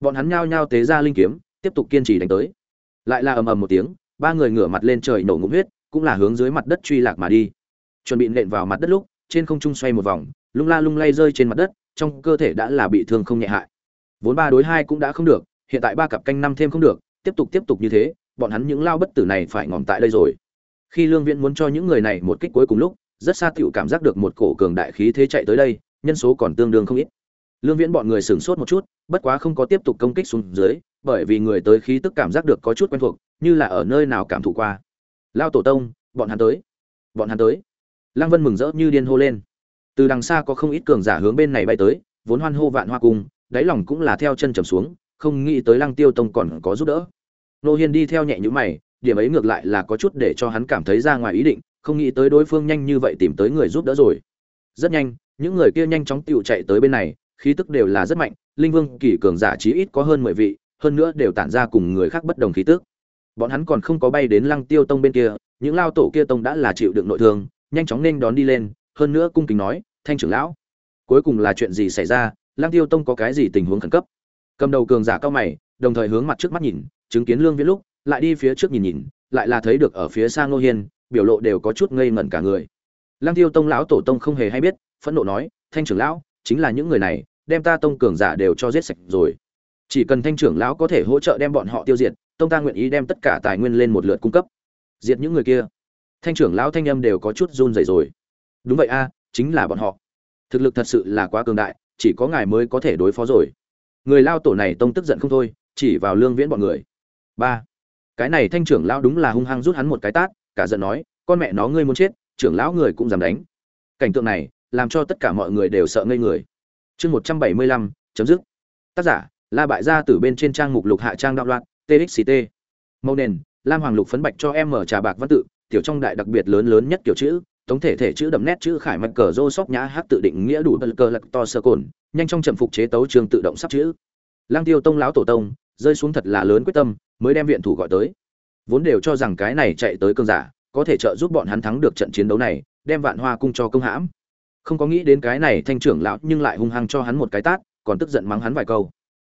bọn hắn nhao nhao tế ra linh kiếm, tiếp tục kiên trì đánh tới. Lại là ầm ầm một tiếng, ba người ngửa mặt lên trời nổ ngụm huyết, cũng là hướng dưới mặt đất truy lạc mà đi. Chuẩn bị nện vào mặt đất lúc, trên không trung xoay một vòng, lung la lung lay rơi trên mặt đất, trong cơ thể đã là bị thương không nhẹ hại. Vốn ba đối hai cũng đã không được, hiện tại ba cặp canh năm thêm không được, tiếp tục tiếp tục như thế, bọn hắn những lao bất tử này phải ngỏm tại đây rồi. Khi lương viễn muốn cho những người này một kích cuối cùng lúc, rất xa tựu cảm giác được một cổ cường đại khí thế chạy tới đây, nhân số còn tương đương không ít lương viễn bọn người sửng sốt một chút, bất quá không có tiếp tục công kích xuống dưới, bởi vì người tới khí tức cảm giác được có chút quen thuộc, như là ở nơi nào cảm thụ qua. Lao tổ tông, bọn hắn tới. Bọn hắn tới. Lăng vân mừng rỡ như điên hô lên. Từ đằng xa có không ít cường giả hướng bên này bay tới, vốn hoan hô vạn hoa cung đáy lòng cũng là theo chân trầm xuống, không nghĩ tới lăng tiêu tông còn có giúp đỡ. Nô hiên đi theo nhẹ nhữ mày, điểm ấy ngược lại là có chút để cho hắn cảm thấy ra ngoài ý định, không nghĩ tới đối phương nhanh như vậy tìm tới người giúp đỡ rồi. Rất nhanh, những người kia nhanh chóng tựu chạy tới bên này khí tức đều là rất mạnh, linh vương kỳ cường giả chí ít có hơn mười vị, hơn nữa đều tản ra cùng người khác bất đồng khí tức. Bọn hắn còn không có bay đến lăng tiêu tông bên kia, những lao tổ kia tông đã là chịu đựng nội thương, nhanh chóng nên đón đi lên, hơn nữa cung kính nói, thanh trưởng lão, cuối cùng là chuyện gì xảy ra? Lăng tiêu tông có cái gì tình huống khẩn cấp? Cầm đầu cường giả cao mày, đồng thời hướng mặt trước mắt nhìn, chứng kiến lương viễn lúc, lại đi phía trước nhìn nhìn, lại là thấy được ở phía xa ngô hiên, biểu lộ đều có chút ngây ngẩn cả người. Lăng tiêu tông lão tổ tông không hề hay biết, phẫn nộ nói, thanh trưởng lão chính là những người này, đem ta tông cường giả đều cho giết sạch rồi. Chỉ cần thanh trưởng lão có thể hỗ trợ đem bọn họ tiêu diệt, tông ta nguyện ý đem tất cả tài nguyên lên một lượt cung cấp. Diệt những người kia. Thanh trưởng lão thanh âm đều có chút run rẩy rồi. Đúng vậy a, chính là bọn họ. Thực lực thật sự là quá cường đại, chỉ có ngài mới có thể đối phó rồi. Người lao tổ này tông tức giận không thôi, chỉ vào lương viễn bọn người. Ba. Cái này thanh trưởng lão đúng là hung hăng rút hắn một cái tát, cả giận nói, con mẹ nó ngươi muốn chết, trưởng lão người cũng dám đánh. Cảnh tượng này làm cho tất cả mọi người đều sợ ngây người. Chương một trăm bảy mươi lăm, chấm dứt. Tác giả, la bại gia từ bên trên trang mục lục hạ trang đạo loạn txt màu nền, lam hoàng lục phấn bạch cho em mở trà bạc văn tự, tiểu trong đại đặc biệt lớn lớn nhất kiểu chữ, tổng thể thể chữ đậm nét chữ khải mạch cờ rô sóc nhã hát tự định nghĩa đủ bật cờ lật to sơ cồn, nhanh trong trầm phục chế tấu trường tự động sắp chữ. Lang tiêu tông lão tổ tông, rơi xuống thật là lớn quyết tâm, mới đem viện thủ gọi tới. Vốn đều cho rằng cái này chạy tới cơn giả, có thể trợ giúp bọn hắn thắng được trận chiến đấu này, đem vạn hoa cung cho công hãm không có nghĩ đến cái này thanh trưởng lão nhưng lại hung hăng cho hắn một cái tát, còn tức giận mắng hắn vài câu.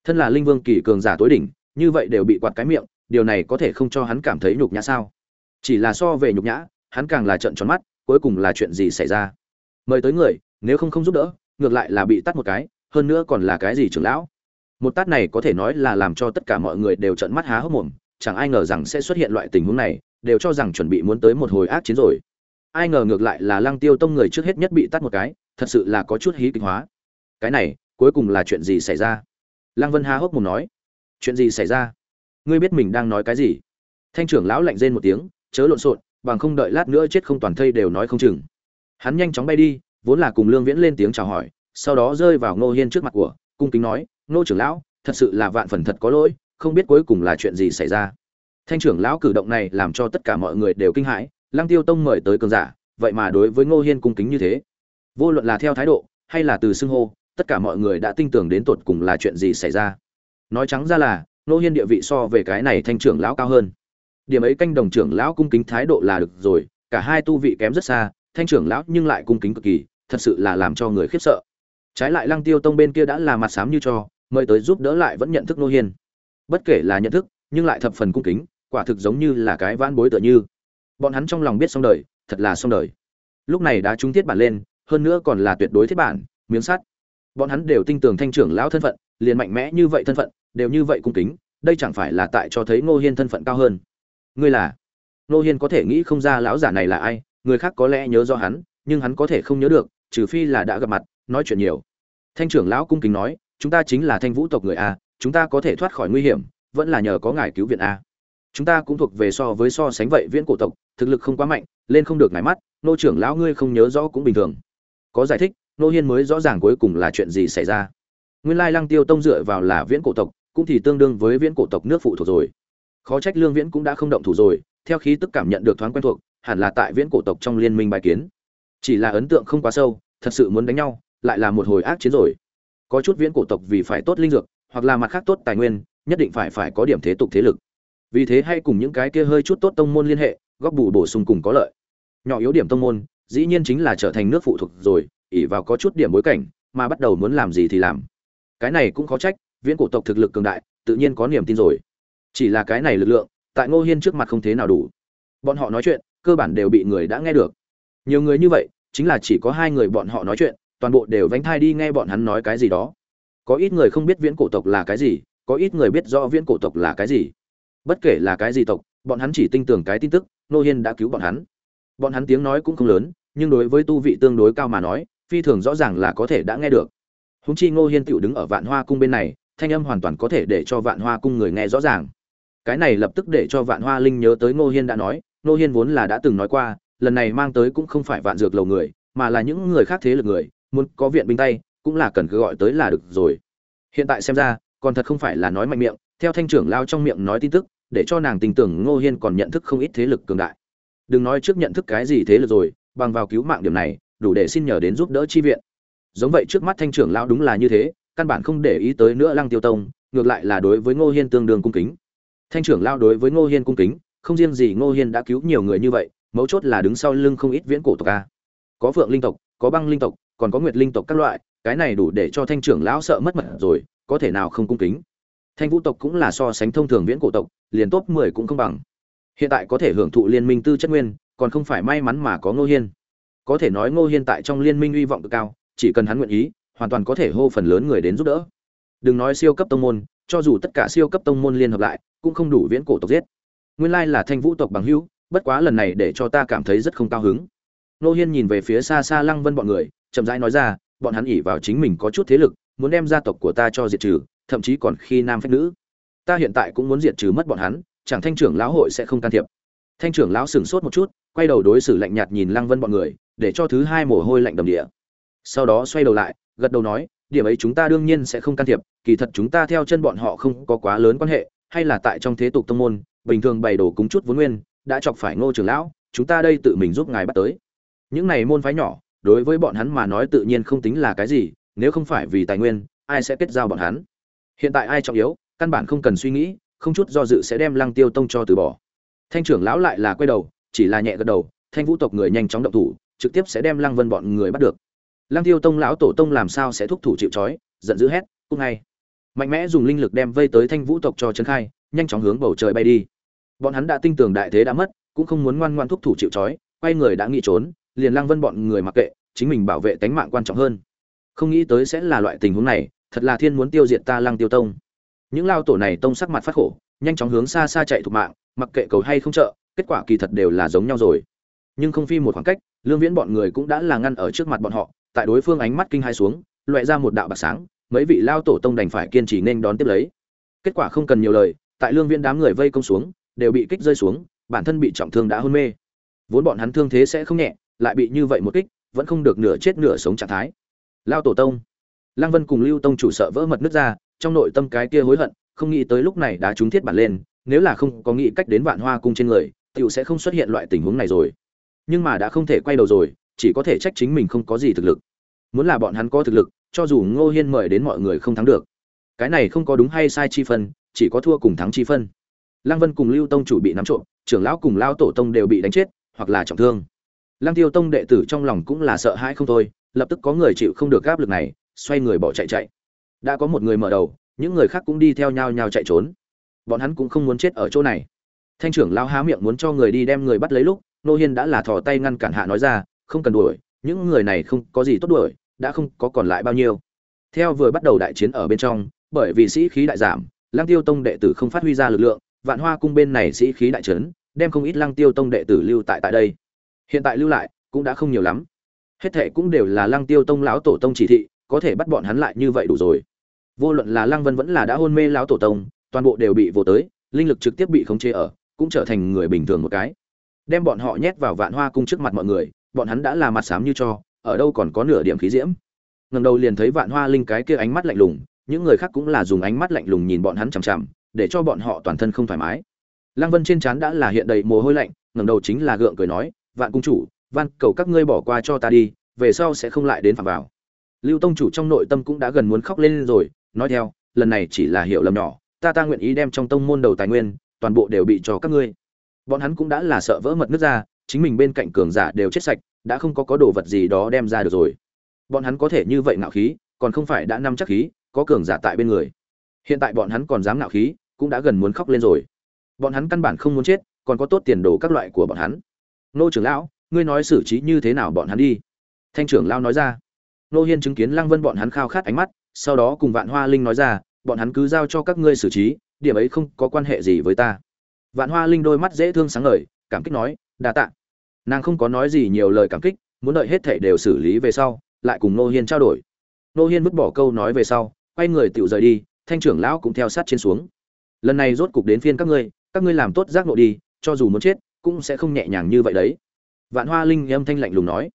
Thân là linh vương kỳ cường giả tối đỉnh, như vậy đều bị quạt cái miệng, điều này có thể không cho hắn cảm thấy nhục nhã sao? Chỉ là so về nhục nhã, hắn càng là trận tròn mắt, cuối cùng là chuyện gì xảy ra? Mời tới người, nếu không không giúp đỡ, ngược lại là bị tắt một cái, hơn nữa còn là cái gì trưởng lão? Một tát này có thể nói là làm cho tất cả mọi người đều trợn mắt há hốc mồm, chẳng ai ngờ rằng sẽ xuất hiện loại tình huống này, đều cho rằng chuẩn bị muốn tới một hồi ác chiến rồi ai ngờ ngược lại là lăng tiêu tông người trước hết nhất bị tắt một cái, thật sự là có chút hí kịch hóa. Cái này, cuối cùng là chuyện gì xảy ra? Lăng vân há hốc mồm nói. Chuyện gì xảy ra? Ngươi biết mình đang nói cái gì? Thanh trưởng lão lạnh rên một tiếng, chớ lộn xộn, bằng không đợi lát nữa chết không toàn thây đều nói không chừng. Hắn nhanh chóng bay đi, vốn là cùng lương viễn lên tiếng chào hỏi, sau đó rơi vào ngô hiên trước mặt của, cung kính nói, ngô trưởng lão, thật sự là vạn phần thật có lỗi, không biết cuối cùng là chuyện gì xảy ra. Thanh trưởng lão cử động này làm cho tất cả mọi người đều kinh hãi lăng tiêu tông mời tới cường giả, vậy mà đối với ngô hiên cung kính như thế. Vô luận là theo thái độ, hay là từ xưng hô, tất cả mọi người đã tin tưởng đến tột cùng là chuyện gì xảy ra. Nói trắng ra là, ngô hiên địa vị so về cái này thanh trưởng lão cao hơn. Điểm ấy canh đồng trưởng lão cung kính thái độ là được rồi, cả hai tu vị kém rất xa, thanh trưởng lão nhưng lại cung kính cực kỳ, thật sự là làm cho người khiếp sợ. Trái lại lăng tiêu tông bên kia đã là mặt sám như cho, mời tới giúp đỡ lại vẫn nhận thức Ngô hiên. Bất kể là nhận thức, nhưng lại thập phần cung kính, quả thực giống như là cái vãn bối tựa như bọn hắn trong lòng biết xong đời, thật là xong đời. Lúc này đã trúng thiết bản lên, hơn nữa còn là tuyệt đối thiết bản, miếng sắt. Bọn hắn đều tin tưởng thanh trưởng lão thân phận, liền mạnh mẽ như vậy thân phận, đều như vậy cung kính, đây chẳng phải là tại cho thấy ngô hiên thân phận cao hơn. Ngươi là? Ngô hiên có thể nghĩ không ra lão giả này là ai, người khác có lẽ nhớ do hắn, nhưng hắn có thể không nhớ được, trừ phi là đã gặp mặt, nói chuyện nhiều. Thanh trưởng lão cung kính nói, chúng ta chính là thanh vũ tộc người a, chúng ta có thể thoát khỏi nguy hiểm, vẫn là nhờ có ngài cứu viện a. Chúng ta cũng thuộc về so với so sánh vậy viễn cổ tộc thực lực không quá mạnh, lên không được ngài mắt, nô trưởng lão ngươi không nhớ rõ cũng bình thường. Có giải thích, nô hiên mới rõ ràng cuối cùng là chuyện gì xảy ra. Nguyên lai lăng tiêu tông dựa vào là viễn cổ tộc, cũng thì tương đương với viễn cổ tộc nước phụ thuộc rồi. Khó trách lương viễn cũng đã không động thủ rồi, theo khí tức cảm nhận được thoáng quen thuộc, hẳn là tại viễn cổ tộc trong liên minh bài kiến. Chỉ là ấn tượng không quá sâu, thật sự muốn đánh nhau, lại là một hồi ác chiến rồi. Có chút viễn cổ tộc vì phải tốt linh dược, hoặc là mặt khác tốt tài nguyên, nhất định phải phải có điểm thế tục thế lực vì thế hay cùng những cái kia hơi chút tốt tông môn liên hệ, góp bù bổ sung cùng có lợi. Nhỏ yếu điểm tông môn, dĩ nhiên chính là trở thành nước phụ thuộc rồi ỉ vào có chút điểm bối cảnh, mà bắt đầu muốn làm gì thì làm. Cái này cũng khó trách, viễn cổ tộc thực lực cường đại, tự nhiên có niềm tin rồi. Chỉ là cái này lực lượng, tại ngô hiên trước mặt không thế nào đủ. Bọn họ nói chuyện, cơ bản đều bị người đã nghe được. Nhiều người như vậy, chính là chỉ có hai người bọn họ nói chuyện, toàn bộ đều vánh thai đi nghe bọn hắn nói cái gì đó. Có ít người không biết viễn cổ tộc là cái gì, có ít người biết rõ viễn cổ tộc là cái gì bất kể là cái gì tộc, bọn hắn chỉ tin tưởng cái tin tức, nô hiên đã cứu bọn hắn. Bọn hắn tiếng nói cũng không lớn, nhưng đối với tu vị tương đối cao mà nói, phi thường rõ ràng là có thể đã nghe được. Húng chi ngô hiên tựu đứng ở vạn hoa cung bên này, thanh âm hoàn toàn có thể để cho vạn hoa cung người nghe rõ ràng. Cái này lập tức để cho vạn hoa linh nhớ tới ngô hiên đã nói, ngô hiên vốn là đã từng nói qua, lần này mang tới cũng không phải vạn dược lầu người, mà là những người khác thế lực người, muốn có viện binh tay, cũng là cần cứ gọi tới là được rồi. Hiện tại xem ra, còn thật không phải là nói mạnh miệng theo thanh trưởng lao trong miệng nói tin tức, để cho nàng tin tưởng ngô hiên còn nhận thức không ít thế lực cường đại. Đừng nói trước nhận thức cái gì thế lực rồi, bằng vào cứu mạng điểm này, đủ để xin nhờ đến giúp đỡ chi viện. Giống vậy trước mắt thanh trưởng lao đúng là như thế, căn bản không để ý tới nữa lăng tiêu tông, ngược lại là đối với ngô hiên tương đương cung kính. Thanh trưởng lao đối với ngô hiên cung kính, không riêng gì ngô hiên đã cứu nhiều người như vậy, mấu chốt là đứng sau lưng không ít viễn cổ tộc a. Có phượng linh tộc, có băng linh tộc, còn có nguyệt linh tộc các loại, cái này đủ để cho thanh trưởng lão sợ mất mật rồi, có thể nào không cung kính? Thanh vũ tộc cũng là so sánh thông thường viễn cổ tộc, liền top mười cũng không bằng. Hiện tại có thể hưởng thụ liên minh tư chất nguyên, còn không phải may mắn mà có ngô hiên. Có thể nói ngô hiên tại trong liên minh uy vọng cực cao, chỉ cần hắn nguyện ý, hoàn toàn có thể hô phần lớn người đến giúp đỡ. Đừng nói siêu cấp tông môn, cho dù tất cả siêu cấp tông môn liên hợp lại, cũng không đủ viễn cổ tộc giết. Nguyên lai là thanh vũ tộc bằng hữu, bất quá lần này để cho ta cảm thấy rất không cao hứng. Ngô hiên nhìn về phía xa xa lăng vân bọn người, chậm rãi nói ra, bọn hắn ỉ vào chính mình có chút thế lực, muốn đem gia tộc của ta cho diệt trừ thậm chí còn khi nam phách nữ. Ta hiện tại cũng muốn diệt trừ mất bọn hắn, chẳng thanh trưởng lão hội sẽ không can thiệp. Thanh trưởng lão sửng sốt một chút, quay đầu đối xử lạnh nhạt nhìn lăng vân bọn người, để cho thứ hai mồ hôi lạnh đầm địa. Sau đó xoay đầu lại, gật đầu nói, điểm ấy chúng ta đương nhiên sẽ không can thiệp, kỳ thật chúng ta theo chân bọn họ không có quá lớn quan hệ, hay là tại trong thế tục tông môn, bình thường bày đồ cúng chút vốn nguyên, đã chọc phải ngô trưởng lão, chúng ta đây tự mình giúp ngài bắt tới. Những này môn phái nhỏ, đối với bọn hắn mà nói tự nhiên không tính là cái gì, nếu không phải vì tài nguyên, ai sẽ kết giao bọn hắn? Hiện tại ai trọng yếu, căn bản không cần suy nghĩ, không chút do dự sẽ đem lăng tiêu tông cho từ bỏ. Thanh trưởng lão lại là quay đầu, chỉ là nhẹ gật đầu, thanh vũ tộc người nhanh chóng động thủ, trực tiếp sẽ đem lăng vân bọn người bắt được. Lăng tiêu tông lão tổ tông làm sao sẽ thúc thủ chịu trói, giận dữ hét cúc ngay. Mạnh mẽ dùng linh lực đem vây tới thanh vũ tộc cho trấn khai, nhanh chóng hướng bầu trời bay đi. Bọn hắn đã tin tưởng đại thế đã mất, cũng không muốn ngoan ngoan thúc thủ chịu trói, quay người đã nghĩ trốn, liền lăng vân bọn người mặc kệ, chính mình bảo vệ tánh mạng quan trọng hơn. Không nghĩ tới sẽ là loại tình huống này thật là thiên muốn tiêu diệt ta lăng tiêu tông. Những lao tổ này tông sắc mặt phát khổ, nhanh chóng hướng xa xa chạy thục mạng, mặc kệ cầu hay không trợ, kết quả kỳ thật đều là giống nhau rồi. Nhưng không phi một khoảng cách, lương viễn bọn người cũng đã là ngăn ở trước mặt bọn họ, tại đối phương ánh mắt kinh hai xuống loại ra một đạo bạc sáng, mấy vị lao tổ tông đành phải kiên trì nên đón tiếp lấy. Kết quả không cần nhiều lời, tại lương viễn đám người vây công xuống, đều bị kích rơi xuống, bản thân bị trọng thương đã hôn mê. Vốn bọn hắn thương thế sẽ không nhẹ, lại bị như vậy một kích, vẫn không được nửa chết nửa sống trạng thái. Lao tổ tông lăng vân cùng lưu tông chủ sợ vỡ mật nước ra, trong nội tâm cái kia hối hận, không nghĩ tới lúc này đã trúng thiết bản lên, nếu là không có nghĩ cách đến vạn hoa cung trên người, tiểu sẽ không xuất hiện loại tình huống này rồi. Nhưng mà đã không thể quay đầu rồi, chỉ có thể trách chính mình không có gì thực lực. Muốn là bọn hắn có thực lực, cho dù ngô hiên mời đến mọi người không thắng được. Cái này không có đúng hay sai chi phân, chỉ có thua cùng thắng chi phân. Lăng vân cùng lưu tông chủ bị nắm trộm, trưởng lão cùng lao tổ tông đều bị đánh chết, hoặc là trọng thương. Lăng tiêu tông đệ tử trong lòng cũng là sợ hãi không thôi, lập tức có người chịu không được áp lực này xoay người bỏ chạy chạy. Đã có một người mở đầu, những người khác cũng đi theo nhau nhau chạy trốn. Bọn hắn cũng không muốn chết ở chỗ này. Thanh trưởng lao há miệng muốn cho người đi đem người bắt lấy lúc, nô hiên đã là thò tay ngăn cản hạ nói ra, không cần đuổi, những người này không có gì tốt đuổi, đã không có còn lại bao nhiêu. Theo vừa bắt đầu đại chiến ở bên trong, bởi vì sĩ khí đại giảm, lăng tiêu tông đệ tử không phát huy ra lực lượng, vạn hoa cung bên này sĩ khí đại trấn, đem không ít lăng tiêu tông đệ tử lưu tại tại đây. Hiện tại lưu lại cũng đã không nhiều lắm. Hết thệ cũng đều là lăng tiêu tông lão tổ tông chỉ thị có thể bắt bọn hắn lại như vậy đủ rồi. Vô luận là lăng vân vẫn là đã hôn mê lão tổ tông, toàn bộ đều bị vô tới, linh lực trực tiếp bị khống chế ở, cũng trở thành người bình thường một cái. Đem bọn họ nhét vào vạn hoa cung trước mặt mọi người, bọn hắn đã là mặt xám như cho, ở đâu còn có nửa điểm khí diễm. Ngẩng đầu liền thấy vạn hoa linh cái kia ánh mắt lạnh lùng, những người khác cũng là dùng ánh mắt lạnh lùng nhìn bọn hắn chằm chằm, để cho bọn họ toàn thân không thoải mái. Lăng vân trên trán đã là hiện đầy mồ hôi lạnh, ngẩng đầu chính là gượng cười nói, vạn cung chủ, van cầu các ngươi bỏ qua cho ta đi, về sau sẽ không lại đến phạm vào lưu tông chủ trong nội tâm cũng đã gần muốn khóc lên rồi, nói theo, lần này chỉ là hiểu lầm nhỏ, ta ta nguyện ý đem trong tông môn đầu tài nguyên, toàn bộ đều bị cho các ngươi. Bọn hắn cũng đã là sợ vỡ mật nước ra, chính mình bên cạnh cường giả đều chết sạch, đã không có có đồ vật gì đó đem ra được rồi. Bọn hắn có thể như vậy ngạo khí, còn không phải đã năm chắc khí, có cường giả tại bên người. Hiện tại bọn hắn còn dám ngạo khí, cũng đã gần muốn khóc lên rồi. Bọn hắn căn bản không muốn chết, còn có tốt tiền đồ các loại của bọn hắn. Nô trưởng lão, ngươi nói xử trí như thế nào bọn hắn đi? Thanh trưởng lão nói ra nô hiên chứng kiến lăng vân bọn hắn khao khát ánh mắt, sau đó cùng vạn hoa linh nói ra, bọn hắn cứ giao cho các ngươi xử trí, điểm ấy không có quan hệ gì với ta. Vạn hoa linh đôi mắt dễ thương sáng ngời, cảm kích nói, đa tạ. Nàng không có nói gì nhiều lời cảm kích, muốn đợi hết thảy đều xử lý về sau, lại cùng nô hiên trao đổi. Nô hiên vứt bỏ câu nói về sau, quay người tự rời đi, thanh trưởng lão cũng theo sát trên xuống. Lần này rốt cục đến phiên các ngươi các ngươi làm tốt giác ngộ đi, cho dù muốn chết, cũng sẽ không nhẹ nhàng như vậy đấy. Vạn hoa linh âm thanh lạnh lùng nói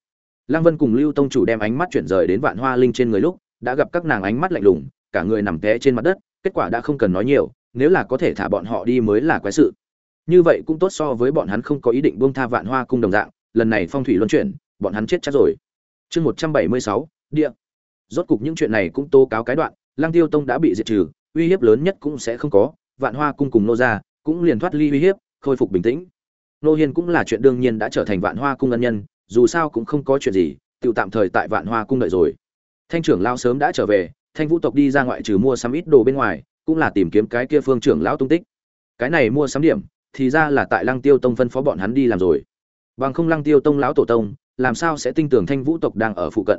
lăng vân cùng lưu tông chủ đem ánh mắt chuyển rời đến vạn hoa linh trên người lúc, đã gặp các nàng ánh mắt lạnh lùng, cả người nằm té trên mặt đất, kết quả đã không cần nói nhiều, nếu là có thể thả bọn họ đi mới là quái sự. Như vậy cũng tốt so với bọn hắn không có ý định buông tha vạn hoa cung đồng dạng, lần này phong thủy luân chuyển, bọn hắn chết chắc rồi. Chương một trăm bảy mươi sáu, địa. Rốt cục những chuyện này cũng tố cáo cái đoạn, lăng tiêu tông đã bị diệt trừ, uy hiếp lớn nhất cũng sẽ không có, vạn hoa cung cùng nô gia cũng liền thoát ly uy hiếp, khôi phục bình tĩnh. Nô hiên cũng là chuyện đương nhiên đã trở thành vạn hoa cung ân nhân dù sao cũng không có chuyện gì tự tạm thời tại vạn hoa cung đợi rồi. Thanh trưởng lao sớm đã trở về, thanh vũ tộc đi ra ngoại trừ mua sắm ít đồ bên ngoài, cũng là tìm kiếm cái kia phương trưởng lão tung tích. Cái này mua sắm điểm, thì ra là tại lăng tiêu tông phân phó bọn hắn đi làm rồi. Bằng không lăng tiêu tông lão tổ tông, làm sao sẽ tin tưởng thanh vũ tộc đang ở phụ cận?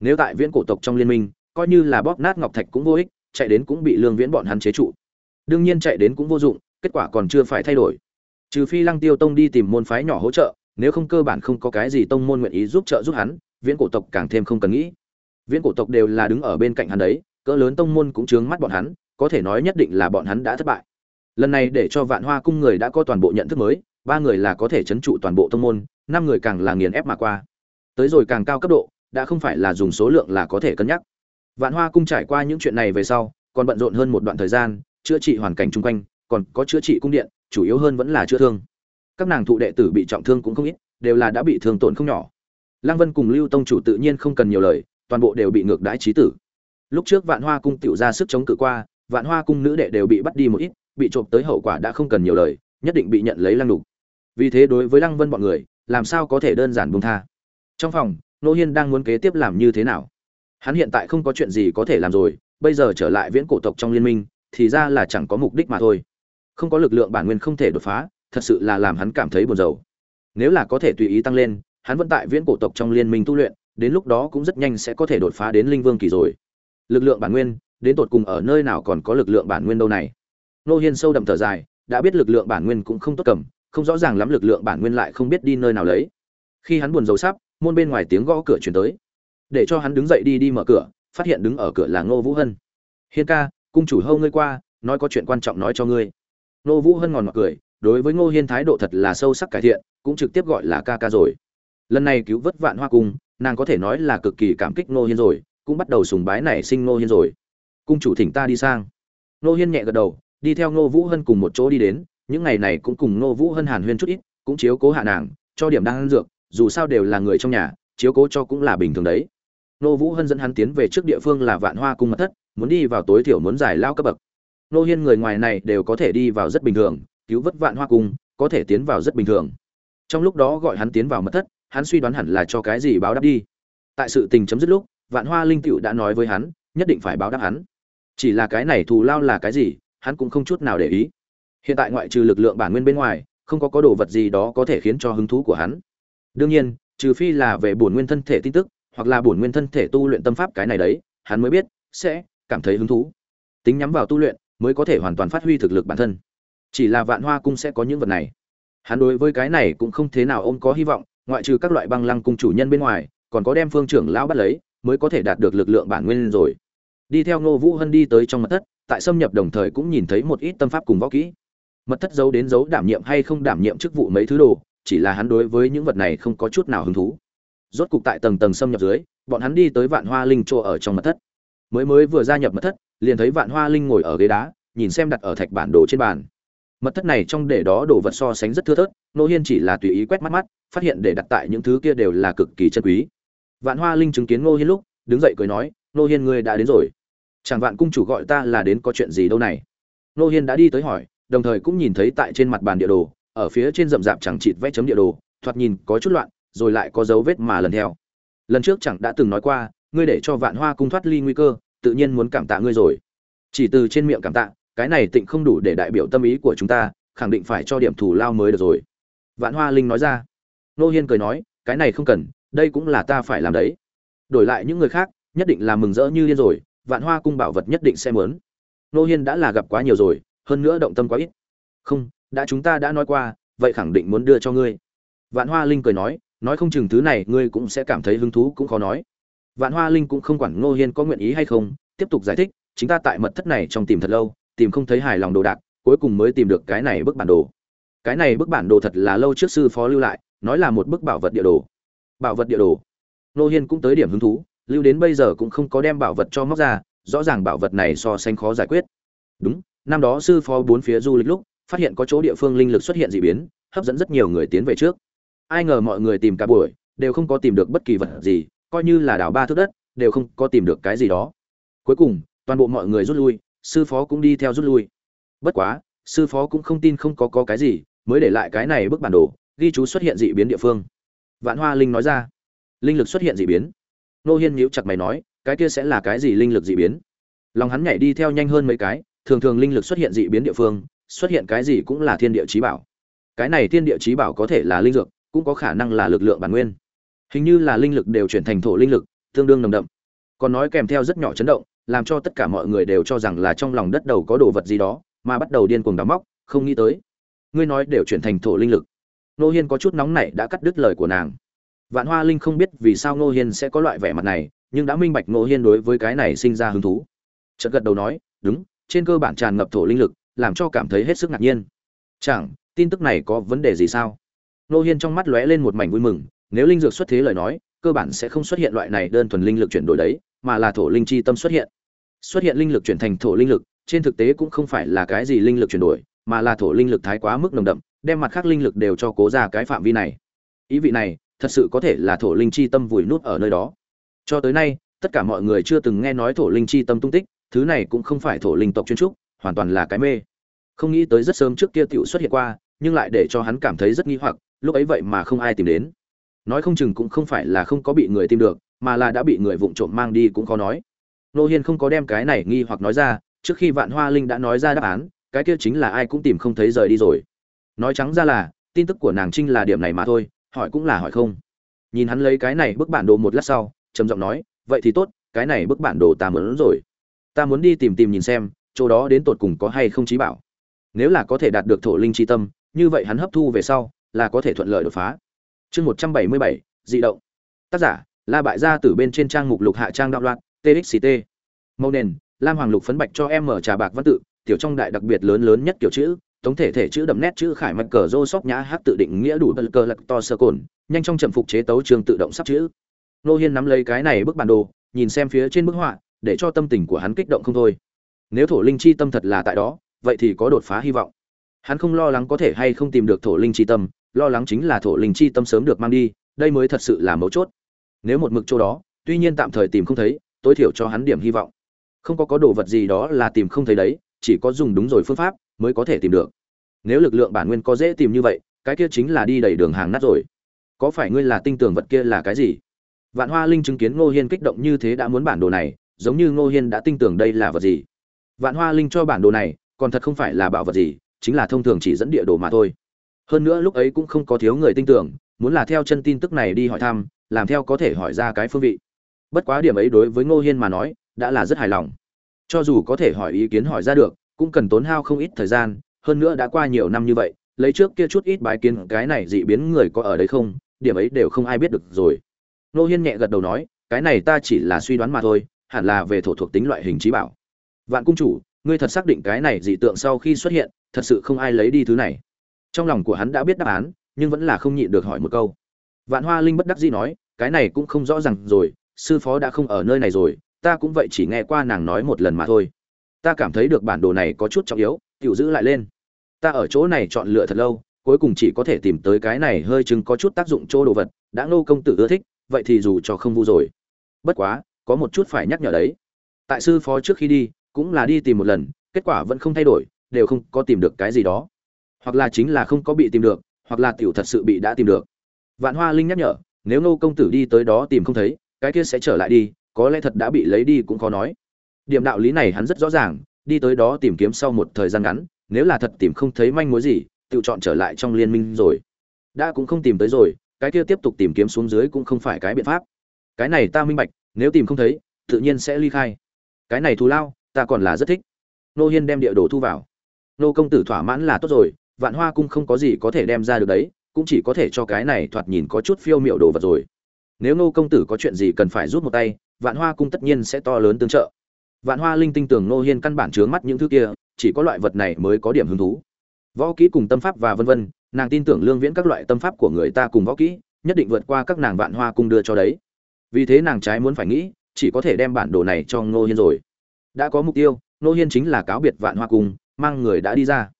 Nếu tại viễn cổ tộc trong liên minh, coi như là bóp nát ngọc thạch cũng vô ích, chạy đến cũng bị lương viễn bọn hắn chế trụ. Đương nhiên chạy đến cũng vô dụng, kết quả còn chưa phải thay đổi. Trừ phi lăng tiêu tông đi tìm môn phái nhỏ hỗ trợ nếu không cơ bản không có cái gì tông môn nguyện ý giúp trợ giúp hắn, viễn cổ tộc càng thêm không cần nghĩ. Viễn cổ tộc đều là đứng ở bên cạnh hắn đấy, cỡ lớn tông môn cũng chướng mắt bọn hắn, có thể nói nhất định là bọn hắn đã thất bại. Lần này để cho vạn hoa cung người đã có toàn bộ nhận thức mới, ba người là có thể chấn trụ toàn bộ tông môn, năm người càng là nghiền ép mà qua. Tới rồi càng cao cấp độ, đã không phải là dùng số lượng là có thể cân nhắc. Vạn hoa cung trải qua những chuyện này về sau, còn bận rộn hơn một đoạn thời gian, chữa trị hoàn cảnh chung quanh, còn có chữa trị cung điện, chủ yếu hơn vẫn là chữa thương các nàng thụ đệ tử bị trọng thương cũng không ít, đều là đã bị thương tổn không nhỏ. Lăng vân cùng lưu tông chủ tự nhiên không cần nhiều lời, toàn bộ đều bị ngược đãi trí tử. Lúc trước vạn hoa cung tiểu ra sức chống cự qua, vạn hoa cung nữ đệ đều bị bắt đi một ít, bị trộm tới hậu quả đã không cần nhiều lời, nhất định bị nhận lấy lăng đục vì thế đối với lăng vân bọn người, làm sao có thể đơn giản buông tha? Trong phòng, nô hiên đang muốn kế tiếp làm như thế nào? Hắn hiện tại không có chuyện gì có thể làm rồi, bây giờ trở lại viễn cổ tộc trong liên minh, thì ra là chẳng có mục đích mà thôi. Không có lực lượng bản nguyên không thể đột phá thật sự là làm hắn cảm thấy buồn rầu. Nếu là có thể tùy ý tăng lên, hắn vẫn tại viễn cổ tộc trong liên minh tu luyện, đến lúc đó cũng rất nhanh sẽ có thể đột phá đến linh vương kỳ rồi. Lực lượng bản nguyên, đến tột cùng ở nơi nào còn có lực lượng bản nguyên đâu này? Nô hiên sâu đậm thở dài, đã biết lực lượng bản nguyên cũng không tốt cầm, không rõ ràng lắm lực lượng bản nguyên lại không biết đi nơi nào lấy. Khi hắn buồn rầu sắp, môn bên ngoài tiếng gõ cửa chuyển tới. Để cho hắn đứng dậy đi đi mở cửa, phát hiện đứng ở cửa là ngô vũ hân. Hiên ca, cung chủ hâu ngươi qua, nói có chuyện quan trọng nói cho ngươi. Ngô vũ hân ngòn ngọt cười đối với ngô hiên thái độ thật là sâu sắc cải thiện, cũng trực tiếp gọi là ca ca rồi. Lần này cứu vớt vạn hoa cung, nàng có thể nói là cực kỳ cảm kích ngô hiên rồi, cũng bắt đầu sùng bái nảy sinh ngô hiên rồi. Cung chủ thỉnh ta đi sang. Ngô hiên nhẹ gật đầu, đi theo ngô vũ hân cùng một chỗ đi đến, những ngày này cũng cùng ngô vũ hân hàn huyên chút ít, cũng chiếu cố hạ nàng, cho điểm đang ăn dược, dù sao đều là người trong nhà, chiếu cố cho cũng là bình thường đấy. Ngô vũ hân dẫn hắn tiến về trước địa phương là vạn hoa cung mật thất, muốn đi vào tối thiểu muốn giải lao cấp bậc. Ngô hiên người ngoài này đều có thể đi vào rất bình thường cứu vớt vạn hoa cung, có thể tiến vào rất bình thường. Trong lúc đó gọi hắn tiến vào mật thất, hắn suy đoán hẳn là cho cái gì báo đáp đi. Tại sự tình chấm dứt lúc, vạn hoa linh cựu đã nói với hắn, nhất định phải báo đáp hắn. Chỉ là cái này thù lao là cái gì, hắn cũng không chút nào để ý. Hiện tại ngoại trừ lực lượng bản nguyên bên ngoài, không có có đồ vật gì đó có thể khiến cho hứng thú của hắn. Đương nhiên, trừ phi là về bổn nguyên thân thể tin tức, hoặc là bổn nguyên thân thể tu luyện tâm pháp cái này đấy, hắn mới biết, sẽ cảm thấy hứng thú. Tính nhắm vào tu luyện, mới có thể hoàn toàn phát huy thực lực bản thân chỉ là vạn hoa cung sẽ có những vật này. Hắn đối với cái này cũng không thế nào ông có hy vọng, ngoại trừ các loại băng lăng cung chủ nhân bên ngoài, còn có đem phương trưởng lão bắt lấy, mới có thể đạt được lực lượng bản nguyên rồi. Đi theo ngô vũ hân đi tới trong mật thất, tại xâm nhập đồng thời cũng nhìn thấy một ít tâm pháp cùng võ kỹ. Mật thất giấu đến giấu đảm nhiệm hay không đảm nhiệm chức vụ mấy thứ đồ, chỉ là hắn đối với những vật này không có chút nào hứng thú. Rốt cục tại tầng tầng xâm nhập dưới, bọn hắn đi tới vạn hoa linh chỗ ở trong mật thất. Mới mới vừa gia nhập mật thất, liền thấy vạn hoa linh ngồi ở ghế đá, nhìn xem đặt ở thạch bản đồ trên bàn mật thất này trong để đó đồ vật so sánh rất thưa thớt, nô hiên chỉ là tùy ý quét mắt mắt, phát hiện để đặt tại những thứ kia đều là cực kỳ chân quý. Vạn hoa linh chứng kiến ngô hiên lúc, đứng dậy cười nói, nô hiên ngươi đã đến rồi. Chẳng vạn cung chủ gọi ta là đến có chuyện gì đâu này? Nô hiên đã đi tới hỏi, đồng thời cũng nhìn thấy tại trên mặt bàn địa đồ, ở phía trên rậm rạp chẳng chịt vẽ chấm địa đồ, thoạt nhìn có chút loạn, rồi lại có dấu vết mà lần theo. Lần trước chẳng đã từng nói qua, ngươi để cho vạn hoa cung thoát ly nguy cơ, tự nhiên muốn cảm tạ ngươi rồi. Chỉ từ trên miệng cảm tạ cái này tịnh không đủ để đại biểu tâm ý của chúng ta, khẳng định phải cho điểm thù lao mới được rồi. Vạn hoa linh nói ra. Nô hiên cười nói, cái này không cần, đây cũng là ta phải làm đấy. Đổi lại những người khác, nhất định là mừng rỡ như điên rồi, vạn hoa cung bảo vật nhất định sẽ mớn. Nô hiên đã là gặp quá nhiều rồi, hơn nữa động tâm quá ít. Không, đã chúng ta đã nói qua, vậy khẳng định muốn đưa cho ngươi. Vạn hoa linh cười nói nói không chừng thứ này ngươi cũng sẽ cảm thấy hứng thú cũng khó nói. Vạn hoa linh cũng không quản ngô hiên có nguyện ý hay không, tiếp tục giải thích, chính ta tại mật thất này trong tìm thật lâu tìm không thấy hài lòng đồ đạc, cuối cùng mới tìm được cái này bức bản đồ. Cái này bức bản đồ thật là lâu trước sư phó lưu lại, nói là một bức bảo vật địa đồ. Bảo vật địa đồ. Nô hiên cũng tới điểm hứng thú, lưu đến bây giờ cũng không có đem bảo vật cho móc ra, rõ ràng bảo vật này so sánh khó giải quyết. Đúng, năm đó sư phó bốn phía du lịch lúc, phát hiện có chỗ địa phương linh lực xuất hiện dị biến, hấp dẫn rất nhiều người tiến về trước. Ai ngờ mọi người tìm cả buổi, đều không có tìm được bất kỳ vật gì, coi như là đảo ba thước đất, đều không có tìm được cái gì đó. Cuối cùng, toàn bộ mọi người rút lui sư phó cũng đi theo rút lui. Bất quá, sư phó cũng không tin không có có cái gì, mới để lại cái này bức bản đồ, ghi chú xuất hiện dị biến địa phương. Vạn hoa linh nói ra. Linh lực xuất hiện dị biến. Nô hiên nhíu chặt mày nói, cái kia sẽ là cái gì linh lực dị biến? Lòng hắn nhảy đi theo nhanh hơn mấy cái, thường thường linh lực xuất hiện dị biến địa phương, xuất hiện cái gì cũng là thiên địa chí bảo. Cái này thiên địa chí bảo có thể là linh dược, cũng có khả năng là lực lượng bản nguyên. Hình như là linh lực đều chuyển thành thổ linh lực, tương đương nồng đậm. Còn nói kèm theo rất nhỏ chấn động làm cho tất cả mọi người đều cho rằng là trong lòng đất đầu có đồ vật gì đó, mà bắt đầu điên cuồng đào móc, không nghĩ tới. Ngươi nói đều chuyển thành thổ linh lực. Nô hiên có chút nóng nảy đã cắt đứt lời của nàng. Vạn hoa linh không biết vì sao nô hiên sẽ có loại vẻ mặt này, nhưng đã minh bạch nô hiên đối với cái này sinh ra hứng thú. Chợt gật đầu nói, đúng, trên cơ bản tràn ngập thổ linh lực, làm cho cảm thấy hết sức ngạc nhiên. Chẳng, tin tức này có vấn đề gì sao? Nô hiên trong mắt lóe lên một mảnh vui mừng, nếu linh dược xuất thế lời nói, cơ bản sẽ không xuất hiện loại này đơn thuần linh lực chuyển đổi đấy mà là thổ linh chi tâm xuất hiện. Xuất hiện linh lực chuyển thành thổ linh lực, trên thực tế cũng không phải là cái gì linh lực chuyển đổi, mà là thổ linh lực thái quá mức nồng đậm, đem mặt khác linh lực đều cho cố ra cái phạm vi này. Ý vị này, thật sự có thể là thổ linh chi tâm vùi nút ở nơi đó. Cho tới nay, tất cả mọi người chưa từng nghe nói thổ linh chi tâm tung tích, thứ này cũng không phải thổ linh tộc chuyên trúc, hoàn toàn là cái mê. Không nghĩ tới rất sớm trước kia tiểu xuất hiện qua, nhưng lại để cho hắn cảm thấy rất nghi hoặc, lúc ấy vậy mà không ai tìm đến. Nói không chừng cũng không phải là không có bị người tìm được mà là đã bị người vụng trộm mang đi cũng khó nói. Nô hiên không có đem cái này nghi hoặc nói ra, trước khi vạn hoa linh đã nói ra đáp án, cái kia chính là ai cũng tìm không thấy rời đi rồi. Nói trắng ra là, tin tức của nàng trinh là điểm này mà thôi, hỏi cũng là hỏi không. Nhìn hắn lấy cái này bức bản đồ một lát sau, trầm giọng nói, vậy thì tốt, cái này bức bản đồ ta muốn rồi. Ta muốn đi tìm tìm nhìn xem, chỗ đó đến tột cùng có hay không trí bảo. Nếu là có thể đạt được thổ linh chi tâm, như vậy hắn hấp thu về sau, là có thể thuận lợi đột phá. Chương một trăm bảy mươi bảy, dị động. Tác giả la bại gia từ bên trên trang mục lục hạ trang đạo loạn txct màu nền, lam hoàng lục phấn bạch cho em mở trà bạc văn tự, tiểu trong đại đặc biệt lớn lớn nhất kiểu chữ tổng thể thể chữ đậm nét chữ khải mạch cờ rô sóc nhã hát tự định nghĩa đủ bật cờ lật to sơ cồn, nhanh trong trầm phục chế tấu trường tự động sắp chữ. Nô hiên nắm lấy cái này bức bản đồ, nhìn xem phía trên bức họa, để cho tâm tình của hắn kích động không thôi. Nếu thổ linh chi tâm thật là tại đó, vậy thì có đột phá hy vọng. Hắn không lo lắng có thể hay không tìm được thổ linh chi tâm, lo lắng chính là thổ linh chi tâm sớm được mang đi, đây mới thật sự là mấu chốt nếu một mực chỗ đó, tuy nhiên tạm thời tìm không thấy, tối thiểu cho hắn điểm hy vọng. Không có có đồ vật gì đó là tìm không thấy đấy, chỉ có dùng đúng rồi phương pháp mới có thể tìm được. Nếu lực lượng bản nguyên có dễ tìm như vậy, cái kia chính là đi đầy đường hàng nát rồi. Có phải ngươi là tinh tường vật kia là cái gì? Vạn hoa linh chứng kiến ngô hiên kích động như thế đã muốn bản đồ này, giống như ngô hiên đã tin tưởng đây là vật gì? Vạn hoa linh cho bản đồ này, còn thật không phải là bảo vật gì, chính là thông thường chỉ dẫn địa đồ mà thôi. Hơn nữa lúc ấy cũng không có thiếu người tin tưởng muốn là theo chân tin tức này đi hỏi thăm làm theo có thể hỏi ra cái phương vị. Bất quá điểm ấy đối với ngô hiên mà nói, đã là rất hài lòng. Cho dù có thể hỏi ý kiến hỏi ra được, cũng cần tốn hao không ít thời gian, hơn nữa đã qua nhiều năm như vậy, lấy trước kia chút ít bái kiến cái này dị biến người có ở đây không, điểm ấy đều không ai biết được rồi. Ngô hiên nhẹ gật đầu nói, cái này ta chỉ là suy đoán mà thôi, hẳn là về thổ thuộc tính loại hình trí bảo. Vạn cung chủ, ngươi thật xác định cái này dị tượng sau khi xuất hiện, thật sự không ai lấy đi thứ này. Trong lòng của hắn đã biết đáp án, nhưng vẫn là không nhịn được hỏi một câu. Vạn hoa linh bất đắc dĩ nói cái này cũng không rõ ràng rồi, sư phó đã không ở nơi này rồi, ta cũng vậy chỉ nghe qua nàng nói một lần mà thôi. Ta cảm thấy được bản đồ này có chút trọng yếu tự giữ lại lên. Ta ở chỗ này chọn lựa thật lâu, cuối cùng chỉ có thể tìm tới cái này hơi chừng có chút tác dụng chỗ đồ vật, đã ngô công tử ưa thích, vậy thì dù cho không vu rồi. Bất quá, có một chút phải nhắc nhở đấy. Tại sư phó trước khi đi, cũng là đi tìm một lần, kết quả vẫn không thay đổi, đều không có tìm được cái gì đó. Hoặc là chính là không có bị tìm được, hoặc là tiểu thật sự bị đã tìm được. Vạn hoa linh nhắc nhở nếu ngô công tử đi tới đó tìm không thấy, cái kia sẽ trở lại đi, có lẽ thật đã bị lấy đi cũng khó nói. Điểm đạo lý này hắn rất rõ ràng, đi tới đó tìm kiếm sau một thời gian ngắn, nếu là thật tìm không thấy manh mối gì, tự chọn trở lại trong liên minh rồi. Đã cũng không tìm tới rồi, cái kia tiếp tục tìm kiếm xuống dưới cũng không phải cái biện pháp. Cái này ta minh bạch, nếu tìm không thấy, tự nhiên sẽ ly khai. Cái này thù lao, ta còn là rất thích. Nô hiên đem địa đồ thu vào. Nô công tử thỏa mãn là tốt rồi, vạn hoa cung không có gì có thể đem ra được đấy cũng chỉ có thể cho cái này thoạt nhìn có chút phiêu miệu đồ vật rồi. Nếu nô công tử có chuyện gì cần phải rút một tay, vạn hoa cung tất nhiên sẽ to lớn tương trợ. Vạn hoa linh tinh tưởng nô hiên căn bản chướng mắt những thứ kia, chỉ có loại vật này mới có điểm hứng thú. Võ kỹ cùng tâm pháp và vân vân, nàng tin tưởng lương viễn các loại tâm pháp của người ta cùng võ kỹ, nhất định vượt qua các nàng vạn hoa cung đưa cho đấy. Vì thế nàng trái muốn phải nghĩ, chỉ có thể đem bản đồ này cho ngô hiên rồi. Đã có mục tiêu, ngô hiên chính là cáo biệt vạn hoa cung, mang người đã đi ra.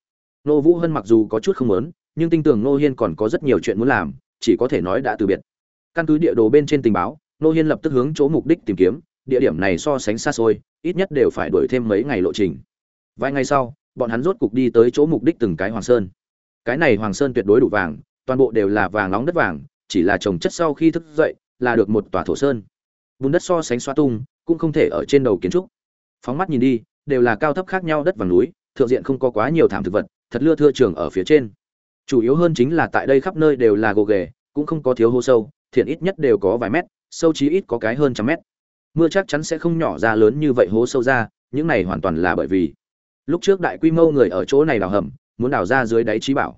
Ngô vũ hân mặc dù có chút không lớn nhưng tin tưởng ngô hiên còn có rất nhiều chuyện muốn làm, chỉ có thể nói đã từ biệt. Căn cứ địa đồ bên trên tình báo, ngô hiên lập tức hướng chỗ mục đích tìm kiếm, địa điểm này so sánh xa xôi, ít nhất đều phải đuổi thêm mấy ngày lộ trình. Vài ngày sau, bọn hắn rốt cục đi tới chỗ mục đích từng cái hoàng sơn. Cái này hoàng sơn tuyệt đối đủ vàng, toàn bộ đều là vàng nóng đất vàng, chỉ là trồng chất sau khi thức dậy là được một tòa thổ sơn. Bùn đất so sánh xoa tung, cũng không thể ở trên đầu kiến trúc. Phóng mắt nhìn đi, đều là cao thấp khác nhau đất vàng núi, thượng diện không có quá nhiều thảm thực vật, thật lưa thưa trường ở phía trên chủ yếu hơn chính là tại đây khắp nơi đều là gồ ghề, cũng không có thiếu hô sâu, thiện ít nhất đều có vài mét, sâu chí ít có cái hơn trăm mét. Mưa chắc chắn sẽ không nhỏ ra lớn như vậy hố sâu ra, những này hoàn toàn là bởi vì lúc trước đại quy mô người ở chỗ này đào hầm, muốn đào ra dưới đáy trí bảo.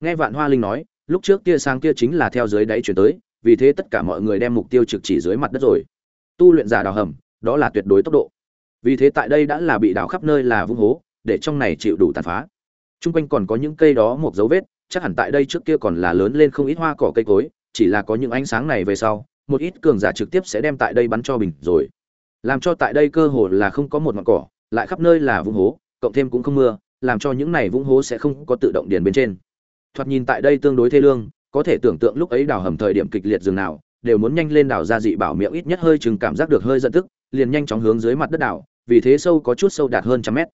Nghe vạn hoa linh nói, lúc trước kia sang kia chính là theo dưới đáy chuyển tới, vì thế tất cả mọi người đem mục tiêu trực chỉ dưới mặt đất rồi. Tu luyện giả đào hầm, đó là tuyệt đối tốc độ. Vì thế tại đây đã là bị đào khắp nơi là vung hố, để trong này chịu đủ tàn phá. T r u n g quanh còn có những cây đó một dấu vết chắc hẳn tại đây trước kia còn là lớn lên không ít hoa cỏ cây cối, chỉ là có những ánh sáng này về sau, một ít cường giả trực tiếp sẽ đem tại đây bắn cho bình rồi. Làm cho tại đây cơ hồ là không có một ngọn cỏ, lại khắp nơi là vũng hố, cộng thêm cũng không mưa, làm cho những này vũng hố sẽ không có tự động điền bên trên. Thoạt nhìn tại đây tương đối thê lương, có thể tưởng tượng lúc ấy đào hầm thời điểm kịch liệt dường nào, đều muốn nhanh lên đào ra dị bảo miệng ít nhất hơi chừng cảm giác được hơi giận tức, liền nhanh chóng hướng dưới mặt đất đào, vì thế sâu có chút sâu đạt hơn trăm mét.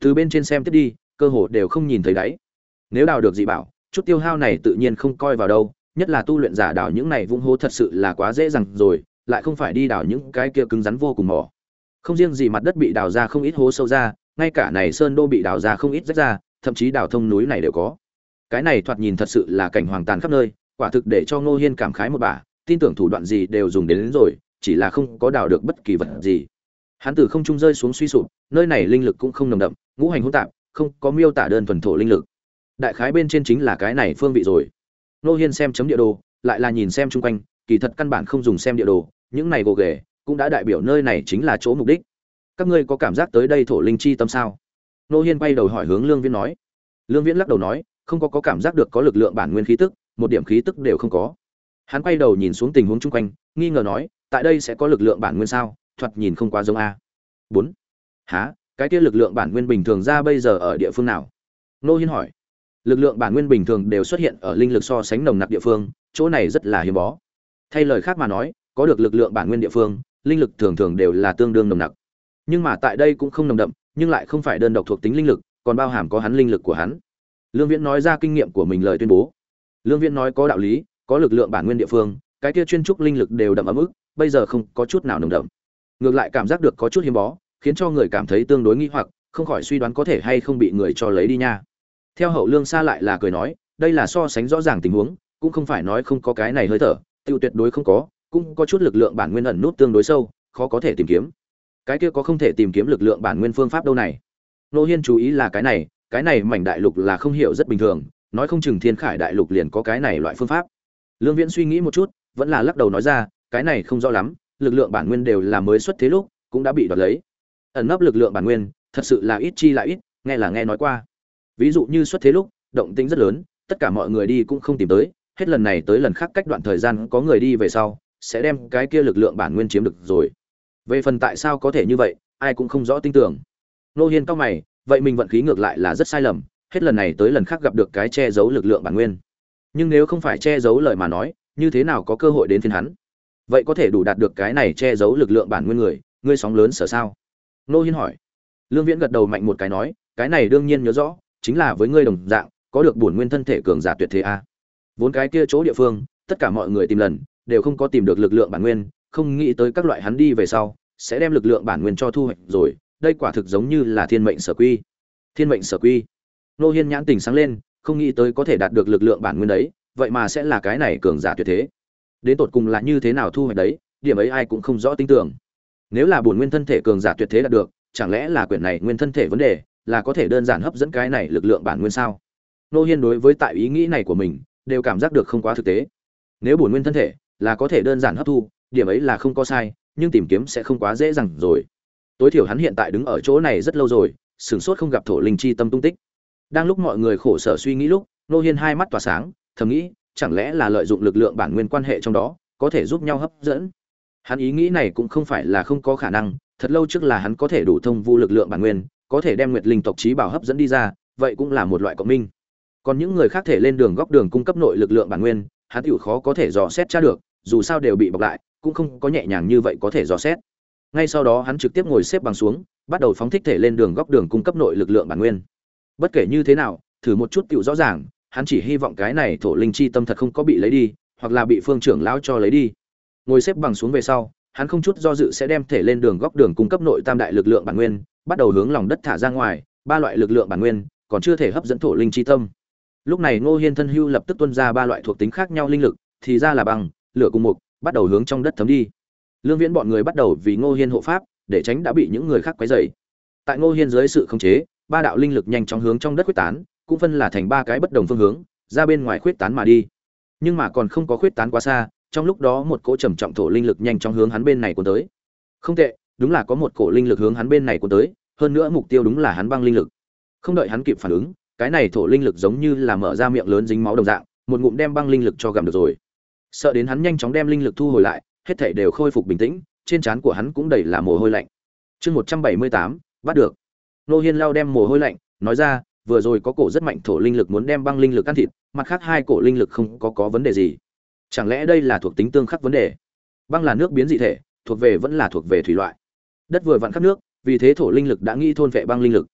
Từ bên trên xem tiếp đi, cơ hồ đều không nhìn thấy đáy. Nếu đào được dị bảo chút tiêu hao này tự nhiên không coi vào đâu nhất là tu luyện giả đào những này vung hô thật sự là quá dễ dàng rồi lại không phải đi đào những cái kia cứng rắn vô cùng mỏ. Không riêng gì mặt đất bị đào ra không ít hố sâu ra ngay cả này sơn đô bị đào ra không ít rách ra thậm chí đào thông núi này đều có. Cái này thoạt nhìn thật sự là cảnh hoàng tàn khắp nơi quả thực để cho ngô hiên cảm khái một bà tin tưởng thủ đoạn gì đều dùng đến, đến rồi chỉ là không có đào được bất kỳ vật gì. Hắn từ không trung rơi xuống suy sụp nơi này linh lực cũng không nồng đậm ngũ hành hỗn tạp không có miêu tả đơn thuần thổ linh lực đại khái bên trên chính là cái này phương vị rồi. Nô hiên xem chấm địa đồ lại là nhìn xem chung quanh kỳ thật căn bản không dùng xem địa đồ những này gồ ghề cũng đã đại biểu nơi này chính là chỗ mục đích. Các ngươi có cảm giác tới đây thổ linh chi tâm sao? Nô hiên bay đầu hỏi hướng lương viễn nói. Lương viễn lắc đầu nói không có, có cảm giác được có lực lượng bản nguyên khí tức một điểm khí tức đều không có. Hắn quay đầu nhìn xuống tình huống chung quanh nghi ngờ nói tại đây sẽ có lực lượng bản nguyên sao? Thoạt nhìn không quá giống a. Bốn. Há cái kia lực lượng bản nguyên bình thường ra bây giờ ở địa phương nào? Nô hiên hỏi lực lượng bản nguyên bình thường đều xuất hiện ở linh lực so sánh nồng nặc địa phương, chỗ này rất là hiếm bó. Thay lời khác mà nói, có được lực lượng bản nguyên địa phương, linh lực thường thường đều là tương đương nồng nặc. Nhưng mà tại đây cũng không nồng đậm, nhưng lại không phải đơn độc thuộc tính linh lực, còn bao hàm có hắn linh lực của hắn. Lương viễn nói ra kinh nghiệm của mình lời tuyên bố. Lương viễn nói có đạo lý, có lực lượng bản nguyên địa phương, cái kia chuyên trúc linh lực đều đậm ấm ức, bây giờ không có chút nào nồng đậm. Ngược lại cảm giác được có chút hiếm bó, khiến cho người cảm thấy tương đối nghi hoặc, không khỏi suy đoán có thể hay không bị người cho lấy đi nha theo hậu lương xa lại là cười nói, đây là so sánh rõ ràng tình huống, cũng không phải nói không có cái này hơi thở, tiêu tuyệt đối không có, cũng có chút lực lượng bản nguyên ẩn nút tương đối sâu, khó có thể tìm kiếm. Cái kia có không thể tìm kiếm lực lượng bản nguyên phương pháp đâu này. Nô hiên chú ý là cái này cái này mảnh đại lục là không hiểu rất bình thường, nói không chừng thiên khải đại lục liền có cái này loại phương pháp. Lương viễn suy nghĩ một chút, vẫn là lắc đầu nói ra, cái này không rõ lắm, lực lượng bản nguyên đều là mới xuất thế lúc, cũng đã bị đoạt lấy. Ẩn nấp lực lượng bản nguyên, thật sự là ít chi lại ít, nghe là nghe nói qua ví dụ như xuất thế lúc, động tĩnh rất lớn, tất cả mọi người đi cũng không tìm tới, hết lần này tới lần khác cách đoạn thời gian có người đi về sau, sẽ đem cái kia lực lượng bản nguyên chiếm được rồi. Về phần tại sao có thể như vậy, ai cũng không rõ tin tưởng. Nô hiên cao mày, vậy mình vận khí ngược lại là rất sai lầm, hết lần này tới lần khác gặp được cái che giấu lực lượng bản nguyên. Nhưng nếu không phải che giấu lời mà nói, như thế nào có cơ hội đến phiên hắn? Vậy có thể đủ đạt được cái này che giấu lực lượng bản nguyên người, ngươi sóng lớn sở sao? Nô hiên hỏi. Lương viễn gật đầu mạnh một cái nói, cái này đương nhiên nhớ rõ chính là với ngươi đồng dạng, có được bổn nguyên thân thể cường giả tuyệt thế a. Vốn cái kia chỗ địa phương, tất cả mọi người tìm lần, đều không có tìm được lực lượng bản nguyên, không nghĩ tới các loại hắn đi về sau, sẽ đem lực lượng bản nguyên cho thu hoạch rồi, đây quả thực giống như là thiên mệnh sở quy. Thiên mệnh sở quy. Nô hiên nhãn tình sáng lên, không nghĩ tới có thể đạt được lực lượng bản nguyên đấy, vậy mà sẽ là cái này cường giả tuyệt thế. Đến tột cùng là như thế nào thu hoạch đấy, điểm ấy ai cũng không rõ tin tưởng. Nếu là bổn nguyên thân thể cường giả tuyệt thế đạt được, chẳng lẽ là quyển này nguyên thân thể vấn đề là có thể đơn giản hấp dẫn cái này lực lượng bản nguyên sao? Nô hiên đối với tại ý nghĩ này của mình, đều cảm giác được không quá thực tế. Nếu bổn nguyên thân thể là có thể đơn giản hấp thu, điểm ấy là không có sai, nhưng tìm kiếm sẽ không quá dễ dàng rồi. Tối thiểu hắn hiện tại đứng ở chỗ này rất lâu rồi, sửng sốt không gặp thổ linh chi tâm tung tích. Đang lúc mọi người khổ sở suy nghĩ lúc, nô hiên hai mắt tỏa sáng, thầm nghĩ, chẳng lẽ là lợi dụng lực lượng bản nguyên quan hệ trong đó, có thể giúp nhau hấp dẫn? Hắn ý nghĩ này cũng không phải là không có khả năng, thật lâu trước là hắn có thể đủ thông vu lực lượng bản nguyên có thể đem nguyệt linh tộc trí bảo hấp dẫn đi ra, vậy cũng là một loại cộng minh. Còn những người khác thể lên đường góc đường cung cấp nội lực lượng bản nguyên, hắn tiểu khó có thể dò xét tra được, dù sao đều bị bọc lại, cũng không có nhẹ nhàng như vậy có thể dò xét. Ngay sau đó hắn trực tiếp ngồi xếp bằng xuống, bắt đầu phóng thích thể lên đường góc đường cung cấp nội lực lượng bản nguyên. Bất kể như thế nào, thử một chút tiểu rõ ràng, hắn chỉ hy vọng cái này thổ linh chi tâm thật không có bị lấy đi, hoặc là bị phương trưởng lão cho lấy đi. Ngồi xếp bằng xuống về sau hắn không chút do dự sẽ đem thể lên đường góc đường cung cấp nội tam đại lực lượng bản nguyên, bắt đầu hướng lòng đất thả ra ngoài, ba loại lực lượng bản nguyên, còn chưa thể hấp dẫn thổ linh chi tâm. Lúc này ngô hiên thân hưu lập tức tuôn ra ba loại thuộc tính khác nhau linh lực, thì ra là bằng lửa cùng mục, bắt đầu hướng trong đất thấm đi. Lương viễn bọn người bắt đầu vì ngô hiên hộ pháp, để tránh đã bị những người khác quấy rầy. tại ngô hiên dưới sự khống chế, ba đạo linh lực nhanh chóng hướng trong đất quyết tán, cũng phân là thành ba cái bất đồng phương hướng, ra bên ngoài khuyết tán mà đi. Nhưng mà còn không có khuyết tán quá xa trong lúc đó một cỗ trầm trọng thổ linh lực nhanh chóng hướng hắn bên này cuốn tới. Không tệ, đúng là có một cổ linh lực hướng hắn bên này cuốn tới, hơn nữa mục tiêu đúng là hắn băng linh lực. Không đợi hắn kịp phản ứng, cái này thổ linh lực giống như là mở ra miệng lớn dính máu đồng dạng, một ngụm đem băng linh lực cho gặm được rồi. Sợ đến hắn nhanh chóng đem linh lực thu hồi lại, hết thảy đều khôi phục bình tĩnh, trên trán của hắn cũng đầy là mồ hôi lạnh. Chương một trăm bảy mươi tám, bắt được. Nô hiên lao đem mồ hôi lạnh, nói ra, vừa rồi có cổ rất mạnh thổ linh lực muốn đem băng linh lực ăn thịt, mặt khác hai cổ linh lực không có có vấn đề gì chẳng lẽ đây là thuộc tính tương khắc vấn đề? Băng là nước biến dị thể, thuộc về vẫn là thuộc về thủy loại. Đất vừa vặn khắc nước, vì thế thổ linh lực đã nghĩ thôn vệ băng linh lực.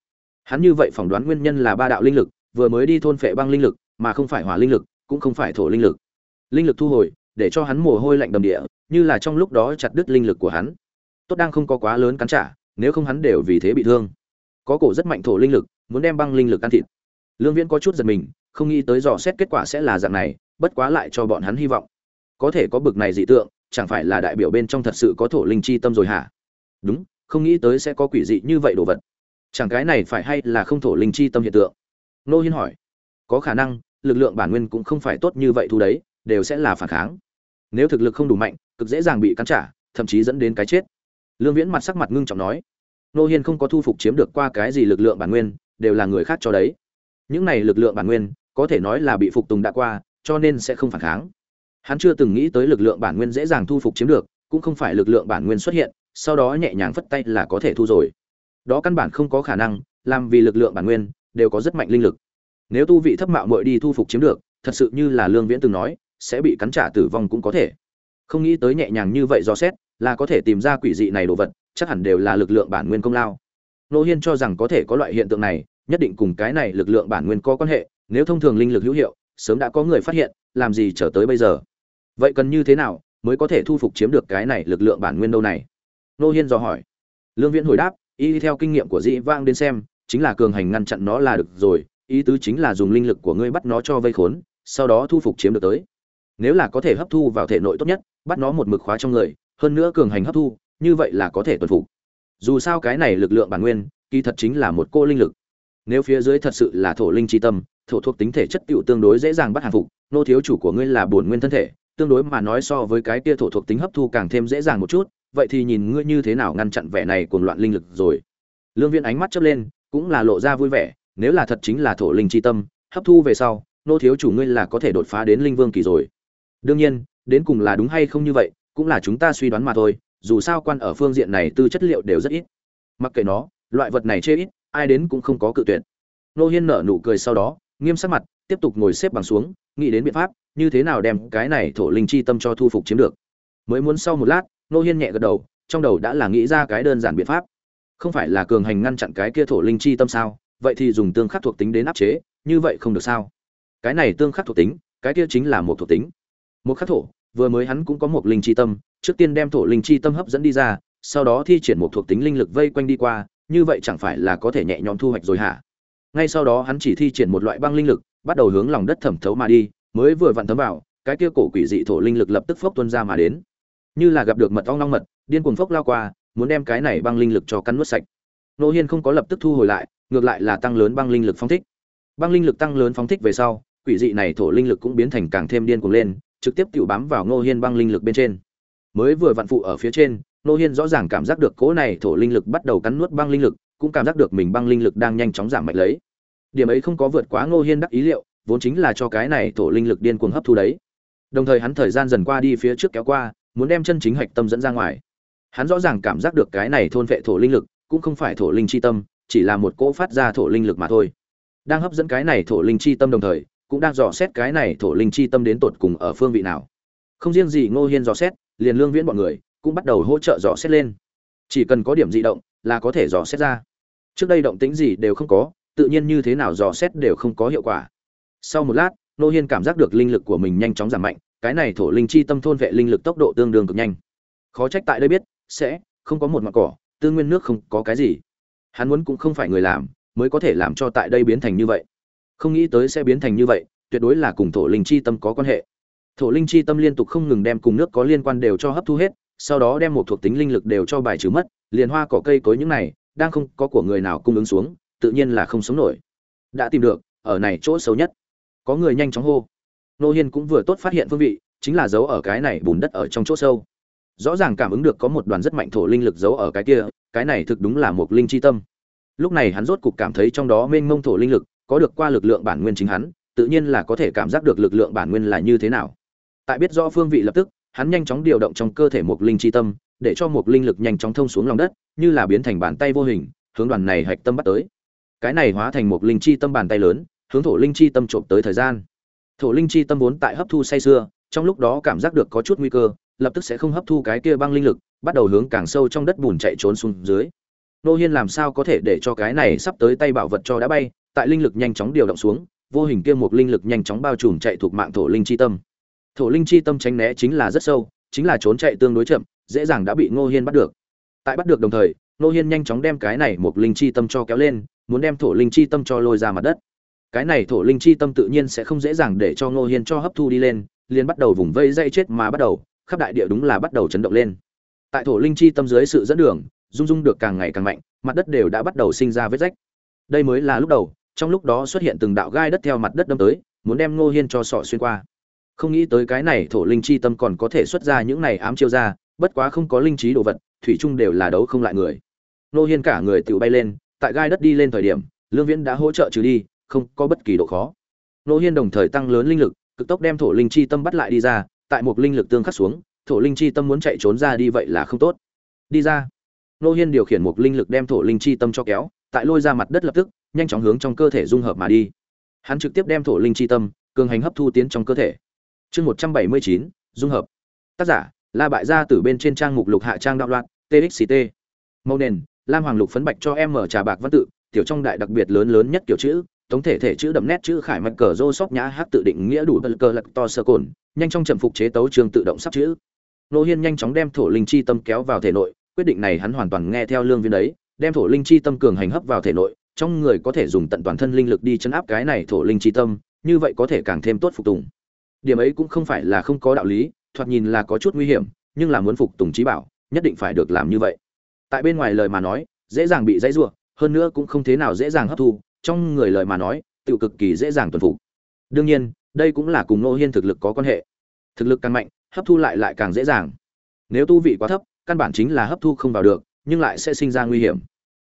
Hắn như vậy phỏng đoán nguyên nhân là ba đạo linh lực, vừa mới đi thôn phệ băng linh lực, mà không phải hỏa linh lực, cũng không phải thổ linh lực. Linh lực thu hồi, để cho hắn mồ hôi lạnh đầm địa, như là trong lúc đó chặt đứt linh lực của hắn. Tốt đang không có quá lớn cắn trả, nếu không hắn đều vì thế bị thương. Có cổ rất mạnh thổ linh lực, muốn đem băng linh lực ăn thịt. Lương viễn có chút giật mình, không nghĩ tới dò xét kết quả sẽ là dạng này bất quá lại cho bọn hắn hy vọng. Có thể có bực này dị tượng, chẳng phải là đại biểu bên trong thật sự có thổ linh chi tâm rồi hả? Đúng, không nghĩ tới sẽ có quỷ dị như vậy đồ vật. Chẳng cái này phải hay là không thổ linh chi tâm hiện tượng? Nô hiên hỏi. Có khả năng, lực lượng bản nguyên cũng không phải tốt như vậy thu đấy, đều sẽ là phản kháng. Nếu thực lực không đủ mạnh, cực dễ dàng bị cắn trả, thậm chí dẫn đến cái chết. Lương viễn mặt sắc mặt ngưng trọng nói. Nô hiên không có thu phục chiếm được qua cái gì lực lượng bản nguyên, đều là người khác cho đấy. Những này lực lượng bản nguyên, có thể nói là bị phục tùng đã qua cho nên sẽ không phản kháng. Hắn chưa từng nghĩ tới lực lượng bản nguyên dễ dàng thu phục chiếm được, cũng không phải lực lượng bản nguyên xuất hiện, sau đó nhẹ nhàng phất tay là có thể thu rồi. Đó căn bản không có khả năng, làm vì lực lượng bản nguyên, đều có rất mạnh linh lực. Nếu tu vị thấp mạo muội đi thu phục chiếm được, thật sự như là lương viễn từng nói, sẽ bị cắn trả tử vong cũng có thể. Không nghĩ tới nhẹ nhàng như vậy do xét, là có thể tìm ra quỷ dị này đồ vật, chắc hẳn đều là lực lượng bản nguyên công lao. Nô hiên cho rằng có thể có loại hiện tượng này, nhất định cùng cái này lực lượng bản nguyên có quan hệ, nếu thông thường linh lực hữu hiệu sớm đã có người phát hiện, làm gì trở tới bây giờ? Vậy cần như thế nào mới có thể thu phục chiếm được cái này lực lượng bản nguyên đâu này? Nô hiên dò hỏi. Lương viễn hồi đáp, y theo kinh nghiệm của dĩ vang đến xem, chính là cường hành ngăn chặn nó là được rồi, ý tứ chính là dùng linh lực của ngươi bắt nó cho vây khốn, sau đó thu phục chiếm được tới. Nếu là có thể hấp thu vào thể nội tốt nhất, bắt nó một mực khóa trong người, hơn nữa cường hành hấp thu, như vậy là có thể tuân phục. Dù sao cái này lực lượng bản nguyên, kỳ thật chính là một cô linh lực. Nếu phía dưới thật sự là thổ linh chi tâm thổ thuộc tính thể chất tựu tương đối dễ dàng bắt hàng phục, nô thiếu chủ của ngươi là bổn nguyên thân thể, tương đối mà nói so với cái kia thổ thuộc tính hấp thu càng thêm dễ dàng một chút, vậy thì nhìn ngươi như thế nào ngăn chặn vẻ này cuồng loạn linh lực rồi. Lương viên ánh mắt chớp lên, cũng là lộ ra vui vẻ, nếu là thật chính là thổ linh chi tâm, hấp thu về sau, nô thiếu chủ ngươi là có thể đột phá đến linh vương kỳ rồi. Đương nhiên, đến cùng là đúng hay không như vậy, cũng là chúng ta suy đoán mà thôi, dù sao quan ở phương diện này tư chất liệu đều rất ít. Mặc kệ nó, loại vật này chê ít, ai đến cũng không có cự tuyệt. Nô hiên nở nụ cười sau đó nghiêm sắc mặt, tiếp tục ngồi xếp bằng xuống, nghĩ đến biện pháp, như thế nào đem cái này thổ linh chi tâm cho thu phục chiếm được. Mới muốn sau một lát, nô hiên nhẹ gật đầu, trong đầu đã là nghĩ ra cái đơn giản biện pháp. Không phải là cường hành ngăn chặn cái kia thổ linh chi tâm sao? Vậy thì dùng tương khắc thuộc tính đến áp chế, như vậy không được sao? Cái này tương khắc thuộc tính, cái kia chính là một thuộc tính. Một khắc thổ, vừa mới hắn cũng có một linh chi tâm, trước tiên đem thổ linh chi tâm hấp dẫn đi ra, sau đó thi triển một thuộc tính linh lực vây quanh đi qua, như vậy chẳng phải là có thể nhẹ nhõm thu hoạch rồi hả? Ngay sau đó hắn chỉ thi triển một loại băng linh lực, bắt đầu hướng lòng đất thẩm thấu mà đi, mới vừa vặn thấm vào, cái kia cổ quỷ dị thổ linh lực lập tức phốc tuôn ra mà đến. Như là gặp được mật ong long mật, điên cuồng phốc lao qua, muốn đem cái này băng linh lực cho cắn nuốt sạch. Nô hiên không có lập tức thu hồi lại, ngược lại là tăng lớn băng linh lực phóng thích. Băng linh lực tăng lớn phóng thích về sau, quỷ dị này thổ linh lực cũng biến thành càng thêm điên cuồng lên, trực tiếp tự bám vào nô hiên băng linh lực bên trên. Mới vừa vặn phụ ở phía trên, nô hiên rõ ràng cảm giác được cỗ này thổ linh lực bắt đầu cắn nuốt băng linh lực cũng cảm giác được mình băng linh lực đang nhanh chóng giảm mạnh lấy. Điểm ấy không có vượt quá Ngô hiên đắc ý liệu, vốn chính là cho cái này thổ linh lực điên cuồng hấp thu đấy. Đồng thời hắn thời gian dần qua đi phía trước kéo qua, muốn đem chân chính hạch tâm dẫn ra ngoài. Hắn rõ ràng cảm giác được cái này thôn vệ thổ linh lực cũng không phải thổ linh chi tâm, chỉ là một cỗ phát ra thổ linh lực mà thôi. Đang hấp dẫn cái này thổ linh chi tâm đồng thời, cũng đang dò xét cái này thổ linh chi tâm đến tột cùng ở phương vị nào. Không riêng gì ngô hiên dò xét, liền lương viễn bọn người cũng bắt đầu hỗ trợ dò xét lên. Chỉ cần có điểm dị động là có thể dò xét ra trước đây động tĩnh gì đều không có, tự nhiên như thế nào dò xét đều không có hiệu quả. Sau một lát, nô hiên cảm giác được linh lực của mình nhanh chóng giảm mạnh, cái này thổ linh chi tâm thôn vệ linh lực tốc độ tương đương cực nhanh. Khó trách tại đây biết, sẽ không có một mặt cỏ, tư nguyên nước không có cái gì. Hắn muốn cũng không phải người làm, mới có thể làm cho tại đây biến thành như vậy. Không nghĩ tới sẽ biến thành như vậy, tuyệt đối là cùng thổ linh chi tâm có quan hệ. Thổ linh chi tâm liên tục không ngừng đem cùng nước có liên quan đều cho hấp thu hết, sau đó đem một thuộc tính linh lực đều cho bài trừ mất, liền hoa cỏ cây cối những này đang không có của người nào cung ứng xuống, tự nhiên là không sống nổi. Đã tìm được, ở này chỗ xấu nhất. Có người nhanh chóng hô. Nô hiên cũng vừa tốt phát hiện phương vị, chính là giấu ở cái này bùn đất ở trong chỗ sâu. Rõ ràng cảm ứng được có một đoàn rất mạnh thổ linh lực giấu ở cái kia, cái này thực đúng là một linh chi tâm. Lúc này hắn rốt cục cảm thấy trong đó mênh mông thổ linh lực, có được qua lực lượng bản nguyên chính hắn, tự nhiên là có thể cảm giác được lực lượng bản nguyên là như thế nào. Tại biết rõ phương vị lập tức, hắn nhanh chóng điều động trong cơ thể một linh chi tâm để cho một linh lực nhanh chóng thông xuống lòng đất, như là biến thành bàn tay vô hình, hướng đoàn này hạch tâm bắt tới. Cái này hóa thành một linh chi tâm bàn tay lớn, hướng thổ linh chi tâm trộm tới thời gian. Thổ linh chi tâm vốn tại hấp thu say xưa trong lúc đó cảm giác được có chút nguy cơ, lập tức sẽ không hấp thu cái kia băng linh lực, bắt đầu hướng càng sâu trong đất bùn chạy trốn xuống dưới. Nô hiên làm sao có thể để cho cái này sắp tới tay bảo vật cho đã bay, tại linh lực nhanh chóng điều động xuống, vô hình kia một linh lực nhanh chóng bao trùm chạy thuộc mạng thổ linh chi tâm. Thổ linh chi tâm tránh né chính là rất sâu chính là trốn chạy tương đối chậm, dễ dàng đã bị ngô hiên bắt được. Tại bắt được đồng thời, ngô hiên nhanh chóng đem cái này một linh chi tâm cho kéo lên, muốn đem thổ linh chi tâm cho lôi ra mặt đất. Cái này thổ linh chi tâm tự nhiên sẽ không dễ dàng để cho ngô hiên cho hấp thu đi lên, liền bắt đầu vùng vây dây chết mà bắt đầu, khắp đại địa đúng là bắt đầu chấn động lên. Tại thổ linh chi tâm dưới sự dẫn đường, rung rung được càng ngày càng mạnh, mặt đất đều đã bắt đầu sinh ra vết rách. Đây mới là lúc đầu, trong lúc đó xuất hiện từng đạo gai đất theo mặt đất đâm tới, muốn đem ngô hiên cho sọ xuyên qua không nghĩ tới cái này thổ linh chi tâm còn có thể xuất ra những này ám chiêu ra, bất quá không có linh trí đồ vật, thủy chung đều là đấu không lại người. Nô hiên cả người tự bay lên, tại gai đất đi lên thời điểm, lương viễn đã hỗ trợ trừ đi, không có bất kỳ độ khó. Nô hiên đồng thời tăng lớn linh lực, cực tốc đem thổ linh chi tâm bắt lại đi ra, tại một linh lực tương khắc xuống, thổ linh chi tâm muốn chạy trốn ra đi vậy là không tốt. Đi ra. Nô hiên điều khiển một linh lực đem thổ linh chi tâm cho kéo, tại lôi ra mặt đất lập tức, nhanh chóng hướng trong cơ thể dung hợp mà đi. Hắn trực tiếp đem thổ linh chi tâm, cường hành hấp thu tiến trong cơ thể chương một trăm bảy mươi chín, dung hợp. Tác giả, la bại gia từ bên trên trang mục lục hạ trang đạo loạn txt màu nền, lam hoàng lục phấn bạch cho em mở trà bạc văn tự, tiểu trong đại đặc biệt lớn lớn nhất kiểu chữ, tổng thể thể chữ đậm nét chữ khải mạch cờ rô sóc nhã hát tự định nghĩa đủ bật cờ lật to sơ cồn, nhanh trong trầm phục chế tấu trường tự động sắp chữ. Nô hiên nhanh chóng đem thổ linh chi tâm kéo vào thể nội, quyết định này hắn hoàn toàn nghe theo lương viên đấy, đem thổ linh chi tâm cường hành hấp vào thể nội, trong người có thể dùng tận toàn thân linh lực đi chấn áp cái này thổ linh chi tâm, như vậy có thể càng thêm tốt phục tùng điểm ấy cũng không phải là không có đạo lý, thoạt nhìn là có chút nguy hiểm, nhưng là muốn phục tùng trí bảo, nhất định phải được làm như vậy. Tại bên ngoài lời mà nói, dễ dàng bị dãy ruộng hơn nữa cũng không thế nào dễ dàng hấp thu, trong người lời mà nói tự cực kỳ dễ dàng tuần phục. Đương nhiên, đây cũng là cùng nô hiên thực lực có quan hệ. Thực lực càng mạnh, hấp thu lại lại càng dễ dàng. Nếu tu vị quá thấp, căn bản chính là hấp thu không vào được, nhưng lại sẽ sinh ra nguy hiểm.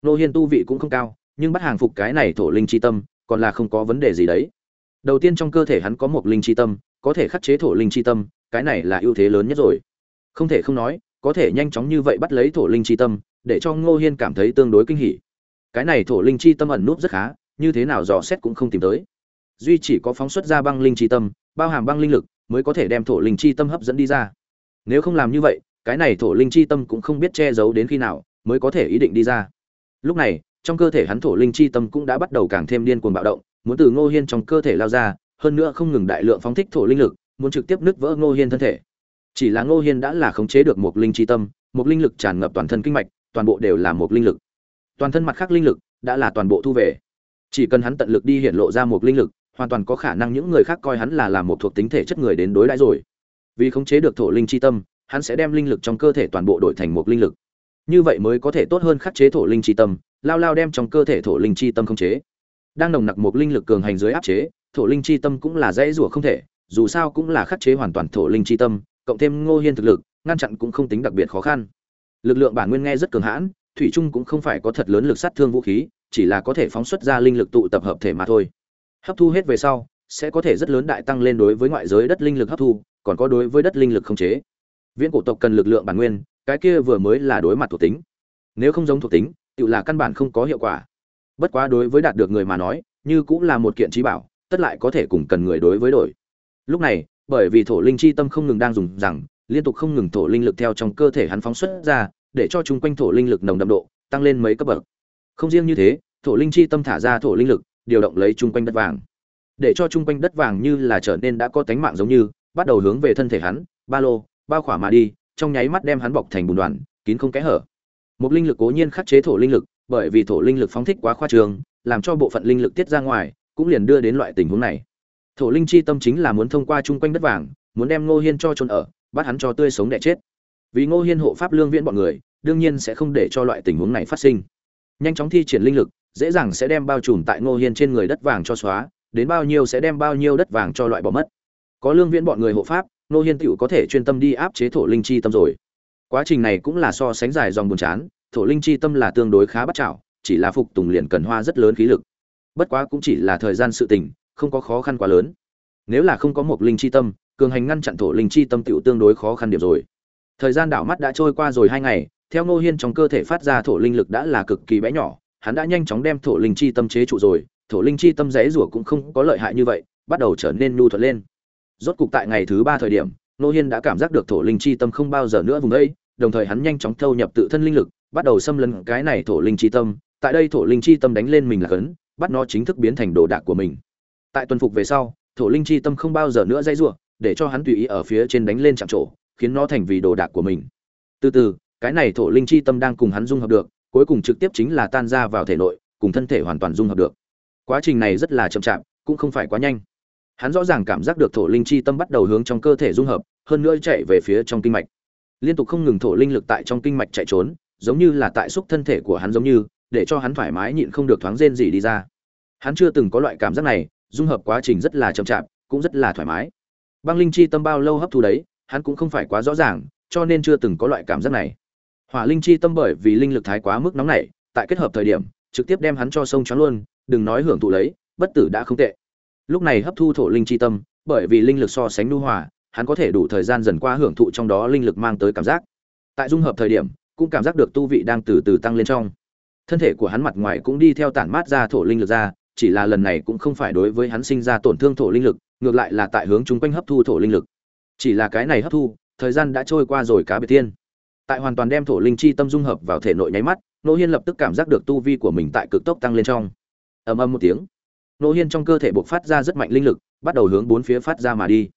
Nô hiên tu vị cũng không cao, nhưng bắt hàng phục cái này thổ linh chi tâm, còn là không có vấn đề gì đấy. Đầu tiên trong cơ thể hắn có một linh chi tâm có thể khắc chế thổ linh chi tâm, cái này là ưu thế lớn nhất rồi. Không thể không nói, có thể nhanh chóng như vậy bắt lấy thổ linh chi tâm, để cho ngô hiên cảm thấy tương đối kinh hỉ. Cái này thổ linh chi tâm ẩn núp rất khá, như thế nào dò xét cũng không tìm tới. Duy chỉ có phóng xuất ra băng linh chi tâm, bao hàm băng linh lực, mới có thể đem thổ linh chi tâm hấp dẫn đi ra. Nếu không làm như vậy, cái này thổ linh chi tâm cũng không biết che giấu đến khi nào, mới có thể ý định đi ra. Lúc này, trong cơ thể hắn thổ linh chi tâm cũng đã bắt đầu càng thêm điên cuồng bạo động, muốn từ ngô hiên trong cơ thể lao ra hơn nữa không ngừng đại lượng phóng thích thổ linh lực, muốn trực tiếp nứt vỡ ngô hiên thân thể. Chỉ là ngô hiên đã là khống chế được một linh chi tâm một linh lực tràn ngập toàn thân kinh mạch, toàn bộ đều là một linh lực. Toàn thân mặt khác linh lực đã là toàn bộ thu về. Chỉ cần hắn tận lực đi hiện lộ ra một linh lực, hoàn toàn có khả năng những người khác coi hắn là làm một thuộc tính thể chất người đến đối đãi rồi. Vì khống chế được thổ linh chi tâm, hắn sẽ đem linh lực trong cơ thể toàn bộ đổi thành một linh lực. Như vậy mới có thể tốt hơn khắc chế thổ linh chi tâm, lao lao đem trong cơ thể thổ linh chi tâm khống chế. Đang nồng nặc một linh lực cường hành dưới áp chế thổ linh chi tâm cũng là dễ rủa không thể, dù sao cũng là khắc chế hoàn toàn thổ linh chi tâm, cộng thêm ngô hiên thực lực, ngăn chặn cũng không tính đặc biệt khó khăn. Lực lượng bản nguyên nghe rất cường hãn, thủy trung cũng không phải có thật lớn lực sát thương vũ khí, chỉ là có thể phóng xuất ra linh lực tụ tập hợp thể mà thôi. Hấp thu hết về sau, sẽ có thể rất lớn đại tăng lên đối với ngoại giới đất linh lực hấp thu, còn có đối với đất linh lực không chế. Viễn cổ tộc cần lực lượng bản nguyên, cái kia vừa mới là đối mặt thuộc tính. Nếu không giống thuộc tính, tự là căn bản không có hiệu quả. Bất quá đối với đạt được người mà nói, như cũng là một kiện trí bảo tất lại có thể cùng cần người đối với đổi. Lúc này, bởi vì thổ linh chi tâm không ngừng đang dùng rằng, liên tục không ngừng thổ linh lực theo trong cơ thể hắn phóng xuất ra, để cho chúng quanh thổ linh lực nồng đậm độ tăng lên mấy cấp bậc. Không riêng như thế, thổ linh chi tâm thả ra thổ linh lực, điều động lấy chung quanh đất vàng. Để cho chung quanh đất vàng như là trở nên đã có tánh mạng giống như, bắt đầu hướng về thân thể hắn, ba lô, bao khỏa mà đi, trong nháy mắt đem hắn bọc thành bùn đoàn, kín không kẽ hở. Một linh lực cố nhiên khắc chế thổ linh lực, bởi vì thổ linh lực phóng thích quá khoa trường, làm cho bộ phận linh lực tiết ra ngoài cũng liền đưa đến loại tình huống này. Thổ linh chi tâm chính là muốn thông qua chung quanh đất vàng, muốn đem ngô hiên cho trôn ở, bắt hắn cho tươi sống đẻ chết. Vì ngô hiên hộ pháp lương viễn bọn người, đương nhiên sẽ không để cho loại tình huống này phát sinh. Nhanh chóng thi triển linh lực, dễ dàng sẽ đem bao trùm tại ngô hiên trên người đất vàng cho xóa, đến bao nhiêu sẽ đem bao nhiêu đất vàng cho loại bỏ mất. Có lương viễn bọn người hộ pháp, ngô hiên tựu có thể chuyên tâm đi áp chế thổ linh chi tâm rồi. Quá trình này cũng là so sánh dài dòng buồn chán, thổ linh chi tâm là tương đối khá bắt chảo, chỉ là phục tùng liền cần hoa rất lớn khí lực bất quá cũng chỉ là thời gian sự tình, không có khó khăn quá lớn. Nếu là không có một linh chi tâm, cường hành ngăn chặn thổ linh chi tâm tựu tương đối khó khăn điểm rồi. Thời gian đảo mắt đã trôi qua rồi hai ngày, theo ngô hiên trong cơ thể phát ra thổ linh lực đã là cực kỳ bé nhỏ, hắn đã nhanh chóng đem thổ linh chi tâm chế trụ rồi, thổ linh chi tâm rẽ rủa cũng không có lợi hại như vậy, bắt đầu trở nên nhu thuận lên. Rốt cục tại ngày thứ ba thời điểm, ngô hiên đã cảm giác được thổ linh chi tâm không bao giờ nữa vùng đây, đồng thời hắn nhanh chóng thâu nhập tự thân linh lực, bắt đầu xâm lấn cái này thổ linh chi tâm, tại đây thổ linh chi tâm đánh lên mình là cấn bắt nó chính thức biến thành đồ đạc của mình. Tại tuần phục về sau, thổ linh chi tâm không bao giờ nữa dãy rủa, để cho hắn tùy ý ở phía trên đánh lên chạm trổ, khiến nó thành vì đồ đạc của mình. Từ từ, cái này thổ linh chi tâm đang cùng hắn dung hợp được, cuối cùng trực tiếp chính là tan ra vào thể nội, cùng thân thể hoàn toàn dung hợp được. Quá trình này rất là chậm chạp, cũng không phải quá nhanh. Hắn rõ ràng cảm giác được thổ linh chi tâm bắt đầu hướng trong cơ thể dung hợp, hơn nữa chạy về phía trong kinh mạch. Liên tục không ngừng thổ linh lực tại trong kinh mạch chạy trốn, giống như là tại xúc thân thể của hắn giống như để cho hắn thoải mái nhịn không được thoáng rên gì đi ra. Hắn chưa từng có loại cảm giác này, dung hợp quá trình rất là chậm chạp, cũng rất là thoải mái. Băng linh chi tâm bao lâu hấp thu đấy, hắn cũng không phải quá rõ ràng, cho nên chưa từng có loại cảm giác này. Hỏa linh chi tâm bởi vì linh lực thái quá mức nóng nảy, tại kết hợp thời điểm, trực tiếp đem hắn cho sông choáng luôn, đừng nói hưởng thụ lấy, bất tử đã không tệ. Lúc này hấp thu thổ linh chi tâm, bởi vì linh lực so sánh nu hòa, hắn có thể đủ thời gian dần qua hưởng thụ trong đó linh lực mang tới cảm giác. Tại dung hợp thời điểm, cũng cảm giác được tu vị đang từ từ tăng lên trong thân thể của hắn mặt ngoài cũng đi theo tản mát ra thổ linh lực ra, chỉ là lần này cũng không phải đối với hắn sinh ra tổn thương thổ linh lực, ngược lại là tại hướng chung quanh hấp thu thổ linh lực. Chỉ là cái này hấp thu, thời gian đã trôi qua rồi cá biệt tiên. Tại hoàn toàn đem thổ linh chi tâm dung hợp vào thể nội nháy mắt, nô hiên lập tức cảm giác được tu vi của mình tại cực tốc tăng lên trong. Ầm ầm một tiếng, nô hiên trong cơ thể buộc phát ra rất mạnh linh lực, bắt đầu hướng bốn phía phát ra mà đi.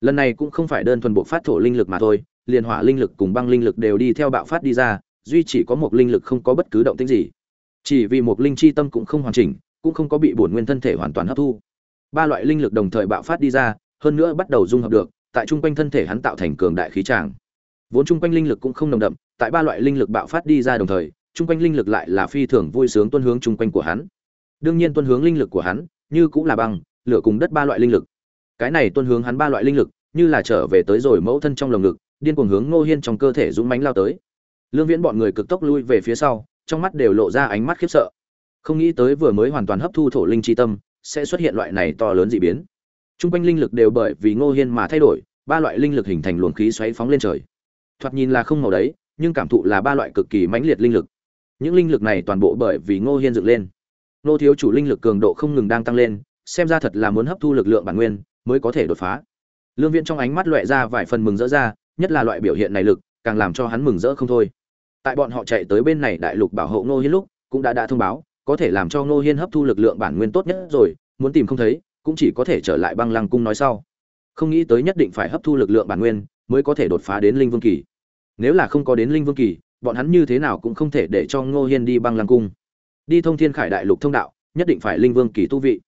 Lần này cũng không phải đơn thuần buộc phát thổ linh lực mà thôi, liền hỏa linh lực cùng băng linh lực đều đi theo bạo phát đi ra duy chỉ có một linh lực không có bất cứ động tĩnh gì. Chỉ vì một linh chi tâm cũng không hoàn chỉnh, cũng không có bị bổn nguyên thân thể hoàn toàn hấp thu. Ba loại linh lực đồng thời bạo phát đi ra, hơn nữa bắt đầu dung hợp được, tại trung quanh thân thể hắn tạo thành cường đại khí tràng. Vốn trung quanh linh lực cũng không nồng đậm, tại ba loại linh lực bạo phát đi ra đồng thời trung quanh linh lực lại là phi thường vui sướng tuân hướng trung quanh của hắn. Đương nhiên tuân hướng linh lực của hắn, như cũng là băng, lửa cùng đất ba loại linh lực. Cái này tuân hướng hắn ba loại linh lực, như là trở về tới rồi mẫu thân trong lồng ngực, điên cuồng hướng ngô hiên trong cơ thể dũng mánh lao tới lương viễn bọn người cực tốc lui về phía sau trong mắt đều lộ ra ánh mắt khiếp sợ không nghĩ tới vừa mới hoàn toàn hấp thu thổ linh chi tâm sẽ xuất hiện loại này to lớn dị biến Trung quanh linh lực đều bởi vì Ngô Hiên mà thay đổi, ba loại linh lực hình thành luồng khí xoáy phóng lên trời. Thoạt nhìn là không màu đấy, nhưng cảm thụ là ba loại cực kỳ mãnh liệt linh lực. Những linh lực này toàn bộ bởi vì Ngô Hiên dựng lên. Ngô thiếu chủ linh lực cường độ không ngừng đang tăng lên, xem ra thật là muốn hấp thu lực lượng bản nguyên mới có thể đột phá. Lương Viễn trong ánh mắt loẹ ra vài phần mừng rỡ ra, nhất là loại biểu hiện này lực, càng làm cho hắn mừng rỡ không thôi. Tại bọn họ chạy tới bên này đại lục bảo hộ Ngô Hiên lúc, cũng đã đã thông báo, có thể làm cho Ngô Hiên hấp thu lực lượng bản nguyên tốt nhất rồi, muốn tìm không thấy, cũng chỉ có thể trở lại băng lăng cung nói sau. Không nghĩ tới nhất định phải hấp thu lực lượng bản nguyên mới có thể đột phá đến linh vương kỳ. Nếu là không có đến linh vương kỳ bọn hắn như thế nào cũng không thể để cho ngô hiên đi băng lăng cung. Đi thông thiên khải đại lục thông đạo nhất định phải linh vương kỳ tu vị.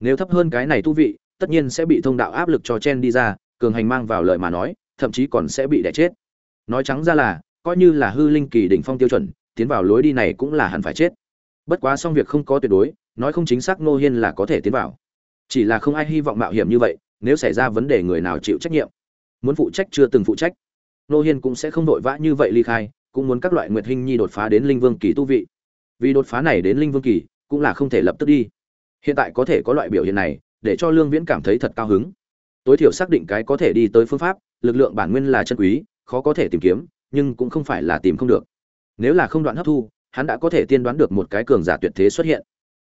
Nếu thấp hơn cái này tu vị tất nhiên sẽ bị thông đạo áp lực cho chen đi ra cường hành mang vào lời mà nói thậm chí còn sẽ bị đẻ chết. Nói trắng ra là coi như là hư linh kỳ đỉnh phong tiêu chuẩn, tiến vào lối đi này cũng là hẳn phải chết. Bất quá xong việc không có tuyệt đối, nói không chính xác nô hiên là có thể tiến vào. Chỉ là không ai hy vọng mạo hiểm như vậy, nếu xảy ra vấn đề người nào chịu trách nhiệm, muốn phụ trách chưa từng phụ trách nô hiên cũng sẽ không đội vã như vậy ly khai, cũng muốn các loại nguyệt hình nhi đột phá đến linh vương kỳ tu vị. Vì đột phá này đến linh vương kỳ, cũng là không thể lập tức đi. Hiện tại có thể có loại biểu hiện này, để cho lương viễn cảm thấy thật cao hứng. Tối thiểu xác định cái có thể đi tới phương pháp, lực lượng bản nguyên là chân quý, khó có thể tìm kiếm nhưng cũng không phải là tìm không được. Nếu là không đoạn hấp thu, hắn đã có thể tiên đoán được một cái cường giả tuyệt thế xuất hiện.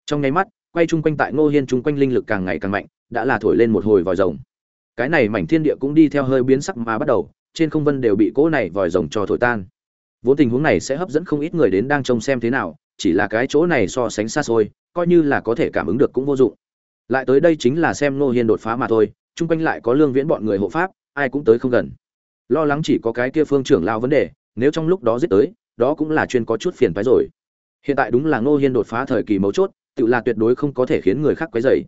Trong nháy mắt, quay chung quanh tại ngô hiên chung quanh linh lực càng ngày càng mạnh, đã là thổi lên một hồi vòi rồng. Cái này mảnh thiên địa cũng đi theo hơi biến sắc mà bắt đầu, trên không vân đều bị cỗ này vòi rồng cho thổi tan. Vốn tình huống này sẽ hấp dẫn không ít người đến đang trông xem thế nào, chỉ là cái chỗ này so sánh xa xôi, coi như là có thể cảm ứng được cũng vô dụng. Lại tới đây chính là xem ngô hiên đột phá mà thôi, chung quanh lại có lương viễn bọn người hộ pháp, ai cũng tới không gần lo lắng chỉ có cái kia phương trưởng lao vấn đề, nếu trong lúc đó giết tới, đó cũng là chuyên có chút phiền phái rồi. Hiện tại đúng là ngô hiên đột phá thời kỳ mấu chốt, tự là tuyệt đối không có thể khiến người khác quấy dày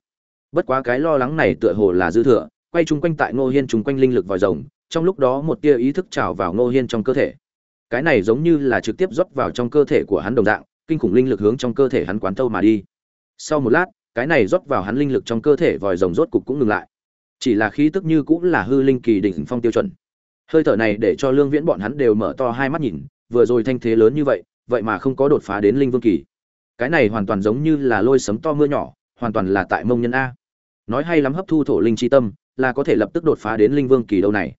bất quá cái lo lắng này tựa hồ là dư thừa, quay chung quanh tại ngô hiên chung quanh linh lực vòi rồng, trong lúc đó một tia ý thức trào vào ngô hiên trong cơ thể. Cái này giống như là trực tiếp rót vào trong cơ thể của hắn đồng dạng, kinh khủng linh lực hướng trong cơ thể hắn quán tâu mà đi. Sau một lát, cái này rót vào hắn linh lực trong cơ thể vòi rồng rốt cục cũng ngừng lại. Chỉ là khí tức như cũng là hư linh kỳ đỉnh phong tiêu chuẩn hơi thở này để cho lương viễn bọn hắn đều mở to hai mắt nhìn, vừa rồi thanh thế lớn như vậy vậy mà không có đột phá đến linh vương kỳ. Cái này hoàn toàn giống như là lôi sấm to mưa nhỏ, hoàn toàn là tại mông nhân a. Nói hay lắm hấp thu thổ linh chi tâm, là có thể lập tức đột phá đến linh vương kỳ đâu này.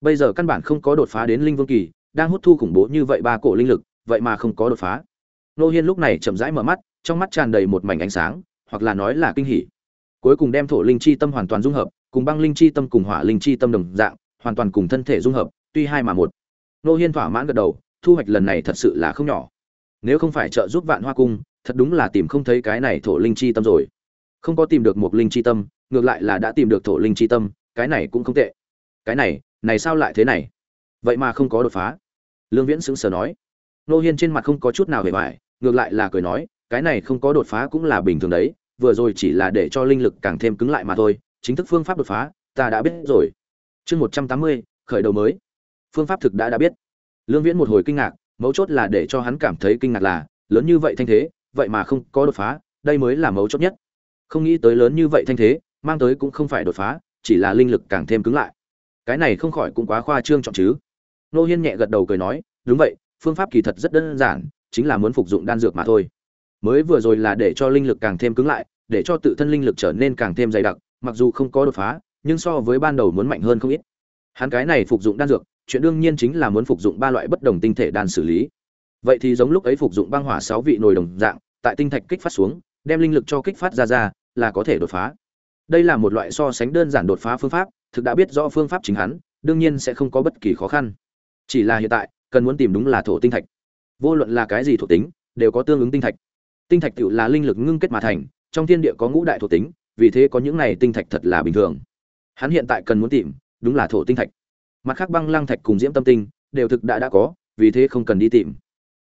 Bây giờ căn bản không có đột phá đến linh vương kỳ, đang hút thu khủng bố như vậy ba cổ linh lực, vậy mà không có đột phá. Nô hiên lúc này chậm rãi mở mắt, trong mắt tràn đầy một mảnh ánh sáng, hoặc là nói là kinh hỉ. Cuối cùng đem thổ linh chi tâm hoàn toàn dung hợp, cùng băng linh chi tâm cùng hỏa linh chi tâm đồng dạng hoàn toàn cùng thân thể dung hợp, tuy hai mà một. Nô hiên thỏa mãn gật đầu, thu hoạch lần này thật sự là không nhỏ. Nếu không phải trợ giúp vạn hoa cung, thật đúng là tìm không thấy cái này thổ linh chi tâm rồi. Không có tìm được một linh chi tâm, ngược lại là đã tìm được thổ linh chi tâm, cái này cũng không tệ. Cái này này sao lại thế này? Vậy mà không có đột phá. Lương viễn sững sờ nói. Nô hiên trên mặt không có chút nào hề vải, ngược lại là cười nói, cái này không có đột phá cũng là bình thường đấy, vừa rồi chỉ là để cho linh lực càng thêm cứng lại mà thôi, chính thức phương pháp đột phá, ta đã biết rồi chương một trăm tám mươi, khởi đầu mới. Phương pháp thực đã đã biết. Lương viễn một hồi kinh ngạc, mấu chốt là để cho hắn cảm thấy kinh ngạc là, lớn như vậy thanh thế, vậy mà không có đột phá, đây mới là mấu chốt nhất. Không nghĩ tới lớn như vậy thanh thế, mang tới cũng không phải đột phá, chỉ là linh lực càng thêm cứng lại. Cái này không khỏi cũng quá khoa trương trọng chứ. Nô hiên nhẹ gật đầu cười nói, đúng vậy, phương pháp kỳ thật rất đơn giản, chính là muốn phục dụng đan dược mà thôi. Mới vừa rồi là để cho linh lực càng thêm cứng lại, để cho tự thân linh lực trở nên càng thêm dày đặc, mặc dù không có đột phá nhưng so với ban đầu muốn mạnh hơn không ít. Hắn cái này phục dụng đan dược, chuyện đương nhiên chính là muốn phục dụng ba loại bất đồng tinh thể đan xử lý. Vậy thì giống lúc ấy phục dụng băng hỏa sáu vị nồi đồng dạng, tại tinh thạch kích phát xuống, đem linh lực cho kích phát ra ra, là có thể đột phá. Đây là một loại so sánh đơn giản đột phá phương pháp, thực đã biết rõ phương pháp chính hắn, đương nhiên sẽ không có bất kỳ khó khăn. Chỉ là hiện tại, cần muốn tìm đúng là thổ tinh thạch. Vô luận là cái gì thuộc tính, đều có tương ứng tinh thạch. Tinh thạch tự là linh lực ngưng kết mà thành, trong thiên địa có ngũ đại thuộc tính, vì thế có những này tinh thạch thật là bình thường hắn hiện tại cần muốn tìm, đúng là thổ tinh thạch. Mặt khác băng lăng thạch cùng diễm tâm tinh, đều thực đã đã có, vì thế không cần đi tìm.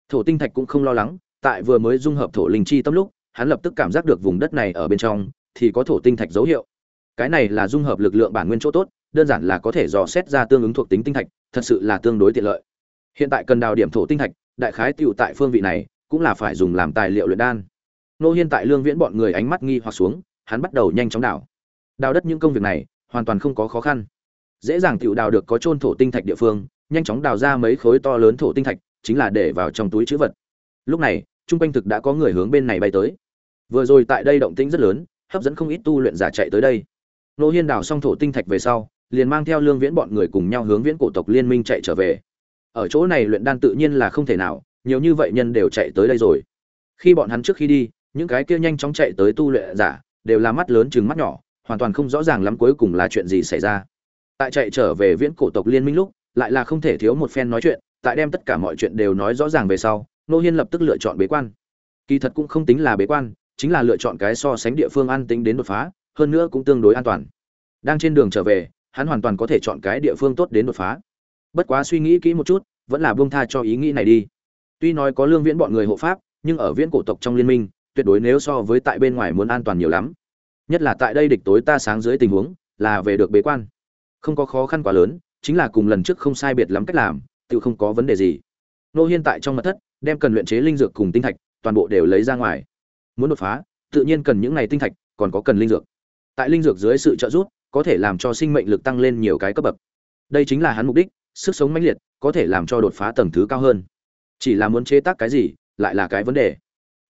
Thổ tinh thạch cũng không lo lắng, tại vừa mới dung hợp thổ linh chi tâm lúc, hắn lập tức cảm giác được vùng đất này ở bên trong, thì có thổ tinh thạch dấu hiệu. Cái này là dung hợp lực lượng bản nguyên chỗ tốt, đơn giản là có thể dò xét ra tương ứng thuộc tính tinh thạch, thật sự là tương đối tiện lợi. Hiện tại cần đào điểm thổ tinh thạch, đại khái tựu tại phương vị này, cũng là phải dùng làm tài liệu luyện đan. Nô hiên tại lương viễn bọn người ánh mắt nghi hoặc xuống, hắn bắt đầu nhanh chóng đào. Đào đất những công việc này hoàn toàn không có khó khăn. Dễ dàng tựu đào được có trôn thổ tinh thạch địa phương, nhanh chóng đào ra mấy khối to lớn thổ tinh thạch, chính là để vào trong túi chữ vật. Lúc này trung quanh thực đã có người hướng bên này bay tới. Vừa rồi tại đây động tĩnh rất lớn, hấp dẫn không ít tu luyện giả chạy tới đây. Nô hiên đào xong thổ tinh thạch về sau, liền mang theo lương viễn bọn người cùng nhau hướng viễn cổ tộc liên minh chạy trở về. Ở chỗ này luyện đan tự nhiên là không thể nào, nhiều như vậy nhân đều chạy tới đây rồi. Khi bọn hắn trước khi đi, những cái kia nhanh chóng chạy tới tu luyện giả, đều là mắt lớn chừng mắt nhỏ hoàn toàn không rõ ràng lắm cuối cùng là chuyện gì xảy ra. Tại chạy trở về viễn cổ tộc liên minh lúc, lại là không thể thiếu một phen nói chuyện, tại đem tất cả mọi chuyện đều nói rõ ràng về sau, nô hiên lập tức lựa chọn bế quan. Kỳ thật cũng không tính là bế quan, chính là lựa chọn cái so sánh địa phương an tính đến đột phá, hơn nữa cũng tương đối an toàn. Đang trên đường trở về, hắn hoàn toàn có thể chọn cái địa phương tốt đến đột phá. Bất quá suy nghĩ kỹ một chút, vẫn là buông tha cho ý nghĩ này đi. Tuy nói có lương viễn bọn người hộ pháp, nhưng ở viễn cổ tộc trong liên minh, tuyệt đối nếu so với tại bên ngoài muốn an toàn nhiều lắm nhất là tại đây địch tối ta sáng dưới tình huống, là về được bế quan. Không có khó khăn quá lớn, chính là cùng lần trước không sai biệt lắm cách làm, tự không có vấn đề gì. Nô hiên tại trong mật thất, đem cần luyện chế linh dược cùng tinh thạch, toàn bộ đều lấy ra ngoài. Muốn đột phá, tự nhiên cần những này tinh thạch, còn có cần linh dược. Tại linh dược dưới sự trợ giúp, có thể làm cho sinh mệnh lực tăng lên nhiều cái cấp bậc. Đây chính là hắn mục đích, sức sống mãnh liệt, có thể làm cho đột phá tầng thứ cao hơn. Chỉ là muốn chế tác cái gì, lại là cái vấn đề.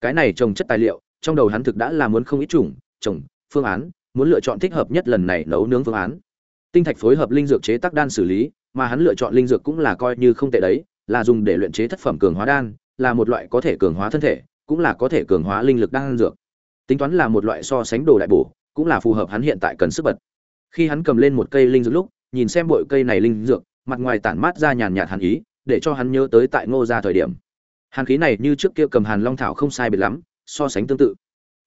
Cái này trồng chất tài liệu, trong đầu hắn thực đã là muốn không ít chủng, trồng phương án, muốn lựa chọn thích hợp nhất lần này nấu nướng phương án. Tinh thạch phối hợp linh dược chế tác đan xử lý, mà hắn lựa chọn linh dược cũng là coi như không tệ đấy, là dùng để luyện chế thất phẩm cường hóa đan, là một loại có thể cường hóa thân thể, cũng là có thể cường hóa linh lực đan dược. Tính toán là một loại so sánh đồ đại bổ, cũng là phù hợp hắn hiện tại cần sức bật. Khi hắn cầm lên một cây linh dược lúc, nhìn xem bội cây này linh dược, mặt ngoài tản mát ra nhàn nhạt hàn ý, để cho hắn nhớ tới tại ngô gia thời điểm. Hàn khí này như trước kia cầm hàn long thảo không sai biệt lắm, so sánh tương tự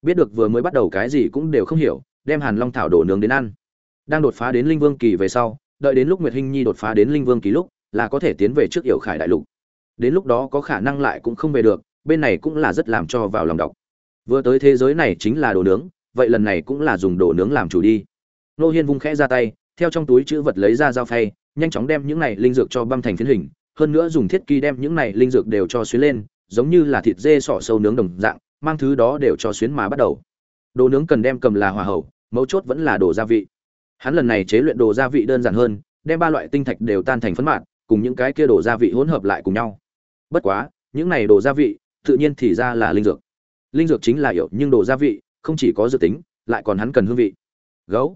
biết được vừa mới bắt đầu cái gì cũng đều không hiểu, đem hàn long thảo đổ nướng đến ăn. Đang đột phá đến linh vương kỳ về sau, đợi đến lúc nguyệt hinh nhi đột phá đến linh vương kỳ lúc, là có thể tiến về trước yểu khải đại lục. Đến lúc đó có khả năng lại cũng không về được, bên này cũng là rất làm cho vào lòng đọc. Vừa tới thế giới này chính là đồ nướng, vậy lần này cũng là dùng đồ nướng làm chủ đi. Nô hiên vung khẽ ra tay, theo trong túi chữ vật lấy ra dao phay, nhanh chóng đem những này linh dược cho băm thành phiến hình, hơn nữa dùng thiết kỳ đem những này linh dược đều cho xuyến lên, giống như là thịt dê sọ sâu nướng đồng dạng mang thứ đó đều cho xuyến mà bắt đầu. Đồ nướng cần đem cầm là hòa hậu, mấu chốt vẫn là đồ gia vị. Hắn lần này chế luyện đồ gia vị đơn giản hơn, đem ba loại tinh thạch đều tan thành phấn mạt, cùng những cái kia đồ gia vị hỗn hợp lại cùng nhau. Bất quá, những này đồ gia vị, tự nhiên thì ra là linh dược. Linh dược chính là hiệu nhưng đồ gia vị, không chỉ có dự tính, lại còn hắn cần hương vị. Gấu.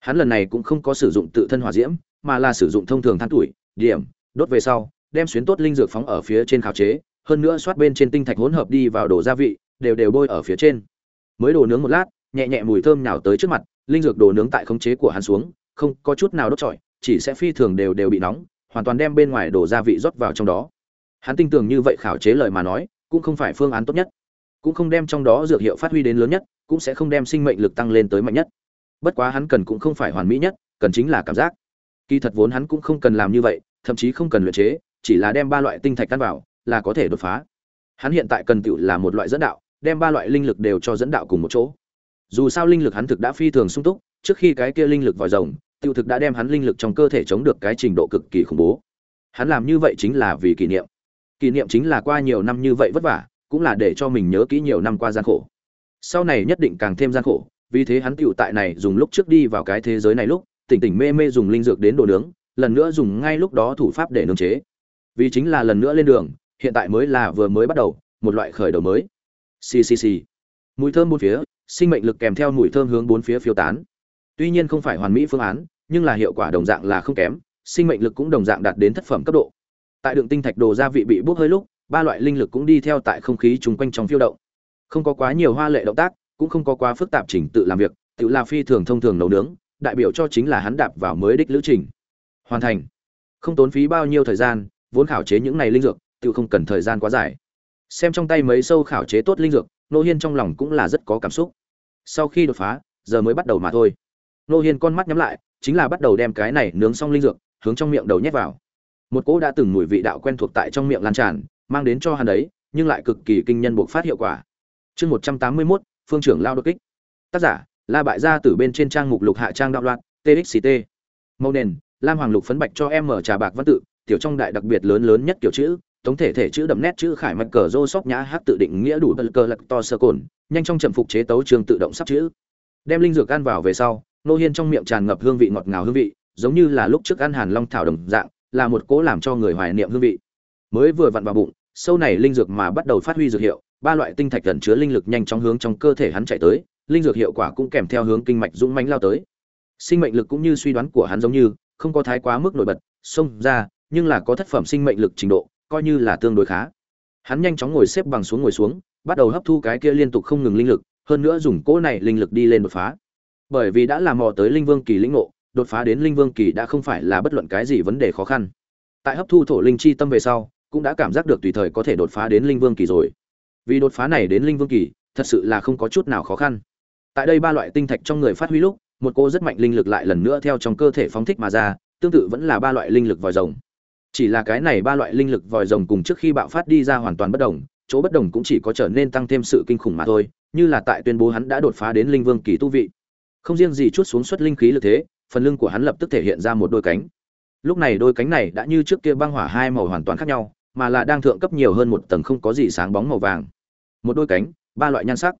Hắn lần này cũng không có sử dụng tự thân hỏa diễm, mà là sử dụng thông thường than tuổi, điểm, đốt về sau, đem xuyến tốt linh dược phóng ở phía trên khảo chế, hơn nữa xoát bên trên tinh thạch hỗn hợp đi vào đồ gia vị đều đều bôi ở phía trên. Mới đồ nướng một lát, nhẹ nhẹ mùi thơm nhào tới trước mặt, linh dược đồ nướng tại khống chế của hắn xuống, không có chút nào đốt trọi, chỉ sẽ phi thường đều đều bị nóng, hoàn toàn đem bên ngoài đổ gia vị rót vào trong đó. Hắn tin tưởng như vậy khảo chế lời mà nói, cũng không phải phương án tốt nhất. Cũng không đem trong đó dược hiệu phát huy đến lớn nhất, cũng sẽ không đem sinh mệnh lực tăng lên tới mạnh nhất. Bất quá hắn cần cũng không phải hoàn mỹ nhất, cần chính là cảm giác. Kỳ thật vốn hắn cũng không cần làm như vậy, thậm chí không cần luyện chế, chỉ là đem ba loại tinh thạch căn vào, là có thể đột phá. Hắn hiện tại cần tựu là một loại dẫn đạo đem ba loại linh lực đều cho dẫn đạo cùng một chỗ. Dù sao linh lực hắn thực đã phi thường sung túc, trước khi cái kia linh lực vòi rồng, tiêu thực đã đem hắn linh lực trong cơ thể chống được cái trình độ cực kỳ khủng bố. Hắn làm như vậy chính là vì kỷ niệm. Kỷ niệm chính là qua nhiều năm như vậy vất vả, cũng là để cho mình nhớ kỹ nhiều năm qua gian khổ. Sau này nhất định càng thêm gian khổ, vì thế hắn tựu tại này dùng lúc trước đi vào cái thế giới này lúc, tỉnh tỉnh mê mê dùng linh dược đến đồ nướng, lần nữa dùng ngay lúc đó thủ pháp để nướng chế. Vì chính là lần nữa lên đường, hiện tại mới là vừa mới bắt đầu, một loại khởi đầu mới ccc mùi thơm bốn phía, sinh mệnh lực kèm theo mùi thơm hướng bốn phía phiêu tán. Tuy nhiên không phải hoàn mỹ phương án, nhưng là hiệu quả đồng dạng là không kém, sinh mệnh lực cũng đồng dạng đạt đến thất phẩm cấp độ. Tại đường tinh thạch đồ gia vị bị bốc hơi lúc, ba loại linh lực cũng đi theo tại không khí chung quanh trong phiêu động. Không có quá nhiều hoa lệ động tác, cũng không có quá phức tạp trình tự làm việc, tự là phi thường thông thường nấu nướng, đại biểu cho chính là hắn đạp vào mới đích lữ trình. Hoàn thành. Không tốn phí bao nhiêu thời gian, vốn khảo chế những này linh dược, tự không cần thời gian quá dài xem trong tay mấy sâu khảo chế tốt linh dược nô hiên trong lòng cũng là rất có cảm xúc. Sau khi đột phá, giờ mới bắt đầu mà thôi. Nô hiên con mắt nhắm lại, chính là bắt đầu đem cái này nướng xong linh dược, hướng trong miệng đầu nhét vào. Một cỗ đã từng mùi vị đạo quen thuộc tại trong miệng lan tràn, mang đến cho hắn đấy nhưng lại cực kỳ kinh nhân buộc phát hiệu quả. Chương một trăm tám mươi mốt, phương trưởng lao đột kích. Tác giả, la bại gia từ bên trên trang mục lục hạ trang đạo loạn txct màu nền, lam hoàng lục phấn bạch cho em mở trà bạc văn tự, tiểu trong đại đặc biệt lớn lớn nhất kiểu chữ tổng thể thể chữ đậm nét chữ khải mạch cờ rô sóc nhã hát tự định nghĩa đủ bật cờ lạc to sơ cồn, nhanh trong trầm phục chế tấu trường tự động sắp chữ. Đem linh dược ăn vào về sau, nô hiên trong miệng tràn ngập hương vị ngọt ngào hương vị, giống như là lúc trước ăn hàn long thảo đồng dạng, là một cố làm cho người hoài niệm hương vị. Mới vừa vặn vào bụng, sâu này linh dược mà bắt đầu phát huy dược hiệu, ba loại tinh thạch gần chứa linh lực nhanh chóng hướng trong cơ thể hắn chạy tới, linh dược hiệu quả cũng kèm theo hướng kinh mạch dũng mãnh lao tới. Sinh mệnh lực cũng như suy đoán của hắn giống như, không có thái quá mức nổi bật xông ra, nhưng là có thất phẩm sinh mệnh lực trình độ coi như là tương đối khá. Hắn nhanh chóng ngồi xếp bằng xuống ngồi xuống, bắt đầu hấp thu cái kia liên tục không ngừng linh lực, hơn nữa dùng cỗ này linh lực đi lên đột phá. Bởi vì đã làm mò tới linh vương kỳ lĩnh ngộ, đột phá đến linh vương kỳ đã không phải là bất luận cái gì vấn đề khó khăn. Tại hấp thu thổ linh chi tâm về sau, cũng đã cảm giác được tùy thời có thể đột phá đến linh vương kỳ rồi. Vì đột phá này đến linh vương kỳ, thật sự là không có chút nào khó khăn. Tại đây ba loại tinh thạch trong người phát huy lúc, một cô rất mạnh linh lực lại lần nữa theo trong cơ thể phóng thích mà ra, tương tự vẫn là ba loại linh lực vòi rồng chỉ là cái này ba loại linh lực vòi rồng cùng trước khi bạo phát đi ra hoàn toàn bất đồng, chỗ bất đồng cũng chỉ có trở nên tăng thêm sự kinh khủng mà thôi, như là tại tuyên bố hắn đã đột phá đến linh vương kỳ tu vị. Không riêng gì chút xuống xuất linh khí lực thế, phần lưng của hắn lập tức thể hiện ra một đôi cánh. Lúc này đôi cánh này đã như trước kia băng hỏa hai màu hoàn toàn khác nhau, mà là đang thượng cấp nhiều hơn một tầng không có gì sáng bóng màu vàng. Một đôi cánh, ba loại nhan sắc,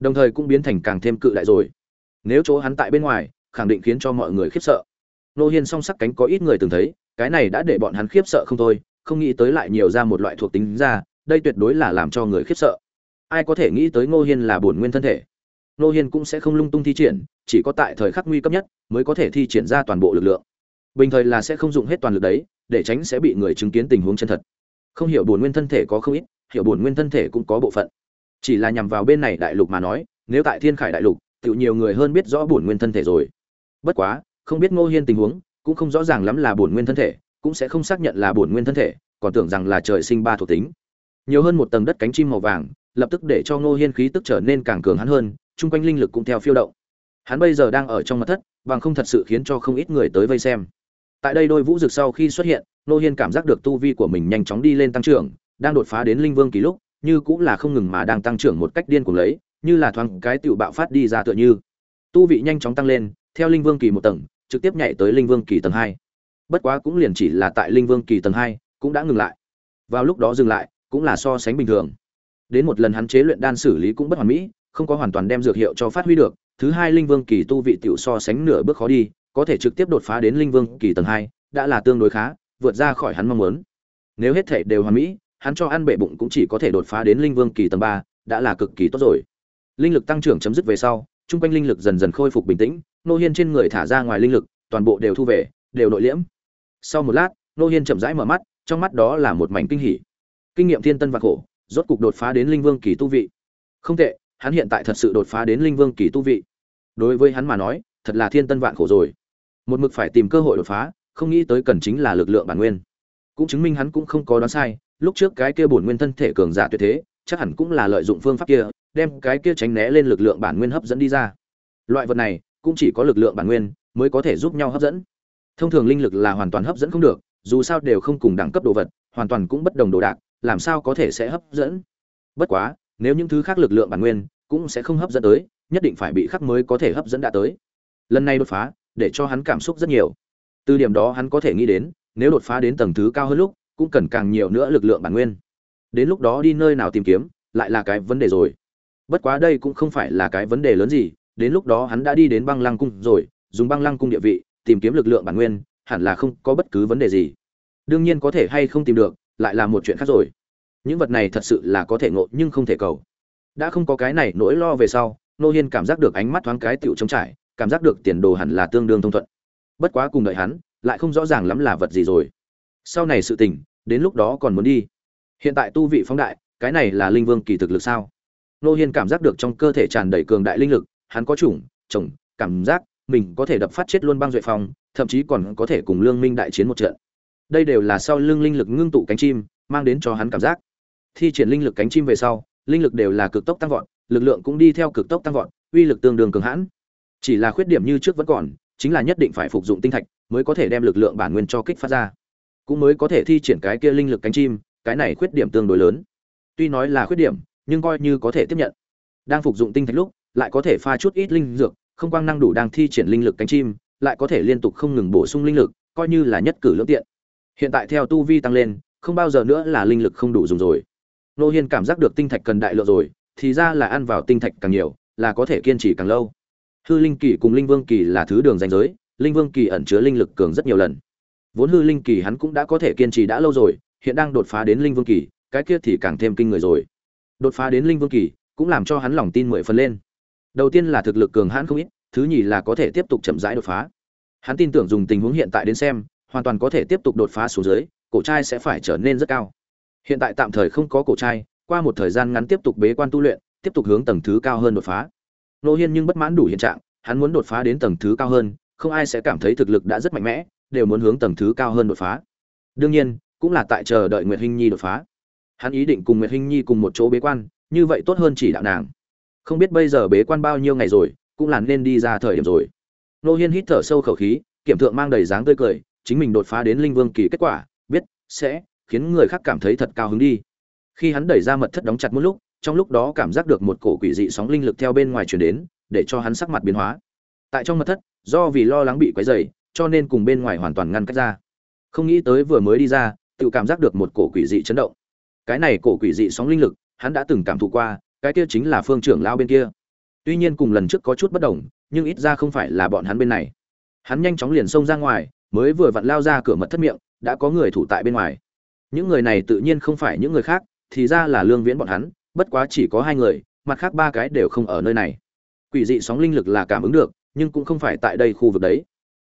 đồng thời cũng biến thành càng thêm cự đại rồi. Nếu chỗ hắn tại bên ngoài, khẳng định khiến cho mọi người khiếp sợ. Nô hiên song sắc cánh có ít người từng thấy cái này đã để bọn hắn khiếp sợ không thôi, không nghĩ tới lại nhiều ra một loại thuộc tính ra, đây tuyệt đối là làm cho người khiếp sợ. Ai có thể nghĩ tới ngô hiên là bổn nguyên thân thể? Ngô hiên cũng sẽ không lung tung thi triển, chỉ có tại thời khắc nguy cấp nhất mới có thể thi triển ra toàn bộ lực lượng. Bình thời là sẽ không dùng hết toàn lực đấy, để tránh sẽ bị người chứng kiến tình huống chân thật. Không hiểu bổn nguyên thân thể có không ít, hiểu bổn nguyên thân thể cũng có bộ phận. Chỉ là nhằm vào bên này đại lục mà nói, nếu tại thiên khải đại lục tự nhiều người hơn biết rõ bổn nguyên thân thể rồi. Bất quá, không biết ngô hiên tình huống cũng không rõ ràng lắm là bổn nguyên thân thể, cũng sẽ không xác nhận là bổn nguyên thân thể, còn tưởng rằng là trời sinh ba thuộc tính. Nhiều hơn một tầng đất cánh chim màu vàng, lập tức để cho ngô hiên khí tức trở nên càng cường hắn hơn, chung quanh linh lực cũng theo phiêu động. Hắn bây giờ đang ở trong mật thất, bằng không thật sự khiến cho không ít người tới vây xem. Tại đây đôi vũ dực sau khi xuất hiện, ngô hiên cảm giác được tu vi của mình nhanh chóng đi lên tăng trưởng, đang đột phá đến linh vương kỳ lúc, như cũng là không ngừng mà đang tăng trưởng một cách điên cuồng lấy, như là thoáng cái tiểu bạo phát đi ra tựa như. Tu vị nhanh chóng tăng lên, theo linh vương kỳ một tầng trực tiếp nhảy tới linh vương kỳ tầng hai. Bất quá cũng liền chỉ là tại linh vương kỳ tầng hai, cũng đã ngừng lại. Vào lúc đó dừng lại, cũng là so sánh bình thường. Đến một lần hắn chế luyện đan xử lý cũng bất hoàn mỹ, không có hoàn toàn đem dược hiệu cho phát huy được, thứ hai linh vương kỳ tu vị tiểu so sánh nửa bước khó đi, có thể trực tiếp đột phá đến linh vương kỳ tầng hai, đã là tương đối khá, vượt ra khỏi hắn mong muốn. Nếu hết thể đều hoàn mỹ, hắn cho ăn bệ bụng cũng chỉ có thể đột phá đến linh vương kỳ tầng ba, đã là cực kỳ tốt rồi. Linh lực tăng trưởng chấm dứt về sau trung quanh linh lực dần dần khôi phục bình tĩnh nô hiên trên người thả ra ngoài linh lực, toàn bộ đều thu về, đều nội liễm. Sau một lát nô hiên chậm rãi mở mắt, trong mắt đó là một mảnh kinh hỉ. Kinh nghiệm thiên tân và khổ, rốt cục đột phá đến linh vương kỳ tu vị. Không tệ, hắn hiện tại thật sự đột phá đến linh vương kỳ tu vị. Đối với hắn mà nói, thật là thiên tân vạn khổ rồi. Một mực phải tìm cơ hội đột phá, không nghĩ tới cần chính là lực lượng bản nguyên. Cũng chứng minh hắn cũng không có đoán sai, lúc trước cái kia bổn nguyên thân thể cường giả tuyệt thế, chắc hẳn cũng là lợi dụng phương pháp kia đem cái kia tránh né lên lực lượng bản nguyên hấp dẫn đi ra. Loại vật này cũng chỉ có lực lượng bản nguyên mới có thể giúp nhau hấp dẫn. Thông thường linh lực là hoàn toàn hấp dẫn không được, dù sao đều không cùng đẳng cấp đồ vật, hoàn toàn cũng bất đồng đồ đạc, làm sao có thể sẽ hấp dẫn? Bất quá, nếu những thứ khác lực lượng bản nguyên cũng sẽ không hấp dẫn tới, nhất định phải bị khắc mới có thể hấp dẫn đã tới. Lần này đột phá, để cho hắn cảm xúc rất nhiều. Từ điểm đó hắn có thể nghĩ đến, nếu đột phá đến tầng thứ cao hơn lúc, cũng cần càng nhiều nữa lực lượng bản nguyên. Đến lúc đó đi nơi nào tìm kiếm, lại là cái vấn đề rồi bất quá đây cũng không phải là cái vấn đề lớn gì, đến lúc đó hắn đã đi đến băng lăng cung rồi, dùng băng lăng cung địa vị, tìm kiếm lực lượng bản nguyên, hẳn là không có bất cứ vấn đề gì. Đương nhiên có thể hay không tìm được, lại là một chuyện khác rồi. Những vật này thật sự là có thể ngộ nhưng không thể cầu. Đã không có cái này nỗi lo về sau, nô hiên cảm giác được ánh mắt thoáng cái tựu trống trải, cảm giác được tiền đồ hẳn là tương đương thông thuận. Bất quá cùng đợi hắn, lại không rõ ràng lắm là vật gì rồi. Sau này sự tình, đến lúc đó còn muốn đi. Hiện tại tu vị phóng đại, cái này là linh vương kỳ thực lực sao? Nô hiên cảm giác được trong cơ thể tràn đầy cường đại linh lực, hắn có chủng, chồng, cảm giác, mình có thể đập phát chết luôn băng duệ phong, thậm chí còn có thể cùng lương minh đại chiến một trận. Đây đều là sau lưng linh lực ngưng tụ cánh chim, mang đến cho hắn cảm giác. Thi triển linh lực cánh chim về sau, linh lực đều là cực tốc tăng vọt, lực lượng cũng đi theo cực tốc tăng vọt, uy lực tương đương cường hãn. Chỉ là khuyết điểm như trước vẫn còn, chính là nhất định phải phục dụng tinh thạch mới có thể đem lực lượng bản nguyên cho kích phát ra. Cũng mới có thể thi triển cái kia linh lực cánh chim, cái này khuyết điểm tương đối lớn. Tuy nói là khuyết điểm nhưng coi như có thể tiếp nhận. Đang phục dụng tinh thạch lúc, lại có thể pha chút ít linh dược, không quang năng đủ đang thi triển linh lực cánh chim, lại có thể liên tục không ngừng bổ sung linh lực, coi như là nhất cử lưỡng tiện. Hiện tại theo tu vi tăng lên, không bao giờ nữa là linh lực không đủ dùng rồi. Nô hiên cảm giác được tinh thạch cần đại lượng rồi, thì ra là ăn vào tinh thạch càng nhiều, là có thể kiên trì càng lâu. Hư linh kỳ cùng linh vương kỳ là thứ đường danh giới, linh vương kỳ ẩn chứa linh lực cường rất nhiều lần. Vốn hư linh kỳ hắn cũng đã có thể kiên trì đã lâu rồi, hiện đang đột phá đến linh vương kỳ, cái kia thì càng thêm kinh người rồi đột phá đến linh vương kỳ, cũng làm cho hắn lòng tin mười phần lên. Đầu tiên là thực lực cường hãn không ít, thứ nhì là có thể tiếp tục chậm rãi đột phá. Hắn tin tưởng dùng tình huống hiện tại đến xem, hoàn toàn có thể tiếp tục đột phá xuống dưới, cổ trai sẽ phải trở nên rất cao. Hiện tại tạm thời không có cổ trai, qua một thời gian ngắn tiếp tục bế quan tu luyện, tiếp tục hướng tầng thứ cao hơn đột phá. Nô hiên nhưng bất mãn đủ hiện trạng, hắn muốn đột phá đến tầng thứ cao hơn, không ai sẽ cảm thấy thực lực đã rất mạnh mẽ, đều muốn hướng tầng thứ cao hơn đột phá. Đương nhiên, cũng là tại chờ đợi nguyệt hinh nhi đột phá hắn ý định cùng nguyệt hinh nhi cùng một chỗ bế quan, như vậy tốt hơn chỉ đạo nàng. Không biết bây giờ bế quan bao nhiêu ngày rồi, cũng là nên đi ra thời điểm rồi. Nô hiên hít thở sâu khẩu khí, kiểm thượng mang đầy dáng tươi cười, chính mình đột phá đến linh vương kỳ kết quả, biết, sẽ, khiến người khác cảm thấy thật cao hứng đi. Khi hắn đẩy ra mật thất đóng chặt một lúc, trong lúc đó cảm giác được một cổ quỷ dị sóng linh lực theo bên ngoài truyền đến, để cho hắn sắc mặt biến hóa. Tại trong mật thất, do vì lo lắng bị quấy rầy, cho nên cùng bên ngoài hoàn toàn ngăn cách ra. Không nghĩ tới vừa mới đi ra, tự cảm giác được một cổ quỷ dị chấn động cái này cổ quỷ dị sóng linh lực, hắn đã từng cảm thụ qua, cái kia chính là phương trưởng lao bên kia. Tuy nhiên cùng lần trước có chút bất đồng, nhưng ít ra không phải là bọn hắn bên này. Hắn nhanh chóng liền xông ra ngoài, mới vừa vặn lao ra cửa mật thất miệng, đã có người thủ tại bên ngoài. Những người này tự nhiên không phải những người khác, thì ra là lương viễn bọn hắn, bất quá chỉ có hai người, mặt khác ba cái đều không ở nơi này. Quỷ dị sóng linh lực là cảm ứng được, nhưng cũng không phải tại đây khu vực đấy.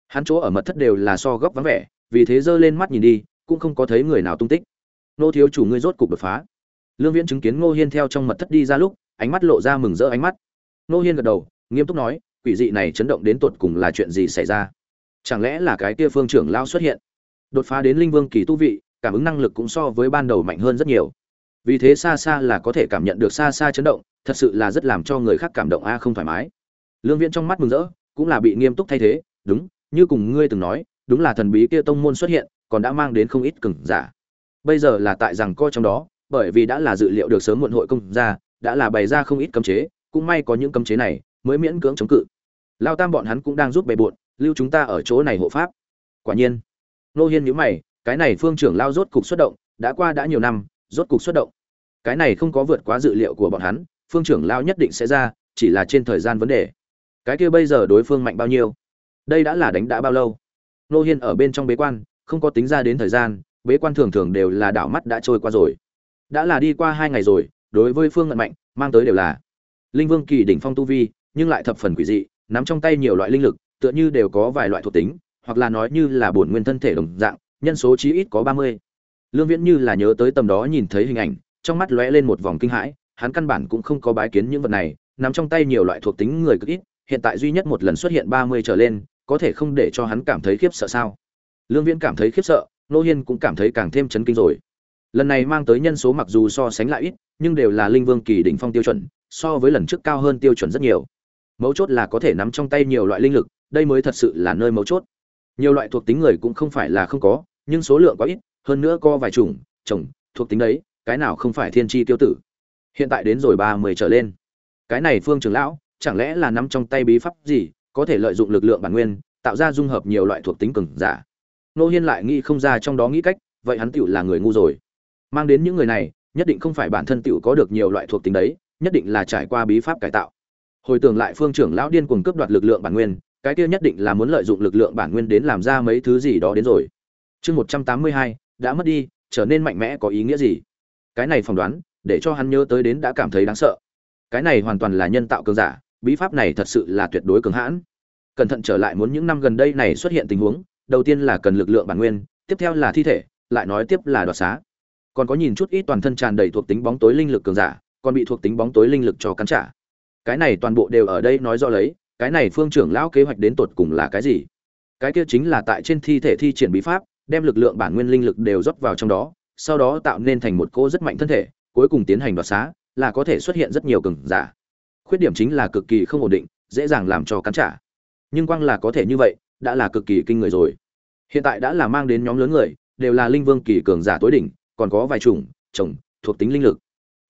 Hắn chỗ ở mật thất đều là so góc vắng vẻ, vì thế giơ lên mắt nhìn đi, cũng không có thấy người nào tung tích nô thiếu chủ ngươi rốt cục đột phá. Lương viễn chứng kiến ngô hiên theo trong mật thất đi ra lúc, ánh mắt lộ ra mừng rỡ ánh mắt. Ngô hiên gật đầu, nghiêm túc nói, quỷ dị này chấn động đến tột cùng là chuyện gì xảy ra? Chẳng lẽ là cái kia phương trưởng lao xuất hiện? Đột phá đến linh vương kỳ tu vị, cảm ứng năng lực cũng so với ban đầu mạnh hơn rất nhiều. Vì thế xa xa là có thể cảm nhận được xa xa chấn động, thật sự là rất làm cho người khác cảm động a à không thoải mái. Lương viễn trong mắt mừng rỡ, cũng là bị nghiêm túc thay thế, đúng, như cùng ngươi từng nói, đúng là thần bí kia tông môn xuất hiện, còn đã mang đến không ít cừng giả bây giờ là tại rằng co trong đó, bởi vì đã là dự liệu được sớm muộn hội công ra, đã là bày ra không ít cấm chế, cũng may có những cấm chế này mới miễn cưỡng chống cự. Lao tam bọn hắn cũng đang giúp bề bộn lưu chúng ta ở chỗ này hộ pháp. Quả nhiên, nô hiên nhíu mày, cái này phương trưởng lao rốt cục xuất động, đã qua đã nhiều năm, rốt cục xuất động. Cái này không có vượt quá dự liệu của bọn hắn, phương trưởng lao nhất định sẽ ra, chỉ là trên thời gian vấn đề. Cái kia bây giờ đối phương mạnh bao nhiêu? Đây đã là đánh đã bao lâu? Nô hiên ở bên trong bế quan, không có tính ra đến thời gian bế quan thường thường đều là đảo mắt đã trôi qua rồi. Đã là đi qua hai ngày rồi, đối với phương ngận mạnh, mang tới đều là linh vương kỳ đỉnh phong tu vi, nhưng lại thập phần quỷ dị, nắm trong tay nhiều loại linh lực, tựa như đều có vài loại thuộc tính, hoặc là nói như là bổn nguyên thân thể đồng dạng, nhân số chí ít có ba mươi. Lương viễn như là nhớ tới tầm đó nhìn thấy hình ảnh, trong mắt lóe lên một vòng kinh hãi, hắn căn bản cũng không có bái kiến những vật này, nắm trong tay nhiều loại thuộc tính người cực ít, hiện tại duy nhất một lần xuất hiện ba mươi trở lên, có thể không để cho hắn cảm thấy khiếp sợ sao? Lương viễn cảm thấy khiếp sợ nô hiên cũng cảm thấy càng thêm chấn kinh rồi. Lần này mang tới nhân số mặc dù so sánh lại ít, nhưng đều là linh vương kỳ đỉnh phong tiêu chuẩn, so với lần trước cao hơn tiêu chuẩn rất nhiều. Mấu chốt là có thể nắm trong tay nhiều loại linh lực, đây mới thật sự là nơi mấu chốt. Nhiều loại thuộc tính người cũng không phải là không có, nhưng số lượng quá ít, hơn nữa có vài chủng chồng thuộc tính đấy, cái nào không phải thiên tri tiêu tử. Hiện tại đến rồi ba mươi trở lên. Cái này phương trưởng lão, chẳng lẽ là nắm trong tay bí pháp gì, có thể lợi dụng lực lượng bản nguyên, tạo ra dung hợp nhiều loại thuộc tính cường giả? Nô hiên lại nghĩ không ra trong đó nghĩ cách, vậy hắn tựu là người ngu rồi. Mang đến những người này, nhất định không phải bản thân tựu có được nhiều loại thuộc tính đấy, nhất định là trải qua bí pháp cải tạo. Hồi tưởng lại phương trưởng lão điên cuồng cướp đoạt lực lượng bản nguyên, cái kia nhất định là muốn lợi dụng lực lượng bản nguyên đến làm ra mấy thứ gì đó đến rồi. Chương một trăm tám mươi hai, đã mất đi, trở nên mạnh mẽ có ý nghĩa gì? Cái này phỏng đoán, để cho hắn nhớ tới đến đã cảm thấy đáng sợ. Cái này hoàn toàn là nhân tạo cường giả, bí pháp này thật sự là tuyệt đối cường hãn. Cẩn thận trở lại muốn những năm gần đây này xuất hiện tình huống đầu tiên là cần lực lượng bản nguyên, tiếp theo là thi thể, lại nói tiếp là đoạt xá. Còn có nhìn chút ít toàn thân tràn đầy thuộc tính bóng tối linh lực cường giả, còn bị thuộc tính bóng tối linh lực cho cắn trả. Cái này toàn bộ đều ở đây nói rõ lấy, cái này phương trưởng lão kế hoạch đến tột cùng là cái gì? Cái kia chính là tại trên thi thể thi triển bí pháp, đem lực lượng bản nguyên linh lực đều rót vào trong đó, sau đó tạo nên thành một cô rất mạnh thân thể, cuối cùng tiến hành đoạt xá, là có thể xuất hiện rất nhiều cường giả. Khuyết điểm chính là cực kỳ không ổn định, dễ dàng làm cho cắn trả. Nhưng quang là có thể như vậy đã là cực kỳ kinh người rồi. Hiện tại đã là mang đến nhóm lớn người, đều là linh vương kỳ cường giả tối đỉnh, còn có vài chủng, chồng, thuộc tính linh lực.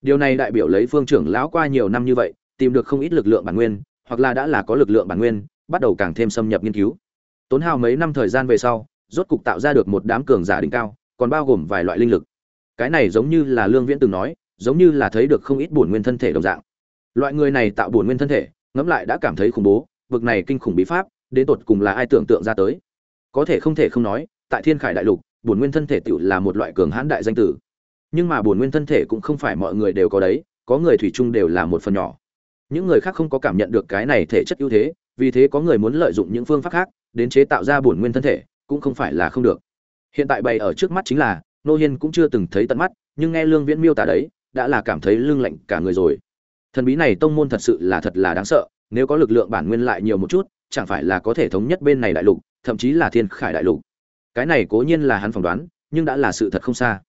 Điều này đại biểu lấy phương trưởng lão qua nhiều năm như vậy, tìm được không ít lực lượng bản nguyên, hoặc là đã là có lực lượng bản nguyên, bắt đầu càng thêm xâm nhập nghiên cứu. Tốn hao mấy năm thời gian về sau, rốt cục tạo ra được một đám cường giả đỉnh cao, còn bao gồm vài loại linh lực. Cái này giống như là lương viễn từng nói, giống như là thấy được không ít bổn nguyên thân thể đồng dạng. Loại người này tạo bổn nguyên thân thể, ngẫm lại đã cảm thấy khủng bố vực này kinh khủng bí pháp đến tột cùng là ai tưởng tượng ra tới. Có thể không thể không nói, tại thiên khải đại lục, bổn nguyên thân thể tựu là một loại cường hãn đại danh tử. Nhưng mà bổn nguyên thân thể cũng không phải mọi người đều có đấy, có người thủy chung đều là một phần nhỏ. Những người khác không có cảm nhận được cái này thể chất ưu thế, vì thế có người muốn lợi dụng những phương pháp khác, đến chế tạo ra bổn nguyên thân thể, cũng không phải là không được. Hiện tại bày ở trước mắt chính là, nô hiên cũng chưa từng thấy tận mắt, nhưng nghe lương viễn miêu tả đấy, đã là cảm thấy lưng lạnh cả người rồi. Thần bí này tông môn thật sự là thật là đáng sợ, nếu có lực lượng bản nguyên lại nhiều một chút chẳng phải là có thể thống nhất bên này đại lục, thậm chí là thiên khải đại lục. Cái này cố nhiên là hắn phỏng đoán, nhưng đã là sự thật không xa.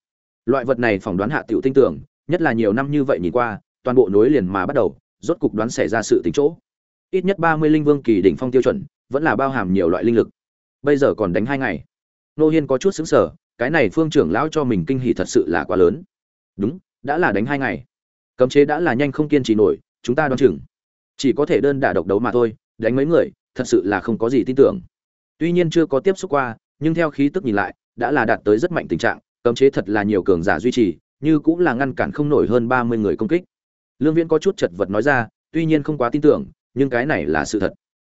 Loại vật này phỏng đoán hạ tiểu tinh tưởng, nhất là nhiều năm như vậy nhìn qua, toàn bộ nối liền mà bắt đầu, rốt cục đoán xảy ra sự tính chỗ. Ít nhất ba mươi linh vương kỳ đỉnh phong tiêu chuẩn, vẫn là bao hàm nhiều loại linh lực. Bây giờ còn đánh hai ngày. Nô hiên có chút xứng sở cái này phương trưởng lão cho mình kinh hỉ thật sự là quá lớn. Đúng, đã là đánh hai ngày. Cấm chế đã là nhanh không kiên trì nổi, chúng ta đoán chừng. Chỉ có thể đơn đả độc đấu mà thôi, đánh mấy người thật sự là không có gì tin tưởng. Tuy nhiên chưa có tiếp xúc qua, nhưng theo khí tức nhìn lại, đã là đạt tới rất mạnh tình trạng, cấm chế thật là nhiều cường giả duy trì, như cũng là ngăn cản không nổi hơn ba mươi người công kích. Lương viễn có chút chật vật nói ra, tuy nhiên không quá tin tưởng, nhưng cái này là sự thật.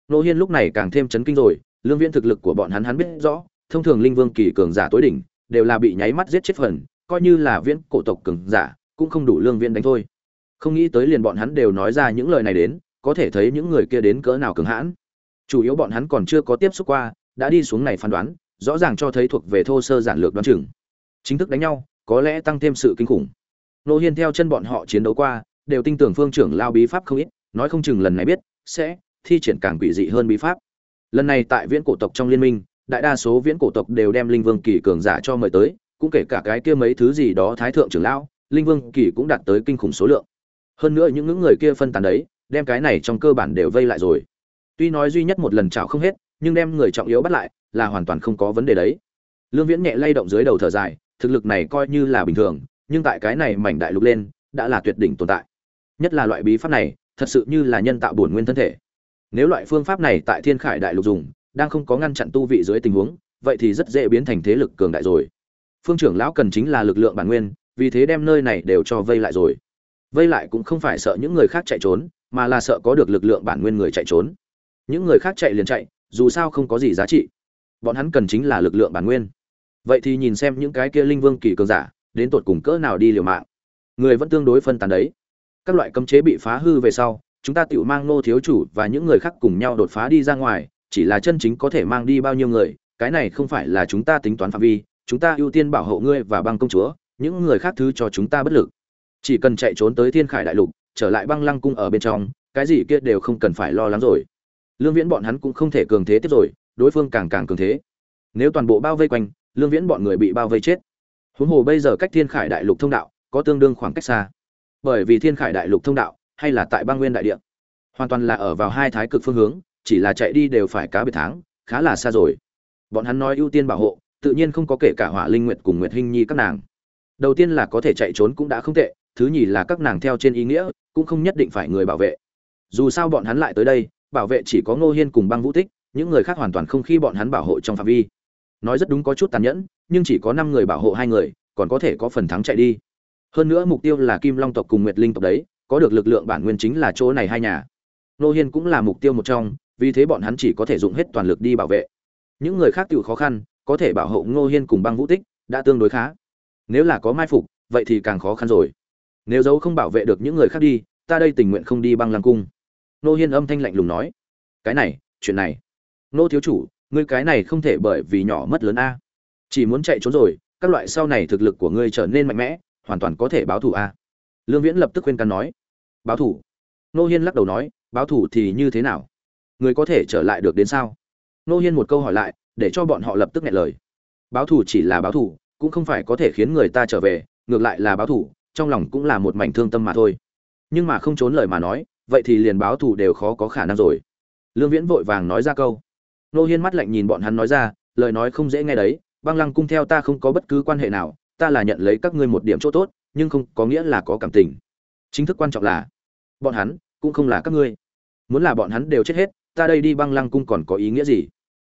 Nô hiên lúc này càng thêm chấn kinh rồi, lương viễn thực lực của bọn hắn hắn biết rõ, thông thường linh vương kỳ cường giả tối đỉnh, đều là bị nháy mắt giết chết phần, coi như là viễn cổ tộc cường giả, cũng không đủ lương viễn đánh thôi. Không nghĩ tới liền bọn hắn đều nói ra những lời này đến, có thể thấy những người kia đến cỡ nào cường hãn chủ yếu bọn hắn còn chưa có tiếp xúc qua, đã đi xuống này phán đoán, rõ ràng cho thấy thuộc về thô sơ giản lược đoán chừng. Chính thức đánh nhau, có lẽ tăng thêm sự kinh khủng. Nô hiên theo chân bọn họ chiến đấu qua, đều tin tưởng phương trưởng lao bí pháp không ít, nói không chừng lần này biết, sẽ thi triển càng quỷ dị hơn bí pháp. Lần này tại viễn cổ tộc trong liên minh, đại đa số viễn cổ tộc đều đem linh vương kỳ cường giả cho mời tới, cũng kể cả cái kia mấy thứ gì đó thái thượng trưởng lão, linh vương kỳ cũng đạt tới kinh khủng số lượng. Hơn nữa những người kia phân tán đấy, đem cái này trong cơ bản đều vây lại rồi tuy nói duy nhất một lần chảo không hết, nhưng đem người trọng yếu bắt lại là hoàn toàn không có vấn đề đấy. Lương viễn nhẹ lay động dưới đầu thở dài, thực lực này coi như là bình thường, nhưng tại cái này mảnh đại lục lên, đã là tuyệt đỉnh tồn tại. Nhất là loại bí pháp này, thật sự như là nhân tạo bổn nguyên thân thể. Nếu loại phương pháp này tại thiên khải đại lục dùng, đang không có ngăn chặn tu vị dưới tình huống, vậy thì rất dễ biến thành thế lực cường đại rồi. Phương trưởng lão cần chính là lực lượng bản nguyên, vì thế đem nơi này đều cho vây lại rồi. Vây lại cũng không phải sợ những người khác chạy trốn, mà là sợ có được lực lượng bản nguyên người chạy trốn những người khác chạy liền chạy, dù sao không có gì giá trị. Bọn hắn cần chính là lực lượng bản nguyên. Vậy thì nhìn xem những cái kia linh vương kỳ cường giả, đến tột cùng cỡ nào đi liều mạng. Người vẫn tương đối phân tán đấy. Các loại cấm chế bị phá hư về sau, chúng ta tự mang nô thiếu chủ và những người khác cùng nhau đột phá đi ra ngoài, chỉ là chân chính có thể mang đi bao nhiêu người, cái này không phải là chúng ta tính toán phạm vi, chúng ta ưu tiên bảo hộ ngươi và băng công chúa, những người khác thứ cho chúng ta bất lực. Chỉ cần chạy trốn tới thiên khải đại lục, trở lại băng lăng cung ở bên trong, cái gì kia đều không cần phải lo lắng rồi lương viễn bọn hắn cũng không thể cường thế tiếp rồi, đối phương càng càng cường thế. Nếu toàn bộ bao vây quanh, lương viễn bọn người bị bao vây chết. Huống hồ bây giờ cách thiên khải đại lục thông đạo có tương đương khoảng cách xa. Bởi vì thiên khải đại lục thông đạo hay là tại Bang nguyên đại địa, hoàn toàn là ở vào hai thái cực phương hướng, chỉ là chạy đi đều phải cá biệt tháng, khá là xa rồi. Bọn hắn nói ưu tiên bảo hộ, tự nhiên không có kể cả hỏa linh nguyệt cùng nguyệt hinh nhi các nàng. Đầu tiên là có thể chạy trốn cũng đã không tệ, thứ nhì là các nàng theo trên ý nghĩa, cũng không nhất định phải người bảo vệ. Dù sao bọn hắn lại tới đây bảo vệ chỉ có ngô hiên cùng băng vũ tích, những người khác hoàn toàn không khi bọn hắn bảo hộ trong phạm vi. Nói rất đúng có chút tàn nhẫn, nhưng chỉ có năm người bảo hộ hai người, còn có thể có phần thắng chạy đi. Hơn nữa mục tiêu là kim long tộc cùng nguyệt linh tộc đấy, có được lực lượng bản nguyên chính là chỗ này hai nhà. Ngô hiên cũng là mục tiêu một trong, vì thế bọn hắn chỉ có thể dùng hết toàn lực đi bảo vệ. Những người khác tiểu khó khăn, có thể bảo hộ ngô hiên cùng băng vũ tích, đã tương đối khá. Nếu là có mai phục, vậy thì càng khó khăn rồi. Nếu dấu không bảo vệ được những người khác đi, ta đây tình nguyện không đi băng lăng cung nô hiên âm thanh lạnh lùng nói. Cái này, chuyện này. Nô thiếu chủ, ngươi cái này không thể bởi vì nhỏ mất lớn a. Chỉ muốn chạy trốn rồi, các loại sau này thực lực của ngươi trở nên mạnh mẽ, hoàn toàn có thể báo thù a. Lương viễn lập tức khuyên cắn nói. Báo thù? Nô hiên lắc đầu nói, báo thù thì như thế nào? Ngươi có thể trở lại được đến sao? Nô hiên một câu hỏi lại, để cho bọn họ lập tức nghe lời. Báo thù chỉ là báo thù, cũng không phải có thể khiến người ta trở về, ngược lại là báo thù, trong lòng cũng là một mảnh thương tâm mà thôi. Nhưng mà không trốn lời mà nói vậy thì liền báo thù đều khó có khả năng rồi. Lương viễn vội vàng nói ra câu. Nô hiên mắt lạnh nhìn bọn hắn nói ra, lời nói không dễ nghe đấy, băng lăng cung theo ta không có bất cứ quan hệ nào, ta là nhận lấy các ngươi một điểm chỗ tốt, nhưng không có nghĩa là có cảm tình. Chính thức quan trọng là, bọn hắn cũng không là các ngươi. Muốn là bọn hắn đều chết hết, ta đây đi băng lăng cung còn có ý nghĩa gì?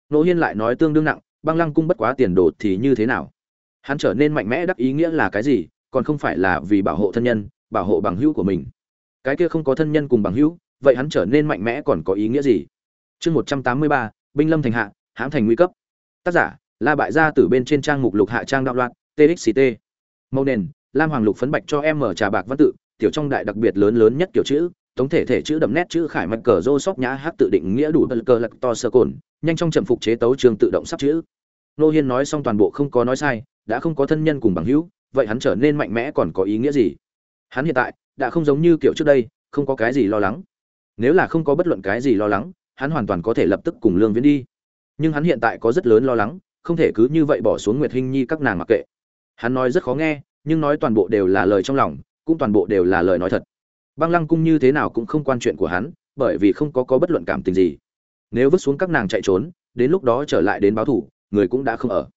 Nô hiên lại nói tương đương nặng, băng lăng cung bất quá tiền đồ thì như thế nào? Hắn trở nên mạnh mẽ đắc ý nghĩa là cái gì, còn không phải là vì bảo hộ thân nhân, bảo hộ bằng hữu của mình cái kia không có thân nhân cùng bằng hữu, vậy hắn trở nên mạnh mẽ còn có ý nghĩa gì? Chương một trăm tám mươi ba, binh lâm thành hạ, hãm thành nguy cấp. Tác giả, la bại gia từ bên trên trang mục lục hạ trang đạo loạn txct màu nền, lam hoàng lục phấn bạch cho em mở trà bạc văn tự, tiểu trong đại đặc biệt lớn lớn nhất kiểu chữ, tổng thể thể chữ đậm nét chữ khải mạch cờ rô sóc nhã hát tự định nghĩa đủ bật cờ lạc to sơ cồn, nhanh trong trầm phục chế tấu trường tự động sắp chữ. Nô hiên nói xong toàn bộ không có nói sai, đã không có thân nhân cùng bằng hữu, vậy hắn trở nên mạnh mẽ còn có ý nghĩa gì? Hắn hiện tại đã không giống như kiểu trước đây, không có cái gì lo lắng. Nếu là không có bất luận cái gì lo lắng, hắn hoàn toàn có thể lập tức cùng lương viễn đi. Nhưng hắn hiện tại có rất lớn lo lắng, không thể cứ như vậy bỏ xuống nguyệt hinh nhi các nàng mặc kệ. Hắn nói rất khó nghe, nhưng nói toàn bộ đều là lời trong lòng, cũng toàn bộ đều là lời nói thật. Băng lăng cung như thế nào cũng không quan chuyện của hắn, bởi vì không có có bất luận cảm tình gì. Nếu vứt xuống các nàng chạy trốn, đến lúc đó trở lại đến báo thủ, người cũng đã không ở.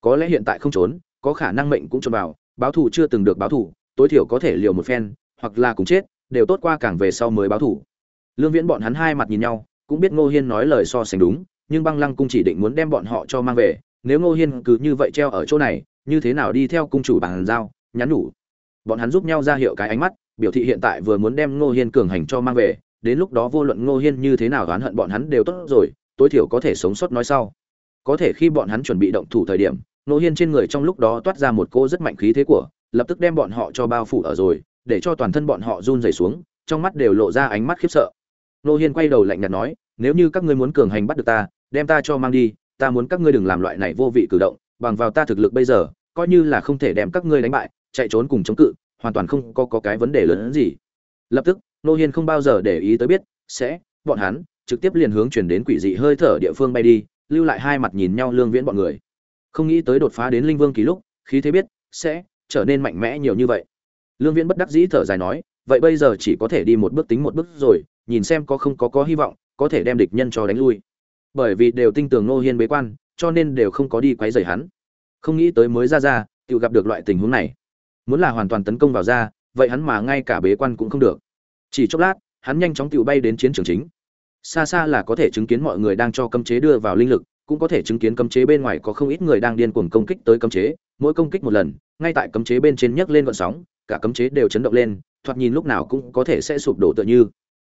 Có lẽ hiện tại không trốn, có khả năng mệnh cũng trốn vào, báo thủ chưa từng được báo thủ, tối thiểu có thể liều một phen hoặc là cùng chết, đều tốt qua càng về sau mới báo thủ. Lương viễn bọn hắn hai mặt nhìn nhau, cũng biết ngô hiên nói lời so sánh đúng, nhưng băng lăng cung chỉ định muốn đem bọn họ cho mang về, nếu ngô hiên cứ như vậy treo ở chỗ này, như thế nào đi theo cung chủ bàn giao, nhắn nhủ. Bọn hắn giúp nhau ra hiệu cái ánh mắt, biểu thị hiện tại vừa muốn đem ngô hiên cường hành cho mang về, đến lúc đó vô luận ngô hiên như thế nào oán hận bọn hắn đều tốt rồi, tối thiểu có thể sống sót nói sau. Có thể khi bọn hắn chuẩn bị động thủ thời điểm, ngô hiên trên người trong lúc đó toát ra một cô rất mạnh khí thế của, lập tức đem bọn họ cho bao phủ ở rồi để cho toàn thân bọn họ run rẩy xuống trong mắt đều lộ ra ánh mắt khiếp sợ. Nô hiên quay đầu lạnh nhạt nói nếu như các ngươi muốn cường hành bắt được ta đem ta cho mang đi ta muốn các ngươi đừng làm loại này vô vị cử động bằng vào ta thực lực bây giờ coi như là không thể đem các ngươi đánh bại chạy trốn cùng chống cự hoàn toàn không có, có cái vấn đề lớn hơn gì. Lập tức nô hiên không bao giờ để ý tới biết sẽ bọn hắn trực tiếp liền hướng chuyển đến quỷ dị hơi thở địa phương bay đi lưu lại hai mặt nhìn nhau lương viễn bọn người. Không nghĩ tới đột phá đến linh vương kỳ lúc khí thế biết sẽ trở nên mạnh mẽ nhiều như vậy lương viễn bất đắc dĩ thở dài nói, vậy bây giờ chỉ có thể đi một bước tính một bước rồi, nhìn xem có không có có hy vọng, có thể đem địch nhân cho đánh lui. Bởi vì đều tin tưởng nô hiên bế quan, cho nên đều không có đi quấy rầy hắn. Không nghĩ tới mới ra ra, tự gặp được loại tình huống này. Muốn là hoàn toàn tấn công vào ra, vậy hắn mà ngay cả bế quan cũng không được. Chỉ chốc lát, hắn nhanh chóng tự bay đến chiến trường chính. Xa xa là có thể chứng kiến mọi người đang cho cấm chế đưa vào linh lực, cũng có thể chứng kiến cấm chế bên ngoài có không ít người đang điên cuồng công kích tới cấm chế, mỗi công kích một lần, ngay tại cấm chế bên trên nhấc lên gọn sóng cả cấm chế đều chấn động lên, thoạt nhìn lúc nào cũng có thể sẽ sụp đổ tựa như.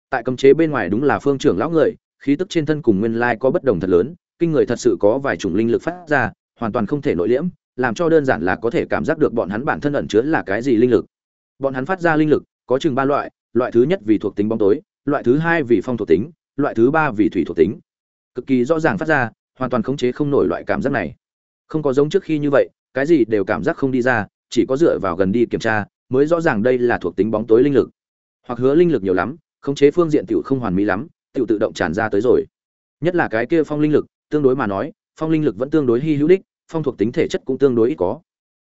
Tại cấm chế bên ngoài đúng là phương trưởng lão người, khí tức trên thân cùng nguyên lai có bất đồng thật lớn, kinh người thật sự có vài chủng linh lực phát ra, hoàn toàn không thể nội liễm, làm cho đơn giản là có thể cảm giác được bọn hắn bản thân ẩn chứa là cái gì linh lực. Bọn hắn phát ra linh lực, có chừng ba loại loại thứ nhất vì thuộc tính bóng tối, loại thứ hai vì phong thuộc tính, loại thứ ba vì thủy thuộc tính. Cực kỳ rõ ràng phát ra, hoàn toàn khống chế không nổi loại cảm giác này. Không có giống trước khi như vậy, cái gì đều cảm giác không đi ra, chỉ có dựa vào gần đi kiểm tra mới rõ ràng đây là thuộc tính bóng tối linh lực. Hoặc hứa linh lực nhiều lắm, khống chế phương diện tiểu không hoàn mỹ lắm, tiểu tự động tràn ra tới rồi. Nhất là cái kia phong linh lực, tương đối mà nói, phong linh lực vẫn tương đối hy hữu đích, phong thuộc tính thể chất cũng tương đối ít có.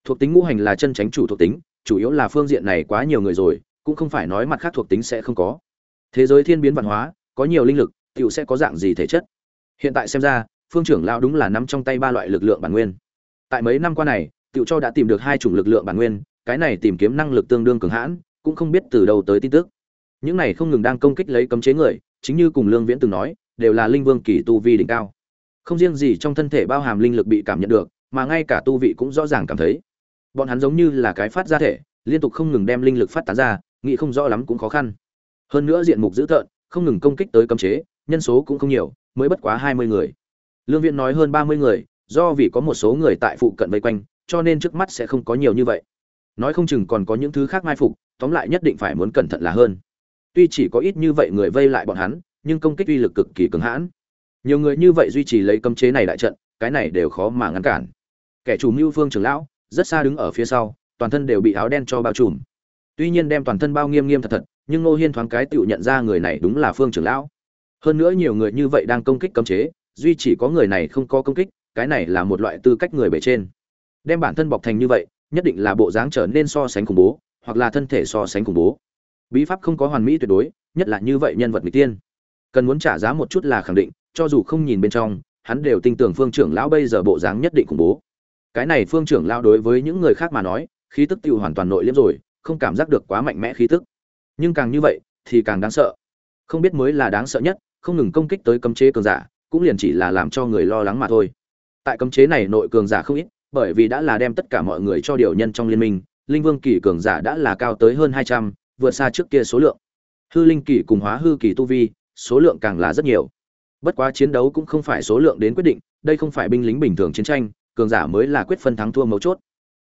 Thuộc tính ngũ hành là chân tránh chủ thuộc tính, chủ yếu là phương diện này quá nhiều người rồi, cũng không phải nói mặt khác thuộc tính sẽ không có. Thế giới thiên biến văn hóa, có nhiều linh lực, tiểu sẽ có dạng gì thể chất? Hiện tại xem ra, phương trưởng lão đúng là nắm trong tay ba loại lực lượng bản nguyên. Tại mấy năm qua này, tiểu cho đã tìm được hai chủng lực lượng bản nguyên cái này tìm kiếm năng lực tương đương cường hãn, cũng không biết từ đâu tới tin tức. Những này không ngừng đang công kích lấy cấm chế người, chính như cùng lương viễn từng nói, đều là linh vương kỳ tu vi đỉnh cao. Không riêng gì trong thân thể bao hàm linh lực bị cảm nhận được, mà ngay cả tu vị cũng rõ ràng cảm thấy. Bọn hắn giống như là cái phát ra thể, liên tục không ngừng đem linh lực phát tán ra, nghĩ không rõ lắm cũng khó khăn. Hơn nữa diện mục dữ tợn, không ngừng công kích tới cấm chế, nhân số cũng không nhiều, mới bất quá hai mươi người. Lương viện nói hơn ba mươi người, do vì có một số người tại phụ cận vây quanh, cho nên trước mắt sẽ không có nhiều như vậy nói không chừng còn có những thứ khác mai phục, tóm lại nhất định phải muốn cẩn thận là hơn. Tuy chỉ có ít như vậy người vây lại bọn hắn, nhưng công kích uy lực cực kỳ cứng hãn. Nhiều người như vậy duy trì lấy cấm chế này đại trận, cái này đều khó mà ngăn cản. Kẻ chủ mưu phương trưởng lão, rất xa đứng ở phía sau, toàn thân đều bị áo đen cho bao trùm. Tuy nhiên đem toàn thân bao nghiêm nghiêm thật thật, nhưng ngô hiên thoáng cái tự nhận ra người này đúng là phương trưởng lão. Hơn nữa nhiều người như vậy đang công kích cấm chế, duy chỉ có người này không có công kích, cái này là một loại tư cách người bề trên. Đem bản thân bọc thành như vậy nhất định là bộ dáng trở nên so sánh khủng bố, hoặc là thân thể so sánh khủng bố. Bí pháp không có hoàn mỹ tuyệt đối, nhất là như vậy nhân vật mỹ tiên. Cần muốn trả giá một chút là khẳng định, cho dù không nhìn bên trong, hắn đều tin tưởng phương trưởng lão bây giờ bộ dáng nhất định khủng bố. Cái này phương trưởng lão đối với những người khác mà nói, khí tức tiêu hoàn toàn nội liếm rồi, không cảm giác được quá mạnh mẽ khí tức. Nhưng càng như vậy, thì càng đáng sợ. Không biết mới là đáng sợ nhất, không ngừng công kích tới cấm chế cường giả, cũng liền chỉ là làm cho người lo lắng mà thôi. Tại cấm chế này nội cường giả không ít bởi vì đã là đem tất cả mọi người cho điều nhân trong liên minh, linh vương kỳ cường giả đã là cao tới hơn hai trăm, vượt xa trước kia số lượng. Hư linh kỳ cùng hóa hư kỳ tu vi, số lượng càng là rất nhiều. Bất quá chiến đấu cũng không phải số lượng đến quyết định, đây không phải binh lính bình thường chiến tranh, cường giả mới là quyết phân thắng thua mấu chốt.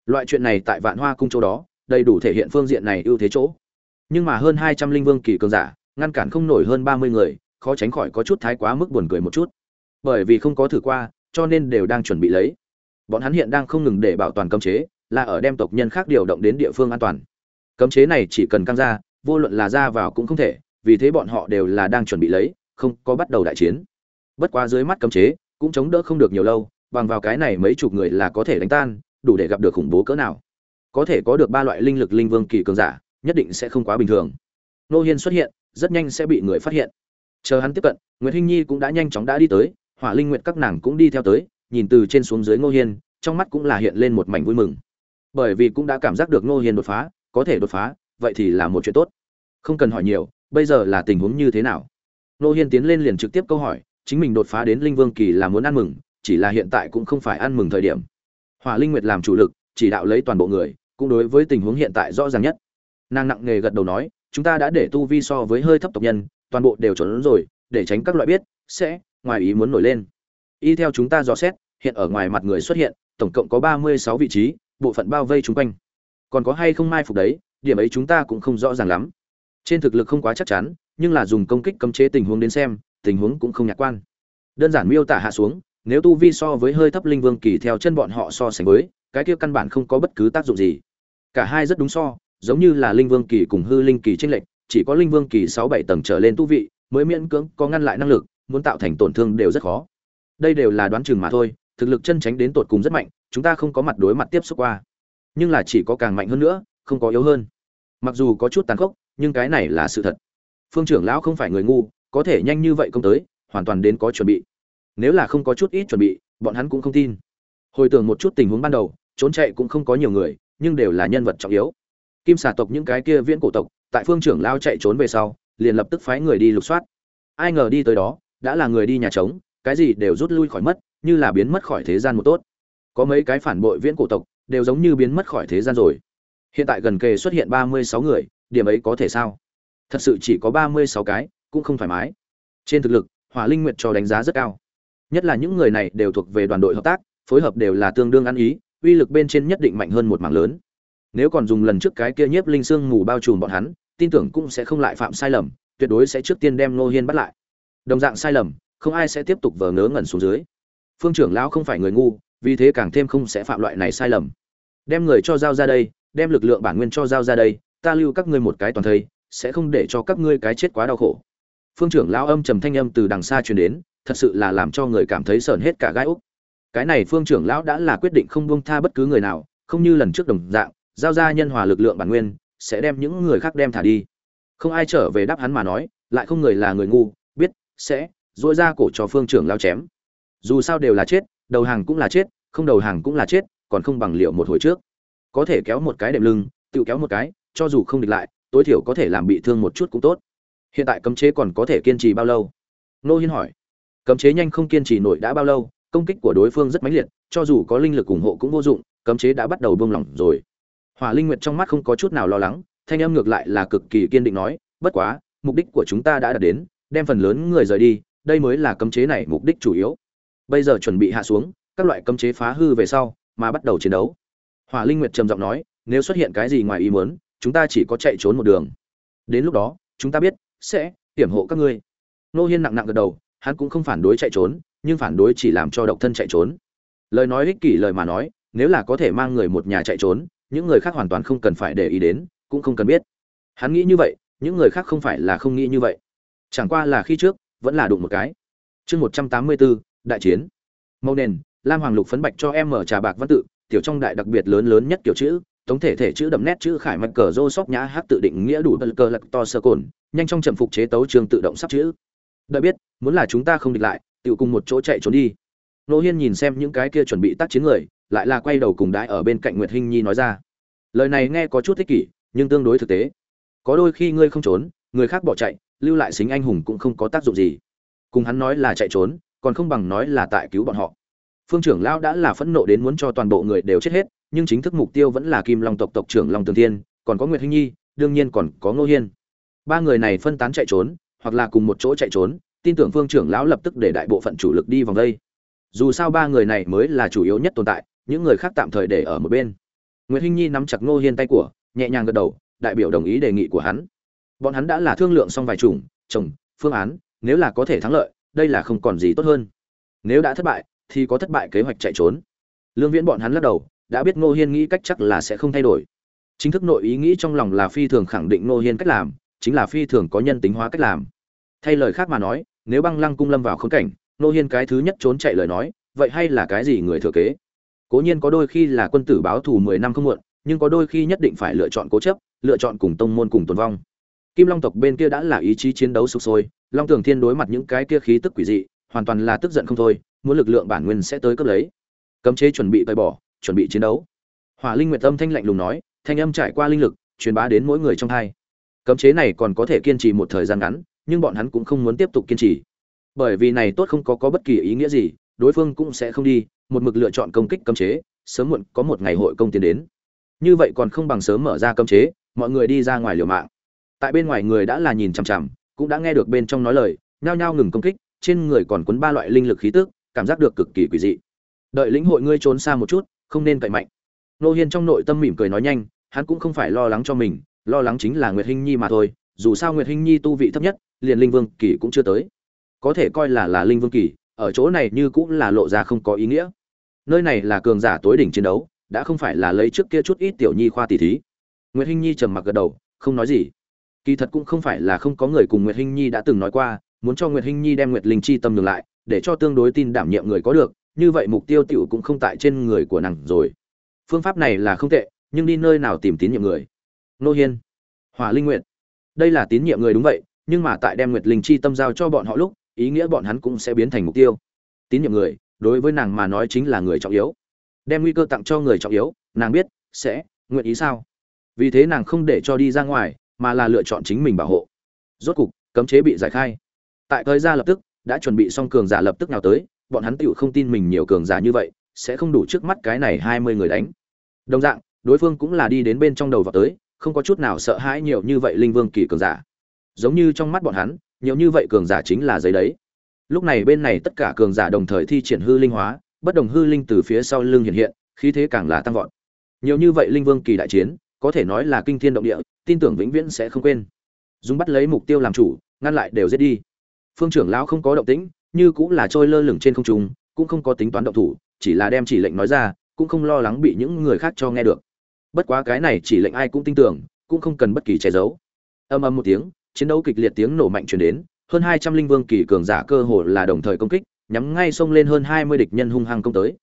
Loại chuyện này tại vạn hoa cung chỗ đó, đầy đủ thể hiện phương diện này ưu thế chỗ. Nhưng mà hơn hai trăm linh vương kỳ cường giả, ngăn cản không nổi hơn ba mươi người, khó tránh khỏi có chút thái quá mức buồn cười một chút. Bởi vì không có thử qua, cho nên đều đang chuẩn bị lấy bọn hắn hiện đang không ngừng để bảo toàn cấm chế, là ở đem tộc nhân khác điều động đến địa phương an toàn. Cấm chế này chỉ cần căng ra, vô luận là ra vào cũng không thể, vì thế bọn họ đều là đang chuẩn bị lấy, không có bắt đầu đại chiến. Bất quá dưới mắt cấm chế cũng chống đỡ không được nhiều lâu, bằng vào cái này mấy chục người là có thể đánh tan, đủ để gặp được khủng bố cỡ nào. Có thể có được ba loại linh lực linh vương kỳ cường giả, nhất định sẽ không quá bình thường. Nô hiên xuất hiện, rất nhanh sẽ bị người phát hiện. Chờ hắn tiếp cận nguyễn hinh nhi cũng đã nhanh chóng đã đi tới, hỏa linh nguyện các nàng cũng đi theo tới nhìn từ trên xuống dưới ngô hiên, trong mắt cũng là hiện lên một mảnh vui mừng. Bởi vì cũng đã cảm giác được ngô hiên đột phá, có thể đột phá, vậy thì là một chuyện tốt. Không cần hỏi nhiều, bây giờ là tình huống như thế nào? Ngô hiên tiến lên liền trực tiếp câu hỏi, chính mình đột phá đến linh vương kỳ là muốn ăn mừng, chỉ là hiện tại cũng không phải ăn mừng thời điểm. Hỏa linh nguyệt làm chủ lực, chỉ đạo lấy toàn bộ người, cũng đối với tình huống hiện tại rõ ràng nhất. Nàng nặng nề gật đầu nói, chúng ta đã để tu vi so với hơi thấp tộc nhân, toàn bộ đều trốn rồi, để tránh các loại biết, sẽ, ngoài ý muốn nổi lên. Y theo chúng ta dò xét hiện ở ngoài mặt người xuất hiện, tổng cộng có ba mươi sáu vị trí, bộ phận bao vây chúng quanh. Còn có hay không mai phục đấy, điểm ấy chúng ta cũng không rõ ràng lắm. Trên thực lực không quá chắc chắn, nhưng là dùng công kích cấm chế tình huống đến xem, tình huống cũng không nhạc quan. Đơn giản miêu tả hạ xuống, nếu tu vi so với hơi thấp linh vương kỳ theo chân bọn họ so sánh với, cái kia căn bản không có bất cứ tác dụng gì. Cả hai rất đúng so, giống như là linh vương kỳ cùng hư linh kỳ chênh lệch, chỉ có linh vương kỳ sáu bảy tầng trở lên tu vị, mới miễn cưỡng có ngăn lại năng lực, muốn tạo thành tổn thương đều rất khó. Đây đều là đoán chừng mà thôi thực lực chân tránh đến tột cùng rất mạnh, chúng ta không có mặt đối mặt tiếp xúc qua. Nhưng là chỉ có càng mạnh hơn nữa, không có yếu hơn. Mặc dù có chút tàn khốc, nhưng cái này là sự thật. Phương trưởng lão không phải người ngu, có thể nhanh như vậy công tới, hoàn toàn đến có chuẩn bị. Nếu là không có chút ít chuẩn bị, bọn hắn cũng không tin. Hồi tưởng một chút tình huống ban đầu, trốn chạy cũng không có nhiều người, nhưng đều là nhân vật trọng yếu. Kim xà tộc những cái kia viễn cổ tộc, tại phương trưởng lao chạy trốn về sau, liền lập tức phái người đi lục soát. Ai ngờ đi tới đó, đã là người đi nhà trống, cái gì đều rút lui khỏi mất như là biến mất khỏi thế gian một tốt. Có mấy cái phản bội viễn cổ tộc đều giống như biến mất khỏi thế gian rồi. Hiện tại gần kề xuất hiện ba mươi sáu người, điểm ấy có thể sao? Thật sự chỉ có ba mươi sáu cái, cũng không thoải mái. Trên thực lực, hỏa linh nguyệt cho đánh giá rất cao. Nhất là những người này đều thuộc về đoàn đội hợp tác, phối hợp đều là tương đương ăn ý, uy lực bên trên nhất định mạnh hơn một mảng lớn. Nếu còn dùng lần trước cái kia nhiếp linh xương mù bao trùm bọn hắn, tin tưởng cũng sẽ không lại phạm sai lầm, tuyệt đối sẽ trước tiên đem nô hiên bắt lại. Đồng dạng sai lầm, không ai sẽ tiếp tục vờ ngớ ngẩn xuống dưới phương trưởng lão không phải người ngu, vì thế càng thêm không sẽ phạm loại này sai lầm. Đem người cho giao ra đây, đem lực lượng bản nguyên cho giao ra đây, ta lưu các ngươi một cái toàn thây, sẽ không để cho các ngươi cái chết quá đau khổ. Phương trưởng lão âm trầm thanh âm từ đằng xa truyền đến, thật sự là làm cho người cảm thấy sởn hết cả gai úc cái này phương trưởng lão đã là quyết định không buông tha bất cứ người nào, không như lần trước đồng dạng, giao ra nhân hòa lực lượng bản nguyên, sẽ đem những người khác đem thả đi. Không ai trở về đáp hắn mà nói, lại không người là người ngu, biết, sẽ dỗi ra cổ cho phương trưởng lao chém dù sao đều là chết, đầu hàng cũng là chết, không đầu hàng cũng là chết, còn không bằng liệu một hồi trước. Có thể kéo một cái đệm lưng, tự kéo một cái, cho dù không địch lại, tối thiểu có thể làm bị thương một chút cũng tốt. Hiện tại cấm chế còn có thể kiên trì bao lâu? Nô hiên hỏi. Cấm chế nhanh không kiên trì nổi đã bao lâu, công kích của đối phương rất mãnh liệt, cho dù có linh lực ủng hộ cũng vô dụng, cấm chế đã bắt đầu buông lỏng rồi. Hỏa linh nguyệt trong mắt không có chút nào lo lắng, thanh âm ngược lại là cực kỳ kiên định nói, bất quá, mục đích của chúng ta đã đạt đến, đem phần lớn người rời đi, đây mới là cấm chế này mục đích chủ yếu bây giờ chuẩn bị hạ xuống, các loại cấm chế phá hư về sau, mà bắt đầu chiến đấu. Hỏa linh nguyệt trầm giọng nói, nếu xuất hiện cái gì ngoài ý muốn, chúng ta chỉ có chạy trốn một đường. Đến lúc đó, chúng ta biết, sẽ hiểm hộ các ngươi. Nô hiên nặng nặng gật đầu, hắn cũng không phản đối chạy trốn, nhưng phản đối chỉ làm cho độc thân chạy trốn. Lời nói ích kỷ lời mà nói, nếu là có thể mang người một nhà chạy trốn, những người khác hoàn toàn không cần phải để ý đến, cũng không cần biết. Hắn nghĩ như vậy, những người khác không phải là không nghĩ như vậy. Chẳng qua là khi trước, vẫn là đụng một cái. Chương một trăm tám mươi bốn đại chiến. Màu nền, lam hoàng lục phấn bạch cho em mở trà bạc văn tự, tiểu trong đại đặc biệt lớn lớn nhất kiểu chữ tổng thể thể chữ đậm nét chữ khải mạch cờ rô sóc nhã hát tự định nghĩa đủ bật cờ lạc to sơ cồn, nhanh trong trầm phục chế tấu trường tự động sắp chữ. Đợi biết, muốn là chúng ta không địch lại tự cùng một chỗ chạy trốn đi. Nô hiên nhìn xem những cái kia chuẩn bị tác chiến người, lại là quay đầu cùng đãi ở bên cạnh nguyệt hinh nhi nói ra. Lời này nghe có chút thích kỷ, nhưng tương đối thực tế. Có đôi khi ngươi không trốn, người khác bỏ chạy, lưu lại xính anh hùng cũng không có tác dụng gì. Cùng hắn nói là chạy trốn còn không bằng nói là tại cứu bọn họ. Phương trưởng lão đã là phẫn nộ đến muốn cho toàn bộ người đều chết hết nhưng chính thức mục tiêu vẫn là kim long tộc tộc trưởng long tường thiên còn có nguyệt hinh nhi đương nhiên còn có ngô hiên. Ba người này phân tán chạy trốn hoặc là cùng một chỗ chạy trốn tin tưởng phương trưởng lão lập tức để đại bộ phận chủ lực đi vòng đây. Dù sao ba người này mới là chủ yếu nhất tồn tại những người khác tạm thời để ở một bên. Nguyệt Hinh Nhi nắm chặt Ngô Hiên tay của, nhẹ nhàng gật đầu, đại biểu đồng ý đề nghị của hắn. Bọn hắn đã là thương lượng xong vài chủng, chồng, phương án, nếu là có thể thắng lợi, đây là không còn gì tốt hơn. Nếu đã thất bại, thì có thất bại kế hoạch chạy trốn. Lương Viễn bọn hắn lắc đầu, đã biết Ngô Hiên nghĩ cách chắc là sẽ không thay đổi. Chính thức nội ý nghĩ trong lòng là phi thường khẳng định Ngô Hiên cách làm, chính là phi thường có nhân tính hóa cách làm. Thay lời khác mà nói, nếu băng lăng cung lâm vào khốn cảnh, Ngô Hiên cái thứ nhất trốn chạy lời nói, vậy hay là cái gì người thừa kế? cố nhiên có đôi khi là quân tử báo thù mười năm không muộn nhưng có đôi khi nhất định phải lựa chọn cố chấp lựa chọn cùng tông môn cùng tồn vong kim long tộc bên kia đã là ý chí chiến đấu sục sôi, long tường thiên đối mặt những cái kia khí tức quỷ dị, hoàn toàn là tức giận không thôi, muốn lực lượng bản nguyên sẽ tới cấp lấy. Cấm chế chuẩn bị tơi bỏ, chuẩn bị chiến đấu. Hỏa linh nguyệt âm thanh lạnh lùng nói, thanh âm trải qua linh lực, truyền bá đến mỗi người trong hai. Cấm chế này còn có thể kiên trì một thời gian ngắn, nhưng bọn hắn cũng không muốn tiếp tục kiên trì. Bởi vì này tốt không có có bất kỳ ý nghĩa gì, đối phương cũng sẽ không đi, một mực lựa chọn công kích cấm chế, sớm muộn có một ngày hội công tiến đến. Như vậy còn không bằng sớm mở ra cấm chế, mọi người đi ra ngoài liều mạng tại bên ngoài người đã là nhìn chằm chằm, cũng đã nghe được bên trong nói lời, nhao nhao ngừng công kích, trên người còn quấn ba loại linh lực khí tức, cảm giác được cực kỳ quỷ dị. Đợi lĩnh hội ngươi trốn xa một chút, không nên cậy mạnh. Nô hiên trong nội tâm mỉm cười nói nhanh, hắn cũng không phải lo lắng cho mình, lo lắng chính là nguyệt hinh nhi mà thôi, dù sao nguyệt hinh nhi tu vị thấp nhất, liền linh vương kỳ cũng chưa tới. Có thể coi là là linh vương kỳ, ở chỗ này như cũng là lộ ra không có ý nghĩa. Nơi này là cường giả tối đỉnh chiến đấu, đã không phải là lấy trước kia chút ít tiểu nhi khoa tỷ thí. Nguyệt hinh nhi trầm mặc gật đầu, không nói gì kỳ thật cũng không phải là không có người cùng nguyệt hinh nhi đã từng nói qua, muốn cho nguyệt hinh nhi đem nguyệt linh chi tâm ngược lại, để cho tương đối tin đảm nhiệm người có được, như vậy mục tiêu tiểu cũng không tại trên người của nàng rồi. Phương pháp này là không tệ, nhưng đi nơi nào tìm tín nhiệm người? Nô hiên hòa linh nguyện đây là tín nhiệm người đúng vậy, nhưng mà tại đem nguyệt linh chi tâm giao cho bọn họ lúc, ý nghĩa bọn hắn cũng sẽ biến thành mục tiêu. Tín nhiệm người, đối với nàng mà nói chính là người trọng yếu. Đem nguy cơ tặng cho người trọng yếu, nàng biết, sẽ, nguyện ý sao? Vì thế nàng không để cho đi ra ngoài mà là lựa chọn chính mình bảo hộ. Rốt cục, cấm chế bị giải khai. Tại thời gian lập tức, đã chuẩn bị xong cường giả lập tức nào tới, bọn hắn tựu không tin mình nhiều cường giả như vậy, sẽ không đủ trước mắt cái này hai mươi người đánh. Đồng dạng, đối phương cũng là đi đến bên trong đầu vào tới, không có chút nào sợ hãi nhiều như vậy linh vương kỳ cường giả. Giống như trong mắt bọn hắn, nhiều như vậy cường giả chính là giấy đấy. Lúc này bên này tất cả cường giả đồng thời thi triển hư linh hóa, bất đồng hư linh từ phía sau lưng hiện hiện, khí thế càng là tăng vọt. Nhiều như vậy linh vương kỳ đại chiến, có thể nói là kinh thiên động địa tin tưởng vĩnh viễn sẽ không quên. Dùng bắt lấy mục tiêu làm chủ, ngăn lại đều giết đi. Phương trưởng lão không có động tĩnh, như cũng là trôi lơ lửng trên không trung, cũng không có tính toán động thủ, chỉ là đem chỉ lệnh nói ra, cũng không lo lắng bị những người khác cho nghe được. Bất quá cái này chỉ lệnh ai cũng tin tưởng, cũng không cần bất kỳ che giấu. Âm âm một tiếng, chiến đấu kịch liệt tiếng nổ mạnh truyền đến, hơn hai trăm linh vương kỳ cường giả cơ hồ là đồng thời công kích, nhắm ngay xông lên hơn hai mươi địch nhân hung hăng công tới.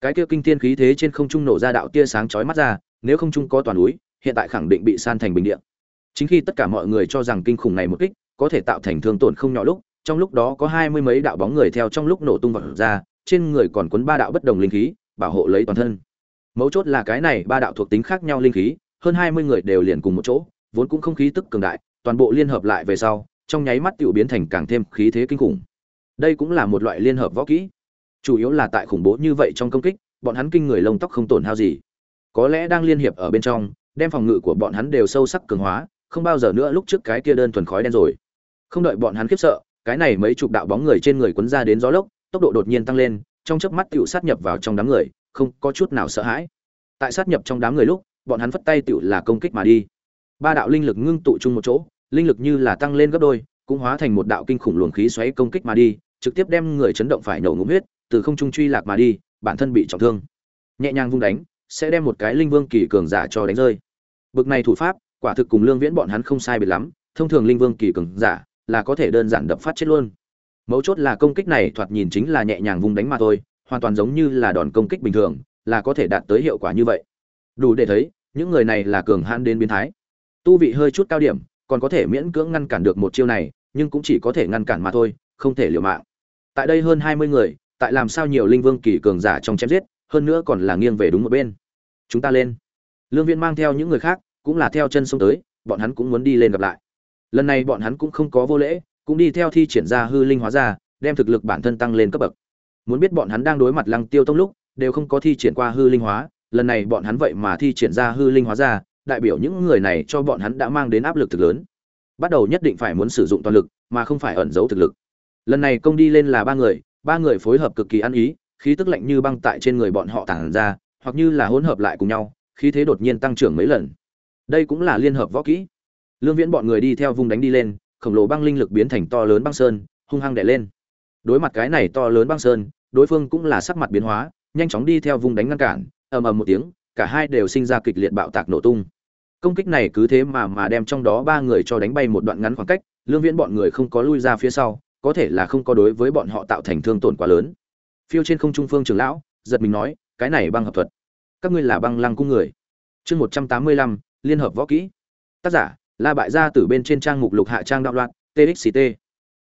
Cái kia kinh thiên khí thế trên không trung nổ ra đạo tia sáng chói mắt ra, nếu không trung có toàn núi hiện tại khẳng định bị san thành bình địa. Chính khi tất cả mọi người cho rằng kinh khủng này một kích, có thể tạo thành thương tổn không nhỏ lúc, trong lúc đó có hai mươi mấy đạo bóng người theo trong lúc nổ tung vật ra, trên người còn quấn ba đạo bất đồng linh khí, bảo hộ lấy toàn thân. Mấu chốt là cái này ba đạo thuộc tính khác nhau linh khí, hơn hai mươi người đều liền cùng một chỗ, vốn cũng không khí tức cường đại, toàn bộ liên hợp lại về sau, trong nháy mắt tiểu biến thành càng thêm khí thế kinh khủng. Đây cũng là một loại liên hợp võ kỹ. Chủ yếu là tại khủng bố như vậy trong công kích, bọn hắn kinh người lông tóc không tổn hao gì. Có lẽ đang liên hiệp ở bên trong đem phòng ngự của bọn hắn đều sâu sắc cường hóa, không bao giờ nữa lúc trước cái kia đơn thuần khói đen rồi. Không đợi bọn hắn khiếp sợ, cái này mấy chục đạo bóng người trên người quấn ra đến gió lốc, tốc độ đột nhiên tăng lên, trong chớp mắt tiểu sát nhập vào trong đám người, không có chút nào sợ hãi. Tại sát nhập trong đám người lúc, bọn hắn phất tay tiểu là công kích mà đi. Ba đạo linh lực ngưng tụ chung một chỗ, linh lực như là tăng lên gấp đôi, cũng hóa thành một đạo kinh khủng luồng khí xoáy công kích mà đi, trực tiếp đem người chấn động phải nổ ngụm huyết, từ không trung truy lạc mà đi, bản thân bị trọng thương. Nhẹ nhàng vung đánh, sẽ đem một cái linh vương kỳ cường giả cho đánh rơi bực này thủ pháp, quả thực cùng lương viễn bọn hắn không sai biệt lắm, thông thường linh vương kỳ cường giả là có thể đơn giản đập phát chết luôn. Mấu chốt là công kích này thoạt nhìn chính là nhẹ nhàng vung đánh mà thôi, hoàn toàn giống như là đòn công kích bình thường, là có thể đạt tới hiệu quả như vậy. Đủ để thấy, những người này là cường hãn đến biến thái. Tu vị hơi chút cao điểm, còn có thể miễn cưỡng ngăn cản được một chiêu này, nhưng cũng chỉ có thể ngăn cản mà thôi, không thể liều mạng. Tại đây hơn hai mươi người, tại làm sao nhiều linh vương kỳ cường giả trong chém giết, hơn nữa còn là nghiêng về đúng một bên. Chúng ta lên lương viên mang theo những người khác, cũng là theo chân sông tới, bọn hắn cũng muốn đi lên gặp lại. Lần này bọn hắn cũng không có vô lễ, cũng đi theo thi triển ra hư linh hóa ra, đem thực lực bản thân tăng lên cấp bậc. Muốn biết bọn hắn đang đối mặt lăng tiêu tông lúc, đều không có thi triển qua hư linh hóa, lần này bọn hắn vậy mà thi triển ra hư linh hóa ra, đại biểu những người này cho bọn hắn đã mang đến áp lực thực lớn. Bắt đầu nhất định phải muốn sử dụng toàn lực, mà không phải ẩn giấu thực lực. Lần này công đi lên là ba người ba người phối hợp cực kỳ ăn ý, khí tức lạnh như băng tại trên người bọn họ tản ra, hoặc như là hỗn hợp lại cùng nhau khí thế đột nhiên tăng trưởng mấy lần. Đây cũng là liên hợp võ kỹ. Lương viễn bọn người đi theo vùng đánh đi lên, khổng lồ băng linh lực biến thành to lớn băng sơn, hung hăng đè lên. Đối mặt cái này to lớn băng sơn, đối phương cũng là sắc mặt biến hóa, nhanh chóng đi theo vùng đánh ngăn cản, ầm ầm một tiếng, cả hai đều sinh ra kịch liệt bạo tạc nổ tung. Công kích này cứ thế mà mà đem trong đó ba người cho đánh bay một đoạn ngắn khoảng cách, lương viễn bọn người không có lui ra phía sau, có thể là không có đối với bọn họ tạo thành thương tổn quá lớn. Phiêu trên không trung phương trường lão, giật mình nói, cái này băng hợp thuật các ngươi là băng lăng cung người. Chương một trăm tám mươi lăm, liên hợp võ kỹ. Tác giả, la bại gia từ bên trên trang mục lục hạ trang đạo loạn txct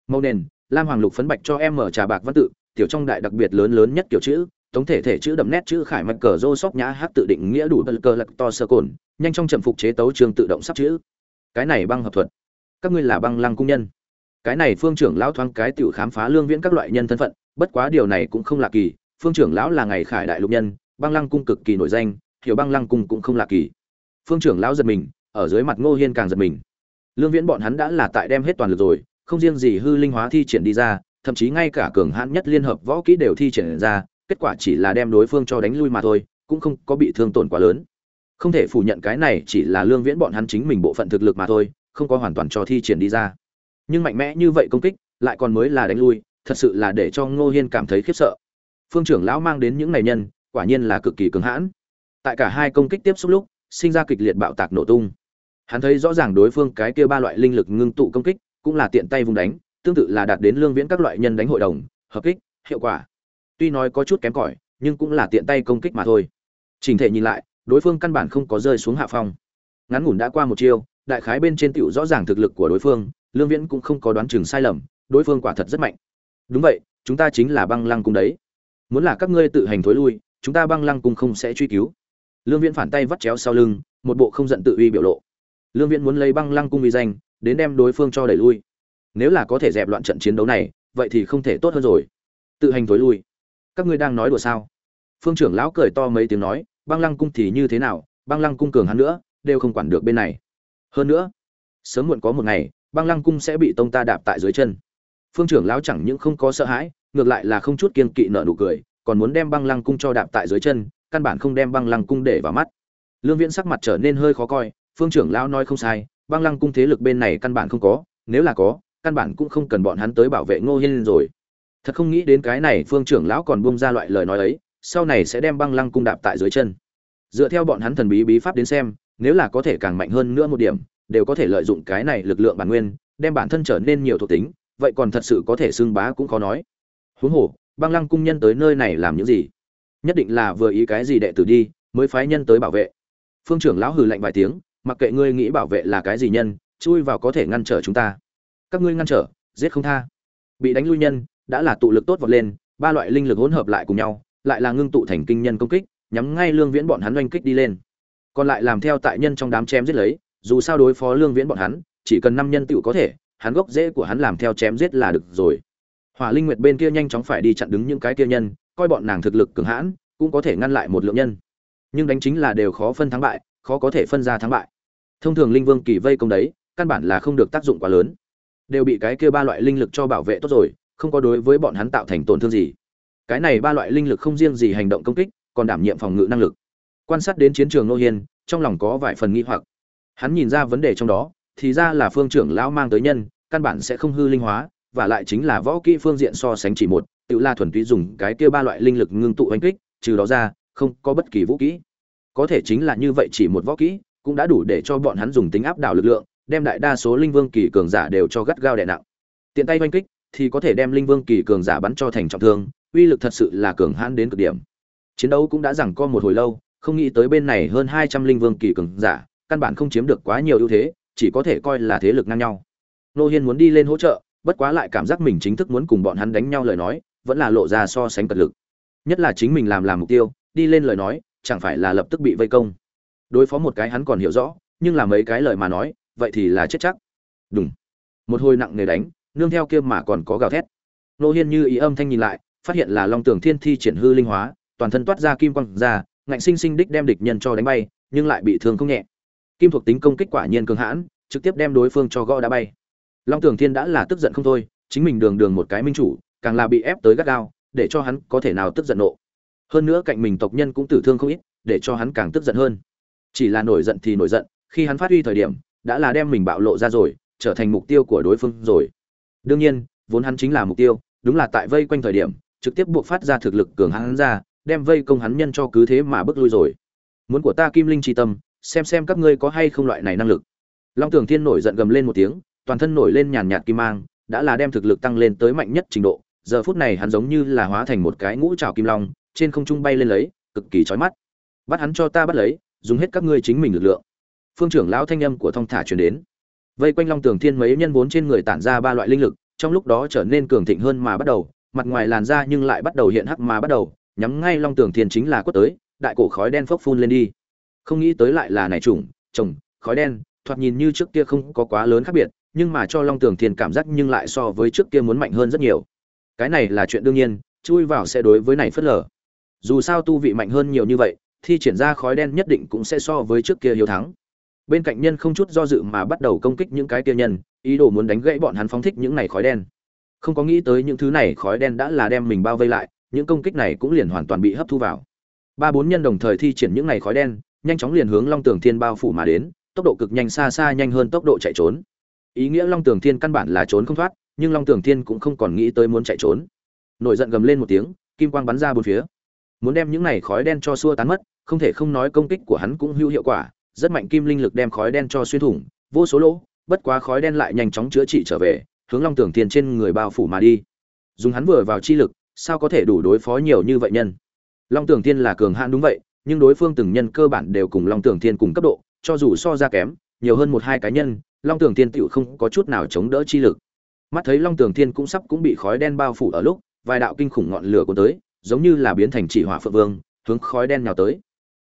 màu nền, lam hoàng lục phấn bạch cho em mở trà bạc văn tự, tiểu trong đại đặc biệt lớn lớn nhất kiểu chữ, tổng thể thể chữ đậm nét chữ khải mạch cờ rô sóc nhã hát tự định nghĩa đủ bật cờ lật to sơ cồn, nhanh trong chậm phục chế tấu trường tự động sắp chữ. Cái này băng hợp thuật. Các ngươi là băng lăng cung nhân. Cái này phương trưởng lão thoáng cái tiểu khám phá lương viễn các loại nhân thân phận, bất quá điều này cũng không lạ kỳ, phương trưởng lão là ngày khải đại lục nhân băng lăng cung cực kỳ nổi danh, hiểu băng lăng cung cũng không lạ kỳ. Phương trưởng lão giật mình, ở dưới mặt ngô hiên càng giật mình. Lương viễn bọn hắn đã là tại đem hết toàn lực rồi, không riêng gì hư linh hóa thi triển đi ra, thậm chí ngay cả cường hãn nhất liên hợp võ kỹ đều thi triển ra, kết quả chỉ là đem đối phương cho đánh lui mà thôi, cũng không có bị thương tổn quá lớn. Không thể phủ nhận cái này chỉ là lương viễn bọn hắn chính mình bộ phận thực lực mà thôi, không có hoàn toàn cho thi triển đi ra. Nhưng mạnh mẽ như vậy công kích, lại còn mới là đánh lui, thật sự là để cho ngô hiên cảm thấy khiếp sợ. Phương trưởng lão mang đến những này nhân quả nhiên là cực kỳ cứng hãn. Tại cả hai công kích tiếp xúc lúc, sinh ra kịch liệt bạo tạc nổ tung. Hắn thấy rõ ràng đối phương cái kia ba loại linh lực ngưng tụ công kích, cũng là tiện tay vùng đánh, tương tự là đạt đến lương viễn các loại nhân đánh hội đồng, hợp kích, hiệu quả. Tuy nói có chút kém cỏi, nhưng cũng là tiện tay công kích mà thôi. Trình thể nhìn lại, đối phương căn bản không có rơi xuống hạ phong. Ngắn ngủn đã qua một chiêu, đại khái bên trên tiểu rõ ràng thực lực của đối phương, lương viễn cũng không có đoán chừng sai lầm, đối phương quả thật rất mạnh. Đúng vậy, chúng ta chính là băng lăng cung đấy. Muốn là các ngươi tự hành thối lui chúng ta băng lăng cung không sẽ truy cứu. Lương viễn phản tay vắt chéo sau lưng, một bộ không giận tự uy biểu lộ. Lương viễn muốn lấy băng lăng cung uy danh, đến đem đối phương cho đẩy lui. Nếu là có thể dẹp loạn trận chiến đấu này, vậy thì không thể tốt hơn rồi. Tự hành thối lui. Các ngươi đang nói đùa sao? Phương trưởng lão cười to mấy tiếng nói, băng lăng cung thì như thế nào, băng lăng cung cường hắn nữa, đều không quản được bên này. Hơn nữa, sớm muộn có một ngày, băng lăng cung sẽ bị tông ta đạp tại dưới chân. Phương trưởng lão chẳng những không có sợ hãi, ngược lại là không chút kiên kỵ nợ nụ cười còn muốn đem băng lăng cung cho đạp tại dưới chân, căn bản không đem băng lăng cung để vào mắt. Lương viễn sắc mặt trở nên hơi khó coi, phương trưởng lão nói không sai, băng lăng cung thế lực bên này căn bản không có, nếu là có, căn bản cũng không cần bọn hắn tới bảo vệ ngô hiên rồi. Thật không nghĩ đến cái này phương trưởng lão còn bung ra loại lời nói ấy, sau này sẽ đem băng lăng cung đạp tại dưới chân. Dựa theo bọn hắn thần bí bí pháp đến xem, nếu là có thể càng mạnh hơn nữa một điểm, đều có thể lợi dụng cái này lực lượng bản nguyên, đem bản thân trở nên nhiều thuộc tính, vậy còn thật sự có thể xưng bá cũng khó nói. Huống hồ băng lăng cung nhân tới nơi này làm những gì? Nhất định là vừa ý cái gì đệ tử đi, mới phái nhân tới bảo vệ. Phương trưởng lão hừ lạnh vài tiếng, mặc kệ ngươi nghĩ bảo vệ là cái gì nhân, chui vào có thể ngăn trở chúng ta. Các ngươi ngăn trở, giết không tha. Bị đánh lui nhân, đã là tụ lực tốt vọt lên, ba loại linh lực hỗn hợp lại cùng nhau, lại là ngưng tụ thành kinh nhân công kích, nhắm ngay lương viễn bọn hắn oanh kích đi lên. Còn lại làm theo tại nhân trong đám chém giết lấy, dù sao đối phó lương viễn bọn hắn, chỉ cần năm nhân tựu có thể, hắn gốc rễ của hắn làm theo chém giết là được rồi hỏa linh nguyệt bên kia nhanh chóng phải đi chặn đứng những cái kia nhân, coi bọn nàng thực lực cường hãn, cũng có thể ngăn lại một lượng nhân. Nhưng đánh chính là đều khó phân thắng bại, khó có thể phân ra thắng bại. Thông thường linh vương kỳ vây công đấy, căn bản là không được tác dụng quá lớn. Đều bị cái kia ba loại linh lực cho bảo vệ tốt rồi, không có đối với bọn hắn tạo thành tổn thương gì. Cái này ba loại linh lực không riêng gì hành động công kích, còn đảm nhiệm phòng ngự năng lực. Quan sát đến chiến trường nô hiên, trong lòng có vài phần nghi hoặc. Hắn nhìn ra vấn đề trong đó, thì ra là phương trưởng lão mang tới nhân, căn bản sẽ không hư linh hóa và lại chính là võ kỹ phương diện so sánh chỉ một, tự la thuần túy dùng cái kia ba loại linh lực ngưng tụ oanh kích, trừ đó ra, không có bất kỳ vũ kỹ. Có thể chính là như vậy chỉ một võ kỹ, cũng đã đủ để cho bọn hắn dùng tính áp đảo lực lượng, đem đại đa số linh vương kỳ cường giả đều cho gắt gao đè nặng. Tiện tay oanh kích thì có thể đem linh vương kỳ cường giả bắn cho thành trọng thương, uy lực thật sự là cường hãn đến cực điểm. Chiến đấu cũng đã rằng co một hồi lâu, không nghĩ tới bên này hơn hai trăm linh vương kỳ cường giả, căn bản không chiếm được quá nhiều ưu thế, chỉ có thể coi là thế lực ngang nhau. Nô hiên muốn đi lên hỗ trợ bất quá lại cảm giác mình chính thức muốn cùng bọn hắn đánh nhau lời nói, vẫn là lộ ra so sánh cật lực. Nhất là chính mình làm làm mục tiêu, đi lên lời nói, chẳng phải là lập tức bị vây công. Đối phó một cái hắn còn hiểu rõ, nhưng là mấy cái lời mà nói, vậy thì là chết chắc. Đúng một hồi nặng nề đánh, nương theo kia mà còn có gào thét. Nô hiên như ý âm thanh nhìn lại, phát hiện là long tường thiên thi triển hư linh hóa, toàn thân toát ra kim quang ra, ngạnh sinh sinh đích đem địch nhân cho đánh bay, nhưng lại bị thương không nhẹ. Kim thuộc tính công kích quả nhiên cường hãn, trực tiếp đem đối phương cho gõ đã bay long tường thiên đã là tức giận không thôi, chính mình đường đường một cái minh chủ, càng là bị ép tới gắt gao, để cho hắn có thể nào tức giận nộ. Hơn nữa cạnh mình tộc nhân cũng tử thương không ít, để cho hắn càng tức giận hơn. Chỉ là nổi giận thì nổi giận, khi hắn phát huy thời điểm, đã là đem mình bạo lộ ra rồi, trở thành mục tiêu của đối phương rồi. Đương nhiên, vốn hắn chính là mục tiêu, đúng là tại vây quanh thời điểm, trực tiếp buộc phát ra thực lực cường hắn ra, đem vây công hắn nhân cho cứ thế mà bước lui rồi. Muốn của ta kim linh tri tâm, xem xem các ngươi có hay không loại này năng lực. Long tường thiên nổi giận gầm lên một tiếng toàn thân nổi lên nhàn nhạt kim mang đã là đem thực lực tăng lên tới mạnh nhất trình độ. Giờ phút này hắn giống như là hóa thành một cái ngũ trảo kim long trên không trung bay lên lấy cực kỳ chói mắt. Bắt hắn cho ta bắt lấy dùng hết các ngươi chính mình lực lượng. Phương trưởng lão thanh âm của thong thả truyền đến. Vây quanh long tường thiên mấy nhân vốn trên người tản ra ba loại linh lực trong lúc đó trở nên cường thịnh hơn mà bắt đầu mặt ngoài làn da nhưng lại bắt đầu hiện hắc mà bắt đầu nhắm ngay long tường thiên chính là quất tới đại cổ khói đen phốc phun lên đi. Không nghĩ tới lại là này trùng chồng, khói đen thoạt nhìn như trước kia không có quá lớn khác biệt nhưng mà cho long tường thiên cảm giác nhưng lại so với trước kia muốn mạnh hơn rất nhiều. Cái này là chuyện đương nhiên, chui vào sẽ đối với này phớt lờ. Dù sao tu vị mạnh hơn nhiều như vậy, thi triển ra khói đen nhất định cũng sẽ so với trước kia hiếu thắng. Bên cạnh nhân không chút do dự mà bắt đầu công kích những cái kia nhân, ý đồ muốn đánh gãy bọn hắn phóng thích những này khói đen. Không có nghĩ tới những thứ này khói đen đã là đem mình bao vây lại, những công kích này cũng liền hoàn toàn bị hấp thu vào. Ba bốn nhân đồng thời thi triển những này khói đen, nhanh chóng liền hướng long tường thiên bao phủ mà đến, tốc độ cực nhanh xa xa nhanh hơn tốc độ chạy trốn ý nghĩa long tường thiên căn bản là trốn không thoát, nhưng long tường thiên cũng không còn nghĩ tới muốn chạy trốn. Nổi giận gầm lên một tiếng, kim quang bắn ra bốn phía. Muốn đem những này khói đen cho xua tán mất, không thể không nói công kích của hắn cũng hữu hiệu quả, rất mạnh kim linh lực đem khói đen cho xuyên thủng, vô số lỗ, bất quá khói đen lại nhanh chóng chữa trị trở về, hướng long tường thiên trên người bao phủ mà đi. Dùng hắn vừa vào chi lực, sao có thể đủ đối phó nhiều như vậy nhân? Long tường thiên là cường hãn đúng vậy, nhưng đối phương từng nhân cơ bản đều cùng long tường thiên cùng cấp độ, cho dù so ra kém, nhiều hơn một hai cá nhân long tường thiên tựu không có chút nào chống đỡ chi lực. Mắt thấy long tường thiên cũng sắp cũng bị khói đen bao phủ ở lúc, vài đạo kinh khủng ngọn lửa cuốn tới, giống như là biến thành chỉ hỏa phượng vương, hướng khói đen nhào tới.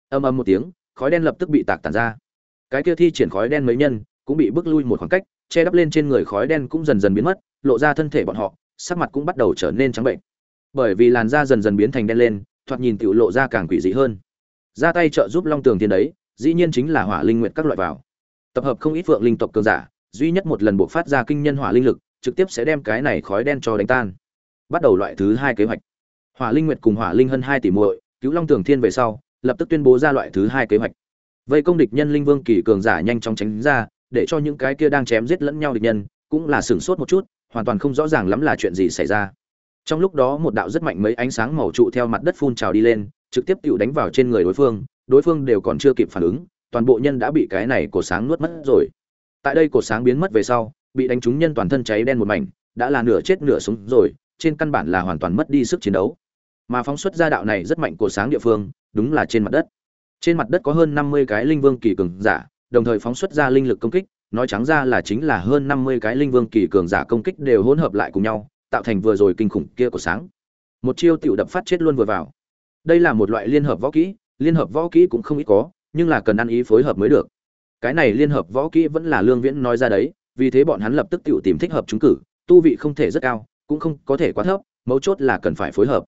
Âm âm một tiếng, khói đen lập tức bị tạc tàn ra. Cái kia thi triển khói đen mấy nhân, cũng bị bước lui một khoảng cách, che đắp lên trên người khói đen cũng dần dần biến mất, lộ ra thân thể bọn họ, sắc mặt cũng bắt đầu trở nên trắng bệnh. Bởi vì làn da dần dần biến thành đen lên, thoạt nhìn tiểu lộ ra càng quỷ dị hơn. Ra tay trợ giúp long tường thiên đấy, dĩ nhiên chính là hỏa linh nguyện các loại vào tập hợp không ít phượng linh tộc cường giả, duy nhất một lần buộc phát ra kinh nhân hỏa linh lực, trực tiếp sẽ đem cái này khói đen cho đánh tan. Bắt đầu loại thứ hai kế hoạch. Hỏa linh nguyệt cùng hỏa linh hơn hai tỷ muội, cứu long tường thiên về sau, lập tức tuyên bố ra loại thứ hai kế hoạch. Vây công địch nhân linh vương kỳ cường giả nhanh chóng tránh ra, để cho những cái kia đang chém giết lẫn nhau địch nhân, cũng là sửng sốt một chút, hoàn toàn không rõ ràng lắm là chuyện gì xảy ra. Trong lúc đó một đạo rất mạnh mấy ánh sáng màu trụ theo mặt đất phun trào đi lên, trực tiếp tự đánh vào trên người đối phương đối phương đều còn chưa kịp phản ứng toàn bộ nhân đã bị cái này cổ sáng nuốt mất rồi. Tại đây cổ sáng biến mất về sau, bị đánh trúng nhân toàn thân cháy đen một mảnh, đã là nửa chết nửa sống rồi, trên căn bản là hoàn toàn mất đi sức chiến đấu. Mà phóng xuất ra đạo này rất mạnh cổ sáng địa phương, đúng là trên mặt đất. Trên mặt đất có hơn năm mươi cái linh vương kỳ cường giả, đồng thời phóng xuất ra linh lực công kích, nói trắng ra là chính là hơn năm mươi cái linh vương kỳ cường giả công kích đều hỗn hợp lại cùng nhau, tạo thành vừa rồi kinh khủng kia của sáng. Một chiêu tiểu đập phát chết luôn vừa vào. Đây là một loại liên hợp võ kỹ, liên hợp võ kỹ cũng không ít có nhưng là cần ăn ý phối hợp mới được. Cái này liên hợp võ kỹ vẫn là lương viễn nói ra đấy, vì thế bọn hắn lập tức tiểu tìm thích hợp chúng cử, tu vị không thể rất cao, cũng không có thể quá thấp, mấu chốt là cần phải phối hợp.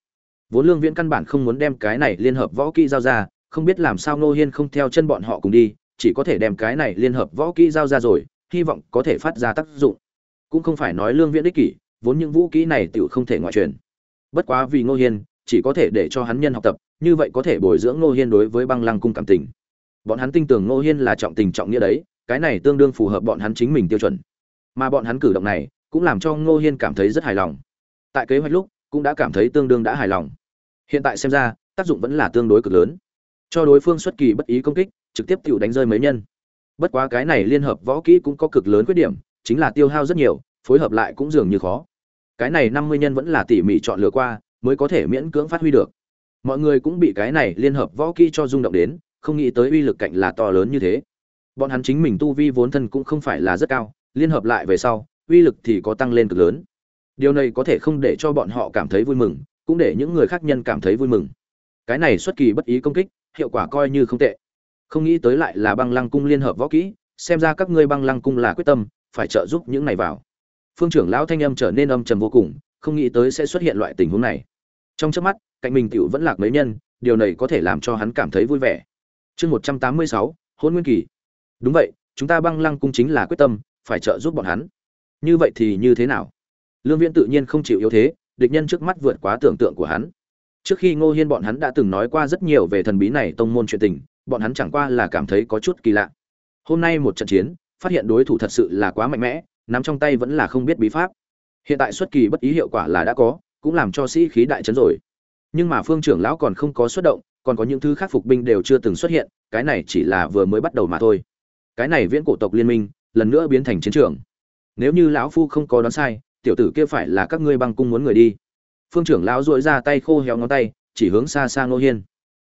Vốn lương viễn căn bản không muốn đem cái này liên hợp võ kỹ giao ra, không biết làm sao nô hiên không theo chân bọn họ cùng đi, chỉ có thể đem cái này liên hợp võ kỹ giao ra rồi, hy vọng có thể phát ra tác dụng. Cũng không phải nói lương viễn ích kỷ, vốn những vũ kỹ này tiểu không thể ngoại truyền. Bất quá vì ngô hiên, chỉ có thể để cho hắn nhân học tập, như vậy có thể bồi dưỡng ngô hiên đối với băng lăng cung cảm tình bọn hắn tin tưởng ngô hiên là trọng tình trọng nghĩa đấy, cái này tương đương phù hợp bọn hắn chính mình tiêu chuẩn. Mà bọn hắn cử động này cũng làm cho ngô hiên cảm thấy rất hài lòng. Tại kế hoạch lúc cũng đã cảm thấy tương đương đã hài lòng. Hiện tại xem ra, tác dụng vẫn là tương đối cực lớn. Cho đối phương xuất kỳ bất ý công kích, trực tiếp tự đánh rơi mấy nhân. Bất quá cái này liên hợp võ kỹ cũng có cực lớn khuyết điểm, chính là tiêu hao rất nhiều, phối hợp lại cũng dường như khó. Cái này năm mươi nhân vẫn là tỉ mỉ chọn lựa qua, mới có thể miễn cưỡng phát huy được. Mọi người cũng bị cái này liên hợp võ kỹ cho rung động đến không nghĩ tới uy lực cạnh là to lớn như thế. Bọn hắn chính mình tu vi vốn thân cũng không phải là rất cao, liên hợp lại về sau, uy lực thì có tăng lên cực lớn. Điều này có thể không để cho bọn họ cảm thấy vui mừng, cũng để những người khác nhân cảm thấy vui mừng. Cái này xuất kỳ bất ý công kích, hiệu quả coi như không tệ. Không nghĩ tới lại là băng lăng cung liên hợp võ kỹ, xem ra các ngươi băng lăng cung là quyết tâm, phải trợ giúp những này vào. Phương trưởng lão thanh âm trở nên âm trầm vô cùng, không nghĩ tới sẽ xuất hiện loại tình huống này. Trong trước mắt, cạnh mình tiểu vẫn lạc mấy nhân, điều này có thể làm cho hắn cảm thấy vui vẻ chương một trăm tám mươi sáu, hôn nguyên kỳ. Đúng vậy, chúng ta băng lăng cung chính là quyết tâm, phải trợ giúp bọn hắn. Như vậy thì như thế nào? Lương viễn tự nhiên không chịu yếu thế, địch nhân trước mắt vượt quá tưởng tượng của hắn. Trước khi ngô hiên bọn hắn đã từng nói qua rất nhiều về thần bí này tông môn chuyện tình, bọn hắn chẳng qua là cảm thấy có chút kỳ lạ. Hôm nay một trận chiến, phát hiện đối thủ thật sự là quá mạnh mẽ, nắm trong tay vẫn là không biết bí pháp. Hiện tại xuất kỳ bất ý hiệu quả là đã có, cũng làm cho sĩ khí đại chấn rồi. Nhưng mà phương trưởng lão còn không có xuất động còn có những thứ khác phục binh đều chưa từng xuất hiện, cái này chỉ là vừa mới bắt đầu mà thôi. Cái này viễn cổ tộc liên minh, lần nữa biến thành chiến trường. Nếu như lão phu không có đoán sai, tiểu tử kia phải là các ngươi băng cung muốn người đi. Phương trưởng lão dội ra tay khô héo ngón tay, chỉ hướng xa xa ngô hiên.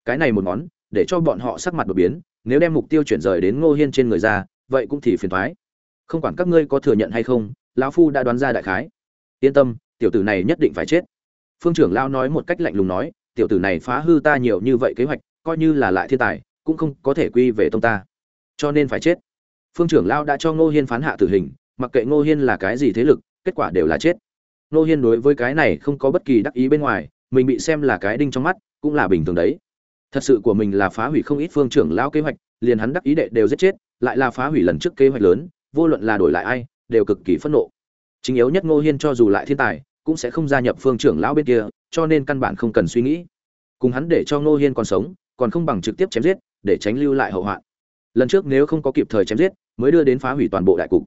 Cái này một món để cho bọn họ sắc mặt đột biến, nếu đem mục tiêu chuyển rời đến ngô hiên trên người ra, vậy cũng thì phiền thoái không quản các ngươi có thừa nhận hay không, lão phu đã đoán ra đại khái. Yên tâm, tiểu tử này nhất định phải chết. Phương trưởng lão nói một cách lạnh lùng nói tiểu tử này phá hư ta nhiều như vậy kế hoạch, coi như là lại thiên tài, cũng không có thể quy về tông ta. Cho nên phải chết. Phương trưởng lao đã cho ngô hiên phán hạ tử hình, mặc kệ ngô hiên là cái gì thế lực, kết quả đều là chết. Ngô hiên đối với cái này không có bất kỳ đắc ý bên ngoài, mình bị xem là cái đinh trong mắt, cũng là bình thường đấy. Thật sự của mình là phá hủy không ít phương trưởng lao kế hoạch, liền hắn đắc ý đệ đều giết chết, lại là phá hủy lần trước kế hoạch lớn, vô luận là đổi lại ai, đều cực kỳ phẫn nộ. Chính yếu nhất ngô hiên cho dù lại thiên tài, cũng sẽ không gia nhập phương trưởng lão bên kia cho nên căn bản không cần suy nghĩ. Cùng hắn để cho ngô hiên còn sống, còn không bằng trực tiếp chém giết, để tránh lưu lại hậu hoạn. Lần trước nếu không có kịp thời chém giết, mới đưa đến phá hủy toàn bộ đại cục.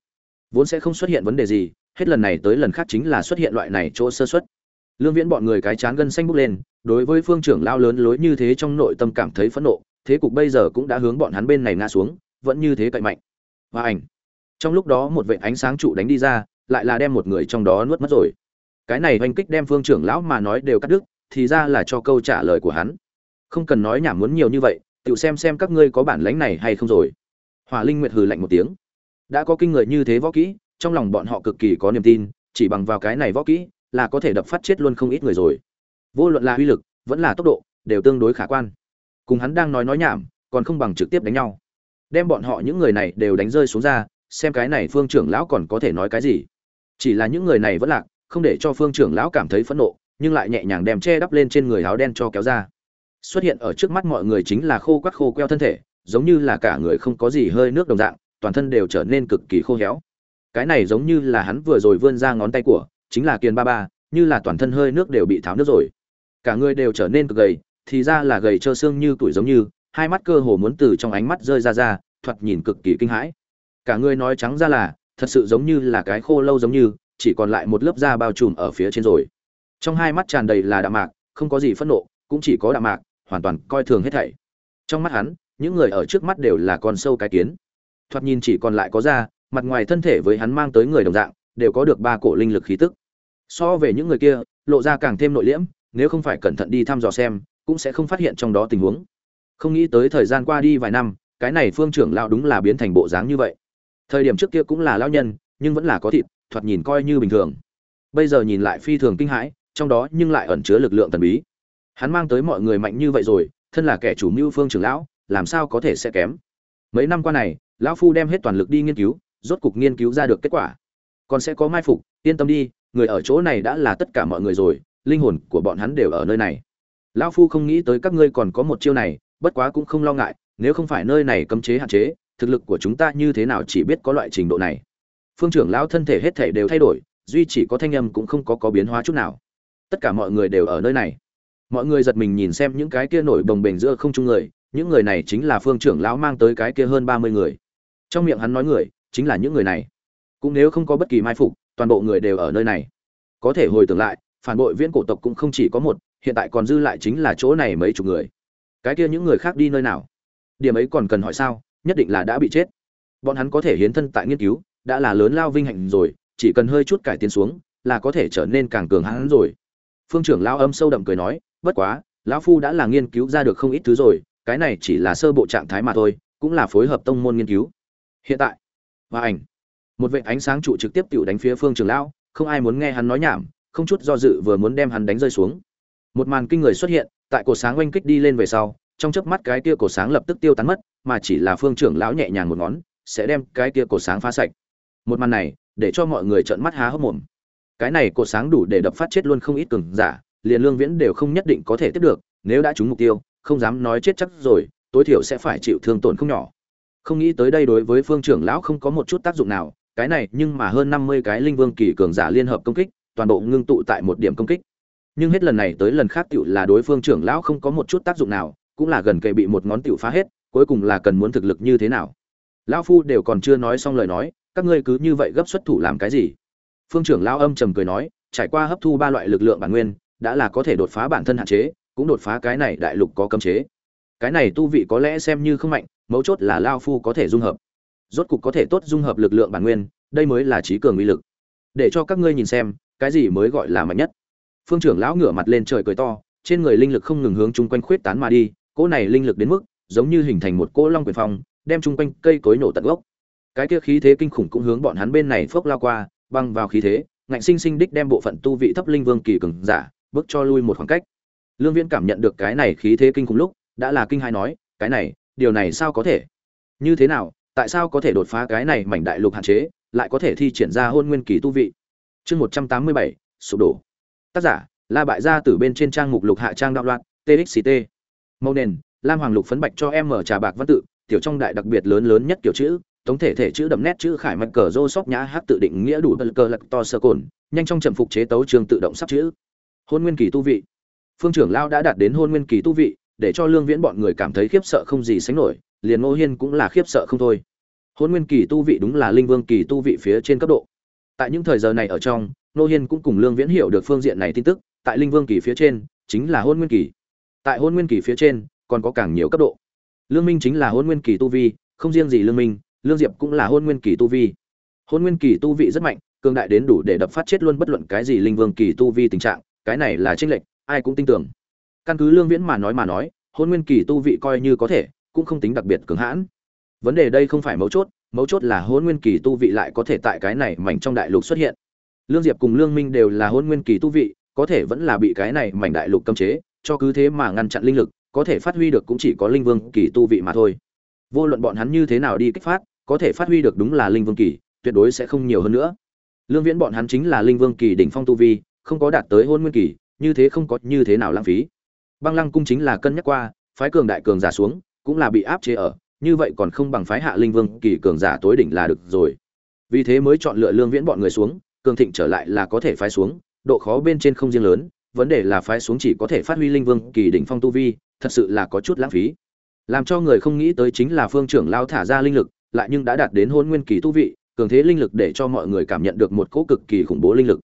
Vốn sẽ không xuất hiện vấn đề gì, hết lần này tới lần khác chính là xuất hiện loại này chỗ sơ xuất lương viễn bọn người cái chán gân xanh bốc lên, đối với phương trưởng lao lớn lối như thế trong nội tâm cảm thấy phẫn nộ, thế cục bây giờ cũng đã hướng bọn hắn bên này ngã xuống, vẫn như thế cậy mạnh. Và ảnh. Trong lúc đó một vệ ánh sáng trụ đánh đi ra, lại là đem một người trong đó nuốt mất rồi cái này oanh kích đem phương trưởng lão mà nói đều cắt đứt, thì ra là cho câu trả lời của hắn. Không cần nói nhảm muốn nhiều như vậy tự xem xem các ngươi có bản lánh này hay không rồi. Hỏa linh nguyệt hừ lạnh một tiếng. Đã có kinh người như thế võ kỹ, trong lòng bọn họ cực kỳ có niềm tin, chỉ bằng vào cái này võ kỹ là có thể đập phát chết luôn không ít người rồi. Vô luận là uy lực, vẫn là tốc độ, đều tương đối khả quan. Cùng hắn đang nói nói nhảm, còn không bằng trực tiếp đánh nhau. Đem bọn họ những người này đều đánh rơi xuống ra, xem cái này phương trưởng lão còn có thể nói cái gì. Chỉ là những người này vẫn lạc không để cho phương trưởng lão cảm thấy phẫn nộ, nhưng lại nhẹ nhàng đem che đắp lên trên người áo đen cho kéo ra. Xuất hiện ở trước mắt mọi người chính là khô quắt khô queo thân thể, giống như là cả người không có gì hơi nước đồng dạng, toàn thân đều trở nên cực kỳ khô héo. Cái này giống như là hắn vừa rồi vươn ra ngón tay của, chính là kiền ba ba, như là toàn thân hơi nước đều bị tháo nước rồi. Cả người đều trở nên cực gầy, thì ra là gầy trơ xương như tuổi giống như, hai mắt cơ hồ muốn từ trong ánh mắt rơi ra ra, thoạt nhìn cực kỳ kinh hãi. Cả người nói trắng ra là, thật sự giống như là cái khô lâu giống như chỉ còn lại một lớp da bao trùm ở phía trên rồi. Trong hai mắt tràn đầy là đạm mạc, không có gì phẫn nộ, cũng chỉ có đạm mạc, hoàn toàn coi thường hết thảy. Trong mắt hắn, những người ở trước mắt đều là con sâu cái kiến. Thoạt nhìn chỉ còn lại có da, mặt ngoài thân thể với hắn mang tới người đồng dạng, đều có được ba cổ linh lực khí tức. So về những người kia, lộ ra càng thêm nội liễm, nếu không phải cẩn thận đi thăm dò xem, cũng sẽ không phát hiện trong đó tình huống. Không nghĩ tới thời gian qua đi vài năm, cái này phương trưởng lão đúng là biến thành bộ dáng như vậy. Thời điểm trước kia cũng là lão nhân, nhưng vẫn là có thịt thoạt nhìn coi như bình thường. Bây giờ nhìn lại phi thường kinh hãi, trong đó nhưng lại ẩn chứa lực lượng thần bí. Hắn mang tới mọi người mạnh như vậy rồi, thân là kẻ chủ mưu phương trưởng lão, làm sao có thể sẽ kém? Mấy năm qua này, lão phu đem hết toàn lực đi nghiên cứu, rốt cục nghiên cứu ra được kết quả. Còn sẽ có mai phục, yên tâm đi, người ở chỗ này đã là tất cả mọi người rồi, linh hồn của bọn hắn đều ở nơi này. Lão phu không nghĩ tới các ngươi còn có một chiêu này, bất quá cũng không lo ngại, nếu không phải nơi này cấm chế hạn chế, thực lực của chúng ta như thế nào chỉ biết có loại trình độ này phương trưởng lão thân thể hết thể đều thay đổi, duy chỉ có thanh âm cũng không có có biến hóa chút nào. Tất cả mọi người đều ở nơi này. Mọi người giật mình nhìn xem những cái kia nổi bồng bềnh giữa không trung người, những người này chính là phương trưởng lão mang tới cái kia hơn ba mươi người. Trong miệng hắn nói người, chính là những người này. Cũng nếu không có bất kỳ mai phục, toàn bộ người đều ở nơi này. Có thể hồi tưởng lại, phản bội viễn cổ tộc cũng không chỉ có một, hiện tại còn dư lại chính là chỗ này mấy chục người. Cái kia những người khác đi nơi nào? Điểm ấy còn cần hỏi sao? Nhất định là đã bị chết. Bọn hắn có thể hiến thân tại nghiên cứu đã là lớn lao vinh hạnh rồi, chỉ cần hơi chút cải tiến xuống, là có thể trở nên càng cường hãn rồi. Phương trưởng lao âm sâu đậm cười nói, bất quá, lão phu đã là nghiên cứu ra được không ít thứ rồi, cái này chỉ là sơ bộ trạng thái mà thôi, cũng là phối hợp tông môn nghiên cứu. Hiện tại, và ảnh, một vệ ánh sáng trụ trực tiếp tự đánh phía phương trưởng lão, không ai muốn nghe hắn nói nhảm, không chút do dự vừa muốn đem hắn đánh rơi xuống. Một màn kinh người xuất hiện, tại cổ sáng oanh kích đi lên về sau, trong chớp mắt cái kia cổ sáng lập tức tiêu tán mất, mà chỉ là phương trưởng lão nhẹ nhàng một ngón, sẽ đem cái kia cổ sáng phá sạch một màn này, để cho mọi người trợn mắt há hốc mồm. Cái này cột sáng đủ để đập phát chết luôn không ít cường giả, liền lương viễn đều không nhất định có thể tiếp được, nếu đã trúng mục tiêu, không dám nói chết chắc rồi, tối thiểu sẽ phải chịu thương tổn không nhỏ. Không nghĩ tới đây đối với phương trưởng lão không có một chút tác dụng nào, cái này nhưng mà hơn năm mươi cái linh vương kỳ cường giả liên hợp công kích, toàn bộ ngưng tụ tại một điểm công kích. Nhưng hết lần này tới lần khác tựu là đối phương trưởng lão không có một chút tác dụng nào, cũng là gần kề bị một ngón tựu phá hết, cuối cùng là cần muốn thực lực như thế nào. Lão phu đều còn chưa nói xong lời nói các ngươi cứ như vậy gấp xuất thủ làm cái gì? Phương trưởng lão âm trầm cười nói, trải qua hấp thu ba loại lực lượng bản nguyên, đã là có thể đột phá bản thân hạn chế, cũng đột phá cái này đại lục có cấm chế. Cái này tu vị có lẽ xem như không mạnh, mấu chốt là lao phu có thể dung hợp. Rốt cục có thể tốt dung hợp lực lượng bản nguyên, đây mới là trí cường uy lực. Để cho các ngươi nhìn xem, cái gì mới gọi là mạnh nhất. Phương trưởng lão ngửa mặt lên trời cười to, trên người linh lực không ngừng hướng chung quanh khuyết tán mà đi, cỗ này linh lực đến mức, giống như hình thành một cỗ long quyền phong, đem chung quanh cây cối nổ tận gốc cái kia khí thế kinh khủng cũng hướng bọn hắn bên này phốc lao qua, băng vào khí thế, ngạnh sinh sinh đích đem bộ phận tu vị thấp linh vương kỳ cường giả, bước cho lui một khoảng cách. Lương viễn cảm nhận được cái này khí thế kinh khủng lúc, đã là kinh hai nói, cái này, điều này sao có thể? Như thế nào, tại sao có thể đột phá cái này mảnh đại lục hạn chế, lại có thể thi triển ra hôn nguyên kỳ tu vị? Chương một trăm tám mươi bảy, sụp đổ. Tác giả, la bại gia từ bên trên trang mục lục hạ trang đạo loạn txct màu nền, lam hoàng lục phấn bạch cho em mở trà bạc văn tự, tiểu trong đại đặc biệt lớn lớn nhất kiểu chữ tổng thể thể chữ đậm nét chữ khải mạch cờ rô sóc nhã hát tự định nghĩa đủ bật cờ lạc to sơ cồn, nhanh trong trầm phục chế tấu trường tự động sắp chữ. Hôn nguyên kỳ tu vị. Phương trưởng lao đã đạt đến hôn nguyên kỳ tu vị, để cho lương viễn bọn người cảm thấy khiếp sợ không gì sánh nổi, liền ngô hiên cũng là khiếp sợ không thôi. Hôn nguyên kỳ tu vị đúng là linh vương kỳ tu vị phía trên cấp độ. Tại những thời giờ này ở trong, ngô hiên cũng cùng lương viễn hiểu được phương diện này tin tức, tại linh vương kỳ phía trên, chính là hôn nguyên kỳ. Tại hôn nguyên kỳ phía trên, còn có càng nhiều cấp độ. Lương minh chính là hôn nguyên kỳ tu vi, không riêng gì lương minh lương diệp cũng là hôn nguyên kỳ tu vi. Hôn nguyên kỳ tu vị rất mạnh, cường đại đến đủ để đập phát chết luôn bất luận cái gì linh vương kỳ tu vi tình trạng, cái này là tranh lệch, ai cũng tin tưởng. Căn cứ lương viễn mà nói mà nói, hôn nguyên kỳ tu vị coi như có thể, cũng không tính đặc biệt cường hãn. Vấn đề đây không phải mấu chốt mấu chốt là hôn nguyên kỳ tu vị lại có thể tại cái này mảnh trong đại lục xuất hiện. Lương diệp cùng lương minh đều là hôn nguyên kỳ tu vị có thể vẫn là bị cái này mảnh đại lục cấm chế, cho cứ thế mà ngăn chặn linh lực, có thể phát huy được cũng chỉ có linh vương kỳ tu vị mà thôi. Vô luận bọn hắn như thế nào đi kích phát có thể phát huy được đúng là linh vương kỳ, tuyệt đối sẽ không nhiều hơn nữa. Lương viễn bọn hắn chính là linh vương kỳ đỉnh phong tu vi, không có đạt tới hôn nguyên kỳ, như thế không có như thế nào lãng phí. Băng lăng cung chính là cân nhắc qua, phái cường đại cường giả xuống, cũng là bị áp chế ở, như vậy còn không bằng phái hạ linh vương kỳ cường giả tối đỉnh là được rồi. Vì thế mới chọn lựa lương viễn bọn người xuống, cường thịnh trở lại là có thể phái xuống, độ khó bên trên không riêng lớn, vấn đề là phái xuống chỉ có thể phát huy linh vương kỳ đỉnh phong tu vi, thật sự là có chút lãng phí. Làm cho người không nghĩ tới chính là phương trưởng lao thả ra linh lực lại nhưng đã đạt đến hôn nguyên kỳ tu vị, cường thế linh lực để cho mọi người cảm nhận được một cỗ cực kỳ khủng bố linh lực.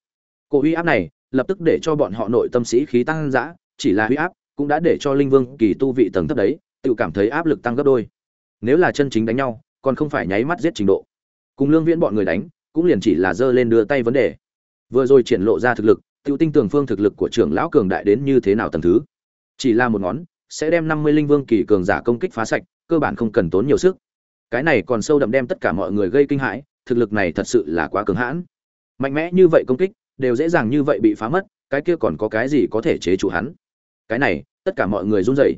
Cỗ uy áp này, lập tức để cho bọn họ nội tâm sĩ khí tăng dã, chỉ là uy áp cũng đã để cho linh vương kỳ tu vị tầng thấp đấy, tự cảm thấy áp lực tăng gấp đôi. Nếu là chân chính đánh nhau, còn không phải nháy mắt giết trình độ. Cùng lương viễn bọn người đánh, cũng liền chỉ là giơ lên đưa tay vấn đề. Vừa rồi triển lộ ra thực lực tự tin tưởng phương thực lực của trưởng lão cường đại đến như thế nào tầng thứ? Chỉ là một ngón, sẽ đem năm mươi linh vương kỳ cường giả công kích phá sạch, cơ bản không cần tốn nhiều sức cái này còn sâu đậm đem tất cả mọi người gây kinh hãi, thực lực này thật sự là quá cường hãn. Mạnh mẽ như vậy công kích, đều dễ dàng như vậy bị phá mất, cái kia còn có cái gì có thể chế trụ hắn? Cái này, tất cả mọi người run rẩy.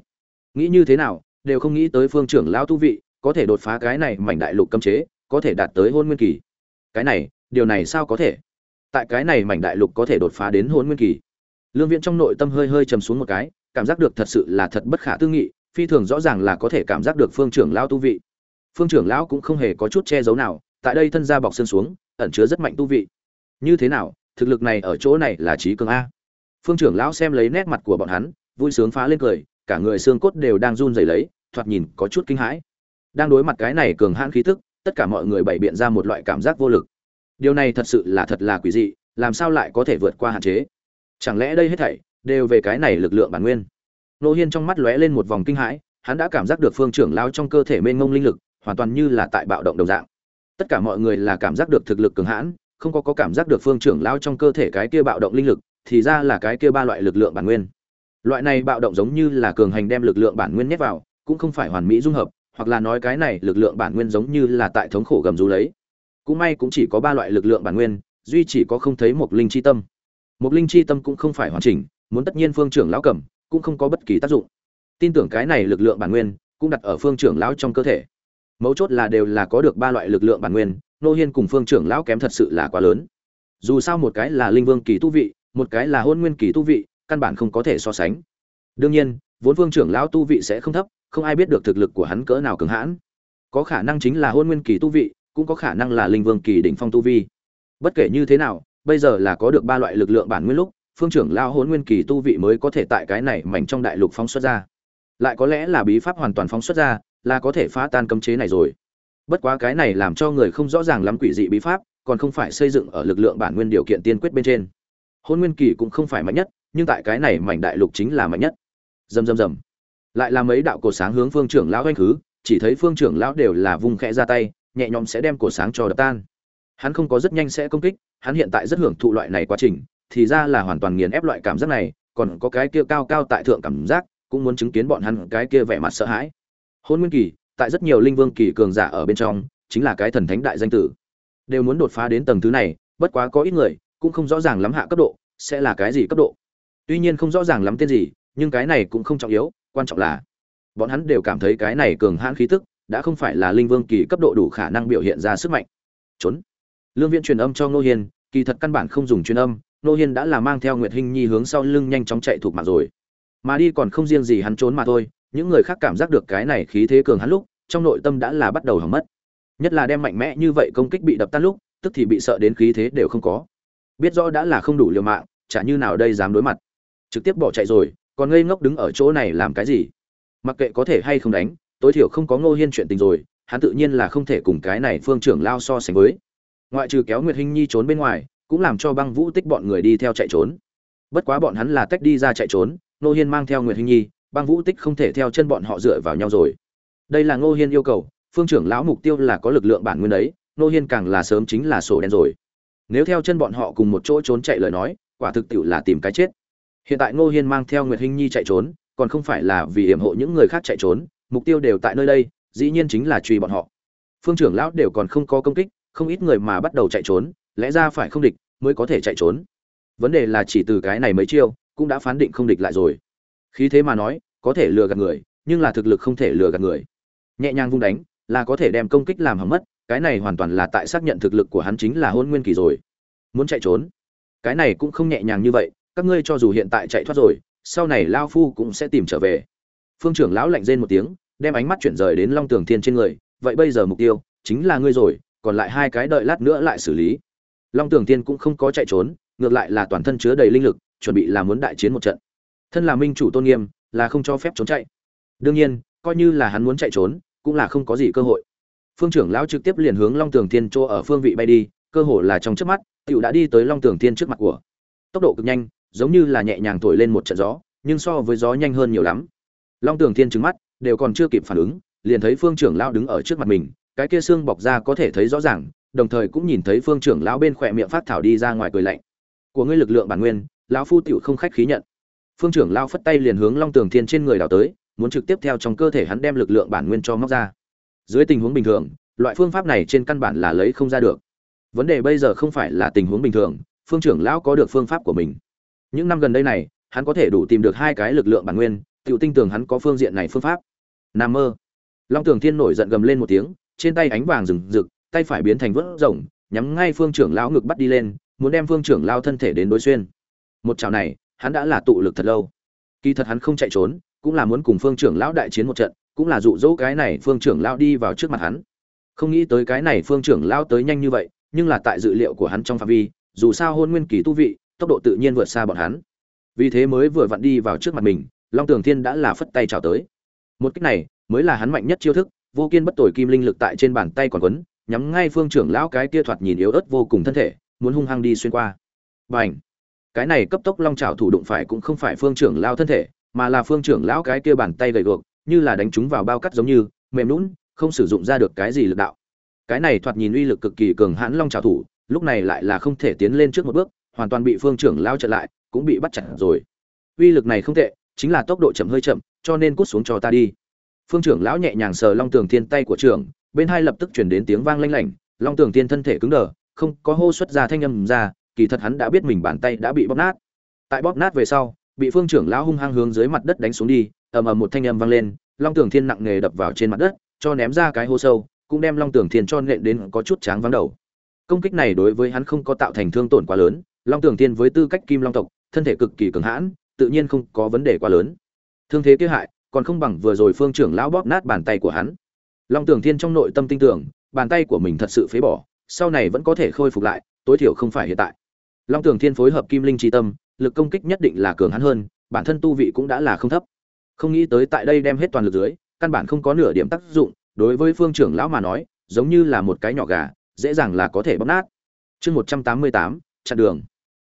Nghĩ như thế nào, đều không nghĩ tới phương trưởng lão tu vị, có thể đột phá cái này mảnh đại lục cấm chế, có thể đạt tới hôn nguyên kỳ. Cái này, điều này sao có thể? Tại cái này mảnh đại lục có thể đột phá đến hôn nguyên kỳ. Lương viễn trong nội tâm hơi hơi trầm xuống một cái, cảm giác được thật sự là thật bất khả tư nghị, phi thường rõ ràng là có thể cảm giác được phương trưởng lao tu vị phương trưởng lão cũng không hề có chút che giấu nào, tại đây thân gia bọc xương xuống, ẩn chứa rất mạnh tu vị. Như thế nào, thực lực này ở chỗ này là trí cường a? Phương trưởng lão xem lấy nét mặt của bọn hắn, vui sướng phá lên cười, cả người xương cốt đều đang run rẩy lấy, thoạt nhìn có chút kinh hãi. Đang đối mặt cái này cường hãn khí tức, tất cả mọi người bày biện ra một loại cảm giác vô lực. Điều này thật sự là thật là quỷ dị, làm sao lại có thể vượt qua hạn chế? Chẳng lẽ đây hết thảy đều về cái này lực lượng bản nguyên? Nô hiên trong mắt lóe lên một vòng kinh hãi, hắn đã cảm giác được phương trưởng lao trong cơ thể mênh ngông linh lực hoàn toàn như là tại bạo động đồng dạng. Tất cả mọi người là cảm giác được thực lực cường hãn không có, có cảm giác được phương trưởng lao trong cơ thể cái kia bạo động linh lực thì ra là cái kia ba loại lực lượng bản nguyên. Loại này bạo động giống như là cường hành đem lực lượng bản nguyên nhét vào cũng không phải hoàn mỹ dung hợp hoặc là nói cái này lực lượng bản nguyên giống như là tại thống khổ gầm rú lấy. Cũng may cũng chỉ có ba loại lực lượng bản nguyên duy chỉ có không thấy một linh chi tâm. Một linh chi tâm cũng không phải hoàn chỉnh muốn tất nhiên phương trưởng lão cầm cũng không có bất kỳ tác dụng. Tin tưởng cái này lực lượng bản nguyên cũng đặt ở phương trưởng lão trong cơ thể mấu chốt là đều là có được ba loại lực lượng bản nguyên, nô hiên cùng phương trưởng lão kém thật sự là quá lớn. Dù sao một cái là linh vương kỳ tu vị, một cái là hôn nguyên kỳ tu vị, căn bản không có thể so sánh. Đương nhiên, vốn phương trưởng lão tu vị sẽ không thấp, không ai biết được thực lực của hắn cỡ nào cường hãn. Có khả năng chính là hôn nguyên kỳ tu vị, cũng có khả năng là linh vương kỳ đỉnh phong tu vi. Bất kể như thế nào, bây giờ là có được ba loại lực lượng bản nguyên lúc, phương trưởng lao hôn nguyên kỳ tu vị mới có thể tại cái này mảnh trong đại lục phóng xuất ra. Lại có lẽ là bí pháp hoàn toàn phóng xuất ra là có thể phá tan cấm chế này rồi. Bất quá cái này làm cho người không rõ ràng lắm quỷ dị bí pháp, còn không phải xây dựng ở lực lượng bản nguyên điều kiện tiên quyết bên trên. Hôn nguyên kỳ cũng không phải mạnh nhất, nhưng tại cái này mảnh đại lục chính là mạnh nhất. Dầm dầm dầm lại là mấy đạo cổ sáng hướng phương trưởng lão oanh khứ, chỉ thấy phương trưởng lão đều là vung khẽ ra tay, nhẹ nhõm sẽ đem cổ sáng cho đập tan. Hắn không có rất nhanh sẽ công kích, hắn hiện tại rất hưởng thụ loại này quá trình, thì ra là hoàn toàn nghiền ép loại cảm giác này, còn có cái kia cao cao tại thượng cảm giác, cũng muốn chứng kiến bọn hắn cái kia vẻ mặt sợ hãi hôn nguyên kỳ, tại rất nhiều linh vương kỳ cường giả ở bên trong, chính là cái thần thánh đại danh tử. Đều muốn đột phá đến tầng thứ này, bất quá có ít người cũng không rõ ràng lắm hạ cấp độ, sẽ là cái gì cấp độ. Tuy nhiên không rõ ràng lắm tên gì, nhưng cái này cũng không trọng yếu, quan trọng là bọn hắn đều cảm thấy cái này cường hãn khí tức đã không phải là linh vương kỳ cấp độ đủ khả năng biểu hiện ra sức mạnh. Trốn. Lương viễn truyền âm cho ngô hiên, kỳ thật căn bản không dùng truyền âm, ngô hiên đã là mang theo nguyệt hinh nhi hướng sau lưng nhanh chóng chạy thuộc mạng rồi. Mà đi còn không riêng gì hắn trốn mà thôi những người khác cảm giác được cái này khí thế cường hắn lúc, trong nội tâm đã là bắt đầu hỏng mất. Nhất là đem mạnh mẽ như vậy công kích bị đập tan lúc, tức thì bị sợ đến khí thế đều không có. Biết rõ đã là không đủ liều mạng, chả như nào đây dám đối mặt. Trực tiếp bỏ chạy rồi, còn ngây ngốc đứng ở chỗ này làm cái gì? Mặc kệ có thể hay không đánh, tối thiểu không có ngô hiên chuyện tình rồi, hắn tự nhiên là không thể cùng cái này phương trưởng lao so sánh với. Ngoại trừ kéo nguyệt hinh nhi trốn bên ngoài, cũng làm cho băng vũ tích bọn người đi theo chạy trốn. Bất quá bọn hắn là tách đi ra chạy trốn, ngô hiên mang theo nguyệt hinh nhi băng vũ tích không thể theo chân bọn họ dựa vào nhau rồi. Đây là ngô hiên yêu cầu, phương trưởng lão mục tiêu là có lực lượng bản nguyên ấy ngô hiên càng là sớm chính là sổ đen rồi. Nếu theo chân bọn họ cùng một chỗ trốn chạy lời nói, quả thực tiệu là tìm cái chết. Hiện tại ngô hiên mang theo nguyệt hinh nhi chạy trốn, còn không phải là vì hiểm hộ những người khác chạy trốn, mục tiêu đều tại nơi đây, dĩ nhiên chính là truy bọn họ. Phương trưởng lão đều còn không có công kích, không ít người mà bắt đầu chạy trốn, lẽ ra phải không địch mới có thể chạy trốn. Vấn đề là chỉ từ cái này mấy chiêu, cũng đã phán định không địch lại rồi khí thế mà nói, có thể lừa gạt người, nhưng là thực lực không thể lừa gạt người. Nhẹ nhàng vung đánh, là có thể đem công kích làm hỏng mất, cái này hoàn toàn là tại xác nhận thực lực của hắn chính là hôn nguyên kỳ rồi. Muốn chạy trốn? Cái này cũng không nhẹ nhàng như vậy, các ngươi cho dù hiện tại chạy thoát rồi, sau này lao phu cũng sẽ tìm trở về. Phương trưởng lão lạnh rên một tiếng, đem ánh mắt chuyển rời đến long tường thiên trên người, vậy bây giờ mục tiêu chính là ngươi rồi, còn lại hai cái đợi lát nữa lại xử lý. Long tường thiên cũng không có chạy trốn, ngược lại là toàn thân chứa đầy linh lực, chuẩn bị làm muốn đại chiến một trận thân là minh chủ tôn nghiêm, là không cho phép trốn chạy. Đương nhiên, coi như là hắn muốn chạy trốn, cũng là không có gì cơ hội. Phương trưởng lão trực tiếp liền hướng long tường thiên chỗ ở phương vị bay đi, cơ hồ là trong trước mắt tựu đã đi tới long tường thiên trước mặt của. Tốc độ cực nhanh, giống như là nhẹ nhàng thổi lên một trận gió, nhưng so với gió nhanh hơn nhiều lắm. Long tường thiên trứng mắt, đều còn chưa kịp phản ứng, liền thấy phương trưởng lão đứng ở trước mặt mình, cái kia xương bọc ra có thể thấy rõ ràng, đồng thời cũng nhìn thấy phương trưởng lão bên khỏe miệng phát thảo đi ra ngoài cười lạnh. Của ngươi lực lượng bản nguyên, lão phu tiểu không khách khí nhận phương trưởng lão phất tay liền hướng long tường thiên trên người đào tới, muốn trực tiếp theo trong cơ thể hắn đem lực lượng bản nguyên cho móc ra. Dưới tình huống bình thường, loại phương pháp này trên căn bản là lấy không ra được. Vấn đề bây giờ không phải là tình huống bình thường, phương trưởng lão có được phương pháp của mình. Những năm gần đây này, hắn có thể đủ tìm được hai cái lực lượng bản nguyên tự tin tưởng hắn có phương diện này phương pháp. Nam mơ. Long tường thiên nổi giận gầm lên một tiếng, trên tay ánh vàng rừng rực, tay phải biến thành vớt rồng, nhắm ngay phương trưởng lão ngực bắt đi lên, muốn đem phương trưởng lao thân thể đến đối xuyên. Một chảo này hắn đã là tụ lực thật lâu. Kỳ thật hắn không chạy trốn, cũng là muốn cùng phương trưởng lão đại chiến một trận, cũng là dụ dỗ cái này phương trưởng lão đi vào trước mặt hắn. Không nghĩ tới cái này phương trưởng lão tới nhanh như vậy, nhưng là tại dự liệu của hắn trong phạm vi, dù sao hôn nguyên kỳ tu vị, tốc độ tự nhiên vượt xa bọn hắn. Vì thế mới vừa vặn đi vào trước mặt mình, long tường thiên đã là phất tay chào tới. Một cách này, mới là hắn mạnh nhất chiêu thức, vô kiên bất tồi kim linh lực tại trên bàn tay còn quấn, nhắm ngay phương trưởng lão cái kia thoạt nhìn yếu ớt vô cùng thân thể, muốn hung hăng đi xuyên qua. Bành! Cái này cấp tốc long trào thủ đụng phải cũng không phải phương trưởng lao thân thể, mà là phương trưởng lão cái kia bàn tay gầy guộc, như là đánh chúng vào bao cắt giống như, mềm lún không sử dụng ra được cái gì lực đạo. Cái này thoạt nhìn uy lực cực kỳ cường hãn long trào thủ, lúc này lại là không thể tiến lên trước một bước, hoàn toàn bị phương trưởng lao chặn lại, cũng bị bắt chặt rồi. Uy lực này không tệ, chính là tốc độ chậm hơi chậm, cho nên cút xuống cho ta đi. Phương trưởng lão nhẹ nhàng sờ long tường thiên tay của trưởng, bên hai lập tức chuyển đến tiếng vang lanh lảnh, long tường thiên thân thể cứng đờ, không có hô xuất ra thanh âm ra kỳ thật hắn đã biết mình bàn tay đã bị bóp nát. Tại bóp nát về sau, bị phương trưởng lão hung hăng hướng dưới mặt đất đánh xuống đi, ầm ầm một thanh âm vang lên, long tường thiên nặng nề đập vào trên mặt đất, cho ném ra cái hô sâu, cũng đem long tường thiên cho nện đến có chút tráng vắng đầu. Công kích này đối với hắn không có tạo thành thương tổn quá lớn, long tường thiên với tư cách kim long tộc, thân thể cực kỳ cường hãn, tự nhiên không có vấn đề quá lớn. Thương thế kia hại, còn không bằng vừa rồi phương trưởng lão bóp nát bàn tay của hắn. Long tường thiên trong nội tâm tin tưởng, bàn tay của mình thật sự phế bỏ, sau này vẫn có thể khôi phục lại, tối thiểu không phải hiện tại long tường thiên phối hợp kim linh tri tâm, lực công kích nhất định là cường hắn hơn, bản thân tu vị cũng đã là không thấp. Không nghĩ tới tại đây đem hết toàn lực dưới, căn bản không có nửa điểm tác dụng, đối với phương trưởng lão mà nói, giống như là một cái nhỏ gà, dễ dàng là có thể bóp nát. Chương một trăm tám mươi tám, chặn đường.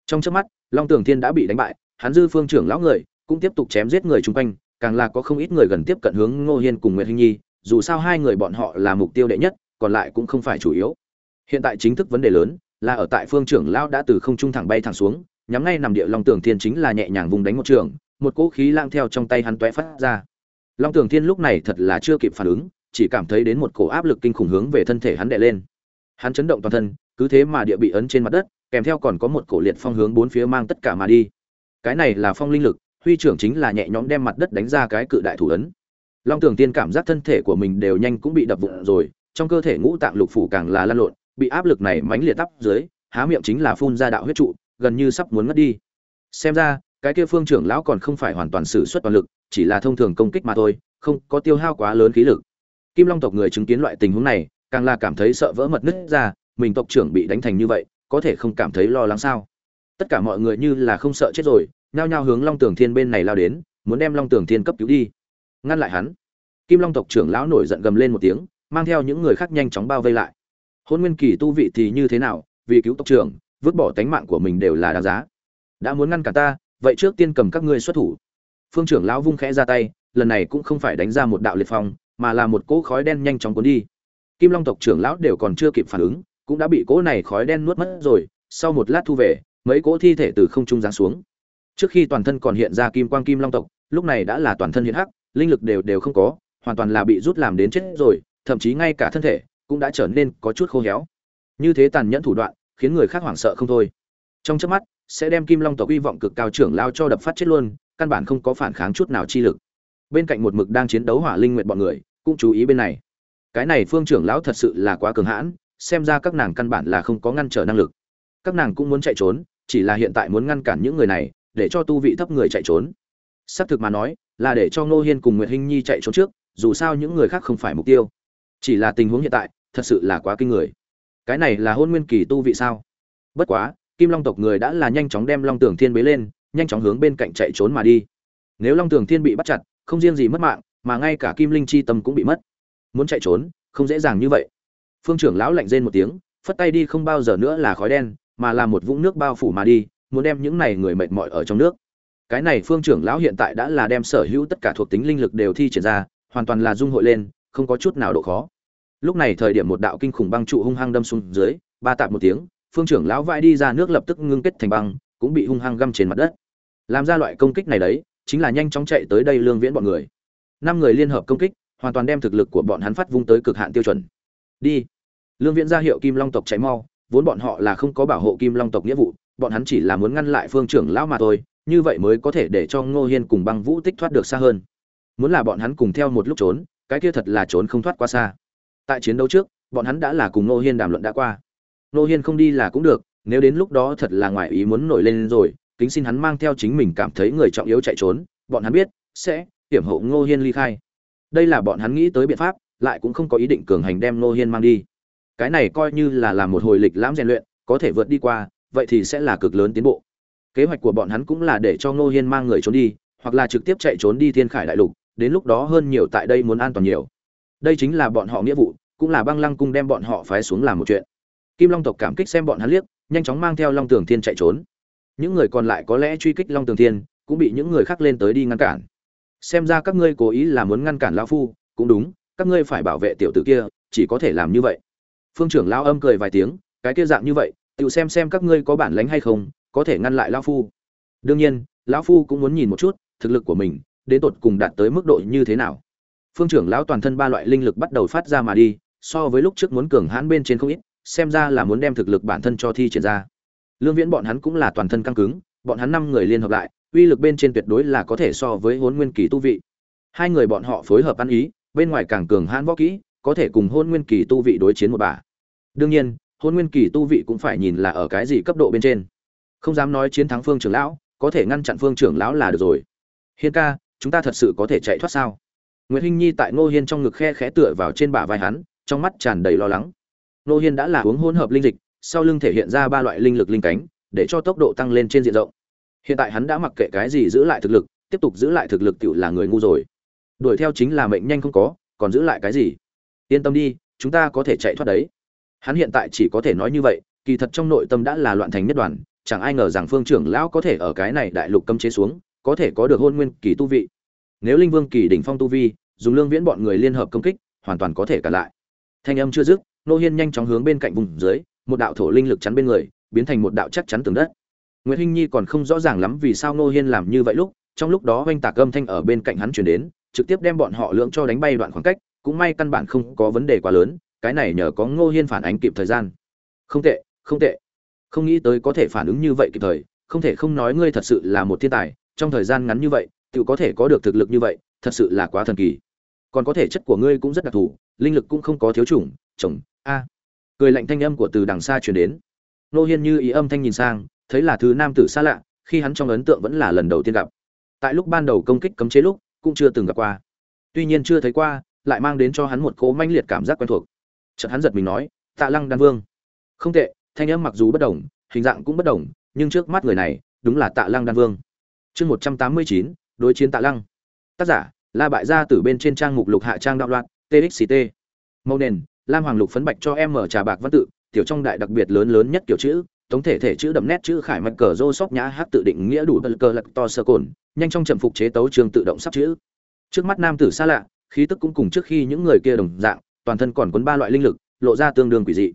Trong trước mắt, long tường thiên đã bị đánh bại, hắn dư phương trưởng lão người, cũng tiếp tục chém giết người chung quanh, càng là có không ít người gần tiếp cận hướng ngô hiên cùng nguyễn hinh nhi, dù sao hai người bọn họ là mục tiêu đệ nhất, còn lại cũng không phải chủ yếu. Hiện tại chính thức vấn đề lớn là ở tại phương trưởng lão đã từ không trung thẳng bay thẳng xuống, nhắm ngay nằm địa long tường thiên chính là nhẹ nhàng vùng đánh một trường, một cỗ khí lang theo trong tay hắn toé phát ra. Long tường thiên lúc này thật là chưa kịp phản ứng, chỉ cảm thấy đến một cổ áp lực kinh khủng hướng về thân thể hắn đè lên. Hắn chấn động toàn thân, cứ thế mà địa bị ấn trên mặt đất, kèm theo còn có một cổ liệt phong hướng bốn phía mang tất cả mà đi. Cái này là phong linh lực, huy trưởng chính là nhẹ nhõm đem mặt đất đánh ra cái cự đại thủ ấn. Long tưởng tiên cảm giác thân thể của mình đều nhanh cũng bị đập vụn rồi, trong cơ thể ngũ tạng lục phủ càng là lan lộn bị áp lực này mãnh liệt tắp dưới, há miệng chính là phun ra đạo huyết trụ, gần như sắp muốn ngất đi. Xem ra, cái kia phương trưởng lão còn không phải hoàn toàn sử xuất toàn lực, chỉ là thông thường công kích mà thôi, không có tiêu hao quá lớn khí lực. Kim long tộc người chứng kiến loại tình huống này, càng là cảm thấy sợ vỡ mật nứt ra, mình tộc trưởng bị đánh thành như vậy, có thể không cảm thấy lo lắng sao? Tất cả mọi người như là không sợ chết rồi, nhao nhao hướng long tường thiên bên này lao đến, muốn đem long tường thiên cấp cứu đi. Ngăn lại hắn. Kim long tộc trưởng lão nổi giận gầm lên một tiếng, mang theo những người khác nhanh chóng bao vây lại hôn nguyên kỳ tu vị thì như thế nào, vì cứu tộc trưởng, vứt bỏ tánh mạng của mình đều là đáng giá. Đã muốn ngăn cả ta, vậy trước tiên cầm các ngươi xuất thủ. Phương trưởng lão vung khẽ ra tay, lần này cũng không phải đánh ra một đạo liệt phong, mà là một cỗ khói đen nhanh chóng cuốn đi. Kim long tộc trưởng lão đều còn chưa kịp phản ứng, cũng đã bị cỗ này khói đen nuốt mất rồi, sau một lát thu về, mấy cỗ thi thể từ không trung giáng xuống. Trước khi toàn thân còn hiện ra kim quang kim long tộc, lúc này đã là toàn thân hiện hắc, linh lực đều đều không có, hoàn toàn là bị rút làm đến chết rồi, thậm chí ngay cả thân thể cũng đã trở nên có chút khô héo. Như thế tàn nhẫn thủ đoạn, khiến người khác hoảng sợ không thôi. Trong chớp mắt, sẽ đem kim long tộc uy vọng cực cao trưởng lao cho đập phát chết luôn, căn bản không có phản kháng chút nào chi lực. Bên cạnh một mực đang chiến đấu hỏa linh nguyện bọn người, cũng chú ý bên này. Cái này phương trưởng lão thật sự là quá cường hãn, xem ra các nàng căn bản là không có ngăn trở năng lực. Các nàng cũng muốn chạy trốn, chỉ là hiện tại muốn ngăn cản những người này, để cho tu vị thấp người chạy trốn. Xác thực mà nói, là để cho ngô hiên cùng nguyệt hinh nhi chạy trốn trước, dù sao những người khác không phải mục tiêu. Chỉ là tình huống hiện tại thật sự là quá kinh người. Cái này là hôn nguyên kỳ tu vị sao? Bất quá, kim long tộc người đã là nhanh chóng đem long tường thiên bế lên, nhanh chóng hướng bên cạnh chạy trốn mà đi. Nếu long tường thiên bị bắt chặt, không riêng gì mất mạng, mà ngay cả kim linh chi tâm cũng bị mất. Muốn chạy trốn, không dễ dàng như vậy. Phương trưởng lão lạnh rên một tiếng, phất tay đi không bao giờ nữa là khói đen, mà là một vũng nước bao phủ mà đi, muốn đem những này người mệt mỏi ở trong nước. Cái này phương trưởng lão hiện tại đã là đem sở hữu tất cả thuộc tính linh lực đều thi triển ra, hoàn toàn là dung hội lên, không có chút nào độ khó lúc này thời điểm một đạo kinh khủng băng trụ hung hăng đâm xuống dưới, ba tạp một tiếng, phương trưởng lão vai đi ra nước lập tức ngưng kết thành băng, cũng bị hung hăng găm trên mặt đất. Làm ra loại công kích này đấy, chính là nhanh chóng chạy tới đây lương viễn bọn người. Năm người liên hợp công kích, hoàn toàn đem thực lực của bọn hắn phát vung tới cực hạn tiêu chuẩn. Đi. Lương viễn ra hiệu kim long tộc cháy mau, vốn bọn họ là không có bảo hộ kim long tộc nghĩa vụ, bọn hắn chỉ là muốn ngăn lại phương trưởng lão mà thôi, như vậy mới có thể để cho ngô hiên cùng băng vũ tích thoát được xa hơn. Muốn là bọn hắn cùng theo một lúc trốn, cái kia thật là trốn không thoát quá xa tại chiến đấu trước, bọn hắn đã là cùng ngô hiên đàm luận đã qua. Ngô hiên không đi là cũng được, nếu đến lúc đó thật là ngoài ý muốn nổi lên rồi, kính xin hắn mang theo chính mình cảm thấy người trọng yếu chạy trốn, bọn hắn biết sẽ hiểm hộ ngô hiên ly khai. Đây là bọn hắn nghĩ tới biện pháp, lại cũng không có ý định cường hành đem ngô hiên mang đi. Cái này coi như là làm một hồi lịch lãm rèn luyện, có thể vượt đi qua, vậy thì sẽ là cực lớn tiến bộ. Kế hoạch của bọn hắn cũng là để cho ngô hiên mang người trốn đi, hoặc là trực tiếp chạy trốn đi thiên khải đại lục, đến lúc đó hơn nhiều tại đây muốn an toàn nhiều. Đây chính là bọn họ nghĩa vụ cũng là băng lăng cung đem bọn họ phái xuống làm một chuyện. Kim long tộc cảm kích xem bọn hắn liếc, nhanh chóng mang theo long tường thiên chạy trốn. Những người còn lại có lẽ truy kích long tường thiên, cũng bị những người khác lên tới đi ngăn cản. Xem ra các ngươi cố ý là muốn ngăn cản lão phu, cũng đúng, các ngươi phải bảo vệ tiểu tử kia, chỉ có thể làm như vậy. Phương trưởng lão âm cười vài tiếng, cái kia dạng như vậy, tự xem xem các ngươi có bản lánh hay không, có thể ngăn lại lão phu. Đương nhiên, lão phu cũng muốn nhìn một chút, thực lực của mình, đến tột cùng đạt tới mức độ như thế nào. Phương trưởng lão toàn thân ba loại linh lực bắt đầu phát ra mà đi so với lúc trước muốn cường hãn bên trên không ít, xem ra là muốn đem thực lực bản thân cho thi triển ra. Lương viễn bọn hắn cũng là toàn thân căng cứng, bọn hắn năm người liên hợp lại, uy lực bên trên tuyệt đối là có thể so với hôn nguyên kỳ tu vị. Hai người bọn họ phối hợp ăn ý, bên ngoài càng cường hãn võ kỹ, có thể cùng hôn nguyên kỳ tu vị đối chiến một bà. Đương nhiên hôn nguyên kỳ tu vị cũng phải nhìn là ở cái gì cấp độ bên trên. Không dám nói chiến thắng phương trưởng lão, có thể ngăn chặn phương trưởng lão là được rồi. Hiên ca, chúng ta thật sự có thể chạy thoát sao? Nguyễn hinh nhi tại ngô hiên trong ngực khe khẽ tựa vào trên bả vai hắn trong mắt tràn đầy lo lắng. Nô hiên đã là uống hỗn hợp linh dịch, sau lưng thể hiện ra ba loại linh lực linh cánh, để cho tốc độ tăng lên trên diện rộng. Hiện tại hắn đã mặc kệ cái gì giữ lại thực lực, tiếp tục giữ lại thực lực tự là người ngu rồi. Đuổi theo chính là mệnh nhanh không có, còn giữ lại cái gì? Yên tâm đi, chúng ta có thể chạy thoát đấy. Hắn hiện tại chỉ có thể nói như vậy, kỳ thật trong nội tâm đã là loạn thành nhất đoàn, chẳng ai ngờ rằng phương trưởng lão có thể ở cái này đại lục cấm chế xuống, có thể có được hôn nguyên kỳ tu vị. Nếu linh vương kỳ đỉnh phong tu vi, dùng lương viễn bọn người liên hợp công kích, hoàn toàn có thể cả lại thanh âm chưa dứt nô hiên nhanh chóng hướng bên cạnh vùng dưới, một đạo thổ linh lực chắn bên người, biến thành một đạo chắc chắn tường đất. Nguyễn hinh nhi còn không rõ ràng lắm vì sao nô hiên làm như vậy lúc, trong lúc đó oanh tạc âm thanh ở bên cạnh hắn chuyển đến, trực tiếp đem bọn họ lưỡng cho đánh bay đoạn khoảng cách, cũng may căn bản không có vấn đề quá lớn, cái này nhờ có ngô hiên phản ánh kịp thời gian. Không tệ không tệ. Không nghĩ tới có thể phản ứng như vậy kịp thời, không thể không nói ngươi thật sự là một thiên tài, trong thời gian ngắn như vậy, tự có thể có được thực lực như vậy, thật sự là quá thần kỳ. Còn có thể chất của ngươi cũng rất đặc thù linh lực cũng không có thiếu chủng, chồng, a. Cười lạnh thanh âm của từ đằng xa truyền đến. Nô hiên như ý âm thanh nhìn sang, thấy là thứ nam tử xa lạ, khi hắn trong ấn tượng vẫn là lần đầu tiên gặp. Tại lúc ban đầu công kích cấm chế lúc, cũng chưa từng gặp qua. Tuy nhiên chưa thấy qua, lại mang đến cho hắn một cỗ manh liệt cảm giác quen thuộc. Chợt hắn giật mình nói, tạ lăng đan vương. Không tệ, thanh âm mặc dù bất đồng, hình dạng cũng bất đồng, nhưng trước mắt người này, đúng là tạ lăng đan vương. Chương một trăm tám mươi chín, đối chiến tạ lăng. Tác giả, la bại gia từ bên trên trang mục lục hạ trang đạo loạn txct màu nền, lam hoàng lục phấn bạch cho em mở trà bạc văn tự, tiểu trong đại đặc biệt lớn lớn nhất kiểu chữ, tổng thể thể chữ đậm nét chữ khải mạch cờ rô sóc nhã hát tự định nghĩa đủ bờ cờ lật to sơ cồn, nhanh trong trầm phục chế tấu trường tự động sắp chữ. Trước mắt nam tử xa lạ, khí tức cũng cùng trước khi những người kia đồng dạng, toàn thân còn cuốn ba loại linh lực, lộ ra tương đương quỷ dị.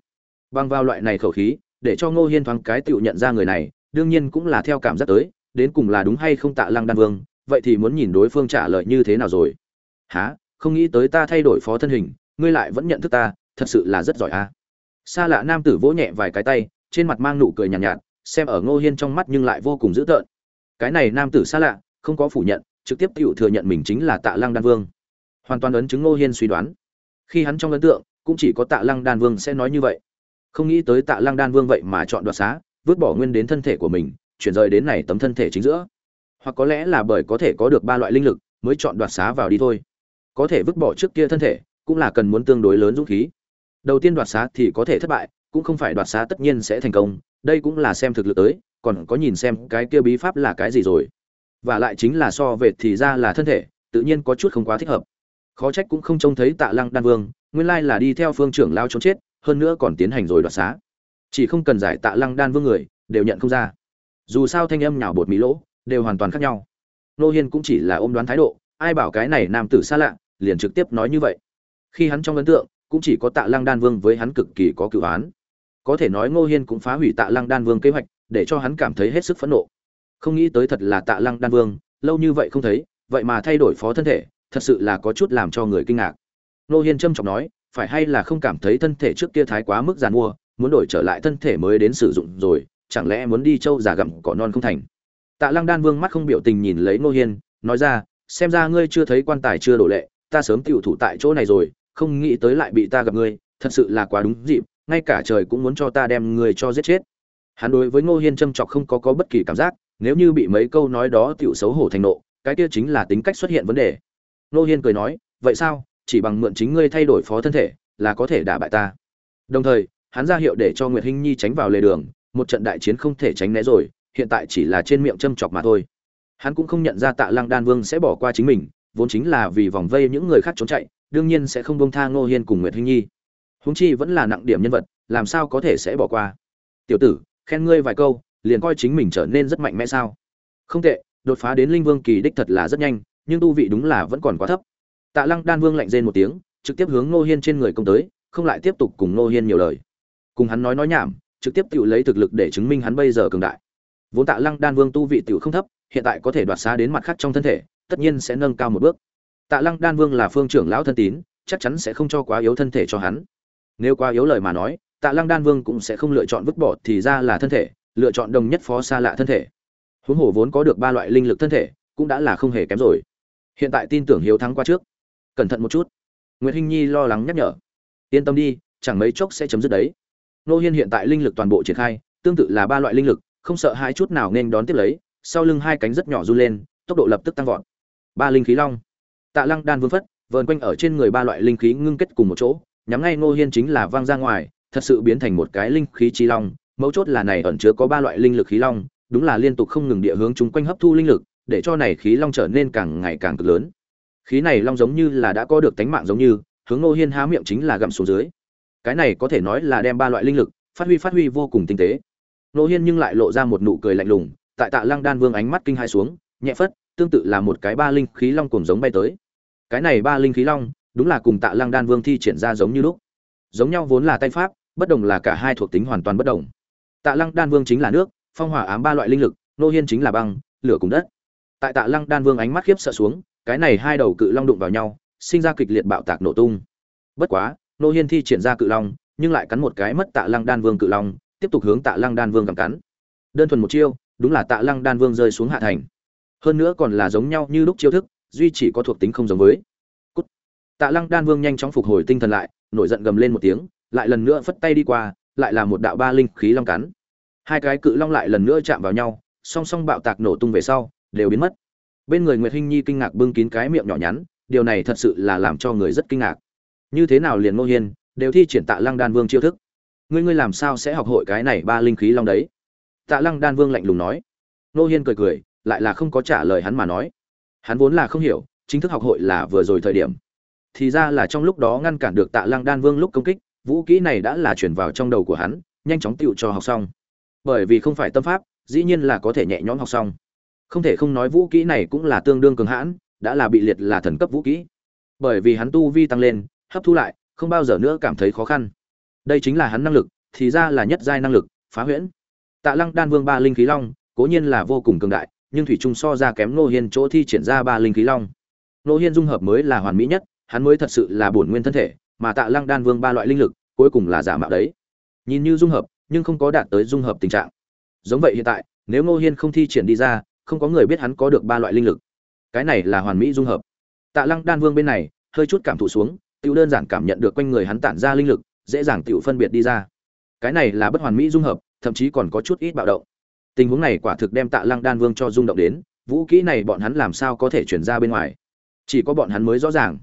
Băng vào loại này khẩu khí, để cho ngô hiên thoáng cái tựu nhận ra người này, đương nhiên cũng là theo cảm giác tới, đến cùng là đúng hay không tạ lăng đan vương, vậy thì muốn nhìn đối phương trả lời như thế nào rồi. Há không nghĩ tới ta thay đổi phó thân hình ngươi lại vẫn nhận thức ta thật sự là rất giỏi a. À. xa lạ nam tử vỗ nhẹ vài cái tay trên mặt mang nụ cười nhàn nhạt, nhạt xem ở ngô hiên trong mắt nhưng lại vô cùng dữ tợn. Cái này nam tử xa lạ không có phủ nhận trực tiếp tự thừa nhận mình chính là tạ lăng đan vương. Hoàn toàn ấn chứng ngô hiên suy đoán. Khi hắn trong ấn tượng cũng chỉ có tạ lăng đan vương sẽ nói như vậy. Không nghĩ tới tạ lăng đan vương vậy mà chọn đoạt xá vứt bỏ nguyên đến thân thể của mình chuyển rời đến này tấm thân thể chính giữa. Hoặc có lẽ là bởi có thể có được ba loại linh lực mới chọn đoạt xá vào đi thôi có thể vứt bỏ trước kia thân thể, cũng là cần muốn tương đối lớn dũng khí. Đầu tiên đoạt xá thì có thể thất bại, cũng không phải đoạt xá tất nhiên sẽ thành công, đây cũng là xem thực lực tới, còn có nhìn xem cái kia bí pháp là cái gì rồi. Và lại chính là so về thì ra là thân thể, tự nhiên có chút không quá thích hợp. Khó trách cũng không trông thấy tạ lăng đan vương, nguyên lai là đi theo phương trưởng lao trốn chết, hơn nữa còn tiến hành rồi đoạt xá. Chỉ không cần giải tạ lăng đan vương người, đều nhận không ra. Dù sao thanh âm nhào bột mỹ lỗ, đều hoàn toàn khác nhau. Nô hiên cũng chỉ là ôm đoán thái độ, ai bảo cái này nam tử xa lạ liền trực tiếp nói như vậy. Khi hắn trong ấn tượng, cũng chỉ có tạ lăng đan vương với hắn cực kỳ có cựu án có thể nói ngô hiên cũng phá hủy tạ lăng đan vương kế hoạch, để cho hắn cảm thấy hết sức phẫn nộ. Không nghĩ tới thật là tạ lăng đan vương, lâu như vậy không thấy, vậy mà thay đổi phó thân thể, thật sự là có chút làm cho người kinh ngạc. Ngô hiên trâm trọng nói, phải hay là không cảm thấy thân thể trước kia thái quá mức giàn mua, muốn đổi trở lại thân thể mới đến sử dụng rồi, chẳng lẽ muốn đi châu già gặm cỏ non không thành? Tạ lăng đan vương mắt không biểu tình nhìn lấy ngô hiên, nói ra, xem ra ngươi chưa thấy quan tài chưa đổ lệ ta sớm tiểu thủ tại chỗ này rồi, không nghĩ tới lại bị ta gặp ngươi, thật sự là quá đúng dịp, ngay cả trời cũng muốn cho ta đem ngươi cho giết chết. Hắn đối với ngô hiên châm chọc không có có bất kỳ cảm giác, nếu như bị mấy câu nói đó tiểu xấu hổ thành nộ, cái kia chính là tính cách xuất hiện vấn đề. Ngô hiên cười nói, vậy sao? Chỉ bằng mượn chính ngươi thay đổi phó thân thể, là có thể đả bại ta. Đồng thời, hắn ra hiệu để cho nguyệt hinh nhi tránh vào lề đường, một trận đại chiến không thể tránh né rồi, hiện tại chỉ là trên miệng châm chọc mà thôi. Hắn cũng không nhận ra tạ lăng đan vương sẽ bỏ qua chính mình vốn chính là vì vòng vây những người khác trốn chạy, đương nhiên sẽ không bông tha ngô hiên cùng nguyệt hinh nhi. Húng chi vẫn là nặng điểm nhân vật, làm sao có thể sẽ bỏ qua? Tiểu tử, khen ngươi vài câu, liền coi chính mình trở nên rất mạnh mẽ sao? Không tệ, đột phá đến linh vương kỳ đích thật là rất nhanh, nhưng tu vị đúng là vẫn còn quá thấp. Tạ lăng đan vương lạnh rên một tiếng, trực tiếp hướng ngô hiên trên người công tới, không lại tiếp tục cùng ngô hiên nhiều lời. Cùng hắn nói nói nhảm, trực tiếp tự lấy thực lực để chứng minh hắn bây giờ cường đại. Vốn tạ lăng đan vương tu vị tiểu không thấp, hiện tại có thể đoạt xá đến mặt khác trong thân thể tất nhiên sẽ nâng cao một bước. Tạ lăng đan vương là phương trưởng lão thân tín, chắc chắn sẽ không cho quá yếu thân thể cho hắn. Nếu quá yếu lời mà nói, tạ lăng đan vương cũng sẽ không lựa chọn vứt bỏ thì ra là thân thể, lựa chọn đồng nhất phó xa lạ thân thể. Huống hồ vốn có được ba loại linh lực thân thể, cũng đã là không hề kém rồi. Hiện tại tin tưởng hiếu thắng qua trước. Cẩn thận một chút. Nguyễn hinh nhi lo lắng nhắc nhở. Yên tâm đi, chẳng mấy chốc sẽ chấm dứt đấy. Nô hiên hiện tại linh lực toàn bộ triển khai, tương tự là ba loại linh lực, không sợ hai chút nào nên đón tiếp lấy, sau lưng hai cánh rất nhỏ run lên, tốc độ lập tức tăng vọt ba linh khí long. Tạ lăng đan vương phất, vờn quanh ở trên người ba loại linh khí ngưng kết cùng một chỗ, nhắm ngay ngô hiên chính là vang ra ngoài, thật sự biến thành một cái linh khí chi long. Mấu chốt là này ẩn chứa có ba loại linh lực khí long, đúng là liên tục không ngừng địa hướng chúng quanh hấp thu linh lực, để cho này khí long trở nên càng ngày càng cực lớn. Khí này long giống như là đã có được tánh mạng giống như, hướng ngô hiên há miệng chính là gặm xuống dưới. Cái này có thể nói là đem ba loại linh lực phát huy phát huy vô cùng tinh tế. Ngô hiên nhưng lại lộ ra một nụ cười lạnh lùng, tại tạ lăng đan vương ánh mắt kinh hai xuống, nhẹ phất tương tự là một cái ba linh khí long cùng giống bay tới. Cái này ba linh khí long, đúng là cùng tạ lăng đan vương thi triển ra giống như lúc. Giống nhau vốn là tay pháp, bất đồng là cả hai thuộc tính hoàn toàn bất đồng. Tạ lăng đan vương chính là nước, phong hỏa ám ba loại linh lực, nô hiên chính là băng, lửa cùng đất. Tại tạ lăng đan vương ánh mắt khiếp sợ xuống, cái này hai đầu cự long đụng vào nhau, sinh ra kịch liệt bạo tạc nổ tung. Bất quá, nô hiên thi triển ra cự long, nhưng lại cắn một cái mất tạ lăng đan vương cự long, tiếp tục hướng tạ lăng đan vương cầm cắn. Đơn thuần một chiêu, đúng là tạ lăng đan vương rơi xuống hạ thành hơn nữa còn là giống nhau như lúc chiêu thức, duy chỉ có thuộc tính không giống với. Cút. tạ lăng đan vương nhanh chóng phục hồi tinh thần lại, nổi giận gầm lên một tiếng, lại lần nữa phất tay đi qua, lại là một đạo ba linh khí long cắn. Hai cái cự long lại lần nữa chạm vào nhau, song song bạo tạc nổ tung về sau, đều biến mất. Bên người nguyệt hinh nhi kinh ngạc bưng kín cái miệng nhỏ nhắn, điều này thật sự là làm cho người rất kinh ngạc. Như thế nào liền ngô hiên, đều thi triển tạ lăng đan vương chiêu thức? Ngươi ngươi làm sao sẽ học hội cái này ba linh khí long đấy? Tạ lăng đan vương lạnh lùng nói. Ngô hiên cười cười lại là không có trả lời hắn mà nói. Hắn vốn là không hiểu, chính thức học hội là vừa rồi thời điểm. Thì ra là trong lúc đó ngăn cản được tạ lăng đan vương lúc công kích, vũ kỹ này đã là chuyển vào trong đầu của hắn, nhanh chóng tựu cho học xong. Bởi vì không phải tâm pháp, dĩ nhiên là có thể nhẹ nhõm học xong. Không thể không nói vũ kỹ này cũng là tương đương cường hãn, đã là bị liệt là thần cấp vũ kỹ. Bởi vì hắn tu vi tăng lên, hấp thu lại, không bao giờ nữa cảm thấy khó khăn. Đây chính là hắn năng lực, thì ra là nhất giai năng lực, phá huyễn. Tạ lăng đan vương ba linh khí long, cố nhiên là vô cùng cường đại nhưng thủy trung so ra kém nô hiên chỗ thi triển ra ba linh khí long. Nô hiên dung hợp mới là hoàn mỹ nhất, hắn mới thật sự là bổn nguyên thân thể, mà tạ lăng đan vương ba loại linh lực, cuối cùng là giả mạo đấy. Nhìn như dung hợp, nhưng không có đạt tới dung hợp tình trạng. Giống vậy hiện tại, nếu ngô hiên không thi triển đi ra, không có người biết hắn có được ba loại linh lực. Cái này là hoàn mỹ dung hợp. Tạ lăng đan vương bên này, hơi chút cảm thụ xuống tự đơn giản cảm nhận được quanh người hắn tản ra linh lực, dễ dàng tự phân biệt đi ra. Cái này là bất hoàn mỹ dung hợp, thậm chí còn có chút ít bạo động tình huống này quả thực đem tạ lăng đan vương cho rung động đến, vũ kỹ này bọn hắn làm sao có thể chuyển ra bên ngoài? Chỉ có bọn hắn mới rõ ràng.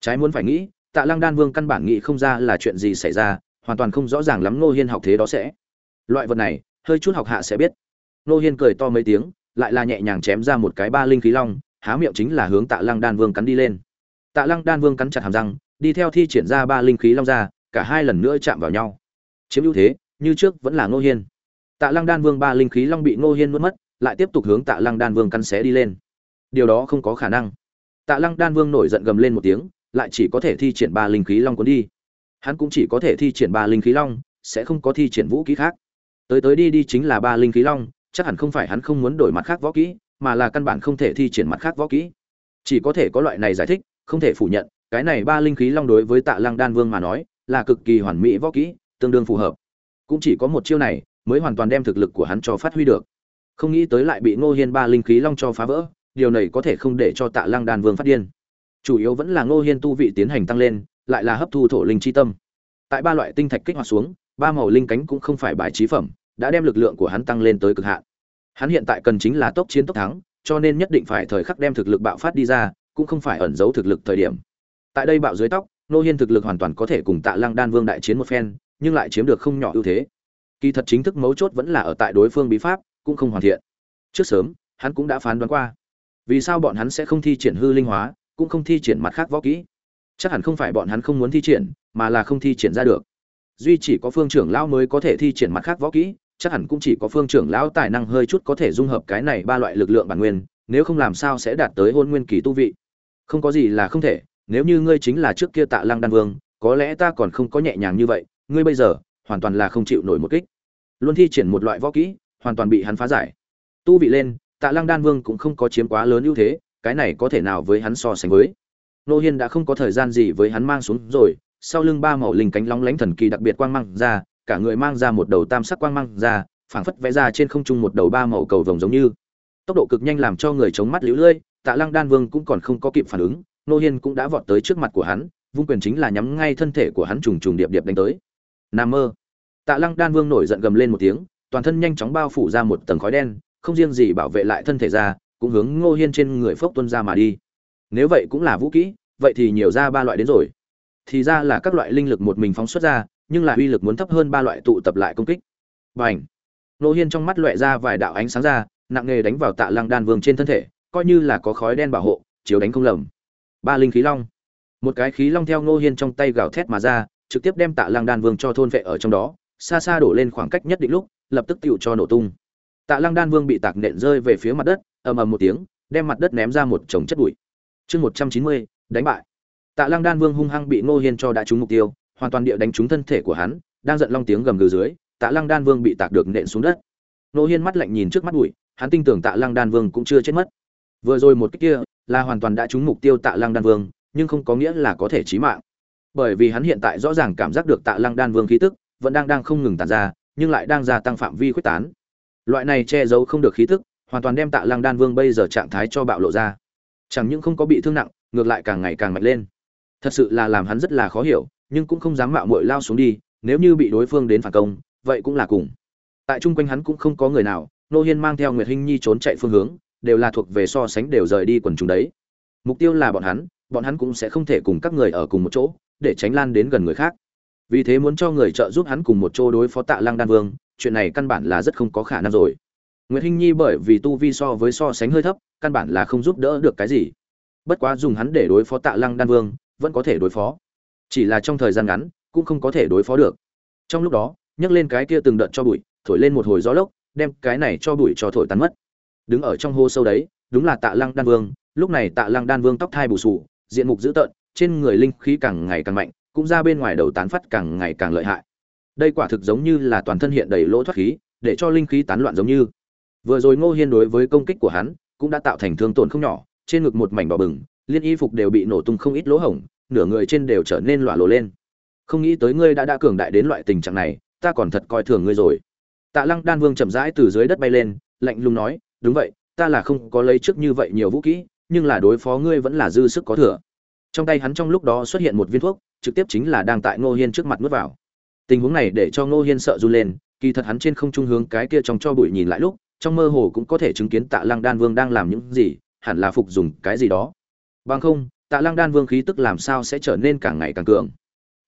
Trái muốn phải nghĩ, tạ lăng đan vương căn bản nghĩ không ra là chuyện gì xảy ra, hoàn toàn không rõ ràng lắm ngô hiên học thế đó sẽ. Loại vật này, hơi chút học hạ sẽ biết. Ngô hiên cười to mấy tiếng, lại là nhẹ nhàng chém ra một cái ba linh khí long, há miệng chính là hướng tạ lăng đan vương cắn đi lên. Tạ lăng đan vương cắn chặt hàm răng, đi theo thi triển ra ba linh khí long ra, cả hai lần nữa chạm vào nhau. Chiếm ưu thế, như trước vẫn là ngô hiên tạ lăng đan vương ba linh khí long bị ngô hiên nuốt mất, lại tiếp tục hướng tạ lăng đan vương cắn xé đi lên. Điều đó không có khả năng. Tạ lăng đan vương nổi giận gầm lên một tiếng, lại chỉ có thể thi triển ba linh khí long cuốn đi. Hắn cũng chỉ có thể thi triển ba linh khí long, sẽ không có thi triển vũ khí khác. Tới tới đi đi chính là ba linh khí long, chắc hẳn không phải hắn không muốn đổi mặt khác võ kỹ, mà là căn bản không thể thi triển mặt khác võ kỹ. Chỉ có thể có loại này giải thích, không thể phủ nhận, cái này ba linh khí long đối với tạ lăng đan vương mà nói, là cực kỳ hoàn mỹ võ kỹ, tương đương phù hợp. Cũng chỉ có một chiêu này mới hoàn toàn đem thực lực của hắn cho phát huy được. Không nghĩ tới lại bị ngô hiên ba linh khí long cho phá vỡ, điều này có thể không để cho tạ lăng đan vương phát điên. Chủ yếu vẫn là ngô hiên tu vị tiến hành tăng lên, lại là hấp thu thổ linh chi tâm. Tại ba loại tinh thạch kích hoạt xuống, ba màu linh cánh cũng không phải bài trí phẩm, đã đem lực lượng của hắn tăng lên tới cực hạn. Hắn hiện tại cần chính là tốc chiến tốc thắng, cho nên nhất định phải thời khắc đem thực lực bạo phát đi ra, cũng không phải ẩn giấu thực lực thời điểm. Tại đây bạo dưới tóc nô hiên thực lực hoàn toàn có thể cùng tạ lăng đan vương đại chiến một phen, nhưng lại chiếm được không nhỏ ưu thế kỳ thật chính thức mấu chốt vẫn là ở tại đối phương bí pháp, cũng không hoàn thiện. Trước sớm, hắn cũng đã phán đoán qua. Vì sao bọn hắn sẽ không thi triển hư linh hóa, cũng không thi triển mặt khác võ kỹ? Chắc hẳn không phải bọn hắn không muốn thi triển, mà là không thi triển ra được. Duy chỉ có phương trưởng lão mới có thể thi triển mặt khác võ kỹ, chắc hẳn cũng chỉ có phương trưởng lão tài năng hơi chút có thể dung hợp cái này ba loại lực lượng bản nguyên, nếu không làm sao sẽ đạt tới hôn nguyên kỳ tu vị. Không có gì là không thể, nếu như ngươi chính là trước kia tạ lăng đan vương, có lẽ ta còn không có nhẹ nhàng như vậy, ngươi bây giờ hoàn toàn là không chịu nổi một kích. Luôn thi triển một loại võ kỹ, hoàn toàn bị hắn phá giải. Tu vị lên, tạ lăng đan vương cũng không có chiếm quá lớn ưu thế, cái này có thể nào với hắn so sánh với? Nô hiên đã không có thời gian gì với hắn mang xuống rồi, sau lưng ba màu linh cánh lóng lánh thần kỳ đặc biệt quang mang ra, cả người mang ra một đầu tam sắc quang mang ra, phảng phất vẽ ra trên không trung một đầu ba màu cầu vồng giống như. Tốc độ cực nhanh làm cho người chống mắt liễu lưỡi tạ lăng đan vương cũng còn không có kịp phản ứng, nô hiên cũng đã vọt tới trước mặt của hắn, vung quyền chính là nhắm ngay thân thể của hắn trùng trùng điệp điệp đánh tới. Nam mơ tạ lăng đan vương nổi giận gầm lên một tiếng toàn thân nhanh chóng bao phủ ra một tầng khói đen không riêng gì bảo vệ lại thân thể ra cũng hướng ngô hiên trên người phốc tuân ra mà đi. Nếu vậy cũng là vũ khí, vậy thì nhiều ra ba loại đến rồi. Thì ra là các loại linh lực một mình phóng xuất ra nhưng là uy lực muốn thấp hơn ba loại tụ tập lại công kích. Bành! ngô hiên trong mắt lóe ra vài đạo ánh sáng ra nặng nghề đánh vào tạ lăng đan vương trên thân thể coi như là có khói đen bảo hộ chiếu đánh không lầm. Ba linh khí long. Một cái khí long theo ngô hiên trong tay gào thét mà ra trực tiếp đem tạ lăng đan vương cho thôn vệ ở trong đó xa xa đổ lên khoảng cách nhất định lúc, lập tức tựu cho nổ tung. Tạ lăng đan vương bị tạc nện rơi về phía mặt đất, ầm ầm một tiếng, đem mặt đất ném ra một chồng chất bụi. Chương một trăm chín mươi, đánh bại. Tạ lăng đan vương hung hăng bị ngô hiên cho đã trúng mục tiêu, hoàn toàn địa đánh trúng thân thể của hắn, đang giận long tiếng gầm gừ dưới, tạ lăng đan vương bị tạc được nện xuống đất. Ngô hiên mắt lạnh nhìn trước mắt bụi, hắn tin tưởng tạ lăng đan vương cũng chưa chết mất. Vừa rồi một cách kia là hoàn toàn đã trúng mục tiêu tạ lăng đan vương, nhưng không có nghĩa là có thể chí mạng. Bởi vì hắn hiện tại rõ ràng cảm giác được tạ lăng đan vương khí tức vẫn đang đang không ngừng tàn ra, nhưng lại đang gia tăng phạm vi khuếch tán. Loại này che giấu không được khí tức, hoàn toàn đem tạ lăng đan vương bây giờ trạng thái cho bạo lộ ra. Chẳng những không có bị thương nặng, ngược lại càng ngày càng mạnh lên. Thật sự là làm hắn rất là khó hiểu, nhưng cũng không dám mạo muội lao xuống đi, nếu như bị đối phương đến phản công, vậy cũng là cùng. Tại chung quanh hắn cũng không có người nào, nô hiên mang theo nguyệt hinh nhi trốn chạy phương hướng, đều là thuộc về so sánh đều rời đi quần chúng đấy. Mục tiêu là bọn hắn bọn hắn cũng sẽ không thể cùng các người ở cùng một chỗ, để tránh lan đến gần người khác vì thế muốn cho người trợ giúp hắn cùng một chỗ đối phó tạ lăng đan vương, chuyện này căn bản là rất không có khả năng rồi. Nguyệt hinh nhi bởi vì tu vi so với so sánh hơi thấp, căn bản là không giúp đỡ được cái gì. Bất quá dùng hắn để đối phó tạ lăng đan vương, vẫn có thể đối phó. Chỉ là trong thời gian ngắn, cũng không có thể đối phó được. Trong lúc đó, nhấc lên cái kia từng đợt cho bụi, thổi lên một hồi gió lốc, đem cái này cho bụi cho thổi tắn mất. Đứng ở trong hô sâu đấy, đúng là tạ lăng đan vương, lúc này tạ lăng đan vương tóc thai bù sù, diện mục dữ tợn, trên người linh khí càng ngày càng mạnh cũng ra bên ngoài đầu tán phát càng ngày càng lợi hại. Đây quả thực giống như là toàn thân hiện đầy lỗ thoát khí, để cho linh khí tán loạn giống như. Vừa rồi ngô hiên đối với công kích của hắn, cũng đã tạo thành thương tổn không nhỏ, trên ngực một mảnh đỏ bừng, liên y phục đều bị nổ tung không ít lỗ hổng, nửa người trên đều trở nên lọa lộ lên. Không nghĩ tới ngươi đã đã cường đại đến loại tình trạng này, ta còn thật coi thường ngươi rồi. Tạ lăng đan vương chậm rãi từ dưới đất bay lên, lạnh lùng nói, đúng vậy, ta là không có lấy trước như vậy nhiều vũ kỹ nhưng là đối phó ngươi vẫn là dư sức có thừa trong tay hắn trong lúc đó xuất hiện một viên thuốc, trực tiếp chính là đang tại ngô hiên trước mặt nuốt vào. Tình huống này để cho ngô hiên sợ run lên, kỳ thật hắn trên không trung hướng cái kia trong cho bụi nhìn lại lúc, trong mơ hồ cũng có thể chứng kiến tạ lăng đan vương đang làm những gì, hẳn là phục dùng cái gì đó. Bằng không, tạ lăng đan vương khí tức làm sao sẽ trở nên càng ngày càng cường?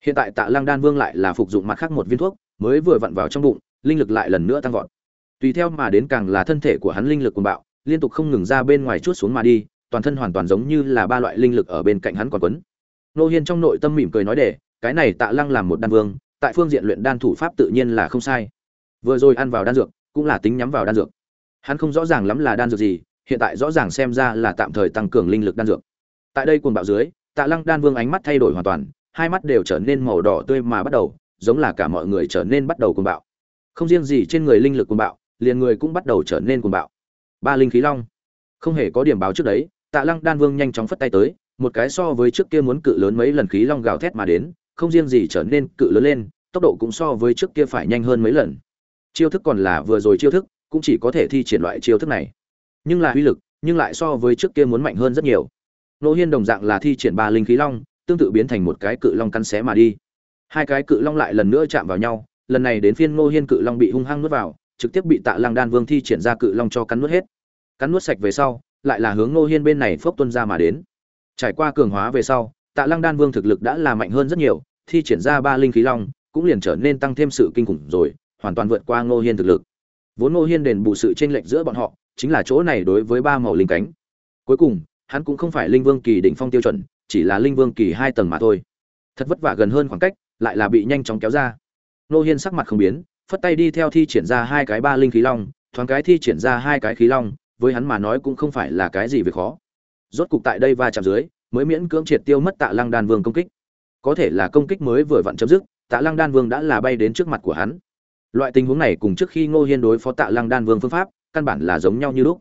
Hiện tại tạ lăng đan vương lại là phục dụng mặt khác một viên thuốc, mới vừa vặn vào trong bụng, linh lực lại lần nữa tăng vọt. Tùy theo mà đến càng là thân thể của hắn linh lực cuồng bạo, liên tục không ngừng ra bên ngoài chuốt xuống mà đi toàn thân hoàn toàn giống như là ba loại linh lực ở bên cạnh hắn còn quấn. Nô hiên trong nội tâm mỉm cười nói để cái này tạ lăng làm một đan vương, tại phương diện luyện đan thủ pháp tự nhiên là không sai. Vừa rồi ăn vào đan dược, cũng là tính nhắm vào đan dược. Hắn không rõ ràng lắm là đan dược gì, hiện tại rõ ràng xem ra là tạm thời tăng cường linh lực đan dược. Tại đây cuồng bạo dưới, tạ lăng đan vương ánh mắt thay đổi hoàn toàn, hai mắt đều trở nên màu đỏ tươi mà bắt đầu, giống là cả mọi người trở nên bắt đầu cuồng bạo. Không riêng gì trên người linh lực cuồng bạo, liền người cũng bắt đầu trở nên cuồng bạo. Ba linh khí long. Không hề có điểm báo trước đấy tạ lăng đan vương nhanh chóng phất tay tới, một cái so với trước kia muốn cự lớn mấy lần khí long gào thét mà đến, không riêng gì trở nên cự lớn lên, tốc độ cũng so với trước kia phải nhanh hơn mấy lần. Chiêu thức còn là vừa rồi chiêu thức, cũng chỉ có thể thi triển loại chiêu thức này. Nhưng là uy lực, nhưng lại so với trước kia muốn mạnh hơn rất nhiều. Nô hiên đồng dạng là thi triển ba linh khí long, tương tự biến thành một cái cự long căn xé mà đi. Hai cái cự long lại lần nữa chạm vào nhau, lần này đến phiên nô hiên cự long bị hung hăng nuốt vào, trực tiếp bị tạ lăng đan vương thi triển ra cự long cho cắn nuốt hết. Cắn nuốt sạch về sau lại là hướng nô hiên bên này phốc tuân ra mà đến. Trải qua cường hóa về sau, tạ lăng đan vương thực lực đã là mạnh hơn rất nhiều, thi triển ra ba linh khí long, cũng liền trở nên tăng thêm sự kinh khủng rồi, hoàn toàn vượt qua ngô hiên thực lực. Vốn ngô hiên đền bù sự chênh lệch giữa bọn họ, chính là chỗ này đối với ba màu linh cánh. Cuối cùng, hắn cũng không phải linh vương kỳ đỉnh phong tiêu chuẩn, chỉ là linh vương kỳ hai tầng mà thôi. Thật vất vả gần hơn khoảng cách, lại là bị nhanh chóng kéo ra. Ngô hiên sắc mặt không biến, phất tay đi theo thi triển ra hai cái ba linh khí long, thoáng cái thi triển ra hai cái khí long với hắn mà nói cũng không phải là cái gì việc khó. Rốt cục tại đây va chạm dưới, mới miễn cưỡng triệt tiêu mất tạ lăng đan vương công kích. Có thể là công kích mới vừa vặn chấm dứt, tạ lăng đan vương đã là bay đến trước mặt của hắn. Loại tình huống này cùng trước khi ngô hiên đối phó tạ lăng đan vương phương pháp, căn bản là giống nhau như lúc.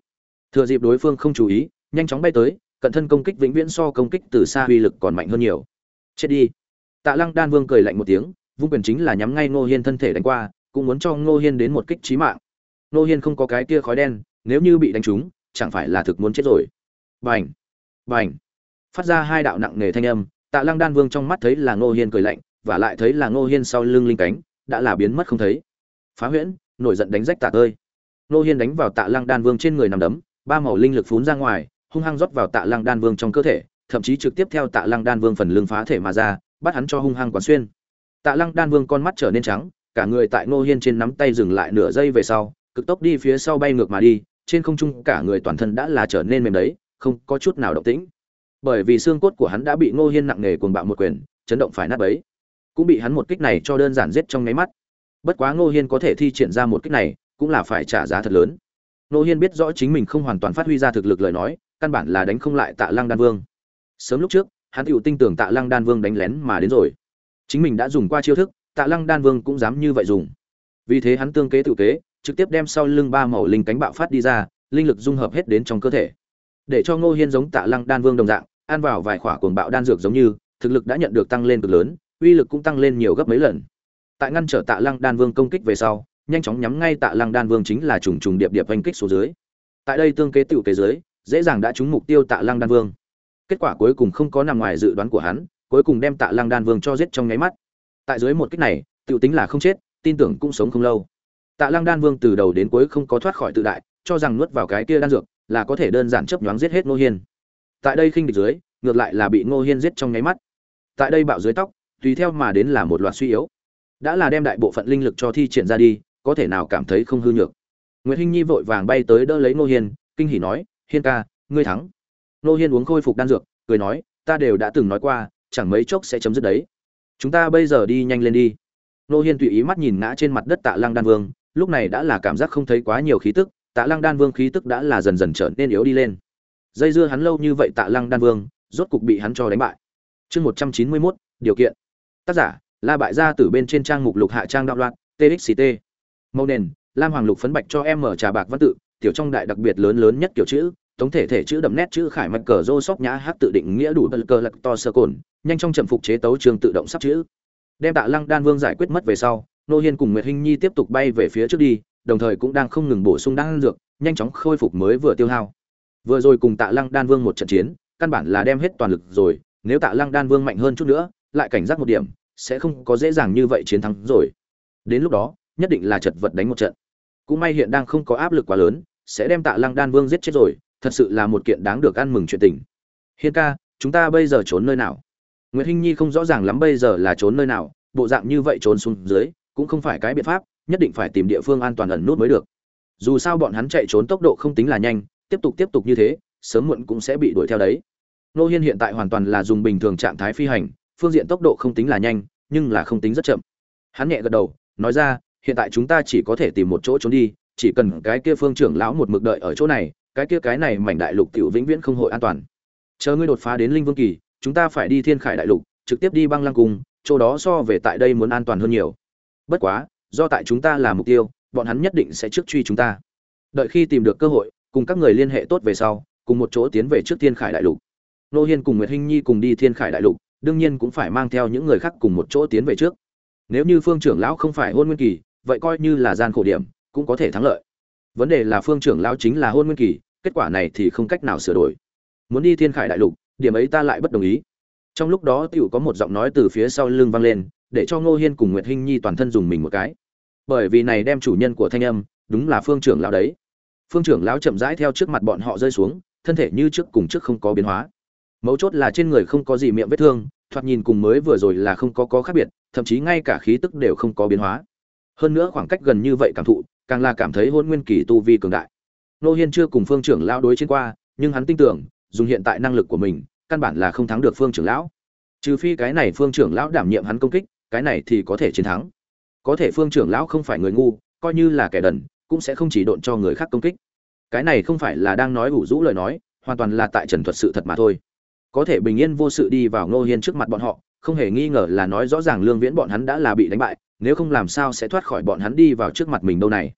Thừa dịp đối phương không chú ý, nhanh chóng bay tới, cận thân công kích vĩnh viễn so công kích từ xa uy lực còn mạnh hơn nhiều. Chết đi. Tạ lăng đan vương cười lạnh một tiếng, vung quyền chính là nhắm ngay ngô hiên thân thể đánh qua, cũng muốn cho ngô hiên đến một kích trí mạng. Ngô hiên không có cái kia khói đen nếu như bị đánh trúng, chẳng phải là thực muốn chết rồi. Bành! Bành! Phát ra hai đạo nặng nề thanh âm, tạ lăng đan vương trong mắt thấy là ngô hiên cười lạnh, và lại thấy là ngô hiên sau lưng linh cánh, đã là biến mất không thấy. Phá huyễn, nổi giận đánh rách tạ tơi. Ngô hiên đánh vào tạ lăng đan vương trên người nằm đấm, ba màu linh lực phún ra ngoài, hung hăng rót vào tạ lăng đan vương trong cơ thể, thậm chí trực tiếp theo tạ lăng đan vương phần lưng phá thể mà ra, bắt hắn cho hung hăng quán xuyên. Tạ lăng đan vương con mắt trở nên trắng, cả người tại ngô hiên trên nắm tay dừng lại nửa giây về sau, cực tốc đi phía sau bay ngược mà đi trên không trung cả người toàn thân đã là trở nên mềm đấy, không có chút nào động tĩnh. Bởi vì xương cốt của hắn đã bị ngô hiên nặng nề cuồng bạo một quyền, chấn động phải nát bấy. Cũng bị hắn một kích này cho đơn giản giết trong nháy mắt. Bất quá ngô hiên có thể thi triển ra một kích này, cũng là phải trả giá thật lớn. Ngô hiên biết rõ chính mình không hoàn toàn phát huy ra thực lực lời nói, căn bản là đánh không lại tạ lăng đan vương. Sớm lúc trước, hắn tựu tin tưởng tạ lăng đan vương đánh lén mà đến rồi. Chính mình đã dùng qua chiêu thức, tạ lăng đan vương cũng dám như vậy dùng. Vì thế hắn tương kế tự kế trực tiếp đem sau lưng ba màu linh cánh bạo phát đi ra, linh lực dung hợp hết đến trong cơ thể. Để cho ngô hiên giống tạ lăng đan vương đồng dạng, ăn vào vài khỏa cuồng bạo đan dược giống như, thực lực đã nhận được tăng lên cực lớn, uy lực cũng tăng lên nhiều gấp mấy lần. Tại ngăn trở tạ lăng đan vương công kích về sau, nhanh chóng nhắm ngay tạ lăng đan vương chính là trùng trùng điệp điệp oanh kích xuống dưới. Tại đây tương kế tiểu kế dưới, dễ dàng đã trúng mục tiêu tạ lăng đan vương. Kết quả cuối cùng không có nằm ngoài dự đoán của hắn, cuối cùng đem tạ lăng đan vương cho giết trong nháy mắt. Tại dưới một kích này, tiểu tính là không chết, tin tưởng cũng sống không lâu tạ lăng đan vương từ đầu đến cuối không có thoát khỏi tự đại, cho rằng nuốt vào cái kia đan dược là có thể đơn giản chấp nhoáng giết hết ngô hiên. Tại đây khinh địch dưới, ngược lại là bị ngô hiên giết trong nháy mắt. Tại đây bạo dưới tóc, tùy theo mà đến là một loạt suy yếu. Đã là đem đại bộ phận linh lực cho thi triển ra đi, có thể nào cảm thấy không hư nhược. Nguyệt hinh nhi vội vàng bay tới đỡ lấy ngô hiên, kinh hỉ nói, hiên ca, ngươi thắng. Ngô hiên uống khôi phục đan dược, cười nói, ta đều đã từng nói qua, chẳng mấy chốc sẽ chấm dứt đấy. Chúng ta bây giờ đi nhanh lên đi. Ngô hiên tùy ý mắt nhìn ngã trên mặt đất tạ lăng đan vương lúc này đã là cảm giác không thấy quá nhiều khí tức, tạ lăng đan vương khí tức đã là dần dần trở nên yếu đi lên. Dây dưa hắn lâu như vậy tạ lăng đan vương, rốt cục bị hắn cho đánh bại. Chương một trăm chín mươi mốt, điều kiện. Tác giả, la bại gia từ bên trên trang mục lục hạ trang đạo loạn txt màu nền, lam hoàng lục phấn bạch cho em mở trà bạc văn tự, tiểu trong đại đặc biệt lớn lớn nhất kiểu chữ tổng thể thể chữ đậm nét chữ khải mạch cờ rô sóc nhã hát tự định nghĩa đủ bật cờ lật to sơ cồn, nhanh trong chậm phục chế tấu trường tự động sắp chữ. Đem tạ lăng đan vương giải quyết mất về sau nô hiên cùng nguyệt hinh nhi tiếp tục bay về phía trước đi, đồng thời cũng đang không ngừng bổ sung đan dược, nhanh chóng khôi phục mới vừa tiêu hao. Vừa rồi cùng tạ lăng đan vương một trận chiến, căn bản là đem hết toàn lực rồi, nếu tạ lăng đan vương mạnh hơn chút nữa, lại cảnh giác một điểm, sẽ không có dễ dàng như vậy chiến thắng rồi. Đến lúc đó, nhất định là chật vật đánh một trận. Cũng may hiện đang không có áp lực quá lớn, sẽ đem tạ lăng đan vương giết chết rồi, thật sự là một kiện đáng được ăn mừng chuyện tình. Hiên ca, chúng ta bây giờ trốn nơi nào? Nguyễn hinh nhi không rõ ràng lắm bây giờ là trốn nơi nào, bộ dạng như vậy trốn xuống dưới cũng không phải cái biện pháp, nhất định phải tìm địa phương an toàn ẩn nút mới được. Dù sao bọn hắn chạy trốn tốc độ không tính là nhanh, tiếp tục tiếp tục như thế, sớm muộn cũng sẽ bị đuổi theo đấy. Nô hiên hiện tại hoàn toàn là dùng bình thường trạng thái phi hành, phương diện tốc độ không tính là nhanh, nhưng là không tính rất chậm. Hắn nhẹ gật đầu, nói ra, hiện tại chúng ta chỉ có thể tìm một chỗ trốn đi, chỉ cần cái kia phương trưởng lão một mực đợi ở chỗ này, cái kia cái này mảnh đại lục tiểu vĩnh viễn không hội an toàn. Chờ ngươi đột phá đến linh vương kỳ, chúng ta phải đi thiên khải đại lục, trực tiếp đi băng lăng cung, chỗ đó so về tại đây muốn an toàn hơn nhiều bất quá, do tại chúng ta là mục tiêu, bọn hắn nhất định sẽ trước truy chúng ta. Đợi khi tìm được cơ hội, cùng các người liên hệ tốt về sau, cùng một chỗ tiến về trước thiên khải đại lục. Nô hiên cùng nguyệt hinh nhi cùng đi thiên khải đại lục, đương nhiên cũng phải mang theo những người khác cùng một chỗ tiến về trước. Nếu như phương trưởng lão không phải hôn nguyên kỳ, vậy coi như là gian khổ điểm, cũng có thể thắng lợi. Vấn đề là phương trưởng lão chính là hôn nguyên kỳ, kết quả này thì không cách nào sửa đổi. Muốn đi thiên khải đại lục, điểm ấy ta lại bất đồng ý. Trong lúc đó t i ể u có một giọng nói từ phía sau lưng vang lên để cho ngô hiên cùng nguyệt hinh nhi toàn thân dùng mình một cái. Bởi vì này đem chủ nhân của thanh âm, đúng là phương trưởng lão đấy. Phương trưởng lão chậm rãi theo trước mặt bọn họ rơi xuống, thân thể như trước cùng trước không có biến hóa. Mấu chốt là trên người không có gì miệng vết thương, thoạt nhìn cùng mới vừa rồi là không có có khác biệt, thậm chí ngay cả khí tức đều không có biến hóa. Hơn nữa khoảng cách gần như vậy cảm thụ, càng là cảm thấy hôn nguyên kỳ tu vi cường đại. Nô hiên chưa cùng phương trưởng lão đối chiến qua, nhưng hắn tin tưởng, dùng hiện tại năng lực của mình, căn bản là không thắng được phương trưởng lão. Trừ phi cái này phương trưởng lão đảm nhiệm hắn công kích cái này thì có thể chiến thắng. Có thể phương trưởng lão không phải người ngu, coi như là kẻ đần, cũng sẽ không chỉ độn cho người khác công kích. Cái này không phải là đang nói ủ rũ lời nói, hoàn toàn là tại trần thuật sự thật mà thôi. Có thể bình yên vô sự đi vào ngô hiên trước mặt bọn họ, không hề nghi ngờ là nói rõ ràng lương viễn bọn hắn đã là bị đánh bại, nếu không làm sao sẽ thoát khỏi bọn hắn đi vào trước mặt mình đâu này.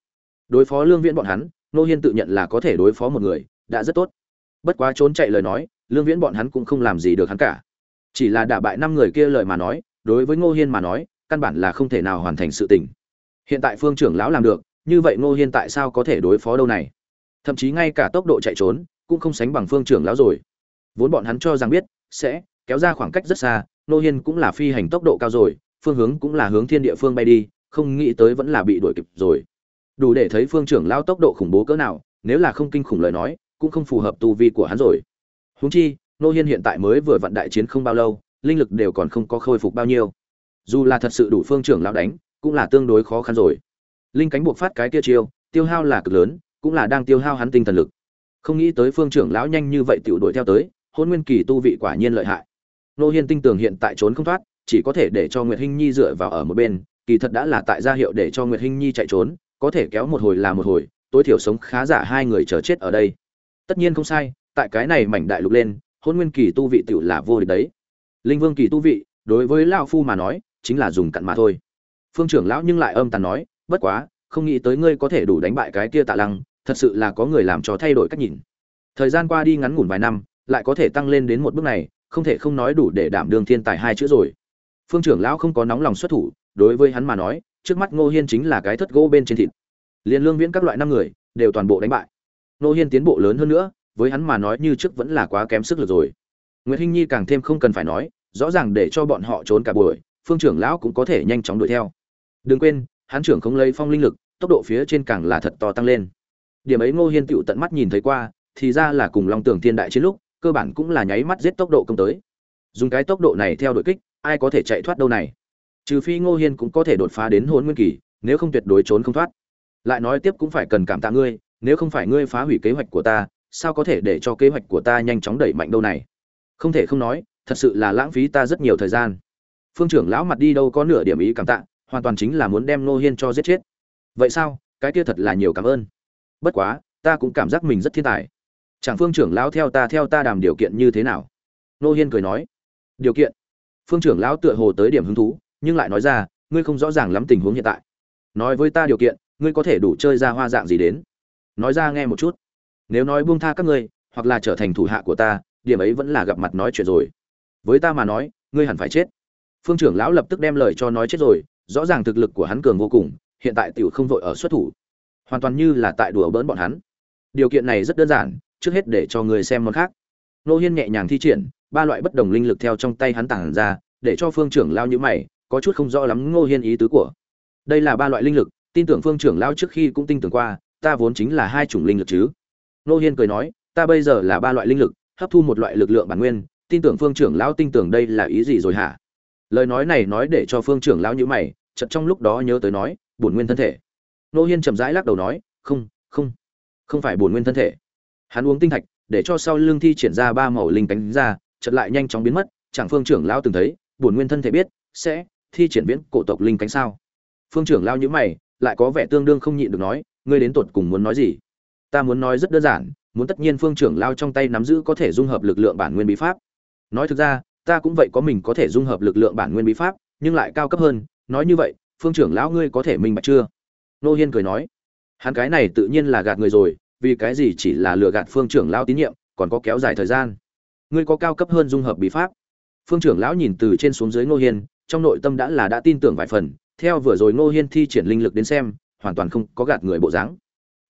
Đối phó lương viễn bọn hắn, ngô hiên tự nhận là có thể đối phó một người, đã rất tốt. Bất quá trốn chạy lời nói, lương viễn bọn hắn cũng không làm gì được hắn cả. Chỉ là đả bại năm người kia lời mà nói đối với ngô hiên mà nói, căn bản là không thể nào hoàn thành sự tình. Hiện tại phương trưởng lão làm được, như vậy ngô hiên tại sao có thể đối phó đâu này? Thậm chí ngay cả tốc độ chạy trốn, cũng không sánh bằng phương trưởng lão rồi. Vốn bọn hắn cho rằng biết, sẽ kéo ra khoảng cách rất xa, Ngô hiên cũng là phi hành tốc độ cao rồi, phương hướng cũng là hướng thiên địa phương bay đi, không nghĩ tới vẫn là bị đuổi kịp rồi. Đủ để thấy phương trưởng lão tốc độ khủng bố cỡ nào, nếu là không kinh khủng lời nói, cũng không phù hợp tu vi của hắn rồi. Huống chi, Ngô hiên hiện tại mới vừa vặn đại chiến không bao lâu linh lực đều còn không có khôi phục bao nhiêu. Dù là thật sự đủ phương trưởng lão đánh, cũng là tương đối khó khăn rồi. Linh cánh buộc phát cái kia chiêu, tiêu hao là cực lớn, cũng là đang tiêu hao hắn tinh thần lực. Không nghĩ tới phương trưởng lão nhanh như vậy tiểu đuổi theo tới, hôn nguyên kỳ tu vị quả nhiên lợi hại. Nô hiên tinh tường hiện tại trốn không thoát, chỉ có thể để cho nguyệt hinh nhi dựa vào ở một bên, kỳ thật đã là tại gia hiệu để cho nguyệt hinh nhi chạy trốn, có thể kéo một hồi là một hồi, tối thiểu sống khá giả hai người chờ chết ở đây. Tất nhiên không sai, tại cái này mảnh đại lục lên, hôn nguyên kỳ tu vị tiểu là vô địch đấy linh vương kỳ tu vị, đối với lão phu mà nói, chính là dùng cặn mà thôi. Phương trưởng lão nhưng lại âm tàn nói, bất quá, không nghĩ tới ngươi có thể đủ đánh bại cái kia tạ lăng, thật sự là có người làm cho thay đổi cách nhìn. Thời gian qua đi ngắn ngủn vài năm, lại có thể tăng lên đến một bước này, không thể không nói đủ để đảm đương thiên tài hai chữ rồi. Phương trưởng lão không có nóng lòng xuất thủ, đối với hắn mà nói, trước mắt ngô hiên chính là cái thất gỗ bên trên thịt. Liền lương viễn các loại năm người, đều toàn bộ đánh bại. Ngô hiên tiến bộ lớn hơn nữa, với hắn mà nói như trước vẫn là quá kém sức lực rồi. Nguyệt hinh nhi càng thêm không cần phải nói, rõ ràng để cho bọn họ trốn cả buổi, phương trưởng lão cũng có thể nhanh chóng đuổi theo. Đừng quên, hắn trưởng không lấy phong linh lực, tốc độ phía trên càng là thật to tăng lên. Điểm ấy ngô hiên tựu tận mắt nhìn thấy qua, thì ra là cùng long tưởng thiên đại chiến lúc, cơ bản cũng là nháy mắt giết tốc độ công tới. Dùng cái tốc độ này theo đuổi kích, ai có thể chạy thoát đâu này? Trừ phi ngô hiên cũng có thể đột phá đến hôn nguyên kỳ, nếu không tuyệt đối trốn không thoát. Lại nói tiếp cũng phải cần cảm tạ ngươi, nếu không phải ngươi phá hủy kế hoạch của ta, sao có thể để cho kế hoạch của ta nhanh chóng đẩy mạnh đâu này? Không thể không nói, thật sự là lãng phí ta rất nhiều thời gian. Phương trưởng lão mặt đi đâu có nửa điểm ý cảm tạ, hoàn toàn chính là muốn đem Nô hiên cho giết chết. Vậy sao? Cái kia thật là nhiều cảm ơn. Bất quá, ta cũng cảm giác mình rất thiên tài. Chẳng phương trưởng lão theo ta theo ta đàm điều kiện như thế nào? Nô hiên cười nói. Điều kiện? Phương trưởng lão tựa hồ tới điểm hứng thú, nhưng lại nói ra, ngươi không rõ ràng lắm tình huống hiện tại. Nói với ta điều kiện, ngươi có thể đủ chơi ra hoa dạng gì đến? Nói ra nghe một chút. Nếu nói buông tha các ngươi, hoặc là trở thành thủ hạ của ta điểm ấy vẫn là gặp mặt nói chuyện rồi. Với ta mà nói, ngươi hẳn phải chết. Phương trưởng lão lập tức đem lời cho nói chết rồi, rõ ràng thực lực của hắn cường vô cùng, hiện tại tiểu không vội ở xuất thủ. Hoàn toàn như là tại đùa bỡn bọn hắn. Điều kiện này rất đơn giản, trước hết để cho người xem món khác. Nô hiên nhẹ nhàng thi triển, ba loại bất đồng linh lực theo trong tay hắn tản ra, để cho phương trưởng lao như mày, có chút không rõ lắm ngô hiên ý tứ của. Đây là ba loại linh lực, tin tưởng phương trưởng lao trước khi cũng tin tưởng qua, ta vốn chính là hai chủng linh lực chứ. Nô hiên cười nói, ta bây giờ là ba loại linh lực hấp thu một loại lực lượng bản nguyên, tin tưởng phương trưởng lão tin tưởng đây là ý gì rồi hả? Lời nói này nói để cho phương trưởng lão như mày, chợt trong lúc đó nhớ tới nói, bổn nguyên thân thể. Nô hiên chậm rãi lắc đầu nói, không không không phải bổn nguyên thân thể. Hắn uống tinh thạch, để cho sau lưng thi triển ra ba màu linh cánh ra, chợt lại nhanh chóng biến mất, chẳng phương trưởng lão từng thấy, bổn nguyên thân thể biết, sẽ thi triển viễn cổ tộc linh cánh sao? Phương trưởng lão nhữ mày, lại có vẻ tương đương không nhịn được nói, ngươi đến tột cùng muốn nói gì? Ta muốn nói rất đơn giản muốn tất nhiên phương trưởng lao trong tay nắm giữ có thể dung hợp lực lượng bản nguyên bí pháp. Nói thực ra, ta cũng vậy có mình có thể dung hợp lực lượng bản nguyên bí pháp, nhưng lại cao cấp hơn. Nói như vậy, phương trưởng lão ngươi có thể minh bạch chưa? Nô hiên cười nói, hắn cái này tự nhiên là gạt người rồi, vì cái gì chỉ là lừa gạt phương trưởng lão tín nhiệm, còn có kéo dài thời gian. Ngươi có cao cấp hơn dung hợp bí pháp. Phương trưởng lão nhìn từ trên xuống dưới ngô hiên, trong nội tâm đã là đã tin tưởng vài phần. Theo vừa rồi ngô hiên thi triển linh lực đến xem, hoàn toàn không có gạt người bộ dáng.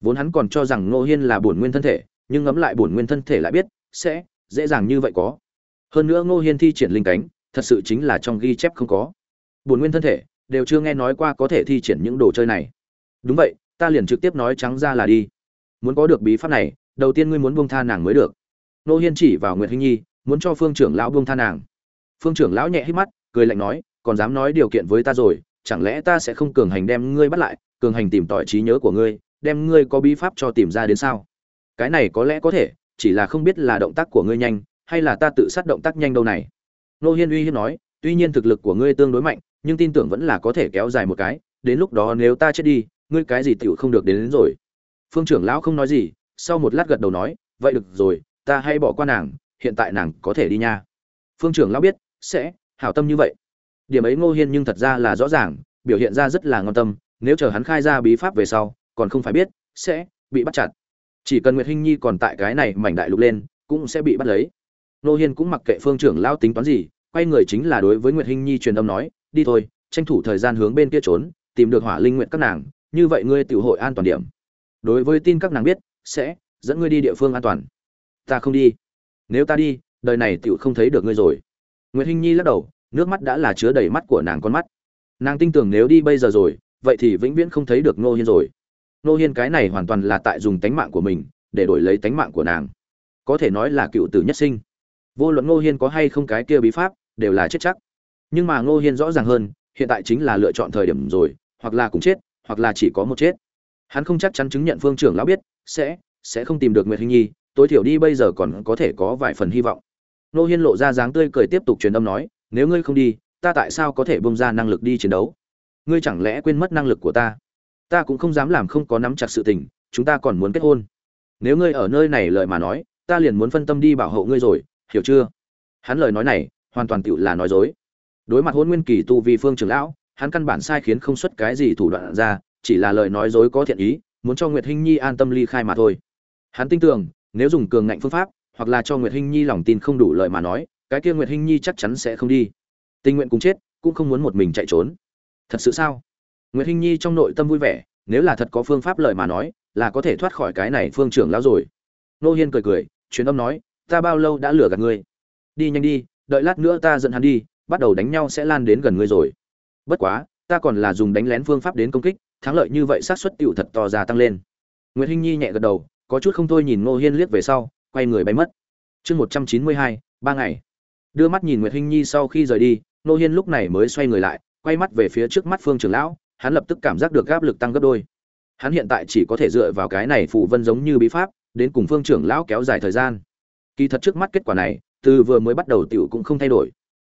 Vốn hắn còn cho rằng ngô hiên là bổn nguyên thân thể nhưng ngẫm lại bổn nguyên thân thể lại biết, sẽ, dễ dàng như vậy có. Hơn nữa ngô hiên thi triển linh cánh, thật sự chính là trong ghi chép không có. Bổn nguyên thân thể, đều chưa nghe nói qua có thể thi triển những đồ chơi này. Đúng vậy, ta liền trực tiếp nói trắng ra là đi. Muốn có được bí pháp này, đầu tiên ngươi muốn buông tha nàng mới được. Ngô hiên chỉ vào nguyệt hinh nhi, muốn cho phương trưởng lão buông tha nàng. Phương trưởng lão nhẹ hít mắt, cười lạnh nói, còn dám nói điều kiện với ta rồi, chẳng lẽ ta sẽ không cường hành đem ngươi bắt lại, cường hành tìm tỏi trí nhớ của ngươi, đem ngươi có bí pháp cho tìm ra đến sao? Cái này có lẽ có thể chỉ là không biết là động tác của ngươi nhanh hay là ta tự sát động tác nhanh đâu này. Nô hiên uy hiếp nói tuy nhiên thực lực của ngươi tương đối mạnh nhưng tin tưởng vẫn là có thể kéo dài một cái đến lúc đó nếu ta chết đi ngươi cái gì tựu không được đến, đến rồi. Phương trưởng lão không nói gì sau một lát gật đầu nói vậy được rồi ta hay bỏ qua nàng hiện tại nàng có thể đi nha. Phương trưởng lão biết sẽ hảo tâm như vậy. Điểm ấy ngô hiên nhưng thật ra là rõ ràng biểu hiện ra rất là ngon tâm nếu chờ hắn khai ra bí pháp về sau còn không phải biết sẽ bị bắt chặt chỉ cần nguyệt hinh nhi còn tại cái này mảnh đại lục lên, cũng sẽ bị bắt lấy. Ngô hiên cũng mặc kệ phương trưởng lao tính toán gì, quay người chính là đối với nguyệt hinh nhi truyền âm nói, đi thôi, tranh thủ thời gian hướng bên kia trốn, tìm được hỏa linh nguyện các nàng, như vậy ngươi tự hội an toàn điểm. Đối với tin các nàng biết, sẽ dẫn ngươi đi địa phương an toàn. Ta không đi. Nếu ta đi, đời này tựu không thấy được ngươi rồi. Nguyệt hinh nhi lắc đầu, nước mắt đã là chứa đầy mắt của nàng con mắt. Nàng tin tưởng nếu đi bây giờ rồi, vậy thì vĩnh viễn không thấy được Ngô hiên rồi nô hiên cái này hoàn toàn là tại dùng tánh mạng của mình, để đổi lấy tánh mạng của nàng. Có thể nói là cựu tử nhất sinh. Vô luận ngô hiên có hay không cái kia bí pháp, đều là chết chắc. Nhưng mà ngô hiên rõ ràng hơn, hiện tại chính là lựa chọn thời điểm rồi, hoặc là cùng chết, hoặc là chỉ có một chết. Hắn không chắc chắn chứng nhận phương trưởng lão biết, sẽ sẽ không tìm được nguyệt hinh nhi, tối thiểu đi bây giờ còn có thể có vài phần hy vọng. Nô hiên lộ ra dáng tươi cười tiếp tục truyền âm nói, nếu ngươi không đi, ta tại sao có thể bông ra năng lực đi chiến đấu? Ngươi chẳng lẽ quên mất năng lực của ta? Ta cũng không dám làm không có nắm chặt sự tình, chúng ta còn muốn kết hôn. Nếu ngươi ở nơi này lời mà nói, ta liền muốn phân tâm đi bảo hộ ngươi rồi, hiểu chưa? Hắn lời nói này, hoàn toàn tựu là nói dối. Đối mặt hôn nguyên kỳ tu vi phương trưởng lão, hắn căn bản sai khiến không xuất cái gì thủ đoạn ra, chỉ là lời nói dối có thiện ý, muốn cho nguyệt hinh nhi an tâm ly khai mà thôi. Hắn tin tưởng, nếu dùng cường ngạnh phương pháp, hoặc là cho nguyệt hinh nhi lòng tin không đủ lời mà nói, cái kia nguyệt hinh nhi chắc chắn sẽ không đi. Tình nguyện cùng chết, cũng không muốn một mình chạy trốn. Thật sự sao? Nguyệt hinh nhi trong nội tâm vui vẻ, nếu là thật có phương pháp lời mà nói, là có thể thoát khỏi cái này phương trưởng lão rồi. Nô hiên cười cười, truyền âm nói, ta bao lâu đã lừa gạt ngươi? Đi nhanh đi, đợi lát nữa ta dẫn hắn đi, bắt đầu đánh nhau sẽ lan đến gần ngươi rồi. Bất quá, ta còn là dùng đánh lén phương pháp đến công kích, thắng lợi như vậy xác suất tiểu thật to ra tăng lên. Nguyệt hinh nhi nhẹ gật đầu, có chút không thôi nhìn ngô hiên liếc về sau, quay người bay mất. Chương một trăm chín mươi hai, ba ngày. Đưa mắt nhìn nguyệt hinh nhi sau khi rời đi ngô hiên lúc này mới xoay người lại, quay mắt về phía trước mắt phương trưởng lão hắn lập tức cảm giác được áp lực tăng gấp đôi. Hắn hiện tại chỉ có thể dựa vào cái này phụ vân giống như bí pháp, đến cùng phương trưởng lão kéo dài thời gian. Kỳ thật trước mắt kết quả này, từ vừa mới bắt đầu tiểu cũng không thay đổi.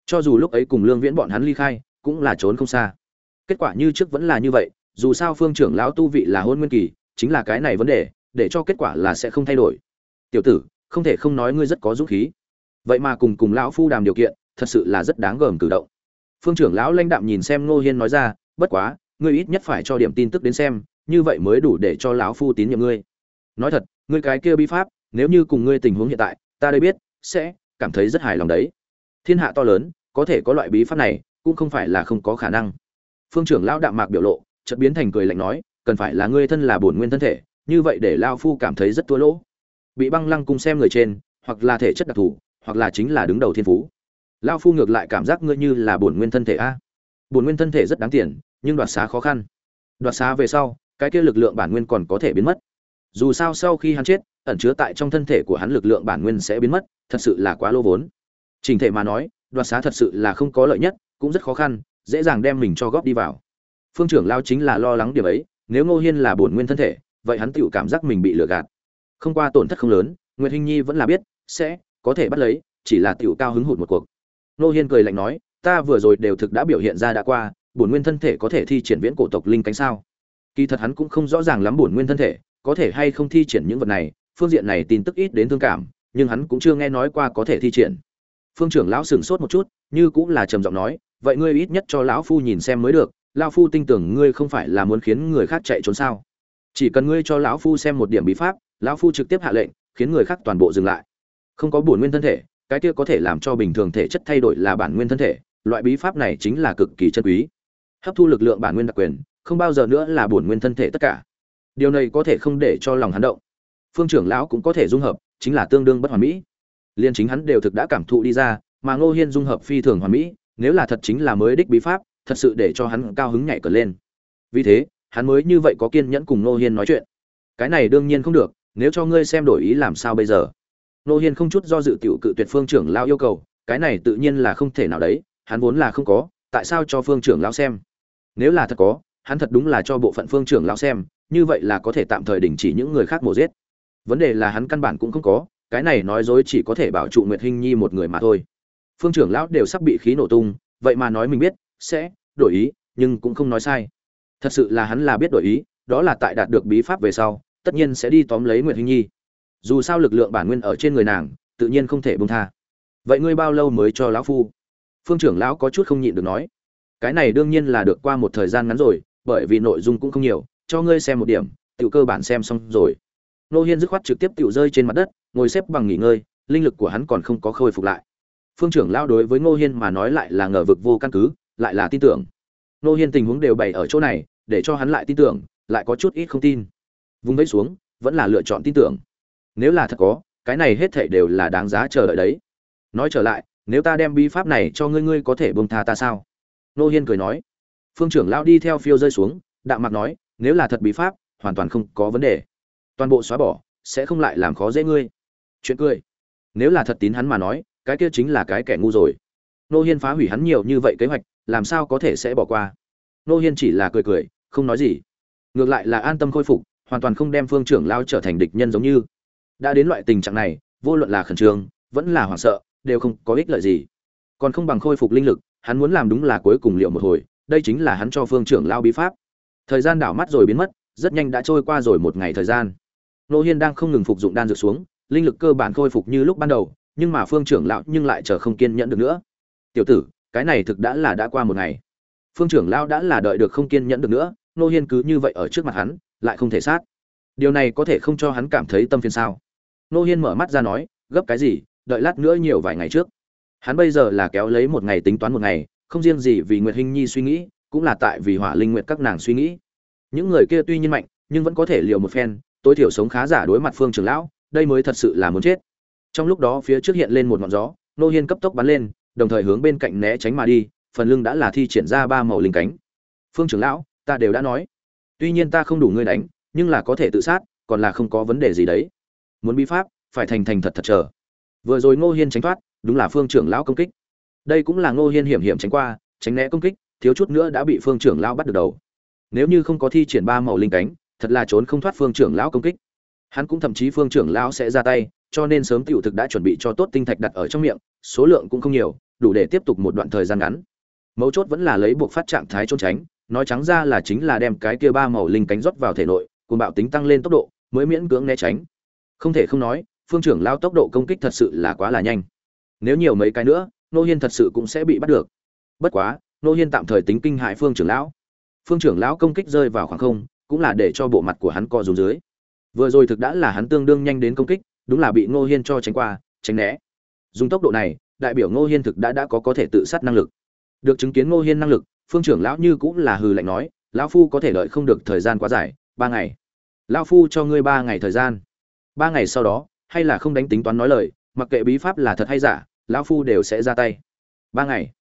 Cho dù lúc ấy cùng lương viễn bọn hắn ly khai, cũng là trốn không xa. Kết quả như trước vẫn là như vậy, dù sao phương trưởng lão tu vị là hôn nguyên kỳ, chính là cái này vấn đề, để cho kết quả là sẽ không thay đổi. Tiểu tử, không thể không nói ngươi rất có dũng khí. Vậy mà cùng cùng lão phu đàm điều kiện, thật sự là rất đáng gờm cử động. Phương trưởng lão lãnh đạm nhìn xem ngô hiên nói ra, bất quá ngươi ít nhất phải cho điểm tin tức đến xem, như vậy mới đủ để cho lão phu tín nhiệm ngươi. Nói thật, ngươi cái kia bi pháp, nếu như cùng ngươi tình huống hiện tại, ta đây biết, sẽ cảm thấy rất hài lòng đấy. Thiên hạ to lớn, có thể có loại bí pháp này, cũng không phải là không có khả năng. Phương trưởng lão đạm mạc biểu lộ, chợt biến thành cười lạnh nói, cần phải là ngươi thân là bổn nguyên thân thể, như vậy để lao phu cảm thấy rất thua lỗ. Bị băng lăng cung xem người trên, hoặc là thể chất đặc thù, hoặc là chính là đứng đầu thiên phú. Lao phu ngược lại cảm giác ngươi như là bổn nguyên thân thể a. Bổn nguyên thân thể rất đáng tiền nhưng đoạt xá khó khăn. Đoạt xá về sau, cái kia lực lượng bản nguyên còn có thể biến mất. Dù sao sau khi hắn chết, ẩn chứa tại trong thân thể của hắn lực lượng bản nguyên sẽ biến mất, thật sự là quá lô vốn. Trình thể mà nói, đoạt xá thật sự là không có lợi nhất, cũng rất khó khăn, dễ dàng đem mình cho góp đi vào. Phương trưởng lao chính là lo lắng điểm ấy, nếu ngô hiên là bổn nguyên thân thể, vậy hắn tựu cảm giác mình bị lừa gạt. Không qua tổn thất không lớn, nguyệt hinh nhi vẫn là biết, sẽ, có thể bắt lấy, chỉ là tiểu cao hứng hụt một cuộc. Ngô hiên cười lạnh nói, ta vừa rồi đều thực đã biểu hiện ra đã qua bổn nguyên thân thể có thể thi triển viễn cổ tộc linh cánh sao? Kỳ thật hắn cũng không rõ ràng lắm bổn nguyên thân thể, có thể hay không thi triển những vật này, phương diện này tin tức ít đến thương cảm, nhưng hắn cũng chưa nghe nói qua có thể thi triển. Phương trưởng lão sửng sốt một chút, như cũng là trầm giọng nói, vậy ngươi ít nhất cho lão phu nhìn xem mới được, lão phu tin tưởng ngươi không phải là muốn khiến người khác chạy trốn sao? Chỉ cần ngươi cho lão phu xem một điểm bí pháp, lão phu trực tiếp hạ lệnh, khiến người khác toàn bộ dừng lại. Không có bổn nguyên thân thể, cái kia có thể làm cho bình thường thể chất thay đổi là bản nguyên thân thể, loại bí pháp này chính là cực kỳ chân quý hấp thu lực lượng bản nguyên đặc quyền, không bao giờ nữa là bổn nguyên thân thể tất cả. Điều này có thể không để cho lòng hắn động. Phương trưởng lão cũng có thể dung hợp, chính là tương đương bất hoàn mỹ. Liên chính hắn đều thực đã cảm thụ đi ra, mà ngô hiên dung hợp phi thường hoàn mỹ, nếu là thật chính là mới đích bí pháp, thật sự để cho hắn cao hứng nhảy cờ lên. Vì thế, hắn mới như vậy có kiên nhẫn cùng ngô hiên nói chuyện. Cái này đương nhiên không được, nếu cho ngươi xem đổi ý làm sao bây giờ? Ngô hiên không chút do dự tiểu cự tuyệt phương trưởng lão yêu cầu, cái này tự nhiên là không thể nào đấy, hắn vốn là không có, tại sao cho phương trưởng lão xem? Nếu là thật có, hắn thật đúng là cho bộ phận phương trưởng lão xem, như vậy là có thể tạm thời đình chỉ những người khác mổ giết. Vấn đề là hắn căn bản cũng không có, cái này nói dối chỉ có thể bảo trụ nguyệt hinh nhi một người mà thôi. Phương trưởng lão đều sắp bị khí nổ tung, vậy mà nói mình biết, sẽ đổi ý, nhưng cũng không nói sai. Thật sự là hắn là biết đổi ý, đó là tại đạt được bí pháp về sau, tất nhiên sẽ đi tóm lấy nguyệt hinh nhi. Dù sao lực lượng bản nguyên ở trên người nàng, tự nhiên không thể bông tha. Vậy ngươi bao lâu mới cho lão phu? Phương trưởng lão có chút không nhịn được nói cái này đương nhiên là được qua một thời gian ngắn rồi, bởi vì nội dung cũng không nhiều, cho ngươi xem một điểm tự cơ bản xem xong rồi. Nô hiên dứt khoát trực tiếp tự rơi trên mặt đất, ngồi xếp bằng nghỉ ngơi, linh lực của hắn còn không có khôi phục lại. Phương trưởng lao đối với ngô hiên mà nói lại là ngờ vực vô căn cứ, lại là tin tưởng. Ngô hiên tình huống đều bày ở chỗ này, để cho hắn lại tin tưởng, lại có chút ít không tin. Vùng vẫy xuống, vẫn là lựa chọn tin tưởng. Nếu là thật có, cái này hết thảy đều là đáng giá chờ đợi đấy. Nói trở lại, nếu ta đem bi pháp này cho ngươi ngươi có thể bông tha ta sao? Nô hiên cười nói. Phương trưởng lao đi theo phiêu rơi xuống, đạm mặt nói, nếu là thật bí pháp, hoàn toàn không có vấn đề. Toàn bộ xóa bỏ, sẽ không lại làm khó dễ ngươi. Chuyện cười. Nếu là thật tín hắn mà nói, cái kia chính là cái kẻ ngu rồi. Nô hiên phá hủy hắn nhiều như vậy kế hoạch, làm sao có thể sẽ bỏ qua? Nô hiên chỉ là cười cười, không nói gì. Ngược lại là an tâm khôi phục, hoàn toàn không đem phương trưởng lao trở thành địch nhân giống như. Đã đến loại tình trạng này, vô luận là khẩn trương, vẫn là hoảng sợ, đều không có ích lợi gì. Còn không bằng khôi phục linh lực hắn muốn làm đúng là cuối cùng liệu một hồi, đây chính là hắn cho phương trưởng lao bí pháp. Thời gian đảo mắt rồi biến mất, rất nhanh đã trôi qua rồi một ngày thời gian. Nô hiên đang không ngừng phục dụng đan dược xuống, linh lực cơ bản khôi phục như lúc ban đầu, nhưng mà phương trưởng lão nhưng lại chờ không kiên nhẫn được nữa. Tiểu tử, cái này thực đã là đã qua một ngày. Phương trưởng lão đã là đợi được không kiên nhẫn được nữa, nô hiên cứ như vậy ở trước mặt hắn, lại không thể sát. Điều này có thể không cho hắn cảm thấy tâm phiền sao? Nô hiên mở mắt ra nói, gấp cái gì, đợi lát nữa nhiều vài ngày trước hắn bây giờ là kéo lấy một ngày tính toán một ngày, không riêng gì vì nguyệt hinh nhi suy nghĩ, cũng là tại vì hỏa linh nguyệt các nàng suy nghĩ. Những người kia tuy nhiên mạnh, nhưng vẫn có thể liều một phen, tối thiểu sống khá giả đối mặt phương trưởng lão, đây mới thật sự là muốn chết. Trong lúc đó phía trước hiện lên một ngọn gió, nô hiên cấp tốc bắn lên, đồng thời hướng bên cạnh né tránh mà đi, phần lưng đã là thi triển ra ba màu linh cánh. Phương trưởng lão, ta đều đã nói. Tuy nhiên ta không đủ ngươi đánh, nhưng là có thể tự sát, còn là không có vấn đề gì đấy. Muốn bí pháp, phải thành thành thật thật chờ. Vừa rồi ngô hiên tránh thoát đúng là phương trưởng lão công kích. Đây cũng là ngô hiên hiểm hiểm tránh qua, tránh né công kích, thiếu chút nữa đã bị phương trưởng lão bắt được đầu. Nếu như không có thi triển ba màu linh cánh, thật là trốn không thoát phương trưởng lão công kích. Hắn cũng thậm chí phương trưởng lão sẽ ra tay, cho nên sớm tiểu thực đã chuẩn bị cho tốt tinh thạch đặt ở trong miệng, số lượng cũng không nhiều, đủ để tiếp tục một đoạn thời gian ngắn. Mấu chốt vẫn là lấy buộc phát trạng thái trốn tránh, nói trắng ra là chính là đem cái kia ba màu linh cánh rót vào thể nội cùng bạo tính tăng lên tốc độ, mới miễn cưỡng né tránh. Không thể không nói, phương trưởng lao tốc độ công kích thật sự là quá là nhanh nếu nhiều mấy cái nữa, nô hiên thật sự cũng sẽ bị bắt được. Bất quá, nô hiên tạm thời tính kinh hại phương trưởng lão. Phương trưởng lão công kích rơi vào khoảng không, cũng là để cho bộ mặt của hắn co rúm dưới. Vừa rồi thực đã là hắn tương đương nhanh đến công kích, đúng là bị ngô hiên cho tránh qua, tránh né. Dùng tốc độ này, đại biểu ngô hiên thực đã đã có có thể tự sát năng lực. Được chứng kiến ngô hiên năng lực, phương trưởng lão như cũng là hừ lạnh nói, lão phu có thể đợi không được thời gian quá dài, ba ngày. Lão phu cho ngươi ba ngày thời gian. Ba ngày sau đó, hay là không đánh tính toán nói lời, mặc kệ bí pháp là thật hay giả lão phu đều sẽ ra tay. Ba ngày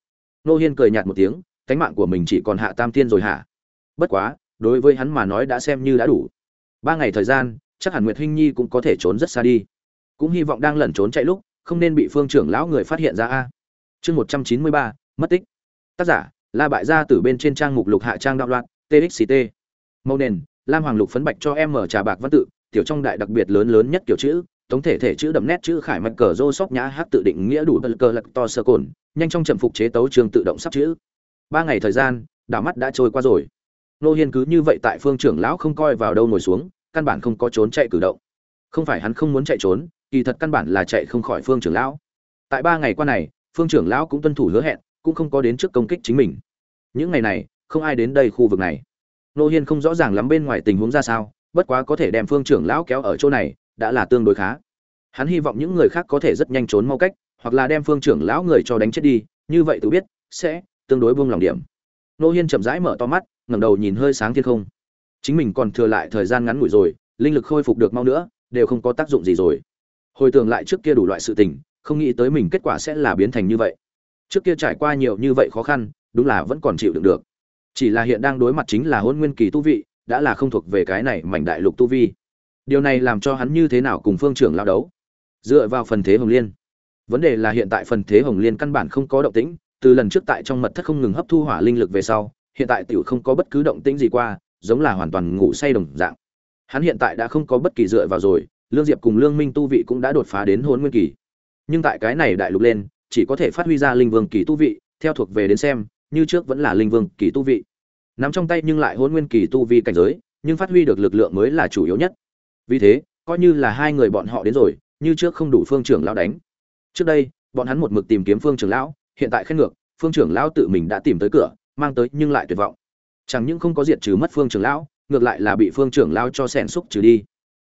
nô hiên cười nhạt một tiếng, cánh mạng của mình chỉ còn hạ tam thiên rồi hả? Bất quá, đối với hắn mà nói đã xem như đã đủ. Ba ngày thời gian, chắc hẳn nguyệt hinh nhi cũng có thể trốn rất xa đi. Cũng hy vọng đang lẩn trốn chạy lúc, không nên bị phương trưởng lão người phát hiện ra a. Chương một trăm chín mươi ba, mất tích. Tác giả, la bại gia từ bên trên trang mục lục hạ trang đạo loạn txct màu nền, lam hoàng lục phấn bạch cho em mở trà bạc văn tự, tiểu trong đại đặc biệt lớn lớn nhất kiểu chữ tổng thể thể chữ đậm nét chữ khải mạch cờ rô sóc nhã hát tự định nghĩa đủ bật cờ lạc to sơ cồn, nhanh trong trầm phục chế tấu trường tự động sắp chữ. Ba ngày thời gian, đảo mắt đã trôi qua rồi. Nô hiên cứ như vậy tại phương trưởng lão không coi vào đâu ngồi xuống, căn bản không có trốn chạy cử động. Không phải hắn không muốn chạy trốn, kỳ thật căn bản là chạy không khỏi phương trưởng lão. Tại ba ngày qua này, phương trưởng lão cũng tuân thủ hứa hẹn, cũng không có đến trước công kích chính mình. Những ngày này, không ai đến đây khu vực này. Nô hiên không rõ ràng lắm bên ngoài tình huống ra sao, bất quá có thể đem phương trưởng lão kéo ở chỗ này, đã là tương đối khá hắn hy vọng những người khác có thể rất nhanh trốn mau cách, hoặc là đem phương trưởng lão người cho đánh chết đi, như vậy tự biết, sẽ tương đối buông lòng điểm. Nô hiên chậm rãi mở to mắt, ngẩng đầu nhìn hơi sáng thiên không. Chính mình còn thừa lại thời gian ngắn ngủi rồi, linh lực khôi phục được mau nữa, đều không có tác dụng gì rồi. Hồi tưởng lại trước kia đủ loại sự tình, không nghĩ tới mình kết quả sẽ là biến thành như vậy. Trước kia trải qua nhiều như vậy khó khăn, đúng là vẫn còn chịu đựng được. Chỉ là hiện đang đối mặt chính là hôn nguyên kỳ tu vị, đã là không thuộc về cái này mảnh đại lục tu vi. Điều này làm cho hắn như thế nào cùng phương trưởng lao đấu? Dựa vào phần thế hồng liên. Vấn đề là hiện tại phần thế hồng liên căn bản không có động tĩnh, từ lần trước tại trong mật thất không ngừng hấp thu hỏa linh lực về sau, hiện tại tiểu không có bất cứ động tĩnh gì qua, giống là hoàn toàn ngủ say đồng dạng. Hắn hiện tại đã không có bất kỳ dựa vào rồi, lương diệp cùng lương minh tu vị cũng đã đột phá đến hôn nguyên kỳ. Nhưng tại cái này đại lục lên, chỉ có thể phát huy ra linh vương kỳ tu vị, theo thuộc về đến xem, như trước vẫn là linh vương kỳ tu vị. Nắm trong tay nhưng lại hôn nguyên kỳ tu vi cảnh giới, nhưng phát huy được lực lượng mới là chủ yếu nhất. Vì thế, coi như là hai người bọn họ đến rồi như trước không đủ phương trưởng lão đánh. Trước đây, bọn hắn một mực tìm kiếm phương trưởng lão, hiện tại khen ngược, phương trưởng lão tự mình đã tìm tới cửa, mang tới nhưng lại tuyệt vọng. Chẳng những không có diệt trừ mất phương trưởng lão, ngược lại là bị phương trưởng lão cho xẻn xúc trừ đi.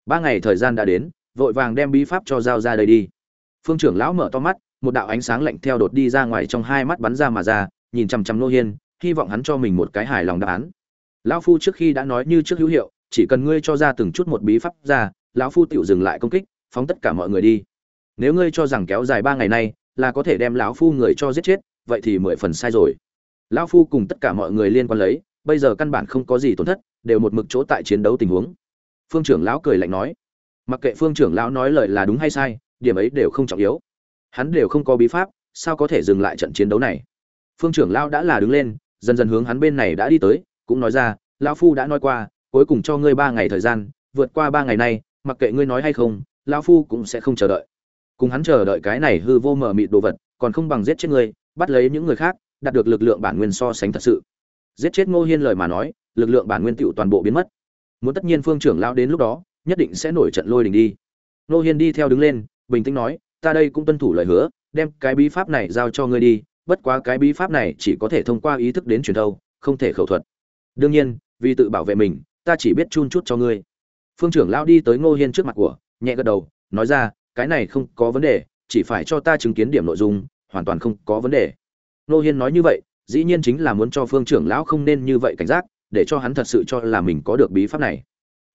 Ba ngày thời gian đã đến, vội vàng đem bí pháp cho giao ra đây đi. Phương trưởng lão mở to mắt, một đạo ánh sáng lạnh theo đột đi ra ngoài trong hai mắt bắn ra mà ra, nhìn chằm chằm nô hiên, hy vọng hắn cho mình một cái hài lòng đáp án. Lão phu trước khi đã nói như trước hữu hiệu, chỉ cần ngươi cho ra từng chút một bí pháp ra, lão phu tựu dừng lại công kích phóng tất cả mọi người đi. Nếu ngươi cho rằng kéo dài ba ngày nay là có thể đem lão phu người cho giết chết, vậy thì mười phần sai rồi. Lão phu cùng tất cả mọi người liên quan lấy, bây giờ căn bản không có gì tổn thất, đều một mực chỗ tại chiến đấu tình huống. Phương trưởng lão cười lạnh nói. Mặc kệ phương trưởng lão nói lời là đúng hay sai, điểm ấy đều không trọng yếu. Hắn đều không có bí pháp, sao có thể dừng lại trận chiến đấu này? Phương trưởng lão đã là đứng lên, dần dần hướng hắn bên này đã đi tới, cũng nói ra, lão phu đã nói qua, cuối cùng cho ngươi ba ngày thời gian, vượt qua ba ngày nay, mặc kệ ngươi nói hay không lão phu cũng sẽ không chờ đợi. Cùng hắn chờ đợi cái này hư vô mờ mịt đồ vật, còn không bằng giết chết ngươi, bắt lấy những người khác, đạt được lực lượng bản nguyên so sánh thật sự. Giết chết ngô hiên lời mà nói, lực lượng bản nguyên tựu toàn bộ biến mất. Muốn tất nhiên phương trưởng lão đến lúc đó, nhất định sẽ nổi trận lôi đình đi. Ngô hiên đi theo đứng lên, bình tĩnh nói, ta đây cũng tuân thủ lời hứa, đem cái bí pháp này giao cho ngươi đi, bất quá cái bí pháp này chỉ có thể thông qua ý thức đến truyền thâu, không thể khẩu thuật. Đương nhiên, vì tự bảo vệ mình, ta chỉ biết chun chút cho ngươi. Phương trưởng lão đi tới ngô hiên trước mặt của nhẹ gật đầu, nói ra, cái này không có vấn đề, chỉ phải cho ta chứng kiến điểm nội dung, hoàn toàn không có vấn đề. Nô hiên nói như vậy, dĩ nhiên chính là muốn cho phương trưởng lão không nên như vậy cảnh giác, để cho hắn thật sự cho là mình có được bí pháp này.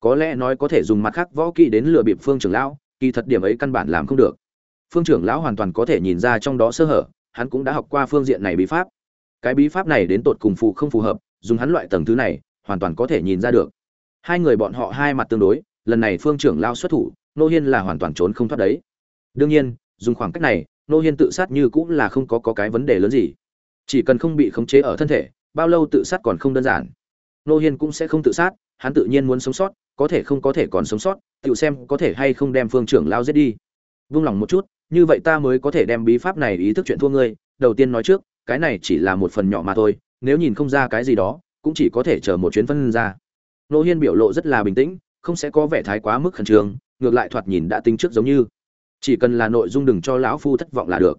Có lẽ nói có thể dùng mặt khác võ kỹ đến lừa bịp phương trưởng lão, kỳ thật điểm ấy căn bản làm không được. Phương trưởng lão hoàn toàn có thể nhìn ra trong đó sơ hở, hắn cũng đã học qua phương diện này bí pháp. Cái bí pháp này đến tột cùng phù không phù hợp, dùng hắn loại tầng thứ này, hoàn toàn có thể nhìn ra được. Hai người bọn họ hai mặt tương đối, lần này phương trưởng lao xuất thủ nô hiên là hoàn toàn trốn không thoát đấy. Đương nhiên dùng khoảng cách này nô hiên tự sát như cũng là không có, có cái vấn đề lớn gì. Chỉ cần không bị khống chế ở thân thể bao lâu tự sát còn không đơn giản. Nô hiên cũng sẽ không tự sát hắn tự nhiên muốn sống sót có thể không có thể còn sống sót tự xem có thể hay không đem phương trưởng lao giết đi. Vung lòng một chút như vậy ta mới có thể đem bí pháp này ý thức chuyện thua ngươi. Đầu tiên nói trước cái này chỉ là một phần nhỏ mà thôi nếu nhìn không ra cái gì đó cũng chỉ có thể chờ một chuyến phân ra. Nô hiên biểu lộ rất là bình tĩnh không sẽ có vẻ thái quá mức khẩn trương ngược lại thoạt nhìn đã tính trước giống như. Chỉ cần là nội dung đừng cho lão phu thất vọng là được.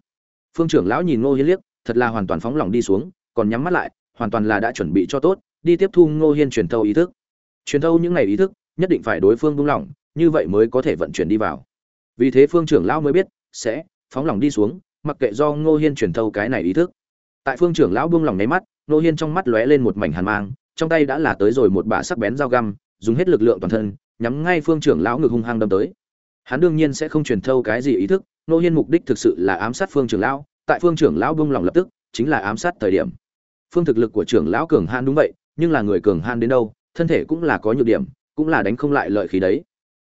Phương trưởng lão nhìn ngô hiên liếc, thật là hoàn toàn phóng lòng đi xuống, còn nhắm mắt lại, hoàn toàn là đã chuẩn bị cho tốt, đi tiếp thu ngô hiên truyền thâu ý thức. Truyền thâu những ngày ý thức, nhất định phải đối phương buông lỏng, như vậy mới có thể vận chuyển đi vào. Vì thế phương trưởng lão mới biết, sẽ phóng lòng đi xuống, mặc kệ do ngô hiên truyền thâu cái này ý thức. Tại phương trưởng lão buông lỏng nháy mắt, ngô hiên trong mắt lóe lên một mảnh hàn mang, trong tay đã là tới rồi một bả sắc bén dao găm, dùng hết lực lượng toàn thân nhắm ngay phương trưởng lão ngực hung hăng đâm tới. Hắn đương nhiên sẽ không truyền thâu cái gì ý thức nô hiên mục đích thực sự là ám sát phương trưởng lão tại phương trưởng lão bung lòng lập tức chính là ám sát thời điểm. Phương thực lực của trưởng lão cường han đúng vậy nhưng là người cường han đến đâu thân thể cũng là có nhược điểm cũng là đánh không lại lợi khí đấy.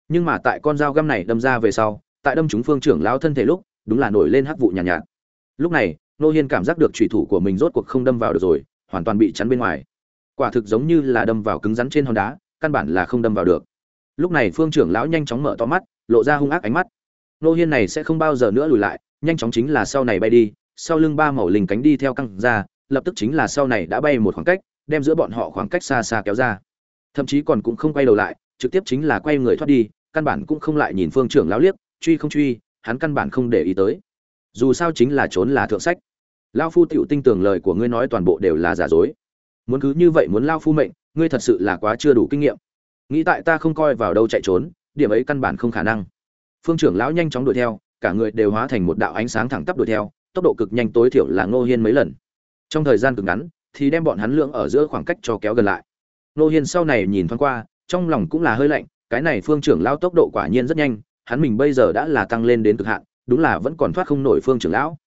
Nhưng mà tại con dao găm này đâm ra về sau tại đâm chúng phương trưởng lão thân thể lúc đúng là nổi lên hắc vụ nhàn nhạt, nhạt. Lúc này nô hiên cảm giác được trùy thủ của mình rốt cuộc không đâm vào được rồi hoàn toàn bị chắn bên ngoài. Quả thực giống như là đâm vào cứng rắn trên hòn đá căn bản là không đâm vào được lúc này phương trưởng lão nhanh chóng mở to mắt, lộ ra hung ác ánh mắt. Nô hiên này sẽ không bao giờ nữa lùi lại, nhanh chóng chính là sau này bay đi, sau lưng ba màu linh cánh đi theo căng ra, lập tức chính là sau này đã bay một khoảng cách, đem giữa bọn họ khoảng cách xa xa kéo ra. Thậm chí còn cũng không quay đầu lại, trực tiếp chính là quay người thoát đi, căn bản cũng không lại nhìn phương trưởng lão liếc, truy không truy, hắn căn bản không để ý tới. Dù sao chính là trốn là thượng sách. Lão phu tựu tinh tường lời của ngươi nói toàn bộ đều là giả dối. Muốn cứ như vậy muốn lao phu mệnh, ngươi thật sự là quá chưa đủ kinh nghiệm nghĩ tại ta không coi vào đâu chạy trốn, điểm ấy căn bản không khả năng. Phương trưởng lão nhanh chóng đuổi theo, cả người đều hóa thành một đạo ánh sáng thẳng tắp đuổi theo, tốc độ cực nhanh tối thiểu là ngô hiên mấy lần. Trong thời gian cực ngắn, thì đem bọn hắn lượng ở giữa khoảng cách cho kéo gần lại. Ngô hiên sau này nhìn thoáng qua, trong lòng cũng là hơi lạnh, cái này phương trưởng lão tốc độ quả nhiên rất nhanh, hắn mình bây giờ đã là tăng lên đến cực hạn, đúng là vẫn còn thoát không nổi phương trưởng lão.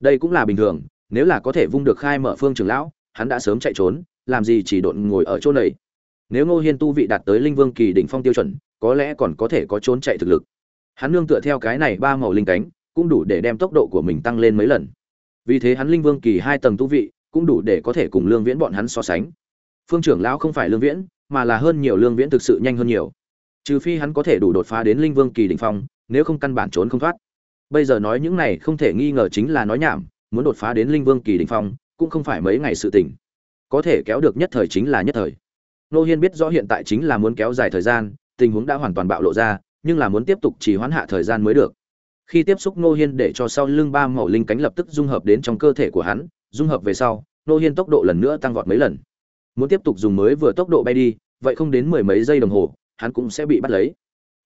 Đây cũng là bình thường, nếu là có thể vung được khai mở phương trưởng lão, hắn đã sớm chạy trốn, làm gì chỉ độn ngồi ở chỗ này nếu ngô hiên tu vị đạt tới linh vương kỳ đỉnh phong tiêu chuẩn, có lẽ còn có thể có trốn chạy thực lực. Hắn nương tựa theo cái này ba màu linh cánh, cũng đủ để đem tốc độ của mình tăng lên mấy lần. Vì thế hắn linh vương kỳ hai tầng tu vị, cũng đủ để có thể cùng lương viễn bọn hắn so sánh. Phương trưởng lão không phải lương viễn, mà là hơn nhiều lương viễn thực sự nhanh hơn nhiều. Trừ phi hắn có thể đủ đột phá đến linh vương kỳ đỉnh phong, nếu không căn bản trốn không thoát. Bây giờ nói những này không thể nghi ngờ chính là nói nhảm, muốn đột phá đến linh vương kỳ đỉnh phong, cũng không phải mấy ngày sự tình. Có thể kéo được nhất thời chính là nhất thời nô hiên biết rõ hiện tại chính là muốn kéo dài thời gian, tình huống đã hoàn toàn bạo lộ ra, nhưng là muốn tiếp tục chỉ hoãn hạ thời gian mới được. Khi tiếp xúc nô hiên để cho sau lưng ba màu linh cánh lập tức dung hợp đến trong cơ thể của hắn, dung hợp về sau, nô hiên tốc độ lần nữa tăng vọt mấy lần. Muốn tiếp tục dùng mới vừa tốc độ bay đi, vậy không đến mười mấy giây đồng hồ, hắn cũng sẽ bị bắt lấy.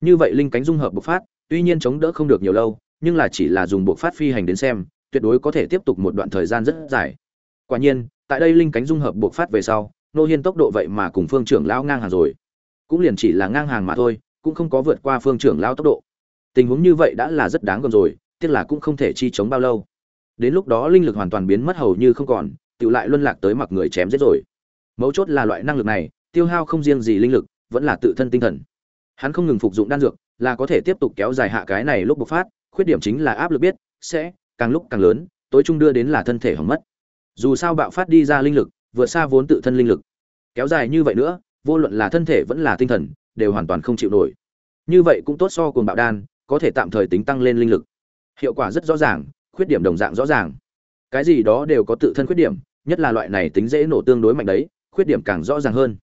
Như vậy linh cánh dung hợp bộc phát, tuy nhiên chống đỡ không được nhiều lâu, nhưng là chỉ là dùng bộc phát phi hành đến xem, tuyệt đối có thể tiếp tục một đoạn thời gian rất dài. Quả nhiên, tại đây linh cánh dung hợp bộc phát về sau nô hiên tốc độ vậy mà cùng phương trưởng lão ngang hàng rồi. Cũng liền chỉ là ngang hàng mà thôi, cũng không có vượt qua phương trưởng lão tốc độ. Tình huống như vậy đã là rất đáng gờm rồi, tiếc là cũng không thể chi chống bao lâu. Đến lúc đó linh lực hoàn toàn biến mất hầu như không còn, tự lại luân lạc tới mặc người chém giết rồi. Mấu chốt là loại năng lực này, tiêu hao không riêng gì linh lực, vẫn là tự thân tinh thần. Hắn không ngừng phục dụng đan dược, là có thể tiếp tục kéo dài hạ cái này lúc bộc phát, khuyết điểm chính là áp lực biết, sẽ, càng lúc càng lớn, tối trung đưa đến là thân thể hỏng mất. Dù sao bạo phát đi ra linh lực vượt xa vốn tự thân linh lực. Kéo dài như vậy nữa, vô luận là thân thể vẫn là tinh thần, đều hoàn toàn không chịu nổi. Như vậy cũng tốt so cùng bạo đan, có thể tạm thời tính tăng lên linh lực. Hiệu quả rất rõ ràng, khuyết điểm đồng dạng rõ ràng. Cái gì đó đều có tự thân khuyết điểm, nhất là loại này tính dễ nổ tương đối mạnh đấy, khuyết điểm càng rõ ràng hơn.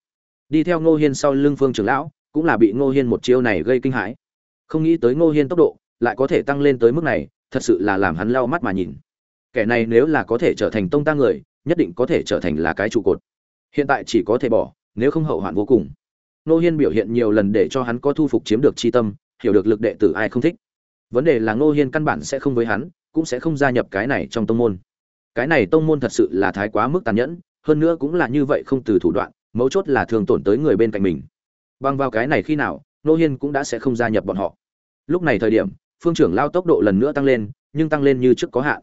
Đi theo ngô hiên sau lưng phương trưởng lão, cũng là bị ngô hiên một chiêu này gây kinh hãi. Không nghĩ tới ngô hiên tốc độ, lại có thể tăng lên tới mức này, thật sự là làm hắn lau mắt mà nhìn. Kẻ này nếu là có thể trở thành tông ta người nhất định có thể trở thành là cái trụ cột. Hiện tại chỉ có thể bỏ, nếu không hậu hoạn vô cùng. Nô hiên biểu hiện nhiều lần để cho hắn có thu phục chiếm được chi tâm, hiểu được lực đệ tử ai không thích. Vấn đề là nô hiên căn bản sẽ không với hắn, cũng sẽ không gia nhập cái này trong tông môn. Cái này tông môn thật sự là thái quá mức tàn nhẫn, hơn nữa cũng là như vậy không từ thủ đoạn, mấu chốt là thường tổn tới người bên cạnh mình. Bằng vào cái này khi nào, nô hiên cũng đã sẽ không gia nhập bọn họ. Lúc này thời điểm, phương trưởng lao tốc độ lần nữa tăng lên, nhưng tăng lên như trước có hạn.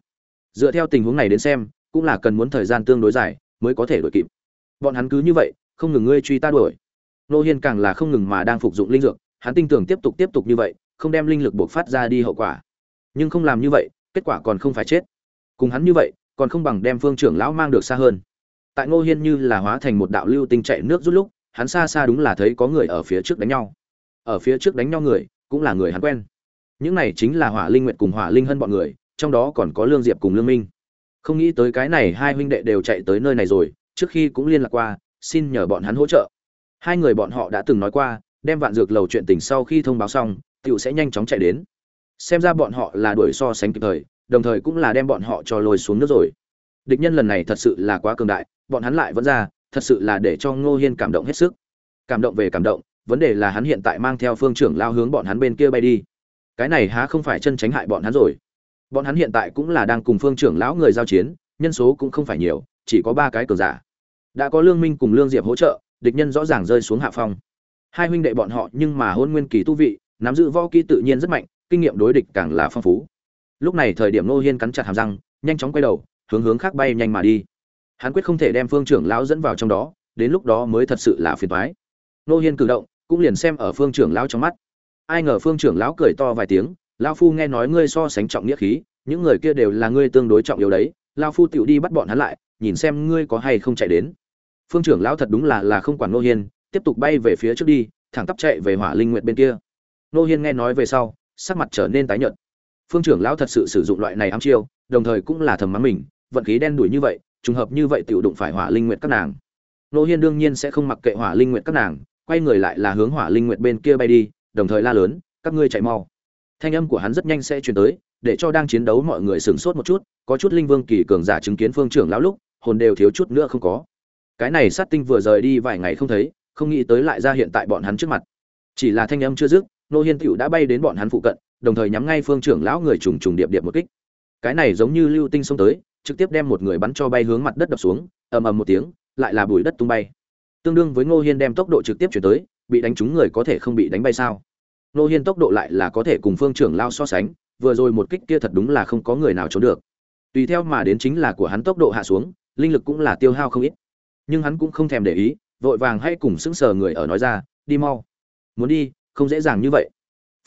Dựa theo tình huống này đến xem cũng là cần muốn thời gian tương đối dài mới có thể đuổi kịp. Bọn hắn cứ như vậy, không ngừng ngươi truy ta đuổi. Nô hiên càng là không ngừng mà đang phục dụng linh dược, hắn tin tưởng tiếp tục tiếp tục như vậy, không đem linh lực buộc phát ra đi hậu quả. Nhưng không làm như vậy, kết quả còn không phải chết. Cùng hắn như vậy, còn không bằng đem phương trưởng lão mang được xa hơn. Tại ngô hiên như là hóa thành một đạo lưu tinh chạy nước rút lúc, hắn xa xa đúng là thấy có người ở phía trước đánh nhau. Ở phía trước đánh nhau người, cũng là người hắn quen. Những này chính là hỏa linh nguyện cùng hỏa linh hân bọn người, trong đó còn có lương diệp cùng lương minh không nghĩ tới cái này hai huynh đệ đều chạy tới nơi này rồi, trước khi cũng liên lạc qua, xin nhờ bọn hắn hỗ trợ. Hai người bọn họ đã từng nói qua, đem vạn dược lầu chuyện tình sau khi thông báo xong tựu sẽ nhanh chóng chạy đến. Xem ra bọn họ là đuổi so sánh kịp thời, đồng thời cũng là đem bọn họ cho lôi xuống nước rồi. Địch nhân lần này thật sự là quá cường đại, bọn hắn lại vẫn ra, thật sự là để cho ngô hiên cảm động hết sức. Cảm động về cảm động, vấn đề là hắn hiện tại mang theo phương trưởng lao hướng bọn hắn bên kia bay đi. Cái này há không phải chân tránh hại bọn hắn rồi bọn hắn hiện tại cũng là đang cùng phương trưởng lão người giao chiến, nhân số cũng không phải nhiều, chỉ có ba cái cờ giả. Đã có lương minh cùng lương diệp hỗ trợ, địch nhân rõ ràng rơi xuống hạ phong. Hai huynh đệ bọn họ nhưng mà hôn nguyên kỳ tu vị, nắm giữ võ kỹ tự nhiên rất mạnh, kinh nghiệm đối địch càng là phong phú. Lúc này thời điểm nô hiên cắn chặt hàm răng, nhanh chóng quay đầu, hướng hướng khác bay nhanh mà đi. Hắn quyết không thể đem phương trưởng lão dẫn vào trong đó, đến lúc đó mới thật sự là phiền toái. Nô hiên cử động, cũng liền xem ở phương trưởng lão trong mắt. Ai ngờ phương trưởng lão cười to vài tiếng lão phu nghe nói ngươi so sánh trọng nghĩa khí, những người kia đều là ngươi tương đối trọng yếu đấy. Lão phu tựu đi bắt bọn hắn lại, nhìn xem ngươi có hay không chạy đến. Phương trưởng lão thật đúng là là không quản nô hiên, tiếp tục bay về phía trước đi, thẳng tắp chạy về hỏa linh nguyện bên kia. Nô hiên nghe nói về sau, sắc mặt trở nên tái nhợt. Phương trưởng lão thật sự sử dụng loại này ám chiêu, đồng thời cũng là thầm mắng mình, vận khí đen đủi như vậy, trùng hợp như vậy tựu đụng phải hỏa linh nguyện các nàng. Nô hiên đương nhiên sẽ không mặc kệ hỏa linh nguyện các nàng, quay người lại là hướng hỏa linh nguyện bên kia bay đi, đồng thời la lớn, các ngươi chạy mau thanh âm của hắn rất nhanh sẽ truyền tới, để cho đang chiến đấu mọi người sửng sốt một chút, có chút linh vương kỳ cường giả chứng kiến phương trưởng lão lúc, hồn đều thiếu chút nữa không có. Cái này sát tinh vừa rời đi vài ngày không thấy, không nghĩ tới lại ra hiện tại bọn hắn trước mặt. Chỉ là thanh âm chưa dứt, nô hiên tựu đã bay đến bọn hắn phụ cận, đồng thời nhắm ngay phương trưởng lão người trùng trùng điệp điệp một kích. Cái này giống như lưu tinh xông tới, trực tiếp đem một người bắn cho bay hướng mặt đất đập xuống, ầm ầm một tiếng, lại là bụi đất tung bay. Tương đương với ngô hiên đem tốc độ trực tiếp chuyển tới, bị đánh trúng người có thể không bị đánh bay sao? Nô hiên tốc độ lại là có thể cùng phương trưởng lao so sánh, vừa rồi một kích kia thật đúng là không có người nào trốn được. Tùy theo mà đến chính là của hắn tốc độ hạ xuống, linh lực cũng là tiêu hao không ít. Nhưng hắn cũng không thèm để ý, vội vàng hay cùng sững sờ người ở nói ra, đi mau. Muốn đi, không dễ dàng như vậy.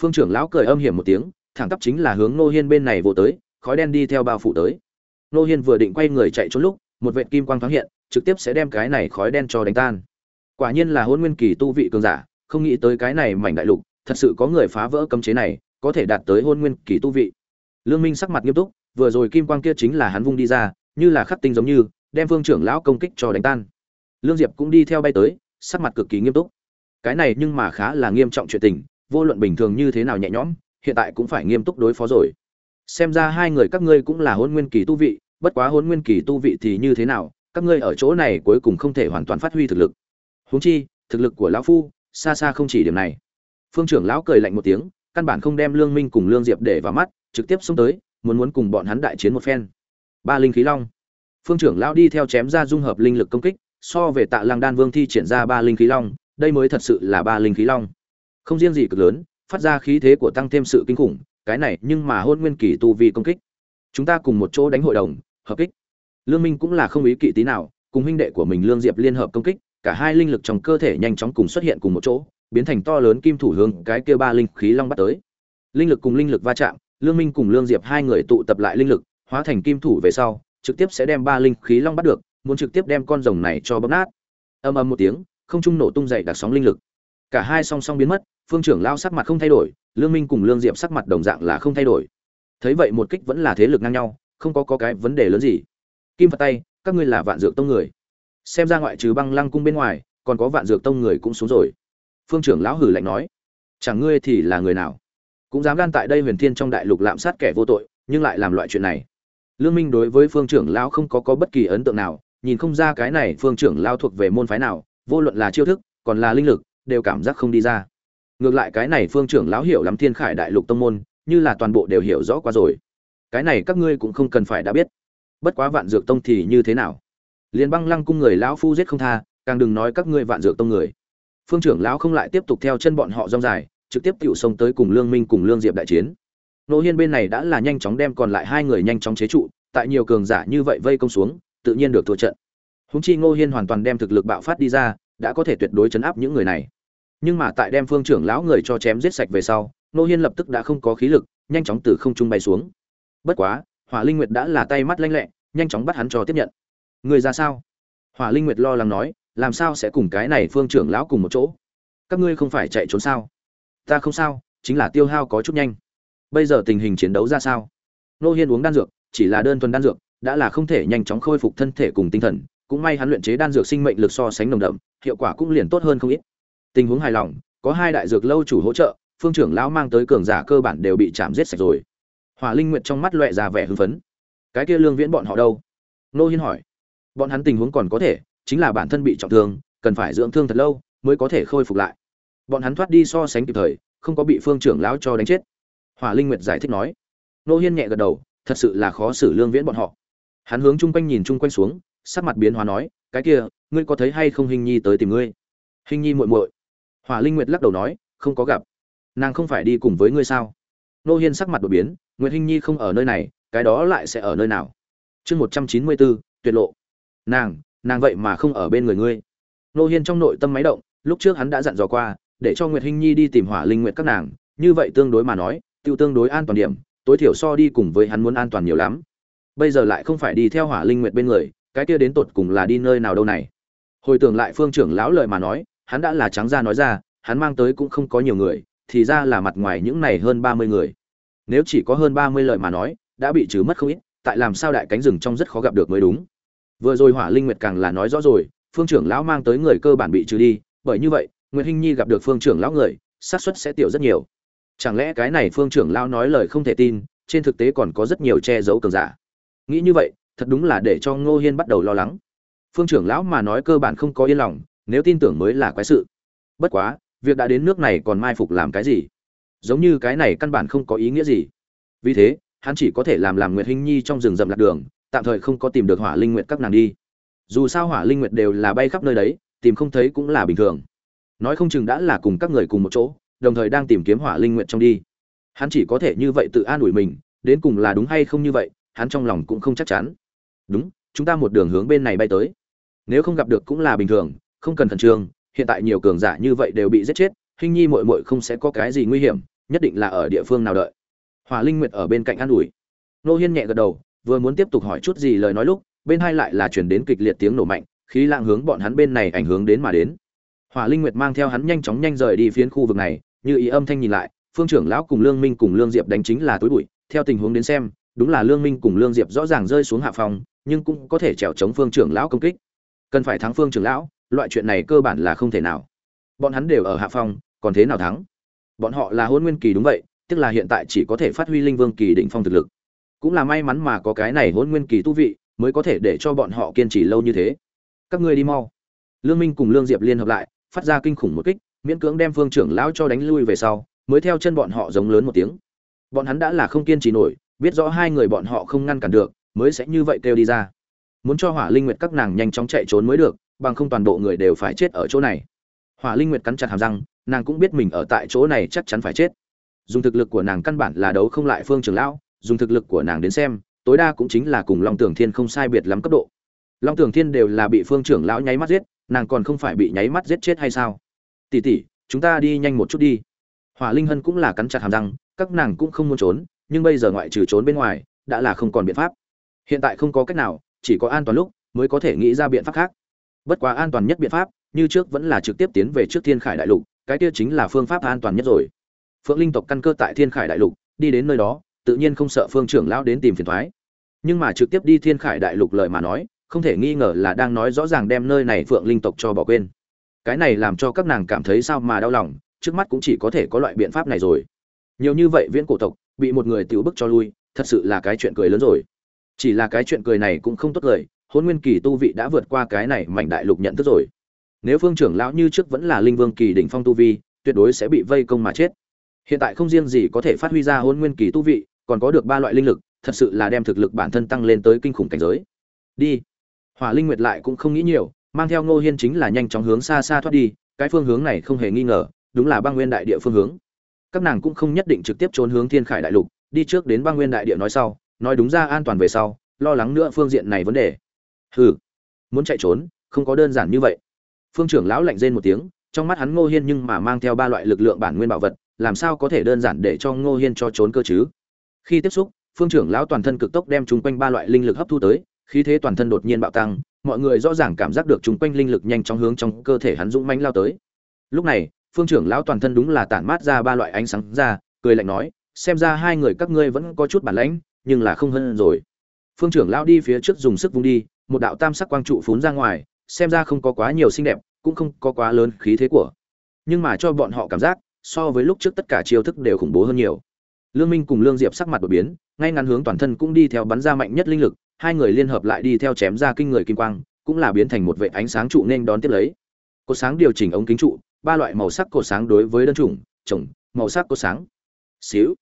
Phương trưởng lão cười âm hiểm một tiếng, thẳng tắp chính là hướng nô hiên bên này vô tới, khói đen đi theo bao phủ tới. Nô hiên vừa định quay người chạy trốn lúc, một vệt kim quang thoáng hiện, trực tiếp sẽ đem cái này khói đen cho đánh tan. Quả nhiên là hôn nguyên kỳ tu vị cường giả, không nghĩ tới cái này mảnh đại lục thật sự có người phá vỡ cấm chế này, có thể đạt tới hôn nguyên kỳ tu vị. Lương minh sắc mặt nghiêm túc, vừa rồi kim quang kia chính là hắn vung đi ra, như là khắc tinh giống như, đem Vương trưởng lão công kích cho đánh tan. Lương diệp cũng đi theo bay tới, sắc mặt cực kỳ nghiêm túc. Cái này nhưng mà khá là nghiêm trọng chuyện tình, vô luận bình thường như thế nào nhẹ nhõm, hiện tại cũng phải nghiêm túc đối phó rồi. Xem ra hai người các ngươi cũng là hôn nguyên kỳ tu vị, bất quá hôn nguyên kỳ tu vị thì như thế nào, các ngươi ở chỗ này cuối cùng không thể hoàn toàn phát huy thực lực. Huống chi, thực lực của lão phu, xa xa không chỉ điểm này phương trưởng lão cười lạnh một tiếng, căn bản không đem lương minh cùng lương diệp để vào mắt, trực tiếp xông tới, muốn muốn cùng bọn hắn đại chiến một phen. Ba linh khí long. Phương trưởng lão đi theo chém ra dung hợp linh lực công kích, so về tạ lăng đan vương thi triển ra ba linh khí long, đây mới thật sự là ba linh khí long. Không riêng gì cực lớn, phát ra khí thế của tăng thêm sự kinh khủng, cái này nhưng mà hôn nguyên kỳ tu vi công kích. Chúng ta cùng một chỗ đánh hội đồng, hợp kích. Lương minh cũng là không ý kỵ tí nào, cùng huynh đệ của mình lương diệp liên hợp công kích, cả hai linh lực trong cơ thể nhanh chóng cùng xuất hiện cùng một chỗ biến thành to lớn kim thủ hướng cái kia ba linh khí long bắt tới. Linh lực cùng linh lực va chạm lương minh cùng lương diệp hai người tụ tập lại linh lực hóa thành kim thủ về sau trực tiếp sẽ đem ba linh khí long bắt được muốn trực tiếp đem con rồng này cho bóp nát. Âm âm một tiếng không trung nổ tung dậy đặc sóng linh lực. Cả hai song song biến mất phương trưởng lao sắc mặt không thay đổi lương minh cùng lương diệp sắc mặt đồng dạng là không thay đổi. Thấy vậy một kích vẫn là thế lực ngang nhau không có, có cái vấn đề lớn gì. Kim phật tay các ngươi là vạn dược tông người. Xem ra ngoại trừ băng lăng cung bên ngoài còn có vạn dược tông người cũng xuống rồi phương trưởng lão hử lạnh nói, chẳng ngươi thì là người nào? Cũng dám gan tại đây huyền thiên trong đại lục lạm sát kẻ vô tội, nhưng lại làm loại chuyện này. Lương minh đối với phương trưởng lão không có có bất kỳ ấn tượng nào, nhìn không ra cái này phương trưởng lão thuộc về môn phái nào, vô luận là chiêu thức, còn là linh lực, đều cảm giác không đi ra. Ngược lại cái này phương trưởng lão hiểu lắm thiên khải đại lục tông môn, như là toàn bộ đều hiểu rõ qua rồi. Cái này các ngươi cũng không cần phải đã biết. Bất quá vạn dược tông thì như thế nào? Liền băng lăng cung người lão phu giết không tha, càng đừng nói các ngươi vạn dược tông người phương trưởng lão không lại tiếp tục theo chân bọn họ rong dài, trực tiếp tiểu xông tới cùng lương minh cùng lương diệp đại chiến. Nô hiên bên này đã là nhanh chóng đem còn lại hai người nhanh chóng chế trụ, tại nhiều cường giả như vậy vây công xuống, tự nhiên được thua trận. Húng chi ngô hiên hoàn toàn đem thực lực bạo phát đi ra, đã có thể tuyệt đối chấn áp những người này. Nhưng mà tại đem phương trưởng lão người cho chém giết sạch về sau nô hiên lập tức đã không có khí lực, nhanh chóng từ không trung bay xuống. Bất quá, hỏa linh nguyệt đã là tay mắt lanh lẹ, nhanh chóng bắt hắn cho tiếp nhận. Người ra sao? Hỏa linh nguyệt lo lắng nói làm sao sẽ cùng cái này phương trưởng lão cùng một chỗ? Các ngươi không phải chạy trốn sao? Ta không sao, chính là tiêu hao có chút nhanh. Bây giờ tình hình chiến đấu ra sao? Nô hiên uống đan dược, chỉ là đơn thuần đan dược, đã là không thể nhanh chóng khôi phục thân thể cùng tinh thần, cũng may hắn luyện chế đan dược sinh mệnh lực so sánh nồng đậm, hiệu quả cũng liền tốt hơn không ít. Tình huống hài lòng, có hai đại dược lâu chủ hỗ trợ, phương trưởng lão mang tới cường giả cơ bản đều bị chạm giết sạch rồi. Hỏa linh nguyệt trong mắt loẹ ra vẻ hưng phấn. Cái kia lương viễn bọn họ đâu? Nô hiên hỏi. Bọn hắn tình huống còn có thể chính là bản thân bị trọng thương, cần phải dưỡng thương thật lâu mới có thể khôi phục lại. Bọn hắn thoát đi so sánh kịp thời, không có bị phương trưởng lão cho đánh chết. Hỏa linh nguyệt giải thích nói. Nô hiên nhẹ gật đầu, thật sự là khó xử lương viễn bọn họ. Hắn hướng chung quanh nhìn chung quanh xuống, sắc mặt biến hóa nói, cái kia, ngươi có thấy hay không hình nhi tới tìm ngươi? Hình nhi muội muội. Hỏa linh nguyệt lắc đầu nói, không có gặp. Nàng không phải đi cùng với ngươi sao? Nô hiên sắc mặt đột biến, nguyệt hình nhi không ở nơi này, cái đó lại sẽ ở nơi nào? Chương một trăm chín mươi bốn, tuyệt lộ. Nàng nàng vậy mà không ở bên người ngươi. Nô hiên trong nội tâm máy động, lúc trước hắn đã dặn dò qua, để cho nguyệt Hinh nhi đi tìm hỏa linh nguyệt các nàng, như vậy tương đối mà nói, tiêu tương đối an toàn điểm, tối thiểu so đi cùng với hắn muốn an toàn nhiều lắm. Bây giờ lại không phải đi theo hỏa linh nguyệt bên người, cái kia đến tột cùng là đi nơi nào đâu này. Hồi tưởng lại phương trưởng lão lời mà nói, hắn đã là trắng ra nói ra, hắn mang tới cũng không có nhiều người, thì ra là mặt ngoài những này hơn ba mươi người. Nếu chỉ có hơn ba mươi lời mà nói, đã bị trừ mất không ít, tại làm sao đại cánh rừng trong rất khó gặp được mới đúng vừa rồi hỏa linh nguyệt càng là nói rõ rồi, phương trưởng lão mang tới người cơ bản bị trừ đi, bởi như vậy, nguyệt hinh nhi gặp được phương trưởng lão người, xác suất sẽ tiểu rất nhiều. Chẳng lẽ cái này phương trưởng lão nói lời không thể tin, trên thực tế còn có rất nhiều che giấu cường giả. Nghĩ như vậy, thật đúng là để cho ngô hiên bắt đầu lo lắng. Phương trưởng lão mà nói cơ bản không có yên lòng, nếu tin tưởng mới là quái sự. Bất quá, việc đã đến nước này còn mai phục làm cái gì? Giống như cái này căn bản không có ý nghĩa gì. Vì thế, hắn chỉ có thể làm làm nguyệt hinh nhi trong rừng rậm lạc đường tạm thời không có tìm được hỏa linh nguyệt các nàng đi. Dù sao hỏa linh nguyệt đều là bay khắp nơi đấy, tìm không thấy cũng là bình thường. Nói không chừng đã là cùng các người cùng một chỗ, đồng thời đang tìm kiếm hỏa linh nguyệt trong đi. Hắn chỉ có thể như vậy tự an ủi mình, đến cùng là đúng hay không như vậy, hắn trong lòng cũng không chắc chắn. Đúng, chúng ta một đường hướng bên này bay tới. Nếu không gặp được cũng là bình thường, không cần khẩn trương, hiện tại nhiều cường giả như vậy đều bị giết chết, hình nhi muội muội không sẽ có cái gì nguy hiểm, nhất định là ở địa phương nào đợi. Hỏa linh nguyệt ở bên cạnh an ủi. Nô hiên nhẹ gật đầu vừa muốn tiếp tục hỏi chút gì lời nói lúc, bên hai lại là chuyển đến kịch liệt tiếng nổ mạnh, khí lạng hướng bọn hắn bên này ảnh hưởng đến mà đến. Hỏa linh nguyệt mang theo hắn nhanh chóng nhanh rời đi phiến khu vực này, như ý âm thanh nhìn lại, phương trưởng lão cùng lương minh cùng lương diệp đánh chính là túi bụi, theo tình huống đến xem, đúng là lương minh cùng lương diệp rõ ràng rơi xuống hạ phòng, nhưng cũng có thể trèo chống phương trưởng lão công kích. Cần phải thắng phương trưởng lão, loại chuyện này cơ bản là không thể nào. Bọn hắn đều ở hạ phong còn thế nào thắng? Bọn họ là hôn nguyên kỳ đúng vậy, tức là hiện tại chỉ có thể phát huy linh vương kỳ định phong thực lực cũng là may mắn mà có cái này hôn nguyên kỳ tu vị, mới có thể để cho bọn họ kiên trì lâu như thế. Các ngươi đi mau. Lương minh cùng lương diệp liên hợp lại, phát ra kinh khủng một kích, miễn cưỡng đem phương trưởng lão cho đánh lui về sau, mới theo chân bọn họ giống lớn một tiếng. Bọn hắn đã là không kiên trì nổi, biết rõ hai người bọn họ không ngăn cản được, mới sẽ như vậy kêu đi ra. Muốn cho hỏa linh nguyệt các nàng nhanh chóng chạy trốn mới được, bằng không toàn bộ người đều phải chết ở chỗ này. Hỏa linh nguyệt cắn chặt hàm răng, nàng cũng biết mình ở tại chỗ này chắc chắn phải chết. Dùng thực lực của nàng căn bản là đấu không lại phương trưởng lão dùng thực lực của nàng đến xem, tối đa cũng chính là cùng long tường thiên không sai biệt lắm cấp độ. Long tường thiên đều là bị phương trưởng lão nháy mắt giết, nàng còn không phải bị nháy mắt giết chết hay sao? Tỷ tỷ, chúng ta đi nhanh một chút đi. Hỏa linh hân cũng là cắn chặt hàm răng, các nàng cũng không muốn trốn, nhưng bây giờ ngoại trừ trốn bên ngoài, đã là không còn biện pháp. Hiện tại không có cách nào, chỉ có an toàn lúc mới có thể nghĩ ra biện pháp khác. Bất quá an toàn nhất biện pháp, như trước vẫn là trực tiếp tiến về trước thiên khải đại lục, cái kia chính là phương pháp an toàn nhất rồi. Phượng linh tộc căn cơ tại thiên khải đại lục, đi đến nơi đó tự nhiên không sợ phương trưởng lão đến tìm phiền thoái. Nhưng mà trực tiếp đi thiên khải đại lục lời mà nói, không thể nghi ngờ là đang nói rõ ràng đem nơi này phượng linh tộc cho bỏ quên. Cái này làm cho các nàng cảm thấy sao mà đau lòng, trước mắt cũng chỉ có thể có loại biện pháp này rồi. Nhiều như vậy viễn cổ tộc, bị một người tiểu bức cho lui, thật sự là cái chuyện cười lớn rồi. Chỉ là cái chuyện cười này cũng không tốt cười hôn nguyên kỳ tu vị đã vượt qua cái này mảnh đại lục nhận thức rồi. Nếu phương trưởng lão như trước vẫn là linh vương kỳ đỉnh phong tu vi, tuyệt đối sẽ bị vây công mà chết. Hiện tại không riêng gì có thể phát huy ra hôn nguyên kỳ tu vị còn có được ba loại linh lực, thật sự là đem thực lực bản thân tăng lên tới kinh khủng cảnh giới. Đi. Hỏa linh nguyệt lại cũng không nghĩ nhiều, mang theo ngô hiên chính là nhanh chóng hướng xa xa thoát đi, cái phương hướng này không hề nghi ngờ, đúng là băng nguyên đại địa phương hướng. Các nàng cũng không nhất định trực tiếp trốn hướng thiên khải đại lục, đi trước đến băng nguyên đại địa nói sau, nói đúng ra an toàn về sau, lo lắng nữa phương diện này vấn đề. Hừ. Muốn chạy trốn, không có đơn giản như vậy. Phương trưởng lão lạnh rên một tiếng, trong mắt hắn ngô hiên nhưng mà mang theo ba loại lực lượng bản nguyên bảo vật, làm sao có thể đơn giản để cho ngô hiên cho trốn cơ chứ? Khi tiếp xúc, phương trưởng lão toàn thân cực tốc đem chung quanh ba loại linh lực hấp thu tới, khí thế toàn thân đột nhiên bạo tăng, mọi người rõ ràng cảm giác được chung quanh linh lực nhanh chóng hướng trong cơ thể hắn dũng mãnh lao tới. Lúc này, phương trưởng lão toàn thân đúng là tản mát ra ba loại ánh sáng ra, cười lạnh nói, xem ra hai người các ngươi vẫn có chút bản lãnh, nhưng là không hơn rồi. Phương trưởng lão đi phía trước dùng sức vung đi, một đạo tam sắc quang trụ phún ra ngoài, xem ra không có quá nhiều xinh đẹp, cũng không có quá lớn khí thế của. Nhưng mà cho bọn họ cảm giác, so với lúc trước tất cả chiêu thức đều khủng bố hơn nhiều lương minh cùng lương diệp sắc mặt đột biến, ngay ngắn hướng toàn thân cũng đi theo bắn ra mạnh nhất linh lực, hai người liên hợp lại đi theo chém ra kinh người kim quang, cũng là biến thành một vệ ánh sáng trụ nên đón tiếp lấy. Cột sáng điều chỉnh ống kính trụ, ba loại màu sắc cột sáng đối với đơn chủng trồng màu sắc cột sáng. Xíu,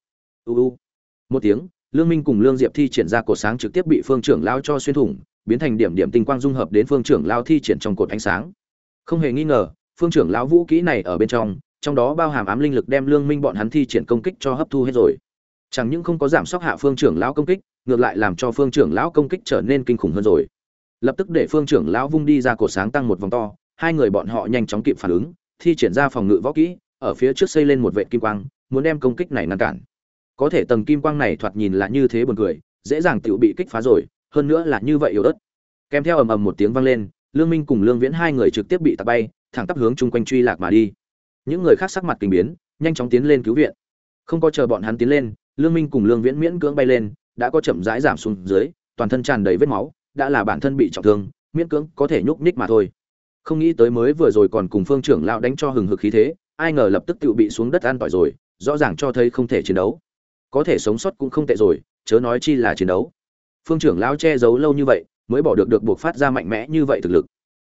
u u. Một tiếng, lương minh cùng lương diệp thi triển ra cột sáng trực tiếp bị phương trưởng lao cho xuyên thủng, biến thành điểm điểm tinh quang dung hợp đến phương trưởng lao thi triển trong cột ánh sáng. Không hề nghi ngờ, phương trưởng lão vũ kỹ này ở bên trong trong đó bao hàm ám linh lực đem lương minh bọn hắn thi triển công kích cho hấp thu hết rồi chẳng những không có giảm sóc hạ phương trưởng lão công kích, ngược lại làm cho phương trưởng lão công kích trở nên kinh khủng hơn rồi. Lập tức để phương trưởng lão vung đi ra cột sáng tăng một vòng to, hai người bọn họ nhanh chóng kịp phản ứng, thi triển ra phòng ngự võ kỹ, ở phía trước xây lên một vệ kim quang, muốn đem công kích này ngăn cản. Có thể tầng kim quang này thoạt nhìn là như thế buồn cười, dễ dàng tự bị kích phá rồi, hơn nữa là như vậy yếu ớt. Kèm theo ầm ầm một tiếng vang lên, lương minh cùng lương viễn hai người trực tiếp bị tạt bay, thẳng tắp hướng chung quanh truy lạc mà đi. Những người khác sắc mặt kinh biến, nhanh chóng tiến lên cứu viện. Không có chờ bọn hắn tiến lên lương minh cùng lương viễn miễn cưỡng bay lên, đã có chậm rãi giảm xuống dưới, toàn thân tràn đầy vết máu, đã là bản thân bị trọng thương, miễn cưỡng có thể nhúc nhích mà thôi. Không nghĩ tới mới vừa rồi còn cùng phương trưởng lão đánh cho hừng hực khí thế, ai ngờ lập tức tự bị xuống đất an tỏi rồi, rõ ràng cho thấy không thể chiến đấu. Có thể sống sót cũng không tệ rồi, chớ nói chi là chiến đấu. Phương trưởng lão che giấu lâu như vậy, mới bỏ được được buộc phát ra mạnh mẽ như vậy thực lực.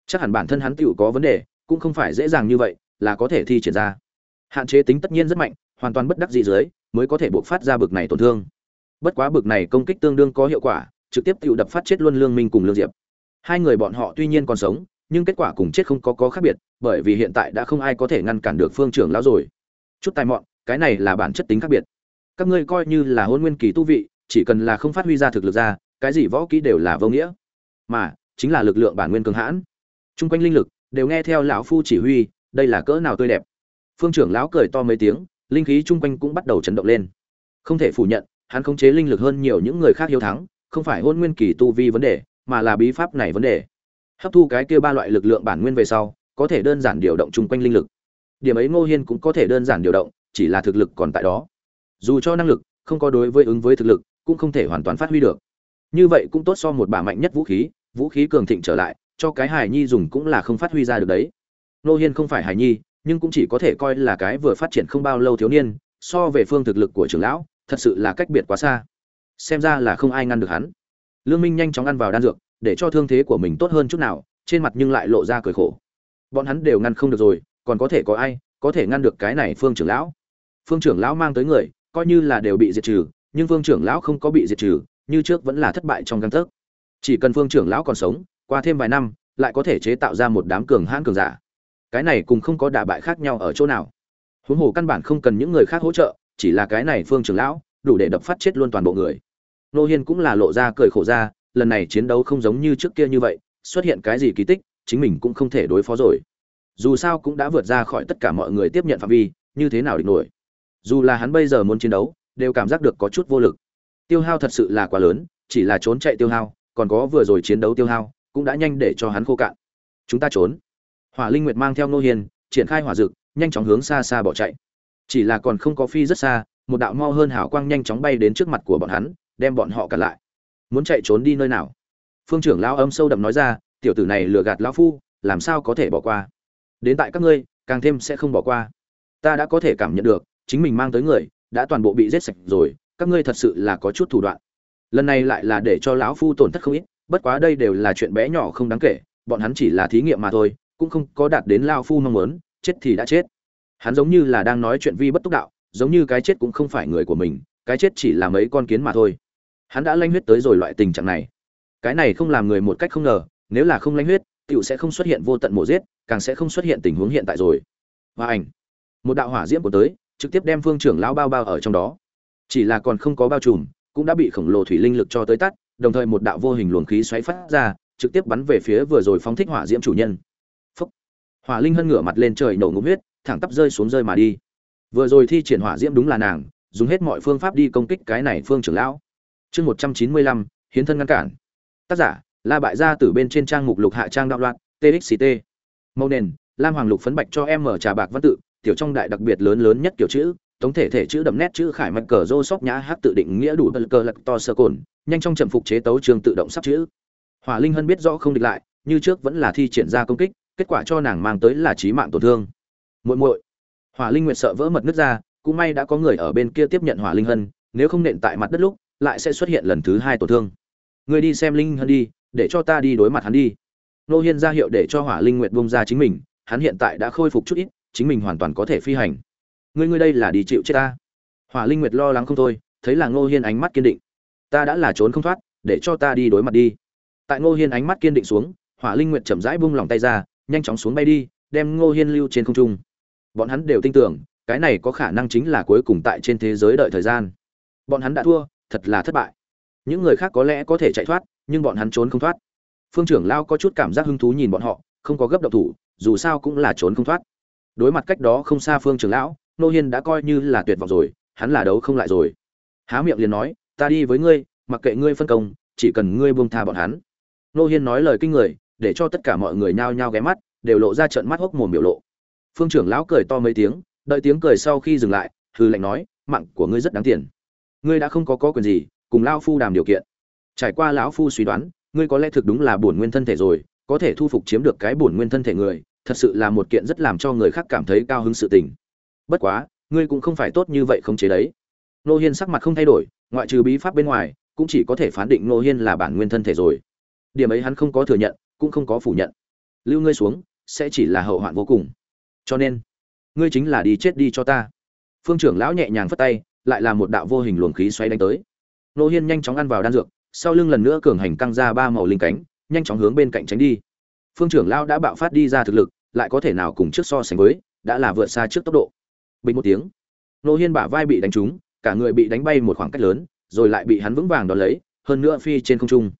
Chắc hẳn bản thân hắn tựu có vấn đề, cũng không phải dễ dàng như vậy, là có thể thi triển ra. Hạn chế tính tất nhiên rất mạnh, hoàn toàn bất đắc dĩ dưới mới có thể buộc phát ra bực này tổn thương. Bất quá bực này công kích tương đương có hiệu quả, trực tiếp tiêu đập phát chết luôn lương minh cùng lương diệp. Hai người bọn họ tuy nhiên còn sống, nhưng kết quả cùng chết không có có khác biệt, bởi vì hiện tại đã không ai có thể ngăn cản được phương trưởng lão rồi. Chút tài mọn, cái này là bản chất tính khác biệt. Các ngươi coi như là hôn nguyên kỳ tu vị, chỉ cần là không phát huy ra thực lực ra, cái gì võ kỹ đều là vô nghĩa. Mà, chính là lực lượng bản nguyên cường hãn. Chung quanh linh lực đều nghe theo lão phu chỉ huy, đây là cỡ nào tươi đẹp. Phương trưởng lão cười to mấy tiếng linh khí chung quanh cũng bắt đầu chấn động lên. Không thể phủ nhận, hắn khống chế linh lực hơn nhiều những người khác hiếu thắng, không phải hôn nguyên kỳ tu vi vấn đề, mà là bí pháp này vấn đề. Hấp thu cái kia ba loại lực lượng bản nguyên về sau, có thể đơn giản điều động chung quanh linh lực. Điểm ấy ngô hiên cũng có thể đơn giản điều động, chỉ là thực lực còn tại đó. Dù cho năng lực, không có đối với ứng với thực lực, cũng không thể hoàn toàn phát huy được. Như vậy cũng tốt so một bả mạnh nhất vũ khí vũ khí cường thịnh trở lại, cho cái hài nhi dùng cũng là không phát huy ra được đấy. Ngô hiên không phải hài nhi nhưng cũng chỉ có thể coi là cái vừa phát triển không bao lâu thiếu niên, so về phương thực lực của trưởng lão, thật sự là cách biệt quá xa. Xem ra là không ai ngăn được hắn. Lương minh nhanh chóng ăn vào đan dược, để cho thương thế của mình tốt hơn chút nào, trên mặt nhưng lại lộ ra cười khổ. Bọn hắn đều ngăn không được rồi, còn có thể có ai có thể ngăn được cái này phương trưởng lão? Phương trưởng lão mang tới người, coi như là đều bị diệt trừ, nhưng phương trưởng lão không có bị diệt trừ, như trước vẫn là thất bại trong găng tấc. Chỉ cần phương trưởng lão còn sống, qua thêm vài năm, lại có thể chế tạo ra một đám cường hãn cường giả cái này cùng không có đả bại khác nhau ở chỗ nào. Huống hồ căn bản không cần những người khác hỗ trợ, chỉ là cái này phương trưởng lão, đủ để đập phát chết luôn toàn bộ người. Nô hiên cũng là lộ ra cười khổ ra, lần này chiến đấu không giống như trước kia như vậy, xuất hiện cái gì kỳ tích, chính mình cũng không thể đối phó rồi. Dù sao cũng đã vượt ra khỏi tất cả mọi người tiếp nhận phạm vi, như thế nào địch nổi. Dù là hắn bây giờ muốn chiến đấu, đều cảm giác được có chút vô lực. Tiêu hao thật sự là quá lớn, chỉ là trốn chạy tiêu hao, còn có vừa rồi chiến đấu tiêu hao, cũng đã nhanh để cho hắn khô cạn. Chúng ta trốn hỏa linh nguyệt mang theo nô hiền triển khai hỏa dực nhanh chóng hướng xa xa bỏ chạy. Chỉ là còn không có phi rất xa, một đạo mau hơn hảo quang nhanh chóng bay đến trước mặt của bọn hắn, đem bọn họ cản lại. Muốn chạy trốn đi nơi nào? Phương trưởng lao âm sâu đậm nói ra, tiểu tử này lừa gạt lão phu, làm sao có thể bỏ qua? Đến tại các ngươi, càng thêm sẽ không bỏ qua. Ta đã có thể cảm nhận được, chính mình mang tới người, đã toàn bộ bị giết sạch rồi, các ngươi thật sự là có chút thủ đoạn. Lần này lại là để cho lão phu tổn thất không ít, bất quá đây đều là chuyện bé nhỏ không đáng kể, bọn hắn chỉ là thí nghiệm mà thôi cũng không có đạt đến lao phu mong muốn, chết thì đã chết. Hắn giống như là đang nói chuyện vi bất túc đạo, giống như cái chết cũng không phải người của mình, cái chết chỉ là mấy con kiến mà thôi. Hắn đã lanh huyết tới rồi loại tình trạng này. Cái này không làm người một cách không ngờ, nếu là không lanh huyết tựu sẽ không xuất hiện vô tận mổ giết, càng sẽ không xuất hiện tình huống hiện tại rồi. Và ảnh, một đạo hỏa diễm của tới, trực tiếp đem phương trưởng lão bao bao ở trong đó. Chỉ là còn không có bao trùm, cũng đã bị khổng lồ thủy linh lực cho tới tắt, đồng thời một đạo vô hình luồng khí xoáy phát ra, trực tiếp bắn về phía vừa rồi phóng thích hỏa diễm chủ nhân hỏa linh hân ngửa mặt lên trời nổ ngụm huyết, thẳng tắp rơi xuống rơi mà đi. Vừa rồi thi triển hỏa diễm đúng là nàng, dùng hết mọi phương pháp đi công kích cái này phương trưởng lão. Chương một trăm chín mươi lăm, hiến thân ngăn cản. Tác giả, la bại gia từ bên trên trang mục lục hạ trang đạo loạn txct mâu nền, lam hoàng lục phấn bạch cho em mở trà bạc văn tự, tiểu trong đại đặc biệt lớn lớn nhất kiểu chữ tổng thể thể chữ đậm nét chữ khải mạch cờ rô sóc nhã hát tự định nghĩa đủ bật cờ lật to sơ cồn, nhanh trong trầm phục chế tấu trường tự động sắp chữ. Hỏa linh hân biết rõ không địch lại, như trước vẫn là thi triển ra công kích kết quả cho nàng mang tới là trí mạng tổn thương. Muội muội, hỏa linh nguyệt sợ vỡ mật nứt ra, cũng may đã có người ở bên kia tiếp nhận hỏa linh hân, nếu không nện tại mặt đất lúc, lại sẽ xuất hiện lần thứ hai tổn thương. Người đi xem linh hân đi, để cho ta đi đối mặt hắn đi. Nô hiên ra hiệu để cho hỏa linh nguyệt bông ra chính mình, hắn hiện tại đã khôi phục chút ít, chính mình hoàn toàn có thể phi hành. Ngươi ngươi đây là đi chịu chết ta. Hỏa linh nguyệt lo lắng không thôi, thấy là ngô hiên ánh mắt kiên định. Ta đã là trốn không thoát, để cho ta đi đối mặt đi. Tại ngô hiên ánh mắt kiên định xuống, hỏa linh nguyệt chậm rãi bung lòng tay ra nhanh chóng xuống bay đi, đem ngô hiên lưu trên không trung. Bọn hắn đều tin tưởng, cái này có khả năng chính là cuối cùng tại trên thế giới đợi thời gian. Bọn hắn đã thua, thật là thất bại. Những người khác có lẽ có thể chạy thoát, nhưng bọn hắn trốn không thoát. Phương trưởng lao có chút cảm giác hứng thú nhìn bọn họ, không có gấp độc thủ, dù sao cũng là trốn không thoát. Đối mặt cách đó không xa phương trưởng lão nô hiên đã coi như là tuyệt vọng rồi, hắn là đấu không lại rồi. Há miệng liền nói, ta đi với ngươi, mặc kệ ngươi phân công, chỉ cần ngươi buông tha bọn hắn. Nô hiên nói lời kinh người để cho tất cả mọi người nhao nhao ghé mắt, đều lộ ra trận mắt hốc mồm biểu lộ. Phương trưởng lão cười to mấy tiếng, đợi tiếng cười sau khi dừng lại hư lệnh nói, mạng của ngươi rất đáng tiền. Ngươi đã không có có quyền gì, cùng lão phu đàm điều kiện. Trải qua lão phu suy đoán, ngươi có lẽ thực đúng là bổn nguyên thân thể rồi, có thể thu phục chiếm được cái bổn nguyên thân thể người, thật sự là một kiện rất làm cho người khác cảm thấy cao hứng sự tình. Bất quá, ngươi cũng không phải tốt như vậy không chế đấy. Nô hiên sắc mặt không thay đổi, ngoại trừ bí pháp bên ngoài, cũng chỉ có thể phán định nô hiên là bản nguyên thân thể rồi. Điểm ấy hắn không có thừa nhận cũng không có phủ nhận. Lưu ngươi xuống, sẽ chỉ là hậu hoạn vô cùng. Cho nên, ngươi chính là đi chết đi cho ta. Phương trưởng lão nhẹ nhàng phất tay, lại là một đạo vô hình luồng khí xoay đánh tới. Nô hiên nhanh chóng ăn vào đan dược, sau lưng lần nữa cường hành căng ra ba màu linh cánh, nhanh chóng hướng bên cạnh tránh đi. Phương trưởng lão đã bạo phát đi ra thực lực, lại có thể nào cùng trước so sánh với, đã là vượt xa trước tốc độ. Bình một tiếng, nô hiên bả vai bị đánh trúng, cả người bị đánh bay một khoảng cách lớn, rồi lại bị hắn vững vàng đón lấy, hơn nữa phi trên không trung.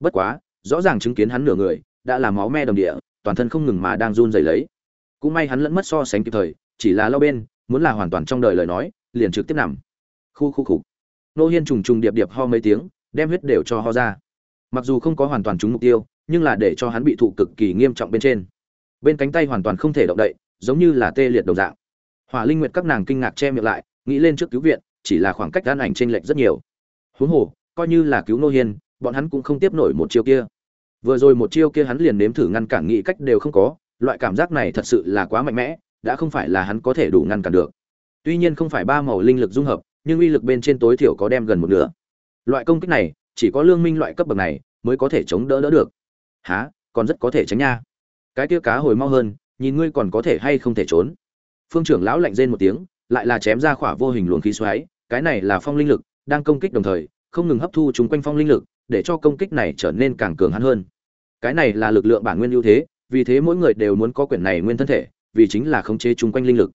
Bất quá rõ ràng chứng kiến hắn nửa người, đã là máu me đồng địa, toàn thân không ngừng mà đang run rẩy lấy. Cũng may hắn lẫn mất so sánh kịp thời, chỉ là lao bên, muốn là hoàn toàn trong đời lời nói, liền trực tiếp nằm. Khu khu khục. Nô hiên trùng trùng điệp điệp ho mấy tiếng, đem huyết đều cho ho ra. Mặc dù không có hoàn toàn trúng mục tiêu, nhưng là để cho hắn bị thụ cực kỳ nghiêm trọng bên trên. Bên cánh tay hoàn toàn không thể động đậy, giống như là tê liệt đồng dạng. Hỏa linh nguyệt các nàng kinh ngạc che miệng lại, nghĩ lên trước cứu viện, chỉ là khoảng cách đan ảnh trên lệch rất nhiều. Huống hồ, coi như là cứu nô hiên, bọn hắn cũng không tiếp nổi một chiêu kia vừa rồi một chiêu kia hắn liền nếm thử ngăn cản nghĩ cách đều không có, loại cảm giác này thật sự là quá mạnh mẽ, đã không phải là hắn có thể đủ ngăn cản được. Tuy nhiên không phải ba màu linh lực dung hợp, nhưng uy lực bên trên tối thiểu có đem gần một nửa. Loại công kích này, chỉ có lương minh loại cấp bậc này mới có thể chống đỡ đỡ được. Há còn rất có thể tránh nha. Cái tia cá hồi mau hơn, nhìn ngươi còn có thể hay không thể trốn. Phương trưởng lão lạnh rên một tiếng, lại là chém ra khỏa vô hình luồng khí xoáy, cái này là phong linh lực, đang công kích đồng thời, không ngừng hấp thu chúng quanh phong linh lực, để cho công kích này trở nên càng cường hắn hơn cái này là lực lượng bản nguyên ưu thế, vì thế mỗi người đều muốn có quyển này nguyên thân thể, vì chính là khống chế chung quanh linh lực.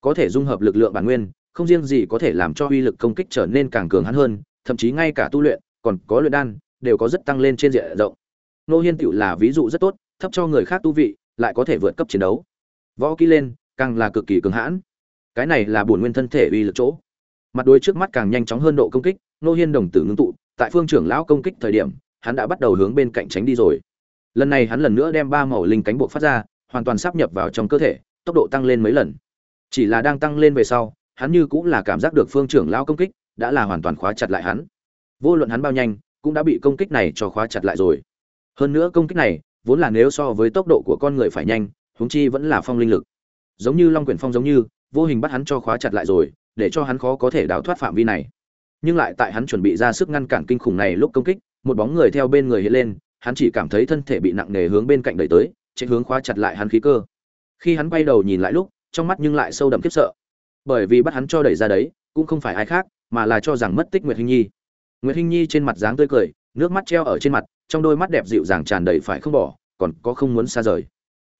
Có thể dung hợp lực lượng bản nguyên, không riêng gì có thể làm cho uy lực công kích trở nên càng cường hắn hơn, thậm chí ngay cả tu luyện, còn có luyện đan, đều có rất tăng lên trên diện rộng. Nô hiên tựu là ví dụ rất tốt, thấp cho người khác tu vị, lại có thể vượt cấp chiến đấu. Võ kỹ lên, càng là cực kỳ cường hãn. Cái này là bổn nguyên thân thể uy lực chỗ. Mặt đôi trước mắt càng nhanh chóng hơn độ công kích nô hiên đồng tử ngưng tụ, tại phương trưởng lão công kích thời điểm, hắn đã bắt đầu hướng bên cạnh tránh đi rồi lần này hắn lần nữa đem ba màu linh cánh bộ phát ra, hoàn toàn sắp nhập vào trong cơ thể, tốc độ tăng lên mấy lần. Chỉ là đang tăng lên về sau, hắn như cũng là cảm giác được phương trưởng lao công kích đã là hoàn toàn khóa chặt lại hắn. Vô luận hắn bao nhanh, cũng đã bị công kích này cho khóa chặt lại rồi. Hơn nữa công kích này, vốn là nếu so với tốc độ của con người phải nhanh, huống chi vẫn là phong linh lực. Giống như long quyển phong giống như, vô hình bắt hắn cho khóa chặt lại rồi, để cho hắn khó có thể đào thoát phạm vi này. Nhưng lại tại hắn chuẩn bị ra sức ngăn cản kinh khủng này lúc công kích, một bóng người theo bên người hiện lên hắn chỉ cảm thấy thân thể bị nặng nề hướng bên cạnh đẩy tới trên hướng khóa chặt lại hắn khí cơ. Khi hắn quay đầu nhìn lại lúc, trong mắt nhưng lại sâu đậm kiếp sợ. Bởi vì bắt hắn cho đẩy ra đấy, cũng không phải ai khác, mà là cho rằng mất tích nguyệt hinh nhi. Nguyệt hinh nhi trên mặt dáng tươi cười, nước mắt treo ở trên mặt, trong đôi mắt đẹp dịu dàng tràn đầy phải không bỏ, còn có không muốn xa rời.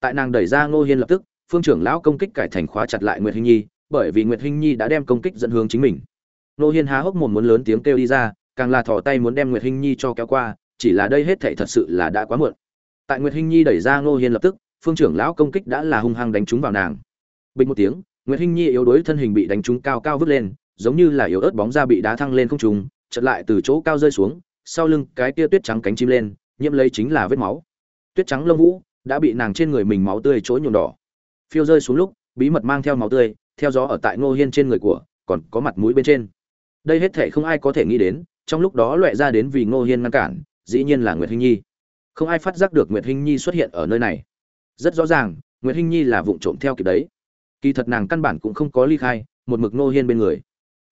Tại nàng đẩy ra ngô hiên lập tức, phương trưởng lão công kích cải thành khóa chặt lại nguyệt hinh nhi, bởi vì nguyệt hinh nhi đã đem công kích dẫn hướng chính mình. Nô hiên há hốc mồm muốn lớn tiếng kêu đi ra, càng là thò tay muốn đem nguyệt hinh nhi cho kéo qua chỉ là đây hết thảy thật sự là đã quá muộn. Tại nguyệt hinh nhi đẩy ra Ngô hiên lập tức phương trưởng lão công kích đã là hung hăng đánh trúng vào nàng. Bình một tiếng nguyệt hinh nhi yếu đuối thân hình bị đánh trúng cao cao vứt lên giống như là yếu ớt bóng ra bị đá thăng lên không trung, chợt lại từ chỗ cao rơi xuống sau lưng cái tia tuyết trắng cánh chim lên nhiễm lấy chính là vết máu. Tuyết trắng lông vũ đã bị nàng trên người mình máu tươi chối nhuộm đỏ. Phiêu rơi xuống lúc bí mật mang theo máu tươi theo gió ở tại ngô hiên trên người của còn có mặt mũi bên trên. Đây hết thảy không ai có thể nghĩ đến trong lúc đó loẻ ra đến vì ngô hiên ngăn cản dĩ nhiên là nguyệt hinh nhi. Không ai phát giác được nguyệt hinh nhi xuất hiện ở nơi này. Rất rõ ràng, nguyệt hinh nhi là vụng trộm theo kịp đấy. Kỳ thật nàng căn bản cũng không có ly khai, một mực nô hiên bên người.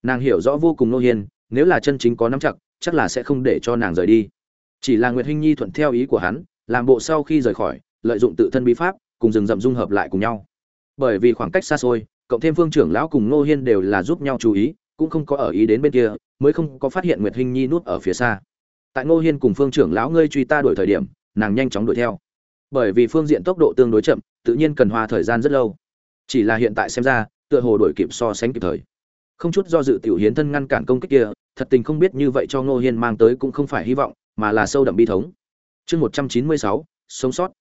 Nàng hiểu rõ vô cùng nô hiên, nếu là chân chính có nắm chặt, chắc là sẽ không để cho nàng rời đi. Chỉ là nguyệt hinh nhi thuận theo ý của hắn, làm bộ sau khi rời khỏi, lợi dụng tự thân bí pháp, cùng rừng rậm dung hợp lại cùng nhau. Bởi vì khoảng cách xa xôi, cộng thêm phương trưởng lão cùng ngô hiên đều là giúp nhau chú ý, cũng không có ở ý đến bên kia, mới không có phát hiện nguyệt hinh nhi nuốt ở phía xa tại ngô hiên cùng phương trưởng lão ngươi truy ta đuổi thời điểm, nàng nhanh chóng đuổi theo. Bởi vì phương diện tốc độ tương đối chậm, tự nhiên cần hoa thời gian rất lâu. Chỉ là hiện tại xem ra, tựa hồ đổi kịp so sánh kịp thời. Không chút do dự tiểu hiến thân ngăn cản công kích kia, thật tình không biết như vậy cho ngô hiên mang tới cũng không phải hy vọng, mà là sâu đậm bi thống. Chương một trăm chín mươi sáu, sống sót.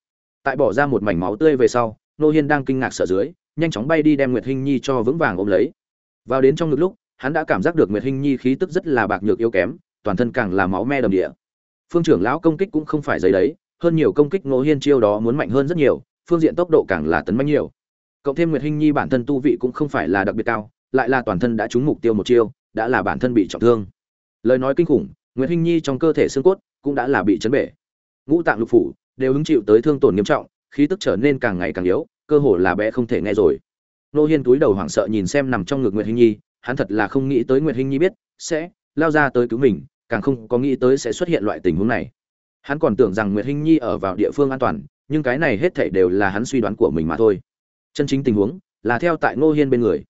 Tại bỏ ra một mảnh máu tươi về sau, ngô hiên đang kinh ngạc sợ dưới, nhanh chóng bay đi đem nguyệt hinh nhi cho vững vàng ôm lấy. Vào đến trong ngực lúc, hắn đã cảm giác được nguyệt hinh nhi khí tức rất là bạc nhược yếu kém toàn thân càng là máu me đầm địa. Phương trưởng lão công kích cũng không phải giấy đấy, hơn nhiều công kích ngô hiên chiêu đó muốn mạnh hơn rất nhiều, phương diện tốc độ càng là tấn mãnh nhiều. Cộng thêm nguyệt hinh nhi bản thân tu vị cũng không phải là đặc biệt cao, lại là toàn thân đã trúng mục tiêu một chiêu, đã là bản thân bị trọng thương. Lời nói kinh khủng, nguyệt hinh nhi trong cơ thể xương cốt cũng đã là bị chấn bể. Ngũ tạng lục phủ đều hứng chịu tới thương tổn nghiêm trọng, khí tức trở nên càng ngày càng yếu, cơ hồ là bé không thể nghe rồi. Nô hiên túi đầu hoảng sợ nhìn xem nằm trong ngực nguyệt hinh nhi, hắn thật là không nghĩ tới nguyệt hinh nhi biết sẽ lao ra tới cứu mình, càng không có nghĩ tới sẽ xuất hiện loại tình huống này. Hắn còn tưởng rằng nguyệt hinh nhi ở vào địa phương an toàn, nhưng cái này hết thảy đều là hắn suy đoán của mình mà thôi. Chân chính tình huống là theo tại ngô hiên bên người.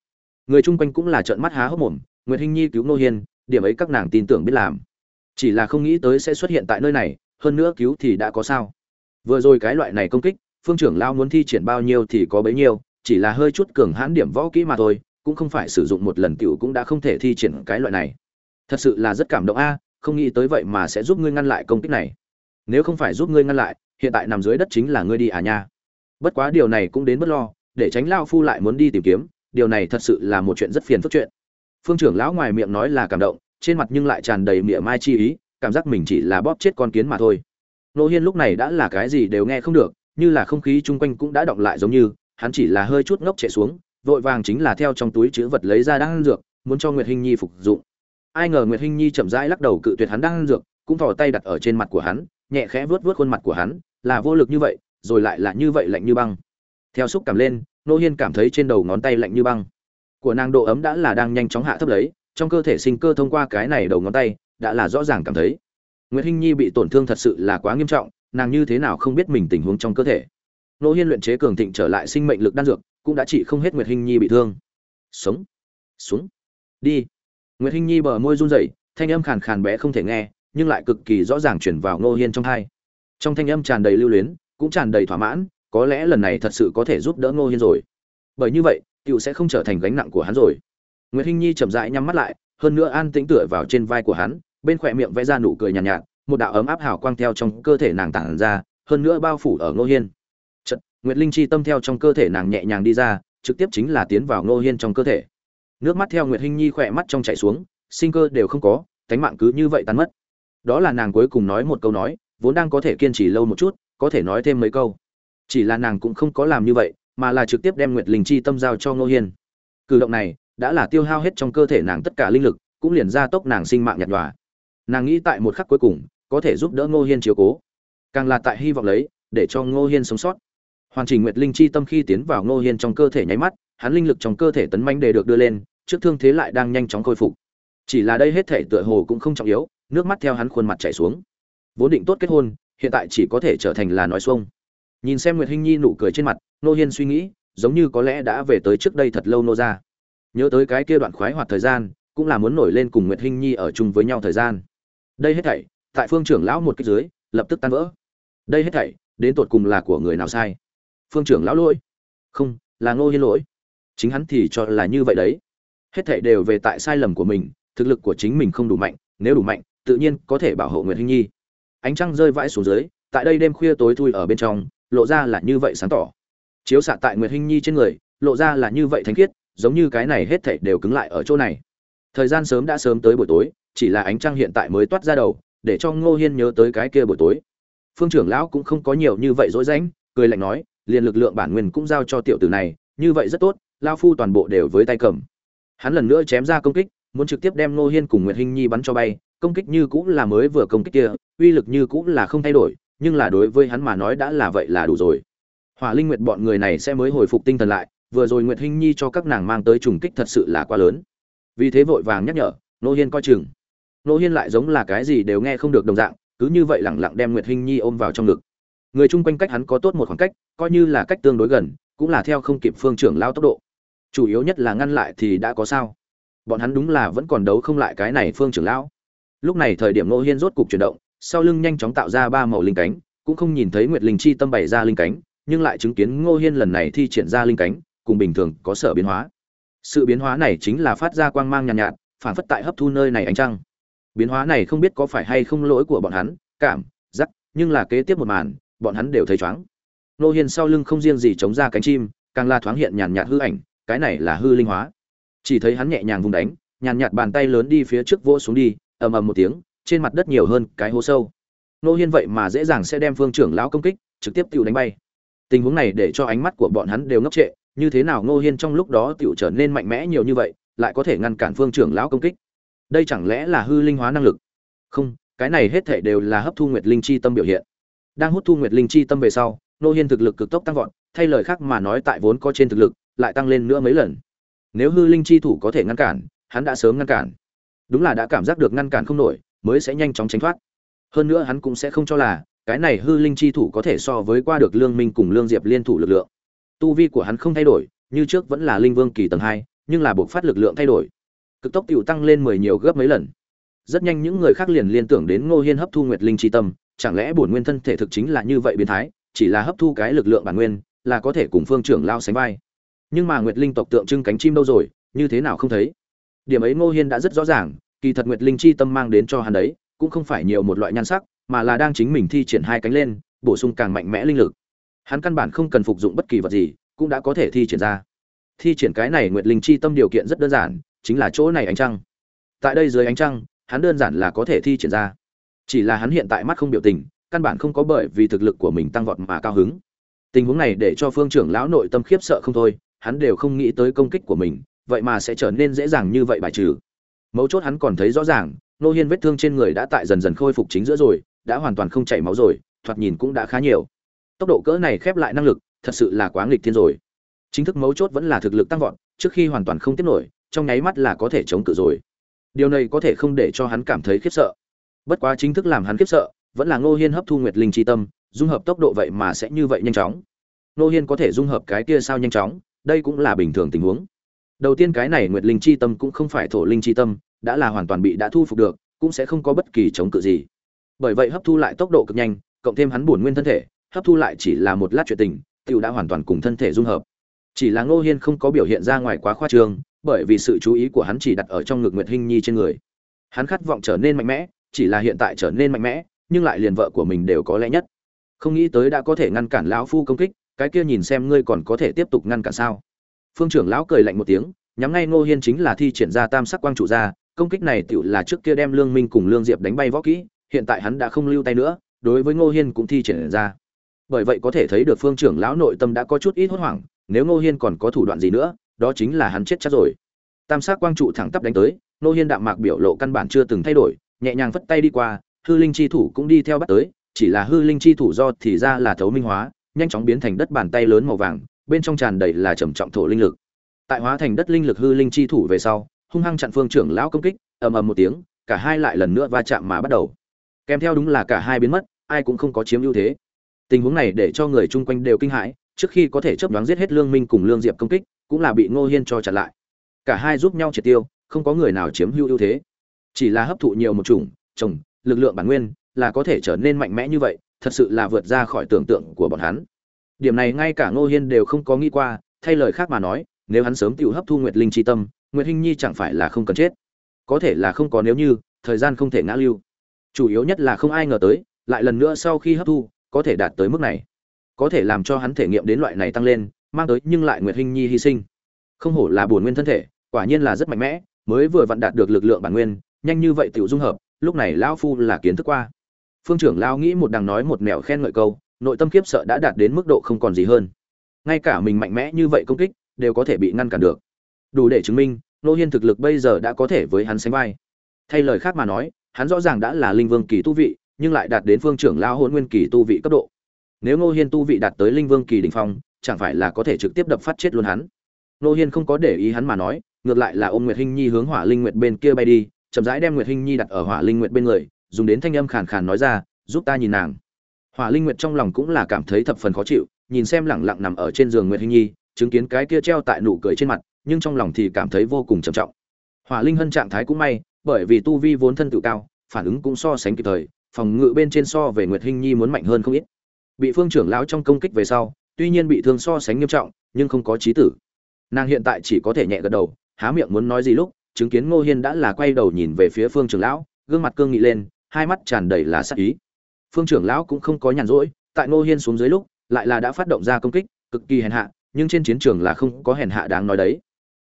Người chung quanh cũng là trợn mắt há hốc mồm, nguyệt hinh nhi cứu ngô hiên, điểm ấy các nàng tin tưởng biết làm. Chỉ là không nghĩ tới sẽ xuất hiện tại nơi này, hơn nữa cứu thì đã có sao. Vừa rồi cái loại này công kích, phương trưởng lao muốn thi triển bao nhiêu thì có bấy nhiêu, chỉ là hơi chút cường hãn điểm võ kỹ mà thôi, cũng không phải sử dụng một lần tiểu cũng đã không thể thi triển cái loại này thật sự là rất cảm động a, không nghĩ tới vậy mà sẽ giúp ngươi ngăn lại công kích này. Nếu không phải giúp ngươi ngăn lại, hiện tại nằm dưới đất chính là ngươi đi à nha. Bất quá điều này cũng đến bất lo, để tránh lao phu lại muốn đi tìm kiếm, điều này thật sự là một chuyện rất phiền phức chuyện. Phương trưởng lão ngoài miệng nói là cảm động, trên mặt nhưng lại tràn đầy mỉa mai chi ý, cảm giác mình chỉ là bóp chết con kiến mà thôi. Nô hiên lúc này đã là cái gì đều nghe không được, như là không khí chung quanh cũng đã động lại giống như, hắn chỉ là hơi chút ngốc chạy xuống, vội vàng chính là theo trong túi chữ vật lấy ra đang ăn dược, muốn cho nguyệt hình nhi phục dụng ai ngờ nguyệt hinh nhi chậm rãi lắc đầu cự tuyệt hắn đang ăn dược, cũng thò tay đặt ở trên mặt của hắn, nhẹ khẽ vuốt vuốt khuôn mặt của hắn, là vô lực như vậy, rồi lại là như vậy lạnh như băng. Theo xúc cảm lên, nô hiên cảm thấy trên đầu ngón tay lạnh như băng. Của nàng độ ấm đã là đang nhanh chóng hạ thấp lấy trong cơ thể sinh cơ thông qua cái này đầu ngón tay, đã là rõ ràng cảm thấy. Nguyễn hinh nhi bị tổn thương thật sự là quá nghiêm trọng, nàng như thế nào không biết mình tình huống trong cơ thể. Nô hiên luyện chế cường thịnh trở lại sinh mệnh lực đan dược, cũng đã trị không hết nguyệt hinh nhi bị thương. Sống. Xuống. Đi nguyệt hinh nhi bờ môi run rẩy thanh âm khàn khàn bé không thể nghe nhưng lại cực kỳ rõ ràng truyền vào Ngô hiên trong tai. trong thanh âm tràn đầy lưu luyến cũng tràn đầy thỏa mãn có lẽ lần này thật sự có thể giúp đỡ Ngô Hiên rồi. Bởi như vậy, tiểu sẽ không trở thành gánh nặng của hắn rồi. Nguyệt Hinh Nhi chậm rãi nhắm mắt lại, hơn nữa an tĩnh tựa vào trên vai của hắn, bên khóe miệng vẽ ra nụ cười nhàn nhạt, nhạt, một đạo ấm áp hào quang theo trong cơ thể nàng tản ra, hơn nữa bao phủ ở Ngô Hiên. Chợt, Nguyệt Linh chi tâm theo trong cơ thể nàng nhẹ nhàng đi ra, trực tiếp chính là tiến vào Ngô Hiên trong cơ thể. Nước mắt theo Nguyệt Hinh Nhi khỏe mắt trong chảy xuống, sinh cơ đều không có, cánh mạng cứ như vậy tan mất. Đó là nàng cuối cùng nói một câu nói, vốn đang có thể kiên trì lâu một chút, có thể nói thêm mấy câu. Chỉ là nàng cũng không có làm như vậy mà là trực tiếp đem nguyệt linh chi tâm giao cho ngô hiên. Cử động này đã là tiêu hao hết trong cơ thể nàng tất cả linh lực cũng liền ra tốc nàng sinh mạng nhạt nhòa. Nàng nghĩ tại một khắc cuối cùng có thể giúp đỡ ngô hiên chiếu cố. Càng là tại hy vọng lấy để cho ngô hiên sống sót. Hoàn chỉnh nguyệt linh chi tâm khi tiến vào ngô hiên trong cơ thể nháy mắt hắn linh lực trong cơ thể tấn manh để được đưa lên, trước thương thế lại đang nhanh chóng khôi phục. Chỉ là đây hết thể tựa hồ cũng không trọng yếu, nước mắt theo hắn khuôn mặt chảy xuống. Vốn định tốt kết hôn, hiện tại chỉ có thể trở thành là nói xuông. Nhìn xem nguyệt hinh nhi nụ cười trên mặt, nô hiên suy nghĩ, giống như có lẽ đã về tới trước đây thật lâu nô ra nhớ tới cái kia đoạn khoái hoạt thời gian, cũng là muốn nổi lên cùng nguyệt hinh nhi ở chung với nhau thời gian. Đây hết thảy, tại phương trưởng lão một cái dưới, lập tức tan vỡ. Đây hết thảy, đến tột cùng là của người nào sai? Phương trưởng lão lỗi. Không, là ngô hiên lỗi chính hắn thì cho là như vậy đấy. Hết thảy đều về tại sai lầm của mình, thực lực của chính mình không đủ mạnh, nếu đủ mạnh, tự nhiên có thể bảo hộ nguyệt hinh nhi. Ánh trăng rơi vãi xuống dưới, tại đây đêm khuya tối thui ở bên trong, lộ ra là như vậy sáng tỏ. Chiếu xạ tại nguyệt hinh nhi trên người, lộ ra là như vậy thánh khiết, giống như cái này hết thảy đều cứng lại ở chỗ này. Thời gian sớm đã sớm tới buổi tối, chỉ là ánh trăng hiện tại mới toát ra đầu, để cho ngô hiên nhớ tới cái kia buổi tối. Phương trưởng lão cũng không có nhiều như vậy dối rãnh cười lạnh nói, liền lực lượng bản nguyên cũng giao cho tiểu tử này, như vậy rất tốt lao phu toàn bộ đều với tay cầm. Hắn lần nữa chém ra công kích, muốn trực tiếp đem ngô hiên cùng nguyệt hinh nhi bắn cho bay, công kích như cũng là mới vừa công kích kia, uy lực như cũng là không thay đổi, nhưng là đối với hắn mà nói đã là vậy là đủ rồi. Hỏa linh nguyệt bọn người này sẽ mới hồi phục tinh thần lại, vừa rồi nguyệt hinh nhi cho các nàng mang tới trùng kích thật sự là quá lớn. Vì thế vội vàng nhắc nhở, Ngô hiên coi chừng. Ngô hiên lại giống là cái gì đều nghe không được đồng dạng, cứ như vậy lẳng lặng đem nguyệt hinh nhi ôm vào trong ngực. Người chung quanh cách hắn có tốt một khoảng cách, coi như là cách tương đối gần, cũng là theo không kịp phương trưởng lao tốc độ chủ yếu nhất là ngăn lại thì đã có sao. Bọn hắn đúng là vẫn còn đấu không lại cái này phương trưởng lão. Lúc này thời điểm nô hiên rốt cục chuyển động sau lưng nhanh chóng tạo ra ba màu linh cánh cũng không nhìn thấy nguyệt linh chi tâm bày ra linh cánh nhưng lại chứng kiến ngô hiên lần này thi triển ra linh cánh cùng bình thường có sở biến hóa. Sự biến hóa này chính là phát ra quang mang nhàn nhạt, nhạt phản phất tại hấp thu nơi này ánh trăng. Biến hóa này không biết có phải hay không lỗi của bọn hắn cảm giác nhưng là kế tiếp một màn bọn hắn đều thấy chóng nô hiên sau lưng không riêng gì chống ra cánh chim càng la thoáng hiện nhàn nhạt hư ảnh cái này là hư linh hóa. Chỉ thấy hắn nhẹ nhàng vùng đánh, nhàn nhạt bàn tay lớn đi phía trước vỗ xuống đi, ầm ầm một tiếng, trên mặt đất nhiều hơn cái hố sâu. Nô hiên vậy mà dễ dàng sẽ đem phương trưởng lão công kích, trực tiếp tự đánh bay. Tình huống này để cho ánh mắt của bọn hắn đều ngốc trệ, như thế nào ngô hiên trong lúc đó tự trở nên mạnh mẽ nhiều như vậy, lại có thể ngăn cản phương trưởng lão công kích? Đây chẳng lẽ là hư linh hóa năng lực? Không, cái này hết thể đều là hấp thu nguyệt linh chi tâm biểu hiện. Đang hút thu nguyệt linh chi tâm về sau, ngô hiên thực lực cực tốc tăng vọt thay lời khác mà nói tại vốn có trên thực lực, lại tăng lên nữa mấy lần. Nếu hư linh chi thủ có thể ngăn cản, hắn đã sớm ngăn cản. Đúng là đã cảm giác được ngăn cản không nổi, mới sẽ nhanh chóng tránh thoát. Hơn nữa hắn cũng sẽ không cho là, cái này hư linh chi thủ có thể so với qua được lương minh cùng lương diệp liên thủ lực lượng. Tu vi của hắn không thay đổi, như trước vẫn là linh vương kỳ tầng hai, nhưng là buộc phát lực lượng thay đổi. Cực tốc tiểu tăng lên mười nhiều gấp mấy lần. Rất nhanh những người khác liền liên tưởng đến ngô hiên hấp thu nguyệt linh chi tâm, chẳng lẽ bổn nguyên thân thể thực chính là như vậy biến thái, chỉ là hấp thu cái lực lượng bản nguyên là có thể cùng phương trưởng lao sánh vai. Nhưng mà nguyệt linh tộc tượng trưng cánh chim đâu rồi, như thế nào không thấy? Điểm ấy ngô hiên đã rất rõ ràng, kỳ thật nguyệt linh chi tâm mang đến cho hắn đấy, cũng không phải nhiều một loại nhan sắc, mà là đang chính mình thi triển hai cánh lên, bổ sung càng mạnh mẽ linh lực. Hắn căn bản không cần phục dụng bất kỳ vật gì, cũng đã có thể thi triển ra. Thi triển cái này nguyệt linh chi tâm điều kiện rất đơn giản, chính là chỗ này ánh trăng. Tại đây dưới ánh trăng, hắn đơn giản là có thể thi triển ra. Chỉ là hắn hiện tại mắt không biểu tình, căn bản không có bởi vì thực lực của mình tăng vọt mà cao hứng tình huống này để cho phương trưởng lão nội tâm khiếp sợ không thôi, hắn đều không nghĩ tới công kích của mình, vậy mà sẽ trở nên dễ dàng như vậy bài trừ. Mấu chốt hắn còn thấy rõ ràng, nô hiên vết thương trên người đã tại dần dần khôi phục chính giữa rồi, đã hoàn toàn không chảy máu rồi, thoạt nhìn cũng đã khá nhiều. Tốc độ cỡ này khép lại năng lực, thật sự là quá nghịch thiên rồi. Chính thức mấu chốt vẫn là thực lực tăng vọt, trước khi hoàn toàn không tiếp nổi, trong nháy mắt là có thể chống cự rồi. Điều này có thể không để cho hắn cảm thấy khiếp sợ. Bất quá chính thức làm hắn khiếp sợ, vẫn là ngô hiên hấp thu nguyệt linh chi tâm, dung hợp tốc độ vậy mà sẽ như vậy nhanh chóng. Nô hiên có thể dung hợp cái kia sao nhanh chóng, đây cũng là bình thường tình huống. Đầu tiên cái này nguyệt linh chi tâm cũng không phải thổ linh chi tâm, đã là hoàn toàn bị đã thu phục được, cũng sẽ không có bất kỳ chống cự gì. Bởi vậy hấp thu lại tốc độ cực nhanh, cộng thêm hắn bổn nguyên thân thể, hấp thu lại chỉ là một lát chuyện tình, tiểu đã hoàn toàn cùng thân thể dung hợp. Chỉ là ngô hiên không có biểu hiện ra ngoài quá khoa trương, bởi vì sự chú ý của hắn chỉ đặt ở trong ngực nguyệt hinh nhi trên người. Hắn khát vọng trở nên mạnh mẽ, chỉ là hiện tại trở nên mạnh mẽ, nhưng lại liền vợ của mình đều có lẽ nhất. Không nghĩ tới đã có thể ngăn cản lão phu công kích cái kia nhìn xem ngươi còn có thể tiếp tục ngăn cản sao? Phương trưởng lão cười lạnh một tiếng, nhắm ngay ngô hiên chính là thi triển ra tam sắc quang trụ ra, công kích này tựu là trước kia đem lương minh cùng lương diệp đánh bay võ kỹ, hiện tại hắn đã không lưu tay nữa, đối với ngô hiên cũng thi triển ra. Bởi vậy có thể thấy được phương trưởng lão nội tâm đã có chút ít hốt hoảng, nếu ngô hiên còn có thủ đoạn gì nữa, đó chính là hắn chết chắc rồi. Tam sắc quang trụ thẳng tắp đánh tới, ngô hiên đạm mạc biểu lộ căn bản chưa từng thay đổi, nhẹ nhàng phất tay đi qua, hư linh chi thủ cũng đi theo bắt tới, chỉ là hư linh chi thủ do thì ra là thấu minh hóa nhanh chóng biến thành đất bàn tay lớn màu vàng, bên trong tràn đầy là trầm trọng thổ linh lực. Tại hóa thành đất linh lực hư linh chi thủ về sau, hung hăng chặn phương trưởng lão công kích, ầm ầm một tiếng, cả hai lại lần nữa va chạm mà bắt đầu. Kèm theo đúng là cả hai biến mất, ai cũng không có chiếm ưu thế. Tình huống này để cho người chung quanh đều kinh hãi, trước khi có thể chấp đoán giết hết lương minh cùng lương diệp công kích, cũng là bị ngô hiên cho chặn lại. Cả hai giúp nhau triệt tiêu, không có người nào chiếm hữu ưu thế. Chỉ là hấp thụ nhiều một chủng trồng lực lượng bản nguyên, là có thể trở nên mạnh mẽ như vậy thật sự là vượt ra khỏi tưởng tượng của bọn hắn. Điểm này ngay cả ngô hiên đều không có nghĩ qua, thay lời khác mà nói, nếu hắn sớm tiểu hấp thu nguyệt linh chi tâm, nguyệt hinh nhi chẳng phải là không cần chết. Có thể là không có nếu như, thời gian không thể ngã lưu. Chủ yếu nhất là không ai ngờ tới, lại lần nữa sau khi hấp thu, có thể đạt tới mức này. Có thể làm cho hắn thể nghiệm đến loại này tăng lên, mang tới nhưng lại nguyệt hinh nhi hy sinh. Không hổ là bổn nguyên thân thể, quả nhiên là rất mạnh mẽ, mới vừa vặn đạt được lực lượng bản nguyên, nhanh như vậy tiểu dung hợp, lúc này lão phu là kiến thức qua phương trưởng lao nghĩ một đằng nói một mẹo khen ngợi câu, nội tâm kiếp sợ đã đạt đến mức độ không còn gì hơn. Ngay cả mình mạnh mẽ như vậy công kích, đều có thể bị ngăn cản được. Đủ để chứng minh nô hiên thực lực bây giờ đã có thể với hắn sánh vai. Thay lời khác mà nói, hắn rõ ràng đã là linh vương kỳ tu vị, nhưng lại đạt đến phương trưởng lao hôn nguyên kỳ tu vị cấp độ. Nếu ngô hiên tu vị đạt tới linh vương kỳ đỉnh phong, chẳng phải là có thể trực tiếp đập phát chết luôn hắn. Ngô hiên không có để ý hắn mà nói, ngược lại là ôm nguyệt hinh nhi hướng hỏa linh nguyệt bên kia bay đi, chậm rãi đem nguyệt hinh nhi đặt ở hỏa linh nguyệt bên người dùng đến thanh âm khàn khàn nói ra, giúp ta nhìn nàng. Hỏa linh nguyệt trong lòng cũng là cảm thấy thập phần khó chịu, nhìn xem lẳng lặng nằm ở trên giường nguyệt hinh nhi, chứng kiến cái kia treo tại nụ cười trên mặt, nhưng trong lòng thì cảm thấy vô cùng trầm trọng. Hỏa linh hân trạng thái cũng may, bởi vì tu vi vốn thân tự cao, phản ứng cũng so sánh kịp thời, phòng ngự bên trên so về nguyệt hinh nhi muốn mạnh hơn không ít. Bị phương trưởng lão trong công kích về sau, tuy nhiên bị thương so sánh nghiêm trọng, nhưng không có chí tử. Nàng hiện tại chỉ có thể nhẹ gật đầu, há miệng muốn nói gì lúc, chứng kiến ngô hiên đã là quay đầu nhìn về phía phương trưởng lão, gương mặt cương nghị lên hai mắt tràn đầy là sắc ý. Phương trưởng lão cũng không có nhàn rỗi, tại ngô hiên xuống dưới lúc, lại là đã phát động ra công kích, cực kỳ hèn hạ, nhưng trên chiến trường là không có hèn hạ đáng nói đấy.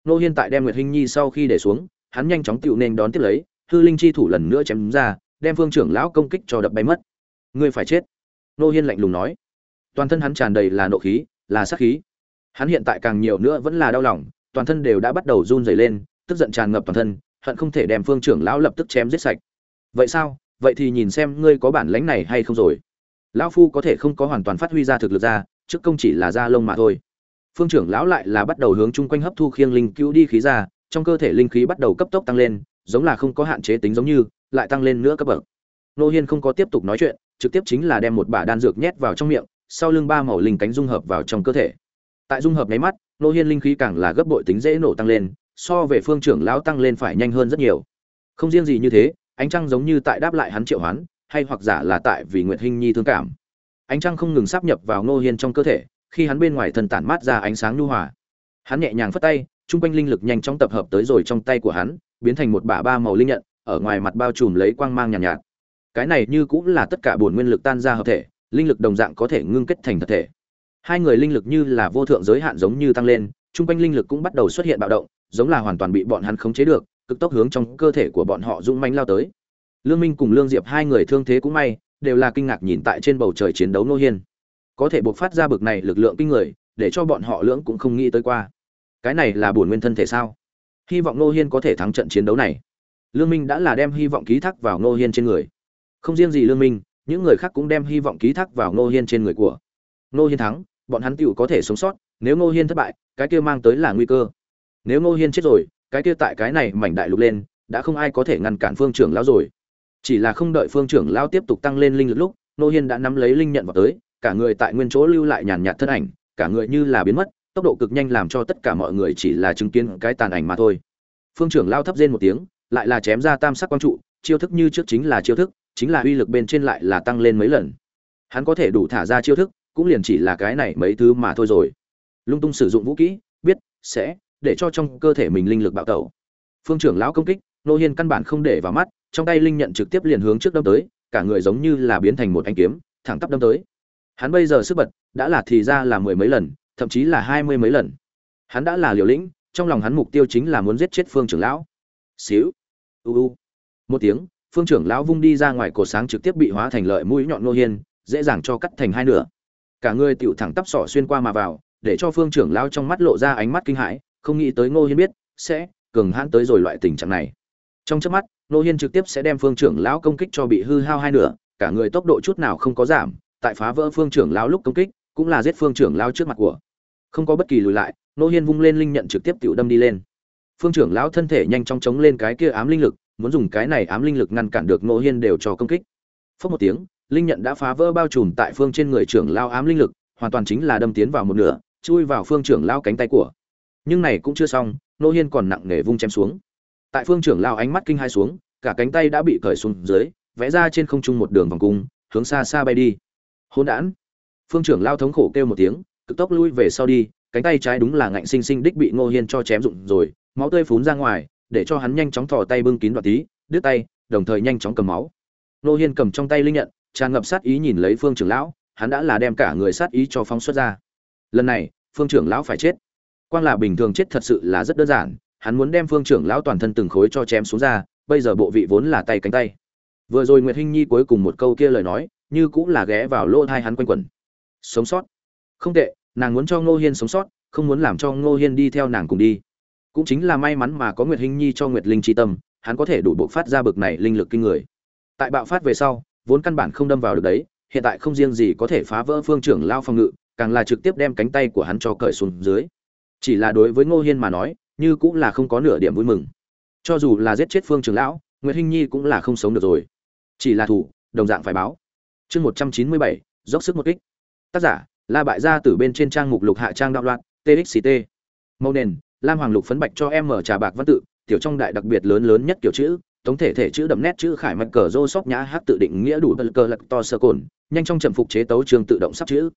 Ngô hiên tại đem nguyệt hinh nhi sau khi để xuống, hắn nhanh chóng tựu nên đón tiếp lấy, hư linh chi thủ lần nữa chém ra, đem phương trưởng lão công kích cho đập bay mất. Ngươi phải chết. Ngô hiên lạnh lùng nói. Toàn thân hắn tràn đầy là nộ khí, là sát khí. Hắn hiện tại càng nhiều nữa vẫn là đau lòng, toàn thân đều đã bắt đầu run rẩy lên, tức giận tràn ngập toàn thân, hận không thể đem phương trưởng lão lập tức chém giết sạch. Vậy sao? Vậy thì nhìn xem ngươi có bản lãnh này hay không rồi. Lão phu có thể không có hoàn toàn phát huy ra thực lực ra, trước công chỉ là da lông mà thôi. Phương trưởng lão lại là bắt đầu hướng chung quanh hấp thu khiêng linh cứu đi khí ra, trong cơ thể linh khí bắt đầu cấp tốc tăng lên, giống là không có hạn chế tính giống như, lại tăng lên nữa cấp bậc. Nô hiên không có tiếp tục nói chuyện, trực tiếp chính là đem một bả đan dược nhét vào trong miệng, sau lưng ba màu linh cánh dung hợp vào trong cơ thể. Tại dung hợp nháy mắt, nô hiên linh khí càng là gấp bội tính dễ nổ tăng lên, so về phương trưởng lão tăng lên phải nhanh hơn rất nhiều. Không riêng gì như thế ánh trăng giống như tại đáp lại hắn triệu hoán hay hoặc giả là tại vì nguyệt hinh nhi thương cảm. Ánh trăng không ngừng sắp nhập vào nô hiên trong cơ thể khi hắn bên ngoài thần tản mát ra ánh sáng nhu hòa. Hắn nhẹ nhàng phất tay chung quanh linh lực nhanh chóng tập hợp tới rồi trong tay của hắn biến thành một bả ba màu linh nhận ở ngoài mặt bao trùm lấy quang mang nhàn nhạt, nhạt. Cái này như cũng là tất cả bổn nguyên lực tan ra hợp thể linh lực đồng dạng có thể ngưng kết thành thật thể. Hai người linh lực như là vô thượng giới hạn giống như tăng lên chung quanh linh lực cũng bắt đầu xuất hiện bạo động giống là hoàn toàn bị bọn hắn khống chế được cực tốc hướng trong cơ thể của bọn họ dũng mãnh lao tới. Lương minh cùng lương diệp hai người thương thế cũng may, đều là kinh ngạc nhìn tại trên bầu trời chiến đấu nô hiên. Có thể buộc phát ra bực này lực lượng kinh người, để cho bọn họ lưỡng cũng không nghĩ tới qua. Cái này là bổn nguyên thân thể sao? Hy vọng nô hiên có thể thắng trận chiến đấu này. Lương minh đã là đem hy vọng ký thác vào nô hiên trên người. Không riêng gì lương minh, những người khác cũng đem hy vọng ký thác vào nô hiên trên người của. Nô hiên thắng, bọn hắn tiểu có thể sống sót, nếu nô hiên thất bại, cái kia mang tới là nguy cơ. Nếu nô hiên chết rồi cái kia tại cái này mảnh đại lục lên, đã không ai có thể ngăn cản phương trưởng lão rồi. Chỉ là không đợi phương trưởng lão tiếp tục tăng lên linh lực lúc, nô hiên đã nắm lấy linh nhận vào tới, cả người tại nguyên chỗ lưu lại nhàn nhạt thân ảnh, cả người như là biến mất, tốc độ cực nhanh làm cho tất cả mọi người chỉ là chứng kiến cái tàn ảnh mà thôi. Phương trưởng lao thấp rên một tiếng, lại là chém ra tam sắc quang trụ, chiêu thức như trước chính là chiêu thức, chính là uy lực bên trên lại là tăng lên mấy lần. Hắn có thể đủ thả ra chiêu thức, cũng liền chỉ là cái này mấy thứ mà thôi rồi. Lung tung sử dụng vũ kỹ, biết, sẽ để cho trong cơ thể mình linh lực bạo tẩu. Phương trưởng lão công kích, nô hiên căn bản không để vào mắt, trong tay linh nhận trực tiếp liền hướng trước đâm tới, cả người giống như là biến thành một anh kiếm, thẳng tắp đâm tới. Hắn bây giờ sức bật đã là thì ra là mười mấy lần, thậm chí là hai mươi mấy lần. Hắn đã là liều lĩnh, trong lòng hắn mục tiêu chính là muốn giết chết phương trưởng lão. Xíu, u u. Một tiếng, phương trưởng lão vung đi ra ngoài cổ sáng trực tiếp bị hóa thành lợi mũi nhọn nô hiên, dễ dàng cho cắt thành hai nửa. Cả người tựu thẳng tắp sỏ xuyên qua mà vào, để cho phương trưởng lão trong mắt lộ ra ánh mắt kinh hãi không nghĩ tới ngô hiên biết, sẽ cường hãn tới rồi loại tình trạng này. Trong chớp mắt, ngô hiên trực tiếp sẽ đem phương trưởng lão công kích cho bị hư hao hai nửa, cả người tốc độ chút nào không có giảm, tại phá vỡ phương trưởng lão lúc công kích, cũng là giết phương trưởng lão trước mặt của. Không có bất kỳ lùi lại, ngô hiên vung lên linh nhận trực tiếp tiểu đâm đi lên. Phương trưởng lão thân thể nhanh chóng chống lên cái kia ám linh lực, muốn dùng cái này ám linh lực ngăn cản được ngô hiên đều cho công kích. Phất một tiếng, linh nhận đã phá vỡ bao trùm tại phương trên người trưởng lão ám linh lực, hoàn toàn chính là đâm tiến vào một nửa, chui vào phương trưởng lão cánh tay của nhưng này cũng chưa xong, nô hiên còn nặng nề vung chém xuống. Tại phương trưởng lao ánh mắt kinh hai xuống, cả cánh tay đã bị cởi xuống dưới, vẽ ra trên không trung một đường vòng cung, hướng xa xa bay đi. Hôn đản. Phương trưởng lao thống khổ kêu một tiếng, cực tốc lui về sau đi, cánh tay trái đúng là ngạnh sinh sinh đích bị ngô hiên cho chém rụng rồi, máu tươi phún ra ngoài, để cho hắn nhanh chóng thò tay bưng kín đoạt tí, đứt tay, đồng thời nhanh chóng cầm máu. Ngô hiên cầm trong tay linh nhận, tràn ngập sát ý nhìn lấy phương trưởng lão, hắn đã là đem cả người sát ý cho phóng xuất ra. Lần này, phương trưởng lão phải chết quang là bình thường chết thật sự là rất đơn giản, hắn muốn đem phương trưởng lão toàn thân từng khối cho chém xuống ra, bây giờ bộ vị vốn là tay cánh tay. Vừa rồi nguyệt hinh nhi cuối cùng một câu kia lời nói, như cũng là ghé vào lỗ thai hắn quanh quẩn. Sống sót. Không tệ, nàng muốn cho ngô hiên sống sót, không muốn làm cho ngô hiên đi theo nàng cùng đi. Cũng chính là may mắn mà có nguyệt hinh nhi cho nguyệt linh tri tâm, hắn có thể đủ bộc phát ra bực này linh lực kinh người. Tại bạo phát về sau, vốn căn bản không đâm vào được đấy, hiện tại không riêng gì có thể phá vỡ phương trưởng lao phòng ngự, càng là trực tiếp đem cánh tay của hắn cho cởi xuống dưới chỉ là đối với ngô hiên mà nói, như cũng là không có nửa điểm vui mừng. Cho dù là giết chết phương trưởng lão, nguyệt hinh nhi cũng là không sống được rồi. Chỉ là thủ, đồng dạng phải báo. Chương một trăm chín mươi bảy, dốc sức một kích. Tác giả, la bại gia từ bên trên trang mục lục hạ trang đạo loạn txct màu nền, lam hoàng lục phấn bạch cho em mở trà bạc văn tự, tiểu trong đại đặc biệt lớn lớn nhất kiểu chữ, tổng thể thể chữ đậm nét chữ khải mạch cờ rô sóc nhã hát tự định nghĩa đủ bật cờ lật to sơ cồn, nhanh trong trầm phục chế tấu trường tự động sắp chữ.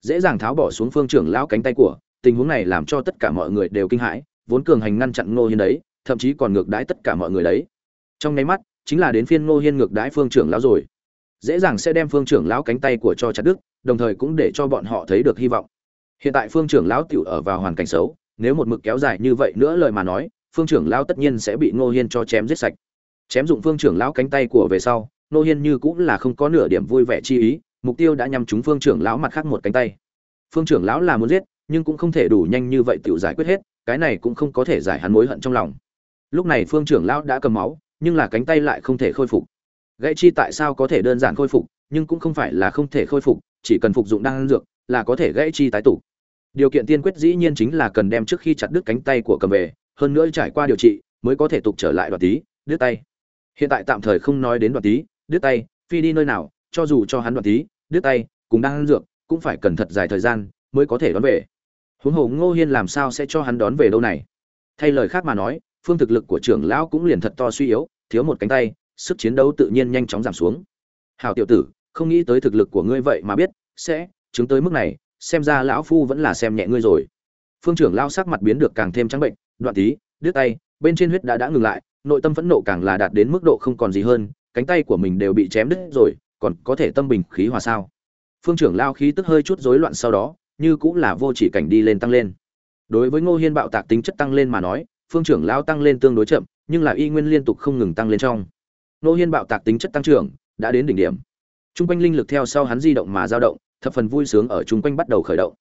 Dễ dàng tháo bỏ xuống phương trưởng lão cánh tay của tình huống này làm cho tất cả mọi người đều kinh hãi, vốn cường hành ngăn chặn ngô hiên đấy, thậm chí còn ngược đãi tất cả mọi người đấy. Trong nháy mắt, chính là đến phiên ngô hiên ngược đãi phương trưởng lão rồi. Dễ dàng sẽ đem phương trưởng lão cánh tay của cho chặt đứt, đồng thời cũng để cho bọn họ thấy được hy vọng. Hiện tại phương trưởng lão tiểu ở vào hoàn cảnh xấu, nếu một mực kéo dài như vậy nữa lời mà nói, phương trưởng lão tất nhiên sẽ bị ngô hiên cho chém giết sạch. Chém dụng phương trưởng lão cánh tay của về sau, ngô hiên như cũng là không có nửa điểm vui vẻ chi ý, mục tiêu đã nhắm trúng phương trưởng lão mặt khác một cánh tay. Phương trưởng lão là muốn giết nhưng cũng không thể đủ nhanh như vậy tự giải quyết hết, cái này cũng không có thể giải hắn mối hận trong lòng. Lúc này phương trưởng lão đã cầm máu, nhưng là cánh tay lại không thể khôi phục. Gãy chi tại sao có thể đơn giản khôi phục, nhưng cũng không phải là không thể khôi phục, chỉ cần phục dụng đan dược là có thể gãy chi tái tụ. Điều kiện tiên quyết dĩ nhiên chính là cần đem trước khi chặt đứt cánh tay của cầm về, hơn nữa trải qua điều trị mới có thể tục trở lại đoạt tí, đứt tay. Hiện tại tạm thời không nói đến đoạt tí, đứt tay, phi đi nơi nào, cho dù cho hắn đoạt tí, đứt tay, cùng đang ăn dược cũng phải cần thật dài thời gian mới có thể đón về huống hồ ngô hiên làm sao sẽ cho hắn đón về đâu này? Thay lời khác mà nói, phương thực lực của trưởng lão cũng liền thật to suy yếu, thiếu một cánh tay, sức chiến đấu tự nhiên nhanh chóng giảm xuống. Hào tiểu tử, không nghĩ tới thực lực của ngươi vậy mà biết, sẽ chứng tới mức này, xem ra lão phu vẫn là xem nhẹ ngươi rồi. Phương trưởng lao sắc mặt biến được càng thêm trắng bệnh, đoạn tí, đứt tay, bên trên huyết đã đã ngừng lại, nội tâm phẫn nộ càng là đạt đến mức độ không còn gì hơn, cánh tay của mình đều bị chém đứt rồi, còn có thể tâm bình khí hòa sao? Phương trưởng lao khí tức hơi chút rối loạn sau đó như cũng là vô chỉ cảnh đi lên tăng lên đối với ngô hiên bạo tạc tính chất tăng lên mà nói phương trưởng Lão tăng lên tương đối chậm nhưng là y nguyên liên tục không ngừng tăng lên trong ngô hiên bạo tạc tính chất tăng trưởng đã đến đỉnh điểm Trung quanh linh lực theo sau hắn di động mà dao động, thập phần vui sướng ở trung quanh bắt đầu khởi động.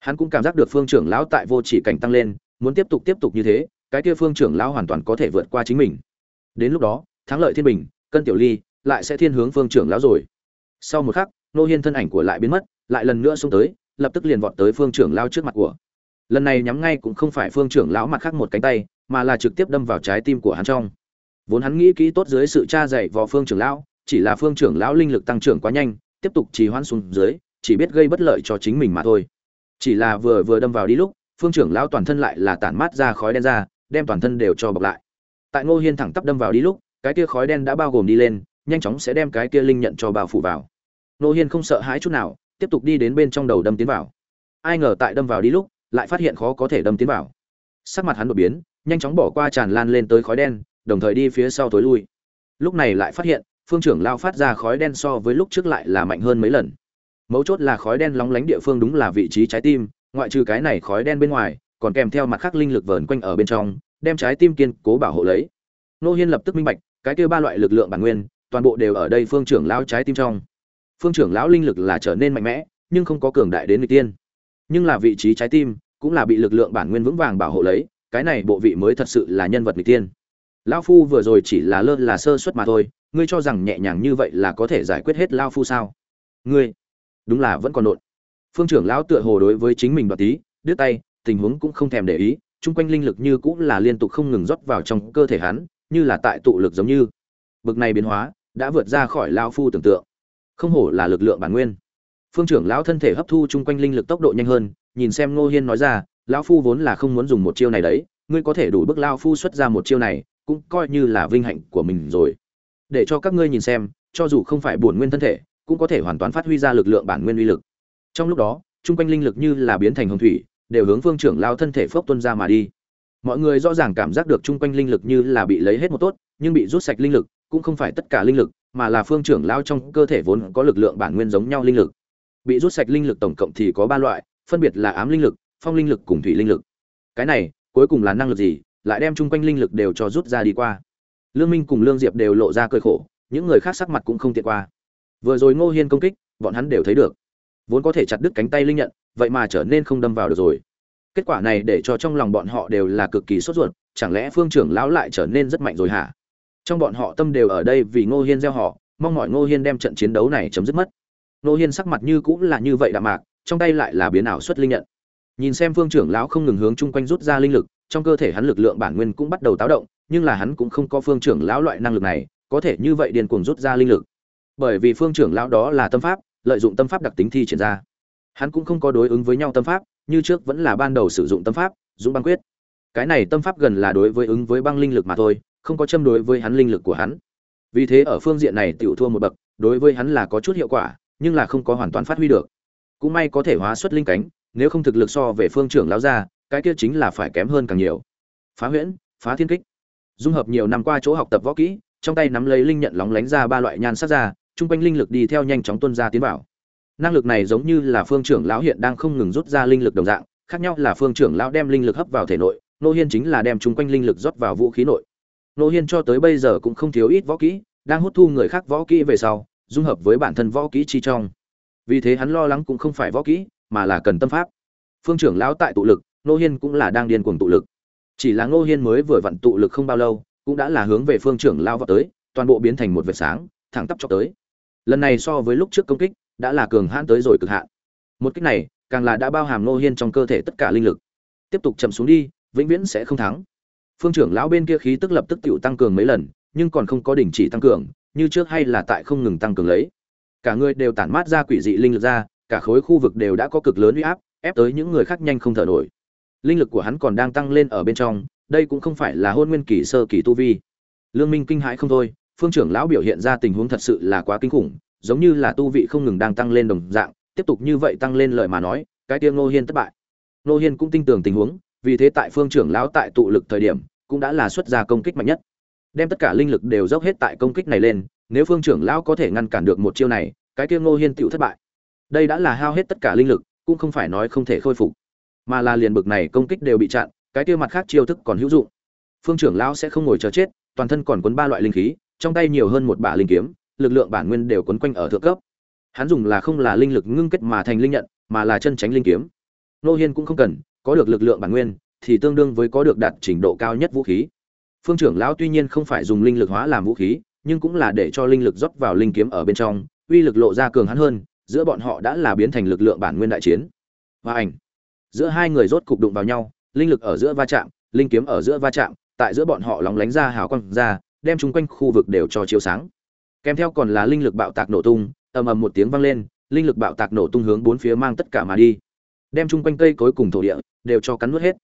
Hắn cũng cảm giác được phương trưởng lão tại vô chỉ cảnh tăng lên, muốn tiếp tục tiếp tục như thế, cái kia phương trưởng lão hoàn toàn có thể vượt qua chính mình. Đến lúc đó, thắng lợi thiên bình, cân tiểu ly lại sẽ thiên hướng phương trưởng lão rồi. Sau một khắc, nô hiên thân ảnh của lại biến mất, lại lần nữa xuống tới, lập tức liền vọt tới phương trưởng lão trước mặt của. Lần này nhắm ngay cũng không phải phương trưởng lão mặt khác một cánh tay, mà là trực tiếp đâm vào trái tim của hắn trong. Vốn hắn nghĩ kỹ tốt dưới sự tra dạy vào phương trưởng lão, chỉ là phương trưởng lão linh lực tăng trưởng quá nhanh tiếp tục trì hoãn xuống dưới chỉ biết gây bất lợi cho chính mình mà thôi chỉ là vừa vừa đâm vào đi lúc phương trưởng lão toàn thân lại là tản mát ra khói đen ra đem toàn thân đều cho bọc lại tại ngô hiên thẳng tắp đâm vào đi lúc cái kia khói đen đã bao gồm đi lên nhanh chóng sẽ đem cái kia linh nhận cho bao phủ vào ngô hiên không sợ hãi chút nào tiếp tục đi đến bên trong đầu đâm tiến vào. Ai ngờ tại đâm vào đi lúc, lại phát hiện khó có thể đâm tiến vào. Sắc mặt hắn đột biến, nhanh chóng bỏ qua tràn lan lên tới khói đen, đồng thời đi phía sau tối lui. Lúc này lại phát hiện, phương trưởng lao phát ra khói đen so với lúc trước lại là mạnh hơn mấy lần. Mấu chốt là khói đen lóng lánh địa phương đúng là vị trí trái tim, ngoại trừ cái này khói đen bên ngoài, còn kèm theo mặt khác linh lực vờn quanh ở bên trong, đem trái tim kiên cố bảo hộ lấy. Nô hiên lập tức minh bạch, cái kia ba loại lực lượng bản nguyên, toàn bộ đều ở đây phương trưởng lao trái tim trong phương trưởng lão linh lực là trở nên mạnh mẽ, nhưng không có cường đại đến người tiên. Nhưng là vị trí trái tim cũng là bị lực lượng bản nguyên vững vàng bảo hộ lấy, cái này bộ vị mới thật sự là nhân vật người tiên. Lão phu vừa rồi chỉ là lơ là sơ suất mà thôi, ngươi cho rằng nhẹ nhàng như vậy là có thể giải quyết hết lao phu sao? Ngươi, đúng là vẫn còn nộn phương trưởng lão tựa hồ đối với chính mình đoạt tí, đứt tay, tình huống cũng không thèm để ý, chung quanh linh lực như cũng là liên tục không ngừng rót vào trong cơ thể hắn, như là tại tụ lực giống như. Bực này biến hóa, đã vượt ra khỏi lao phu tưởng tượng không hổ là lực lượng bản nguyên. Phương trưởng lão thân thể hấp thu chung quanh linh lực tốc độ nhanh hơn, nhìn xem ngô hiên nói ra, lão phu vốn là không muốn dùng một chiêu này đấy, ngươi có thể đủ bức lao phu xuất ra một chiêu này, cũng coi như là vinh hạnh của mình rồi. Để cho các ngươi nhìn xem, cho dù không phải bổn nguyên thân thể, cũng có thể hoàn toàn phát huy ra lực lượng bản nguyên uy lực. Trong lúc đó, chung quanh linh lực như là biến thành hồng thủy, đều hướng phương trưởng lao thân thể phốc tuân ra mà đi. Mọi người rõ ràng cảm giác được chung quanh linh lực như là bị lấy hết một tốt, nhưng bị rút sạch linh lực, cũng không phải tất cả linh lực mà là phương trưởng lao trong cơ thể vốn có lực lượng bản nguyên giống nhau linh lực. Bị rút sạch linh lực tổng cộng thì có ba loại, phân biệt là ám linh lực, phong linh lực cùng thủy linh lực. Cái này, cuối cùng là năng lực gì, lại đem chung quanh linh lực đều cho rút ra đi qua. Lương minh cùng lương diệp đều lộ ra cơi khổ, những người khác sắc mặt cũng không tiện qua. Vừa rồi ngô hiên công kích, bọn hắn đều thấy được. Vốn có thể chặt đứt cánh tay linh nhận, vậy mà trở nên không đâm vào được rồi. Kết quả này để cho trong lòng bọn họ đều là cực kỳ sốt ruột, chẳng lẽ phương trưởng lão lại trở nên rất mạnh rồi hả? Trong bọn họ tâm đều ở đây vì ngô hiên gieo họ, mong mọi ngô hiên đem trận chiến đấu này chấm dứt mất. Ngô hiên sắc mặt như cũng là như vậy đạm mạc, trong tay lại là biến ảo xuất linh nhận. Nhìn xem phương trưởng lão không ngừng hướng chung quanh rút ra linh lực, trong cơ thể hắn lực lượng bản nguyên cũng bắt đầu táo động, nhưng là hắn cũng không có phương trưởng lão loại năng lực này, có thể như vậy điền cuồng rút ra linh lực. Bởi vì phương trưởng lão đó là tâm pháp, lợi dụng tâm pháp đặc tính thi triển ra. Hắn cũng không có đối ứng với nhau tâm pháp, như trước vẫn là ban đầu sử dụng tâm pháp, dũng băng quyết. Cái này tâm pháp gần là đối với ứng với băng linh lực mà thôi không có châm đối với hắn linh lực của hắn. Vì thế ở phương diện này tiểu thua một bậc, đối với hắn là có chút hiệu quả, nhưng là không có hoàn toàn phát huy được. Cũng may có thể hóa xuất linh cánh, nếu không thực lực so về phương trưởng lão ra cái kia chính là phải kém hơn càng nhiều. Phá huyễn, phá thiên kích. Dung hợp nhiều năm qua chỗ học tập võ kỹ, trong tay nắm lấy linh nhận lóng lánh ra ba loại nhan sắc ra trung quanh linh lực đi theo nhanh chóng tuân ra tiến vào. Năng lực này giống như là phương trưởng lão hiện đang không ngừng rút ra linh lực đồng dạng, khác nhau là phương trưởng lão đem linh lực hấp vào thể nội, nô hiên chính là đem chung quanh linh lực rót vào vũ khí nội nô hiên cho tới bây giờ cũng không thiếu ít võ kỹ, đang hút thu người khác võ kỹ về sau, dung hợp với bản thân võ kỹ chi trong. Vì thế hắn lo lắng cũng không phải võ kỹ, mà là cần tâm pháp. Phương trưởng lão tại tụ lực, nô hiên cũng là đang điên cuồng tụ lực. Chỉ là nô hiên mới vừa vận tụ lực không bao lâu, cũng đã là hướng về phương trưởng lao vào tới, toàn bộ biến thành một vệt sáng, thẳng tắp cho tới. Lần này so với lúc trước công kích, đã là cường hãn tới rồi cực hạn. Một kích này, càng là đã bao hàm nô hiên trong cơ thể tất cả linh lực. Tiếp tục chậm xuống đi, vĩnh viễn sẽ không thắng phương trưởng lão bên kia khí tức lập tức tựu tăng cường mấy lần, nhưng còn không có đình chỉ tăng cường, như trước hay là tại không ngừng tăng cường lấy. Cả người đều tản mát ra quỷ dị linh lực ra, cả khối khu vực đều đã có cực lớn uy áp, ép tới những người khác nhanh không thở nổi. Linh lực của hắn còn đang tăng lên ở bên trong, đây cũng không phải là hôn nguyên kỳ sơ kỳ tu vi. Lương minh kinh hãi không thôi, phương trưởng lão biểu hiện ra tình huống thật sự là quá kinh khủng, giống như là tu vị không ngừng đang tăng lên đồng dạng, tiếp tục như vậy tăng lên lời mà nói, cái tiêu ngô hiên thất bại. Ngô hiên cũng tin tưởng tình huống vì thế tại phương trưởng lão tại tụ lực thời điểm, cũng đã là xuất ra công kích mạnh nhất. Đem tất cả linh lực đều dốc hết tại công kích này lên, nếu phương trưởng lão có thể ngăn cản được một chiêu này, cái kia ngô hiên tựu thất bại. Đây đã là hao hết tất cả linh lực, cũng không phải nói không thể khôi phục, mà là liền bực này công kích đều bị chặn, cái kia mặt khác chiêu thức còn hữu dụng. Phương trưởng lão sẽ không ngồi chờ chết, toàn thân còn cuốn ba loại linh khí, trong tay nhiều hơn một bả linh kiếm, lực lượng bản nguyên đều quấn quanh ở thượng cấp. Hắn dùng là không là linh lực ngưng kết mà thành linh nhận, mà là chân tránh linh kiếm. Nô hiên cũng không cần có được lực lượng bản nguyên, thì tương đương với có được đạt trình độ cao nhất vũ khí. Phương trưởng lão tuy nhiên không phải dùng linh lực hóa làm vũ khí, nhưng cũng là để cho linh lực rót vào linh kiếm ở bên trong, uy lực lộ ra cường hắn hơn, giữa bọn họ đã là biến thành lực lượng bản nguyên đại chiến. Và ảnh. Giữa hai người rốt cục đụng vào nhau, linh lực ở giữa va chạm, linh kiếm ở giữa va chạm, tại giữa bọn họ lóng lánh ra hào quang ra, đem chung quanh khu vực đều cho chiếu sáng. Kèm theo còn là linh lực bạo tạc nổ tung, ầm ầm một tiếng vang lên, linh lực bạo tạc nổ tung hướng bốn phía mang tất cả mà đi đem chung quanh cây cối cùng thổ địa đều cho cắn nuốt hết.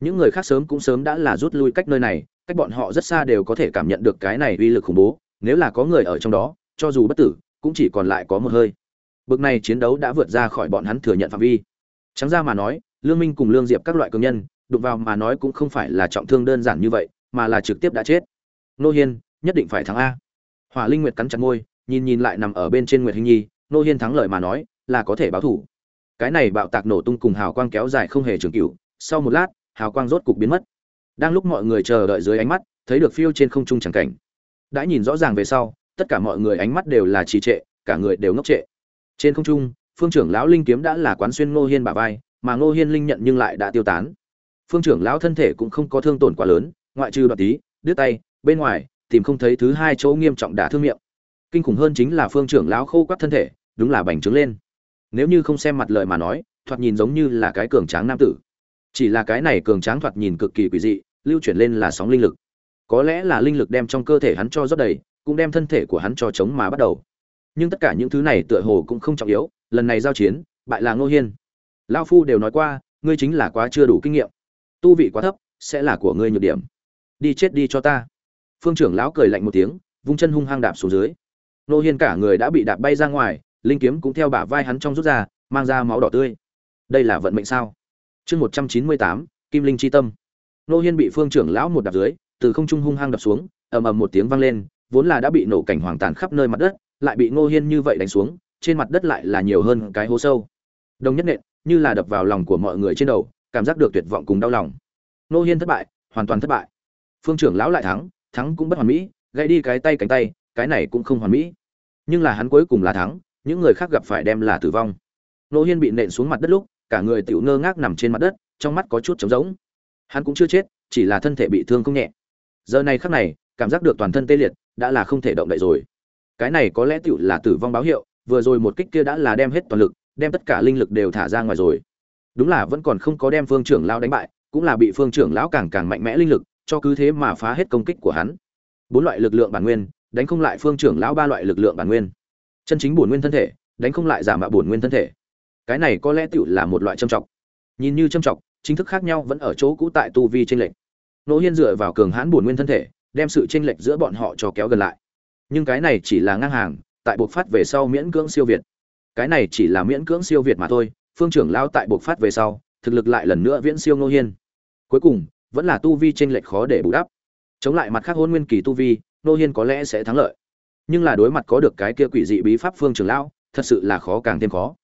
Những người khác sớm cũng sớm đã là rút lui cách nơi này, cách bọn họ rất xa đều có thể cảm nhận được cái này uy lực khủng bố, nếu là có người ở trong đó, cho dù bất tử, cũng chỉ còn lại có một hơi. Bực này chiến đấu đã vượt ra khỏi bọn hắn thừa nhận phạm vi. Trắng ra mà nói, lương minh cùng lương diệp các loại công nhân, đụng vào mà nói cũng không phải là trọng thương đơn giản như vậy, mà là trực tiếp đã chết. Nô hiên, nhất định phải thắng a. Hỏa linh nguyệt cắn chặt môi, nhìn nhìn lại nằm ở bên trên nguyệt hình nhi, nô hiên thắng lợi mà nói, là có thể báo thủ cái này bạo tạc nổ tung cùng hào quang kéo dài không hề trường cửu, sau một lát, hào quang rốt cục biến mất. Đang lúc mọi người chờ đợi dưới ánh mắt, thấy được phiêu trên không trung chẳng cảnh. Đã nhìn rõ ràng về sau, tất cả mọi người ánh mắt đều là trì trệ, cả người đều ngốc trệ. Trên không trung, phương trưởng lão linh kiếm đã là quán xuyên ngô hiên bà vai, mà ngô hiên linh nhận nhưng lại đã tiêu tán. Phương trưởng lão thân thể cũng không có thương tổn quá lớn, ngoại trừ đoạn tí, đứt tay, bên ngoài, tìm không thấy thứ hai chỗ nghiêm trọng đả thương miệng. Kinh khủng hơn chính là phương trưởng lão khô quắt thân thể, đúng là bành trướng lên nếu như không xem mặt lợi mà nói, thoạt nhìn giống như là cái cường tráng nam tử. Chỉ là cái này cường tráng thoạt nhìn cực kỳ quỷ dị, lưu chuyển lên là sóng linh lực. Có lẽ là linh lực đem trong cơ thể hắn cho rất đầy, cũng đem thân thể của hắn cho chống mà bắt đầu. Nhưng tất cả những thứ này tựa hồ cũng không trọng yếu, lần này giao chiến, bại là ngô hiên. Lao phu đều nói qua, ngươi chính là quá chưa đủ kinh nghiệm. Tu vị quá thấp, sẽ là của ngươi nhược điểm. Đi chết đi cho ta. Phương trưởng lão cười lạnh một tiếng, vung chân hung hăng đạp xuống dưới. Nô hiên cả người đã bị đạp bay ra ngoài linh kiếm cũng theo bả vai hắn trong rút ra, mang ra máu đỏ tươi. Đây là vận mệnh sao? Chương một trăm chín mươi tám, kim linh Chi tâm. Nô hiên bị phương trưởng lão một đạp dưới, từ không trung hung hăng đập xuống, ầm ầm một tiếng vang lên, vốn là đã bị nổ cảnh hoàng tàn khắp nơi mặt đất, lại bị ngô hiên như vậy đánh xuống, trên mặt đất lại là nhiều hơn cái hố sâu. Đồng nhất nện, như là đập vào lòng của mọi người trên đầu, cảm giác được tuyệt vọng cùng đau lòng. Ngô hiên thất bại, hoàn toàn thất bại. Phương trưởng lão lại thắng thắng cũng bất hoàn mỹ, gãy đi cái tay cánh tay, cái này cũng không hoàn mỹ. Nhưng là hắn cuối cùng là thắng những người khác gặp phải đem là tử vong. Nô hiên bị nện xuống mặt đất lúc, cả người tiểu ngơ ngác nằm trên mặt đất, trong mắt có chút trống rỗng. Hắn cũng chưa chết, chỉ là thân thể bị thương không nhẹ. Giờ này khắc này, cảm giác được toàn thân tê liệt, đã là không thể động đậy rồi. Cái này có lẽ tựu là tử vong báo hiệu, vừa rồi một kích kia đã là đem hết toàn lực, đem tất cả linh lực đều thả ra ngoài rồi. Đúng là vẫn còn không có đem phương trưởng lão đánh bại, cũng là bị phương trưởng lão càng càng mạnh mẽ linh lực, cho cứ thế mà phá hết công kích của hắn. Bốn loại lực lượng bản nguyên, đánh không lại phương trưởng lão ba loại lực lượng bản nguyên chân chính bổn nguyên thân thể, đánh không lại giả mạo bổn nguyên thân thể. Cái này có lẽ tựu là một loại châm trọng nhìn như châm trọng chính thức khác nhau vẫn ở chỗ cũ tại tu vi tranh lệch. Nỗ hiên dựa vào cường hãn bổn nguyên thân thể, đem sự tranh lệch giữa bọn họ cho kéo gần lại. Nhưng cái này chỉ là ngang hàng, tại buộc phát về sau miễn cưỡng siêu việt. Cái này chỉ là miễn cưỡng siêu việt mà thôi, phương trưởng lao tại buộc phát về sau, thực lực lại lần nữa viễn siêu ngô hiên. Cuối cùng, vẫn là tu vi tranh lệch khó để bù đắp. Chống lại mặt khác hôn nguyên kỳ tu vi ngô hiên có lẽ sẽ thắng lợi nhưng là đối mặt có được cái kia quỷ dị bí pháp phương trưởng lão, thật sự là khó càng thêm khó.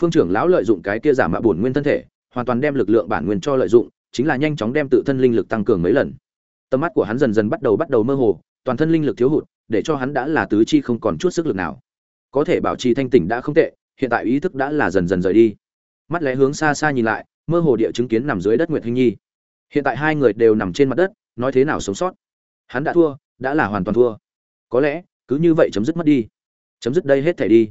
Phương trưởng lão lợi dụng cái kia giả mạo bổn nguyên thân thể, hoàn toàn đem lực lượng bản nguyên cho lợi dụng, chính là nhanh chóng đem tự thân linh lực tăng cường mấy lần. Tầm mắt của hắn dần dần bắt đầu bắt đầu mơ hồ, toàn thân linh lực thiếu hụt, để cho hắn đã là tứ chi không còn chút sức lực nào. Có thể bảo trì thanh tỉnh đã không tệ, hiện tại ý thức đã là dần dần rời đi. Mắt lẽ hướng xa xa nhìn lại, mơ hồ địa chứng kiến nằm dưới đất nguyệt hinh nhi. Hiện tại hai người đều nằm trên mặt đất, nói thế nào sống sót? Hắn đã thua, đã là hoàn toàn thua. Có lẽ cứ như vậy chấm dứt mất đi. Chấm dứt đây hết thể đi.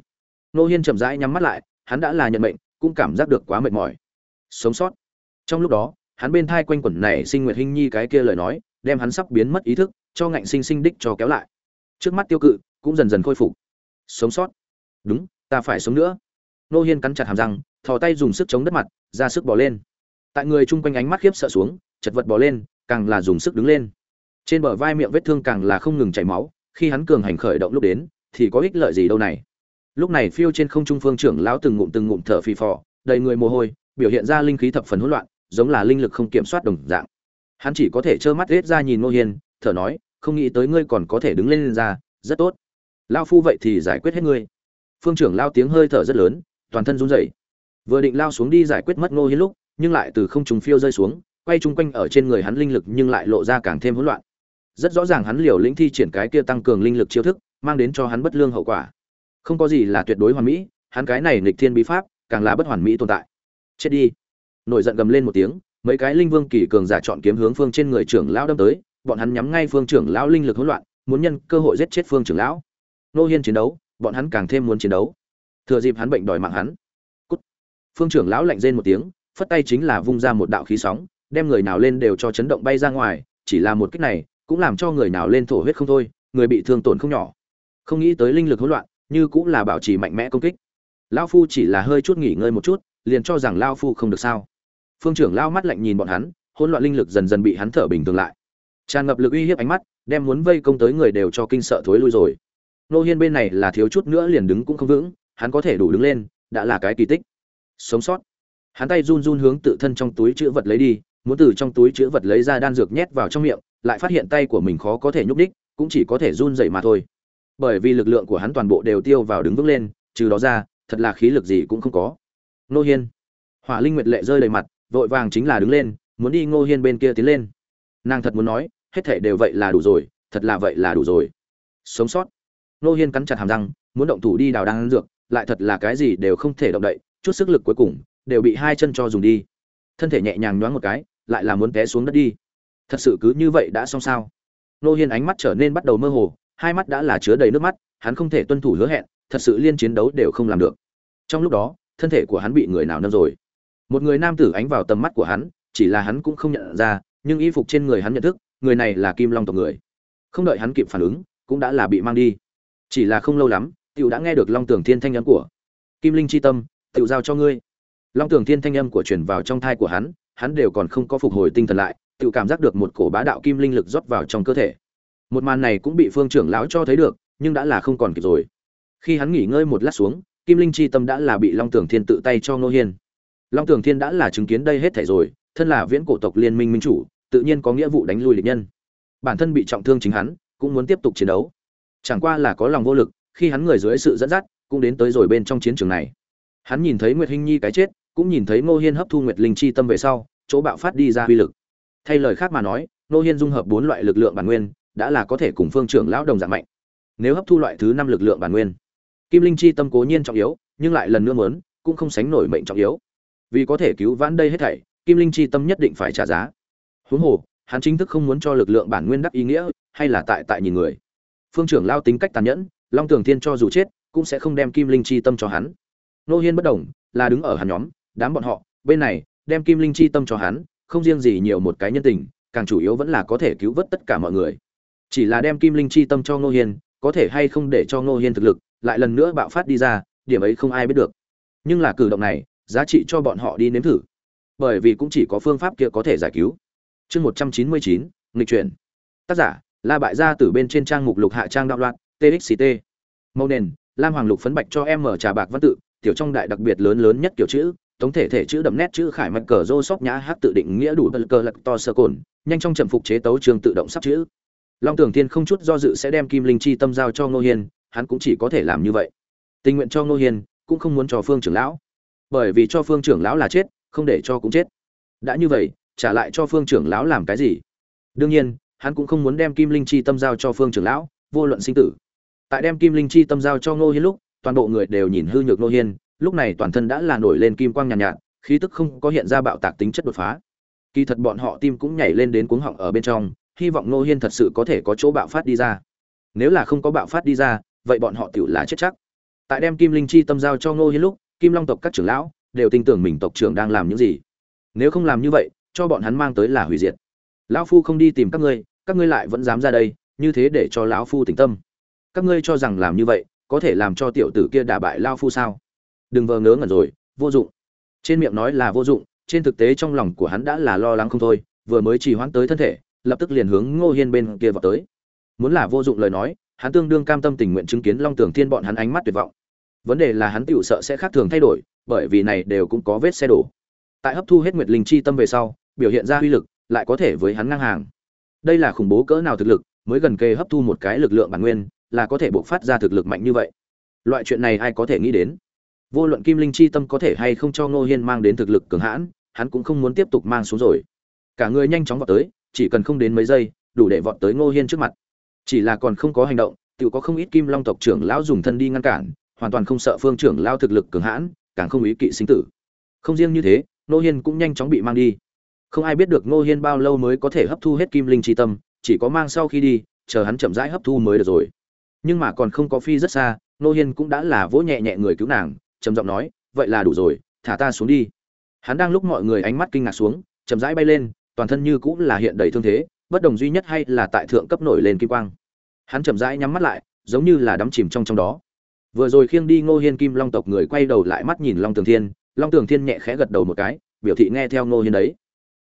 Nô hiên chậm rãi nhắm mắt lại, hắn đã là nhận mệnh, cũng cảm giác được quá mệt mỏi. Sống sót. Trong lúc đó, hắn bên thai quanh quẩn này sinh nguyệt hinh nhi cái kia lời nói, đem hắn sắp biến mất ý thức, cho ngạnh sinh sinh đích cho kéo lại. Trước mắt tiêu cự, cũng dần dần khôi phục. Sống sót. Đúng, ta phải sống nữa. Nô hiên cắn chặt hàm răng, thò tay dùng sức chống đất mặt, ra sức bỏ lên. Tại người chung quanh ánh mắt khiếp sợ xuống, chật vật bỏ lên, càng là dùng sức đứng lên. Trên bờ vai miệng vết thương càng là không ngừng chảy máu khi hắn cường hành khởi động lúc đến thì có ích lợi gì đâu này? Lúc này phiêu trên không trung phương trưởng lão từng ngụm từng ngụm thở phì phò đầy người mồ hôi biểu hiện ra linh khí thập phần hỗn loạn giống là linh lực không kiểm soát đồng dạng. Hắn chỉ có thể trơ mắt rết ra nhìn Ngô hiên thở nói không nghĩ tới ngươi còn có thể đứng lên, lên ra rất tốt. Lao phu vậy thì giải quyết hết ngươi. Phương trưởng lao tiếng hơi thở rất lớn toàn thân run rẩy. Vừa định lao xuống đi giải quyết mất ngô hiên lúc nhưng lại từ không trùng phiêu rơi xuống quay chung quanh ở trên người hắn linh lực nhưng lại lộ ra càng thêm hỗn loạn rất rõ ràng hắn liều lĩnh thi triển cái kia tăng cường linh lực chiêu thức, mang đến cho hắn bất lương hậu quả. Không có gì là tuyệt đối hoàn mỹ, hắn cái này nghịch thiên bí pháp, càng là bất hoàn mỹ tồn tại. Chết đi. Nổi giận gầm lên một tiếng, mấy cái linh vương kỳ cường giả chọn kiếm hướng phương trên người trưởng lão đâm tới, bọn hắn nhắm ngay phương trưởng lão linh lực hỗn loạn, muốn nhân cơ hội giết chết phương trưởng lão. Nô hiên chiến đấu, bọn hắn càng thêm muốn chiến đấu. Thừa dịp hắn bệnh đòi mạng hắn. Cút. Phương trưởng lão lạnh rên một tiếng, phất tay chính là vung ra một đạo khí sóng, đem người nào lên đều cho chấn động bay ra ngoài, chỉ là một kích này cũng làm cho người nào lên thổ huyết không thôi, người bị thương tổn không nhỏ. Không nghĩ tới linh lực hỗn loạn, như cũng là bảo trì mạnh mẽ công kích. Lão phu chỉ là hơi chút nghỉ ngơi một chút, liền cho rằng lão phu không được sao. Phương trưởng lao mắt lạnh nhìn bọn hắn, hỗn loạn linh lực dần dần bị hắn thở bình thường lại. Tràn ngập lực uy hiếp ánh mắt, đem muốn vây công tới người đều cho kinh sợ thối lui rồi. Nô hiên bên này là thiếu chút nữa liền đứng cũng không vững, hắn có thể đủ đứng lên, đã là cái kỳ tích. Sống sót. Hắn tay run run hướng tự thân trong túi chữ vật lấy đi, muốn từ trong túi chữ vật lấy ra đan dược nhét vào trong miệng lại phát hiện tay của mình khó có thể nhúc đích cũng chỉ có thể run dậy mà thôi. Bởi vì lực lượng của hắn toàn bộ đều tiêu vào đứng vững lên, trừ đó ra, thật là khí lực gì cũng không có. Nô hiên. Hỏa linh nguyệt lệ rơi đầy mặt, vội vàng chính là đứng lên, muốn đi ngô hiên bên kia tiến lên. Nàng thật muốn nói, hết thể đều vậy là đủ rồi, thật là vậy là đủ rồi. Sống sót. Ngô hiên cắn chặt hàm răng, muốn động thủ đi đào đang dược, lại thật là cái gì đều không thể động đậy, chút sức lực cuối cùng, đều bị hai chân cho dùng đi. Thân thể nhẹ nhàng nhoáng một cái, lại là muốn té xuống đất đi thật sự cứ như vậy đã xong sao? Nô hiên ánh mắt trở nên bắt đầu mơ hồ, hai mắt đã là chứa đầy nước mắt, hắn không thể tuân thủ hứa hẹn, thật sự liên chiến đấu đều không làm được. Trong lúc đó, thân thể của hắn bị người nào nâng rồi? Một người nam tử ánh vào tầm mắt của hắn, chỉ là hắn cũng không nhận ra, nhưng y phục trên người hắn nhận thức, người này là kim long tộc người. Không đợi hắn kịp phản ứng, cũng đã là bị mang đi. Chỉ là không lâu lắm, tiểu đã nghe được long tường thiên thanh âm của kim linh chi tâm, tiểu giao cho ngươi. Long tường thiên thanh âm của truyền vào trong thai của hắn hắn đều còn không có phục hồi tinh thần lại tự cảm giác được một cổ bá đạo kim linh lực rót vào trong cơ thể. Một màn này cũng bị phương trưởng lão cho thấy được, nhưng đã là không còn kịp rồi. Khi hắn nghỉ ngơi một lát xuống, kim linh chi tâm đã là bị long tường thiên tự tay cho ngô hiên. Long tường thiên đã là chứng kiến đây hết thảy rồi, thân là viễn cổ tộc liên minh minh chủ, tự nhiên có nghĩa vụ đánh lui địch nhân. Bản thân bị trọng thương chính hắn, cũng muốn tiếp tục chiến đấu. Chẳng qua là có lòng vô lực, khi hắn người dưới sự dẫn dắt, cũng đến tới rồi bên trong chiến trường này. Hắn nhìn thấy nguyệt hinh nhi cái chết, cũng nhìn thấy ngô hiên hấp thu nguyệt linh chi tâm về sau, chỗ bạo phát đi ra uy lực thay lời khác mà nói Nô hiên dung hợp bốn loại lực lượng bản nguyên, đã là có thể cùng phương trưởng lão đồng dạng mạnh. Nếu hấp thu loại thứ năm lực lượng bản nguyên, kim linh chi tâm cố nhiên trọng yếu, nhưng lại lần nữa muốn, cũng không sánh nổi mệnh trọng yếu. Vì có thể cứu vãn đây hết thảy, kim linh chi tâm nhất định phải trả giá. Huống hồ, hắn chính thức không muốn cho lực lượng bản nguyên đắc ý nghĩa, hay là tại tại nhìn người. Phương trưởng lao tính cách tàn nhẫn, long tường thiên cho dù chết, cũng sẽ không đem kim linh chi tâm cho hắn. Nô hiên bất đồng, là đứng ở hắn nhóm, đám bọn họ, bên này, đem kim linh chi tâm cho hắn không riêng gì nhiều một cái nhân tình, càng chủ yếu vẫn là có thể cứu vớt tất cả mọi người. Chỉ là đem kim linh chi tâm cho ngô hiên, có thể hay không để cho ngô hiên thực lực lại lần nữa bạo phát đi ra, điểm ấy không ai biết được. Nhưng là cử động này, giá trị cho bọn họ đi nếm thử. Bởi vì cũng chỉ có phương pháp kia có thể giải cứu. Chương một trăm chín mươi chín, nghịch chuyển. Tác giả, la bại gia từ bên trên trang mục lục hạ trang đạo loạn txct màu nền, lam hoàng lục phấn bạch cho em mở trà bạc văn tự, tiểu trong đại đặc biệt lớn lớn nhất kiểu chữ tổng thể thể chữ đậm nét chữ khải mạch cờ rô sóc nhã hát tự định nghĩa đủ bật cờ lạc to sơ cồn, nhanh trong trầm phục chế tấu trường tự động sắp chữ. Long tưởng thiên không chút do dự sẽ đem kim linh chi tâm giao cho ngô hiên, hắn cũng chỉ có thể làm như vậy. Tình nguyện cho ngô hiên, cũng không muốn cho phương trưởng lão. Bởi vì cho phương trưởng lão là chết, không để cho cũng chết. Đã như vậy, trả lại cho phương trưởng lão làm cái gì? Đương nhiên, hắn cũng không muốn đem kim linh chi tâm giao cho phương trưởng lão, vô luận sinh tử. Tại đem kim linh chi tâm giao cho ngô hiên lúc, toàn bộ người đều nhìn hư nhược ngô hiên lúc này toàn thân đã là nổi lên kim quang nhàn nhạt, nhạt khí tức không có hiện ra bạo tạc tính chất đột phá. Kỳ thật bọn họ tim cũng nhảy lên đến cuống họng ở bên trong hy vọng ngô hiên thật sự có thể có chỗ bạo phát đi ra. Nếu là không có bạo phát đi ra vậy bọn họ tựu là chết chắc. Tại đem kim linh chi tâm giao cho ngô hiên lúc kim long tộc các trưởng lão đều tin tưởng mình tộc trưởng đang làm những gì. Nếu không làm như vậy cho bọn hắn mang tới là hủy diệt. Lão phu không đi tìm các ngươi các ngươi lại vẫn dám ra đây như thế để cho lão phu tỉnh tâm. Các ngươi cho rằng làm như vậy có thể làm cho tiểu tử kia đả bại lao phu sao? Đừng vờ ngớ ngẩn rồi, vô dụng. Trên miệng nói là vô dụng, trên thực tế trong lòng của hắn đã là lo lắng không thôi, vừa mới trì hoãn tới thân thể, lập tức liền hướng ngô hiên bên kia vào tới. Muốn là vô dụng lời nói, hắn tương đương cam tâm tình nguyện chứng kiến long tường thiên bọn hắn ánh mắt tuyệt vọng. Vấn đề là hắn tựu sợ sẽ khác thường thay đổi, bởi vì này đều cũng có vết xe đổ. Tại hấp thu hết nguyệt linh chi tâm về sau, biểu hiện ra uy lực, lại có thể với hắn ngang hàng. Đây là khủng bố cỡ nào thực lực, mới gần kề hấp thu một cái lực lượng bản nguyên, là có thể bộc phát ra thực lực mạnh như vậy. Loại chuyện này ai có thể nghĩ đến? Vô luận kim linh chi tâm có thể hay không cho ngô hiên mang đến thực lực cường hãn, hắn cũng không muốn tiếp tục mang xuống rồi. Cả người nhanh chóng vọt tới, chỉ cần không đến mấy giây, đủ để vọt tới ngô hiên trước mặt. Chỉ là còn không có hành động tự có không ít kim long tộc trưởng lão dùng thân đi ngăn cản, hoàn toàn không sợ phương trưởng lao thực lực cường hãn, càng không ý kỵ sinh tử. Không riêng như thế, ngô hiên cũng nhanh chóng bị mang đi. Không ai biết được ngô hiên bao lâu mới có thể hấp thu hết kim linh chi tâm, chỉ có mang sau khi đi, chờ hắn chậm rãi hấp thu mới được rồi. Nhưng mà còn không có phi rất xa, ngô hiên cũng đã là vỗ nhẹ nhẹ người cứu nàng trầm giọng nói, vậy là đủ rồi, thả ta xuống đi. Hắn đang lúc mọi người ánh mắt kinh ngạc xuống, chậm rãi bay lên, toàn thân như cũng là hiện đầy thương thế, bất đồng duy nhất hay là tại thượng cấp nổi lên kim quang. Hắn chậm rãi nhắm mắt lại, giống như là đắm chìm trong trong đó. Vừa rồi khiêng đi ngô hiên kim long tộc người quay đầu lại mắt nhìn long tường thiên, long tường thiên nhẹ khẽ gật đầu một cái, biểu thị nghe theo ngô hiên đấy.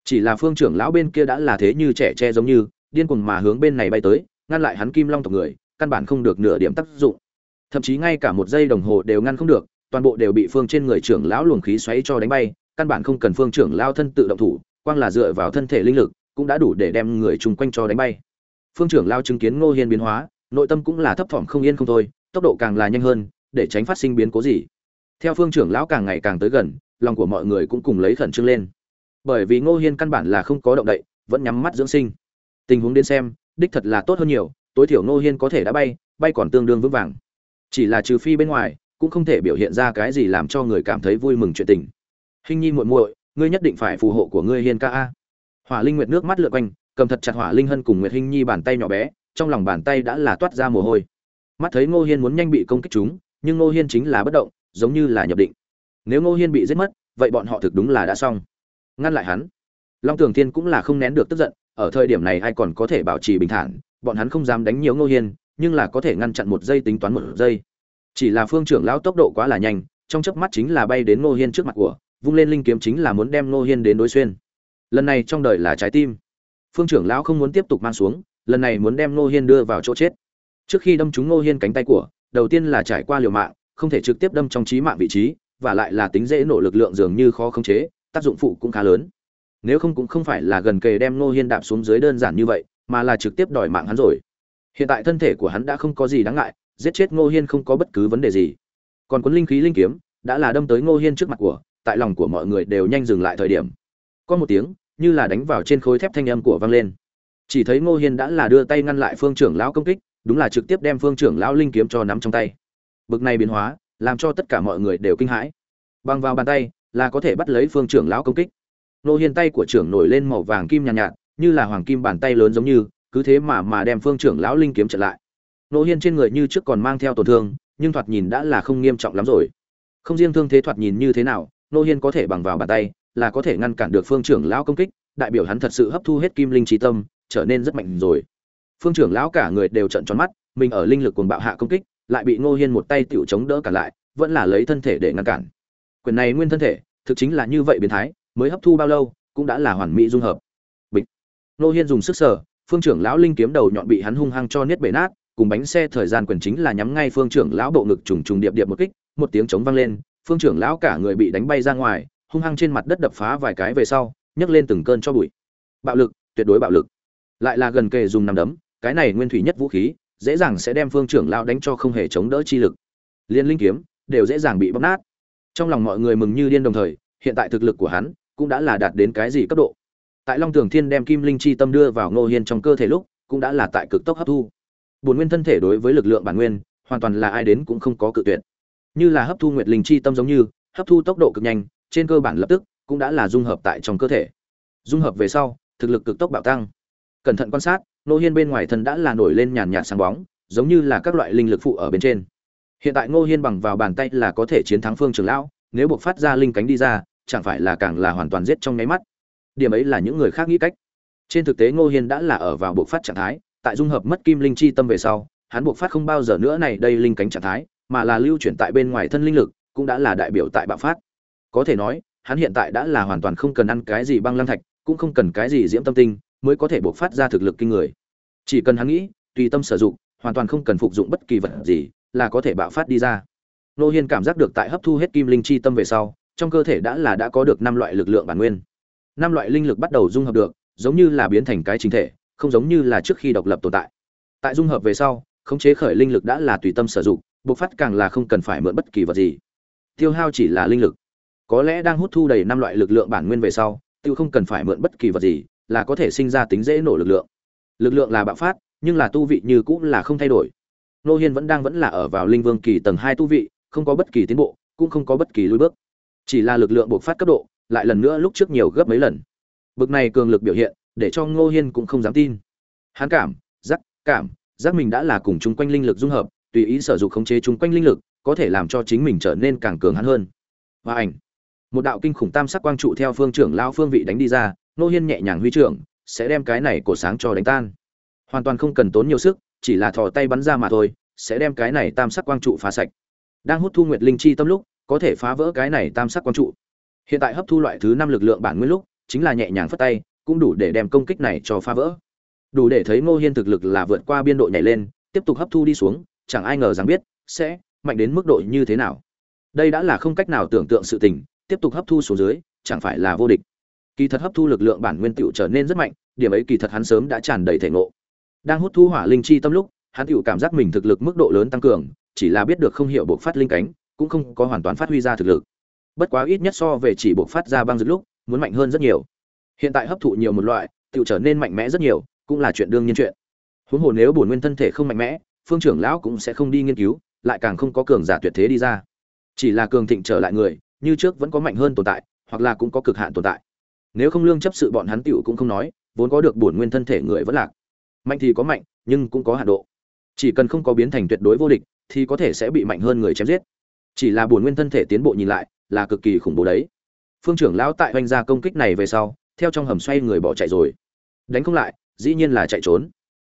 Chỉ là phương trưởng lão bên kia đã là thế như trẻ tre giống như, điên cuồng mà hướng bên này bay tới, ngăn lại hắn kim long tộc người, căn bản không được nửa điểm tác dụng. Thậm chí ngay cả một giây đồng hồ đều ngăn không được toàn bộ đều bị phương trên người trưởng lão luồng khí xoáy cho đánh bay, căn bản không cần phương trưởng lao thân tự động thủ, quang là dựa vào thân thể linh lực, cũng đã đủ để đem người chung quanh cho đánh bay. Phương trưởng lao chứng kiến ngô hiên biến hóa, nội tâm cũng là thấp thỏm không yên không thôi, tốc độ càng là nhanh hơn, để tránh phát sinh biến cố gì. Theo phương trưởng lão càng ngày càng tới gần, lòng của mọi người cũng cùng lấy khẩn trương lên. Bởi vì ngô hiên căn bản là không có động đậy, vẫn nhắm mắt dưỡng sinh. Tình huống đến xem, đích thật là tốt hơn nhiều, tối thiểu ngô hiên có thể đã bay bay còn tương đương vững vàng. Chỉ là trừ phi bên ngoài cũng không thể biểu hiện ra cái gì làm cho người cảm thấy vui mừng chuyện tình. Hình nhi muội muội, ngươi nhất định phải phù hộ của ngươi hiên ca a. Hỏa linh nguyệt nước mắt lượn quanh, cầm thật chặt hỏa linh hân cùng nguyệt hình nhi bàn tay nhỏ bé, trong lòng bàn tay đã là toát ra mồ hôi. Mắt thấy ngô hiên muốn nhanh bị công kích chúng, nhưng ngô hiên chính là bất động, giống như là nhập định. Nếu ngô hiên bị giết mất, vậy bọn họ thực đúng là đã xong. Ngăn lại hắn. Long tường thiên cũng là không nén được tức giận, ở thời điểm này ai còn có thể bảo trì bình thản, bọn hắn không dám đánh nhiều ngô hiên, nhưng là có thể ngăn chặn một giây tính toán một giây chỉ là phương trưởng lão tốc độ quá là nhanh, trong chớp mắt chính là bay đến ngô hiên trước mặt của, vung lên linh kiếm chính là muốn đem ngô hiên đến đối xuyên. Lần này trong đời là trái tim. Phương trưởng lão không muốn tiếp tục mang xuống, lần này muốn đem ngô hiên đưa vào chỗ chết. Trước khi đâm trúng ngô hiên cánh tay của, đầu tiên là trải qua liều mạng, không thể trực tiếp đâm trong trí mạng vị trí, và lại là tính dễ nổ lực lượng dường như khó khống chế, tác dụng phụ cũng khá lớn. Nếu không cũng không phải là gần kề đem ngô hiên đạp xuống dưới đơn giản như vậy, mà là trực tiếp đòi mạng hắn rồi. Hiện tại thân thể của hắn đã không có gì đáng ngại giết chết ngô hiên không có bất cứ vấn đề gì. Còn cuốn linh khí linh kiếm đã là đâm tới ngô hiên trước mặt của tại lòng của mọi người đều nhanh dừng lại thời điểm. Có một tiếng như là đánh vào trên khối thép thanh âm của vang lên. Chỉ thấy ngô hiên đã là đưa tay ngăn lại phương trưởng lão công kích đúng là trực tiếp đem phương trưởng lão linh kiếm cho nắm trong tay. Bực này biến hóa làm cho tất cả mọi người đều kinh hãi. Bằng vào bàn tay là có thể bắt lấy phương trưởng lão công kích. Ngô hiên tay của trưởng nổi lên màu vàng kim nhàn nhạt, nhạt như là hoàng kim bàn tay lớn giống như cứ thế mà mà đem phương trưởng lão linh kiếm trở lại. Nô hiên trên người như trước còn mang theo tổn thương, nhưng thoạt nhìn đã là không nghiêm trọng lắm rồi. Không riêng thương thế thoạt nhìn như thế nào Nô hiên có thể bằng vào bàn tay, là có thể ngăn cản được phương trưởng lão công kích, đại biểu hắn thật sự hấp thu hết kim linh trí tâm, trở nên rất mạnh rồi. Phương trưởng lão cả người đều trợn tròn mắt, mình ở linh lực cuồng bạo hạ công kích, lại bị ngô hiên một tay tiểu chống đỡ cả lại, vẫn là lấy thân thể để ngăn cản. Quyền này nguyên thân thể, thực chính là như vậy biến thái, mới hấp thu bao lâu, cũng đã là hoàn mỹ dung hợp. Bịch. Ngô hiên dùng sức sở phương trưởng lão linh kiếm đầu nhọn bị hắn hung hăng cho niết bể nát cùng bánh xe thời gian quyền chính là nhắm ngay phương trưởng lão bộ ngực trùng trùng điệp điệp một kích, một tiếng chống vang lên, phương trưởng lão cả người bị đánh bay ra ngoài, hung hăng trên mặt đất đập phá vài cái về sau, nhấc lên từng cơn cho bụi. Bạo lực, tuyệt đối bạo lực. Lại là gần kề dùng nằm đấm, cái này nguyên thủy nhất vũ khí, dễ dàng sẽ đem phương trưởng lão đánh cho không hề chống đỡ chi lực. Liên linh kiếm, đều dễ dàng bị bóc nát. Trong lòng mọi người mừng như điên đồng thời, hiện tại thực lực của hắn cũng đã là đạt đến cái gì cấp độ. Tại long tường thiên đem kim linh chi tâm đưa vào ngô hiên trong cơ thể lúc, cũng đã là tại cực tốc hấp thu bổn nguyên thân thể đối với lực lượng bản nguyên, hoàn toàn là ai đến cũng không có cự tuyệt. Như là hấp thu nguyệt linh chi tâm giống như, hấp thu tốc độ cực nhanh, trên cơ bản lập tức cũng đã là dung hợp tại trong cơ thể. Dung hợp về sau, thực lực cực tốc bạo tăng. Cẩn thận quan sát, nô hiên bên ngoài thân đã là nổi lên nhàn nhạt sáng bóng, giống như là các loại linh lực phụ ở bên trên. Hiện tại ngô hiên bằng vào bàn tay là có thể chiến thắng phương trường lão, nếu buộc phát ra linh cánh đi ra, chẳng phải là càng là hoàn toàn giết trong nháy mắt. Điểm ấy là những người khác nghĩ cách. Trên thực tế ngô hiên đã là ở vào buộc phát trạng thái tại dung hợp mất kim linh chi tâm về sau, hắn buộc phát không bao giờ nữa này đây linh cánh trạng thái, mà là lưu chuyển tại bên ngoài thân linh lực, cũng đã là đại biểu tại bạo phát. Có thể nói, hắn hiện tại đã là hoàn toàn không cần ăn cái gì băng lăng thạch, cũng không cần cái gì diễm tâm tinh, mới có thể buộc phát ra thực lực kinh người. Chỉ cần hắn nghĩ, tùy tâm sử dụng, hoàn toàn không cần phục dụng bất kỳ vật gì, là có thể bạo phát đi ra. Nô hiên cảm giác được tại hấp thu hết kim linh chi tâm về sau, trong cơ thể đã là đã có được năm loại lực lượng bản nguyên. Năm loại linh lực bắt đầu dung hợp được, giống như là biến thành cái chính thể không giống như là trước khi độc lập tồn tại. Tại dung hợp về sau, khống chế khởi linh lực đã là tùy tâm sử dụng, bộc phát càng là không cần phải mượn bất kỳ vật gì. Tiêu hao chỉ là linh lực. Có lẽ đang hút thu đầy năm loại lực lượng bản nguyên về sau, tiêu không cần phải mượn bất kỳ vật gì, là có thể sinh ra tính dễ nổ lực lượng. Lực lượng là bạo phát, nhưng là tu vị như cũng là không thay đổi. Nô hiên vẫn đang vẫn là ở vào linh vương kỳ tầng hai tu vị, không có bất kỳ tiến bộ, cũng không có bất kỳ lùi bước. Chỉ là lực lượng bộc phát cấp độ, lại lần nữa lúc trước nhiều gấp mấy lần. Bực này cường lực biểu hiện để cho ngô hiên cũng không dám tin. Hắn cảm, giác cảm, giác mình đã là cùng chung quanh linh lực dung hợp, tùy ý sử dụng khống chế chung quanh linh lực, có thể làm cho chính mình trở nên càng cường hắn hơn. Và ảnh, một đạo kinh khủng tam sắc quang trụ theo phương trưởng lão phương vị đánh đi ra, Ngô hiên nhẹ nhàng huy trưởng, sẽ đem cái này cổ sáng cho đánh tan. Hoàn toàn không cần tốn nhiều sức, chỉ là thò tay bắn ra mà thôi, sẽ đem cái này tam sắc quang trụ phá sạch. Đang hút thu nguyệt linh chi tâm lúc, có thể phá vỡ cái này tam sắc quang trụ. Hiện tại hấp thu loại thứ năm lực lượng bản nguyên lúc, chính là nhẹ nhàng phất tay cũng đủ để đem công kích này cho phá vỡ. Đủ để thấy ngô hiên thực lực là vượt qua biên độ nhảy lên, tiếp tục hấp thu đi xuống, chẳng ai ngờ rằng biết sẽ mạnh đến mức độ như thế nào. Đây đã là không cách nào tưởng tượng sự tình, tiếp tục hấp thu xuống dưới, chẳng phải là vô địch. Kỳ thật hấp thu lực lượng bản nguyên tựu trở nên rất mạnh, điểm ấy kỳ thật hắn sớm đã tràn đầy thể ngộ. Đang hút thu hỏa linh chi tâm lúc, hắn tựu cảm giác mình thực lực mức độ lớn tăng cường, chỉ là biết được không hiểu buộc phát linh cánh, cũng không có hoàn toàn phát huy ra thực lực. Bất quá ít nhất so về chỉ buộc phát ra băng dứt lúc, muốn mạnh hơn rất nhiều hiện tại hấp thụ nhiều một loại tự trở nên mạnh mẽ rất nhiều, cũng là chuyện đương nhiên chuyện. Huống hồ nếu bổn nguyên thân thể không mạnh mẽ, phương trưởng lão cũng sẽ không đi nghiên cứu, lại càng không có cường giả tuyệt thế đi ra. Chỉ là cường thịnh trở lại người, như trước vẫn có mạnh hơn tồn tại, hoặc là cũng có cực hạn tồn tại. Nếu không lương chấp sự bọn hắn tiểu cũng không nói, vốn có được bổn nguyên thân thể người vẫn lạc. Mạnh thì có mạnh, nhưng cũng có hạn độ. Chỉ cần không có biến thành tuyệt đối vô địch, thì có thể sẽ bị mạnh hơn người chém giết. Chỉ là bổn nguyên thân thể tiến bộ nhìn lại, là cực kỳ khủng bố đấy. Phương trưởng lão tại oanh gia công kích này về sau theo trong hầm xoay người bỏ chạy rồi. Đánh không lại, dĩ nhiên là chạy trốn.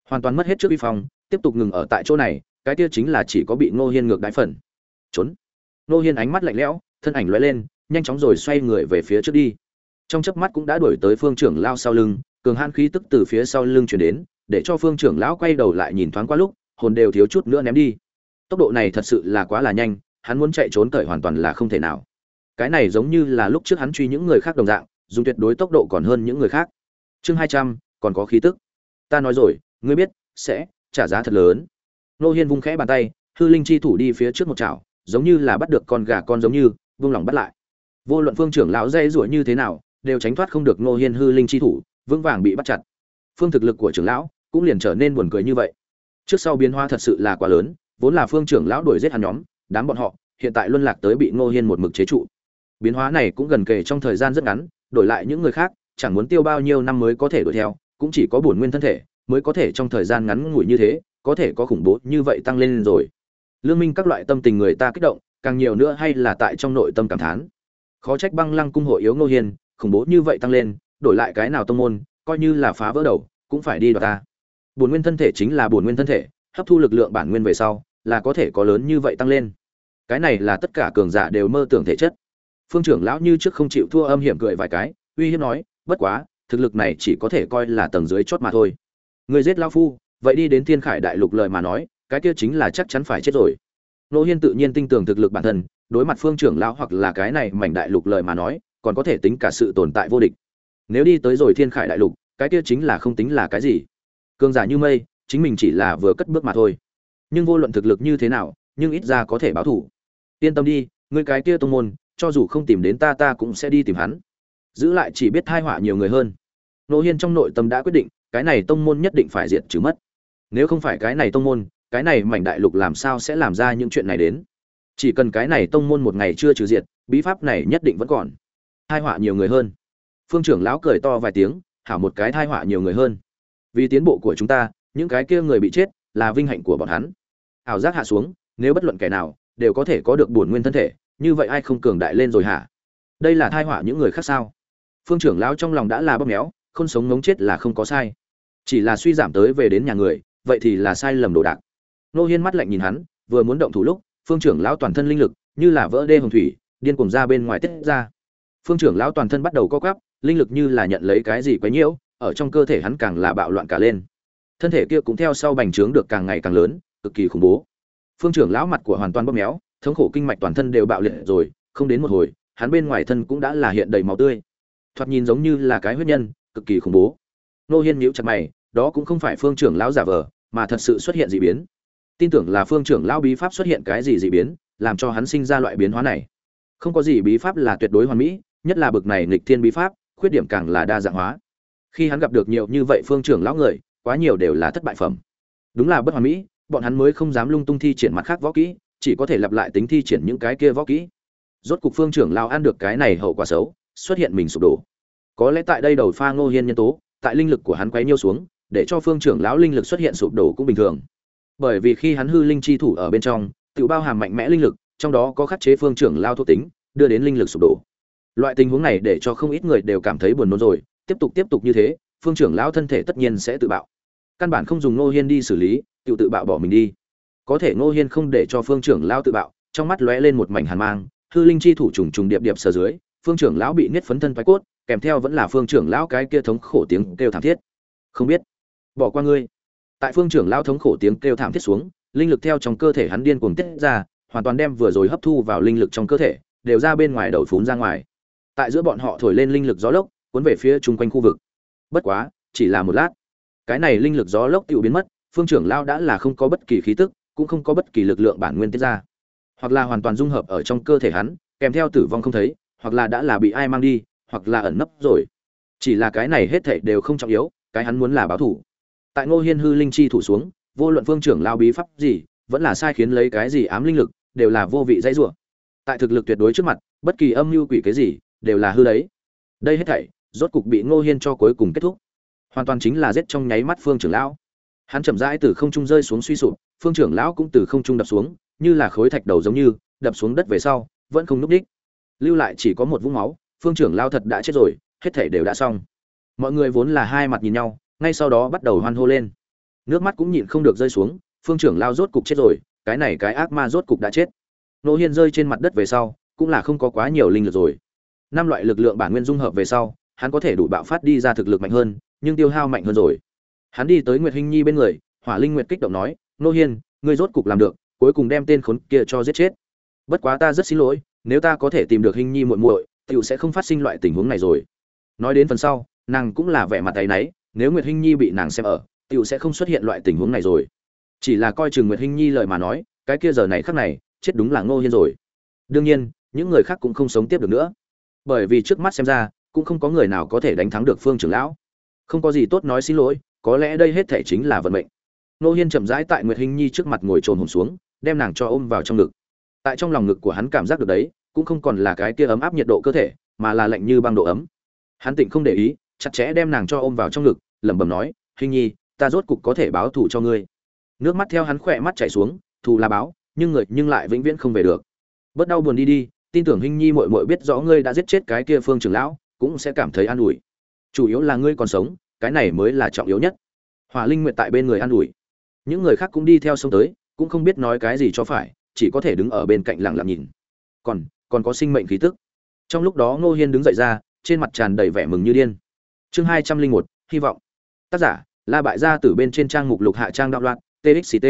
Hoàn toàn mất hết trước vi phong, tiếp tục ngừng ở tại chỗ này, cái kia chính là chỉ có bị ngô hiên ngược đái phần. Trốn. Ngô hiên ánh mắt lạnh lẽo, thân ảnh loay lên, nhanh chóng rồi xoay người về phía trước đi. Trong chớp mắt cũng đã đuổi tới phương trưởng lao sau lưng, cường han khí tức từ phía sau lưng chuyển đến, để cho phương trưởng lão quay đầu lại nhìn thoáng qua lúc, hồn đều thiếu chút nữa ném đi. Tốc độ này thật sự là quá là nhanh, hắn muốn chạy trốn cởi hoàn toàn là không thể nào. Cái này giống như là lúc trước hắn truy những người khác đồng dạng dùng tuyệt đối tốc độ còn hơn những người khác. Chương hai trăm, còn có khí tức. Ta nói rồi, ngươi biết, sẽ, trả giá thật lớn. Nô hiên vung khẽ bàn tay, hư linh chi thủ đi phía trước một chảo, giống như là bắt được con gà con giống như, vung lòng bắt lại. Vô luận phương trưởng lão dây rủa như thế nào, đều tránh thoát không được nô hiên hư linh chi thủ, vững vàng bị bắt chặt. Phương thực lực của trưởng lão cũng liền trở nên buồn cười như vậy. Trước sau biến hóa thật sự là quá lớn, vốn là phương trưởng lão đuổi giết hắn nhóm, đám bọn họ, hiện tại luân lạc tới bị ngô hiên một mực chế trụ. Biến hóa này cũng gần kề trong thời gian rất ngắn đổi lại những người khác chẳng muốn tiêu bao nhiêu năm mới có thể đuổi theo cũng chỉ có bổn nguyên thân thể mới có thể trong thời gian ngắn ngủi như thế có thể có khủng bố như vậy tăng lên rồi. Lương minh các loại tâm tình người ta kích động càng nhiều nữa hay là tại trong nội tâm cảm thán. Khó trách băng lăng cung hội yếu ngô hiền, khủng bố như vậy tăng lên đổi lại cái nào tông môn coi như là phá vỡ đầu cũng phải đi đoạt ta. Bổn nguyên thân thể chính là bổn nguyên thân thể hấp thu lực lượng bản nguyên về sau là có thể có lớn như vậy tăng lên. Cái này là tất cả cường giả đều mơ tưởng thể chất phương trưởng lão như trước không chịu thua âm hiểm cười vài cái, uy hiếp nói, bất quá, thực lực này chỉ có thể coi là tầng dưới chót mà thôi. Người giết lão phu, vậy đi đến thiên khải đại lục lời mà nói, cái kia chính là chắc chắn phải chết rồi. Nô hiên tự nhiên tin tưởng thực lực bản thân, đối mặt phương trưởng lão hoặc là cái này mảnh đại lục lời mà nói, còn có thể tính cả sự tồn tại vô địch. Nếu đi tới rồi thiên khải đại lục, cái kia chính là không tính là cái gì. Cường giả như mây, chính mình chỉ là vừa cất bước mà thôi. Nhưng vô luận thực lực như thế nào, nhưng ít ra có thể báo thủ. Yên tâm đi người cái kia tông môn cho dù không tìm đến ta ta cũng sẽ đi tìm hắn. Giữ lại chỉ biết thai họa nhiều người hơn. Nô hiên trong nội tâm đã quyết định, cái này tông môn nhất định phải diệt trừ mất. Nếu không phải cái này tông môn, cái này mảnh đại lục làm sao sẽ làm ra những chuyện này đến? Chỉ cần cái này tông môn một ngày chưa trừ diệt, bí pháp này nhất định vẫn còn. Thai họa nhiều người hơn. Phương trưởng lão cười to vài tiếng, hảo một cái thai họa nhiều người hơn. Vì tiến bộ của chúng ta, những cái kia người bị chết, là vinh hạnh của bọn hắn. Ảo giác hạ xuống, nếu bất luận kẻ nào, đều có thể có được bổn nguyên thân thể như vậy ai không cường đại lên rồi hả? Đây là thai họa những người khác sao? Phương trưởng lão trong lòng đã là bóp méo không sống ngống chết là không có sai. Chỉ là suy giảm tới về đến nhà người, vậy thì là sai lầm đồ đạc. Nô hiên mắt lạnh nhìn hắn, vừa muốn động thủ lúc, phương trưởng lão toàn thân linh lực, như là vỡ đê hồng thủy, điên cuồng ra bên ngoài tiết ra. Phương trưởng lão toàn thân bắt đầu co quắp, linh lực như là nhận lấy cái gì quấy nhiễu, ở trong cơ thể hắn càng là bạo loạn cả lên. Thân thể kia cũng theo sau bành trướng được càng ngày càng lớn, cực kỳ khủng bố. Phương trưởng lão mặt của hoàn toàn bóp méo thống khổ kinh mạch toàn thân đều bạo liệt rồi, không đến một hồi, hắn bên ngoài thân cũng đã là hiện đầy máu tươi. Thoạt nhìn giống như là cái huyết nhân, cực kỳ khủng bố. Nô hiên nhíu chặt mày, đó cũng không phải phương trưởng lão giả vờ, mà thật sự xuất hiện dị biến. Tin tưởng là phương trưởng lão bí pháp xuất hiện cái gì dị biến, làm cho hắn sinh ra loại biến hóa này. Không có gì bí pháp là tuyệt đối hoàn mỹ, nhất là bực này nghịch thiên bí pháp, khuyết điểm càng là đa dạng hóa. Khi hắn gặp được nhiều như vậy phương trưởng lão người, quá nhiều đều là thất bại phẩm. Đúng là bất hoàn mỹ, bọn hắn mới không dám lung tung thi triển mặt khác võ kỹ chỉ có thể lặp lại tính thi triển những cái kia võ kỹ. Rốt cục phương trưởng lão ăn được cái này hậu quả xấu, xuất hiện mình sụp đổ. Có lẽ tại đây đầu pha ngô hiên nhân tố, tại linh lực của hắn quấy nhiêu xuống, để cho phương trưởng lão linh lực xuất hiện sụp đổ cũng bình thường. Bởi vì khi hắn hư linh chi thủ ở bên trong, tự bao hàm mạnh mẽ linh lực, trong đó có khắc chế phương trưởng lao thuộc tính, đưa đến linh lực sụp đổ. Loại tình huống này để cho không ít người đều cảm thấy buồn nôn rồi, tiếp tục tiếp tục như thế, phương trưởng lão thân thể tất nhiên sẽ tự bạo. Căn bản không dùng ngô hiên đi xử lý, tự tự bạo bỏ mình đi có thể ngô hiên không để cho phương trưởng lão tự bạo, trong mắt lóe lên một mảnh hàn mang, hư linh chi thủ trùng trùng điệp điệp sờ dưới, phương trưởng lão bị niết phấn thân phái cốt, kèm theo vẫn là phương trưởng lão cái kia thống khổ tiếng kêu thảm thiết. Không biết, bỏ qua ngươi. Tại phương trưởng lão thống khổ tiếng kêu thảm thiết xuống, linh lực theo trong cơ thể hắn điên cuồng tiết ra, hoàn toàn đem vừa rồi hấp thu vào linh lực trong cơ thể, đều ra bên ngoài đầu phún ra ngoài. Tại giữa bọn họ thổi lên linh lực gió lốc, cuốn về phía chung quanh khu vực. Bất quá, chỉ là một lát. Cái này linh lực gió lốc tự biến mất, phương trưởng lão đã là không có bất kỳ khí tức cũng không có bất kỳ lực lượng bản nguyên tiết ra. Hoặc là hoàn toàn dung hợp ở trong cơ thể hắn, kèm theo tử vong không thấy, hoặc là đã là bị ai mang đi, hoặc là ẩn nấp rồi. Chỉ là cái này hết thảy đều không trọng yếu, cái hắn muốn là báo thủ. Tại ngô hiên hư linh chi thủ xuống, vô luận phương trưởng lao bí pháp gì, vẫn là sai khiến lấy cái gì ám linh lực, đều là vô vị dãy rủa. Tại thực lực tuyệt đối trước mặt, bất kỳ âm mưu quỷ cái gì, đều là hư đấy. Đây hết thảy, rốt cục bị ngô hiên cho cuối cùng kết thúc. Hoàn toàn chính là giết trong nháy mắt phương trưởng lão hắn chậm rãi từ không trung rơi xuống suy sụp, phương trưởng lão cũng từ không trung đập xuống, như là khối thạch đầu giống như, đập xuống đất về sau, vẫn không núp đích. Lưu lại chỉ có một vũng máu, phương trưởng lao thật đã chết rồi, hết thể đều đã xong. Mọi người vốn là hai mặt nhìn nhau, ngay sau đó bắt đầu hoan hô lên. Nước mắt cũng nhịn không được rơi xuống, phương trưởng lao rốt cục chết rồi, cái này cái ác ma rốt cục đã chết. Nô hiên rơi trên mặt đất về sau, cũng là không có quá nhiều linh lực rồi. Năm loại lực lượng bản nguyên dung hợp về sau, hắn có thể đủ bạo phát đi ra thực lực mạnh hơn, nhưng tiêu hao mạnh hơn rồi hắn đi tới nguyệt hinh nhi bên người, hỏa linh nguyệt kích động nói, nô hiên, ngươi rốt cục làm được, cuối cùng đem tên khốn kia cho giết chết. Bất quá ta rất xin lỗi, nếu ta có thể tìm được hinh nhi muội muội, tiểu sẽ không phát sinh loại tình huống này rồi. Nói đến phần sau, nàng cũng là vẻ mặt tay náy, nếu nguyệt hinh nhi bị nàng xem ở tựu sẽ không xuất hiện loại tình huống này rồi. Chỉ là coi chừng nguyệt hinh nhi lời mà nói, cái kia giờ này khắc này, chết đúng là ngô hiên rồi. Đương nhiên, những người khác cũng không sống tiếp được nữa. Bởi vì trước mắt xem ra, cũng không có người nào có thể đánh thắng được phương trưởng lão. Không có gì tốt nói xin lỗi có lẽ đây hết thể chính là vận mệnh. Nô hiên chậm rãi tại nguyệt hinh nhi trước mặt ngồi trồn hồn xuống, đem nàng cho ôm vào trong ngực. Tại trong lòng ngực của hắn cảm giác được đấy, cũng không còn là cái kia ấm áp nhiệt độ cơ thể, mà là lạnh như băng độ ấm. Hắn tỉnh không để ý, chặt chẽ đem nàng cho ôm vào trong ngực, lẩm bẩm nói, hình nhi, ta rốt cục có thể báo thù cho ngươi. Nước mắt theo hắn khỏe mắt chảy xuống, thù là báo, nhưng người nhưng lại vĩnh viễn không về được. Bớt đau buồn đi đi, tin tưởng hình nhi mội mội biết rõ ngươi đã giết chết cái kia phương trưởng lão, cũng sẽ cảm thấy an ủi. Chủ yếu là ngươi còn sống cái này mới là trọng yếu nhất. Hỏa linh nguyện tại bên người an ủi. Những người khác cũng đi theo sông tới, cũng không biết nói cái gì cho phải, chỉ có thể đứng ở bên cạnh lặng lặng nhìn. Còn còn có sinh mệnh khí tức. Trong lúc đó ngô hiên đứng dậy ra, trên mặt tràn đầy vẻ mừng như điên. Chương hai trăm linh một, hy vọng. Tác giả, la bại gia từ bên trên trang mục lục hạ trang đạo loạn txt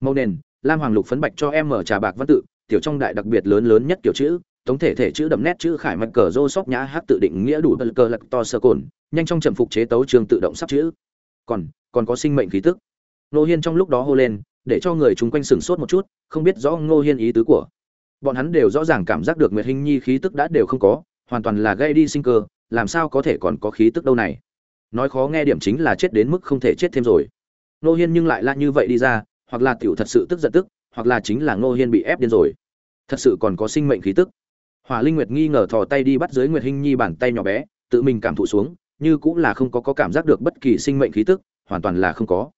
mâu nền, lam hoàng lục phấn bạch cho em mở trà bạc văn tự, tiểu trong đại đặc biệt lớn lớn nhất kiểu chữ, tổng thể thể chữ đậm nét chữ khải mạch cờ rô sóc nhã hát tự định nghĩa đủ bật cờ lật to sơ cồn nhanh trong chậm phục chế tấu trường tự động sắp chữ. Còn còn có sinh mệnh khí tức. Ngô hiên trong lúc đó hô lên, để cho người chúng quanh sửng sốt một chút, không biết rõ ngô hiên ý tứ của. Bọn hắn đều rõ ràng cảm giác được nguyệt hinh nhi khí tức đã đều không có, hoàn toàn là gây đi sinh cơ, làm sao có thể còn có khí tức đâu này. Nói khó nghe điểm chính là chết đến mức không thể chết thêm rồi. Ngô hiên nhưng lại là như vậy đi ra, hoặc là tiểu thật sự tức giận tức, hoặc là chính là ngô hiên bị ép điên rồi. Thật sự còn có sinh mệnh khí tức. Hỏa linh nguyệt nghi ngờ thò tay đi bắt dưới nguyệt hinh nhi bàn tay nhỏ bé, tự mình cảm thụ xuống như cũng là không có, có cảm giác được bất kỳ sinh mệnh khí tức hoàn toàn là không có.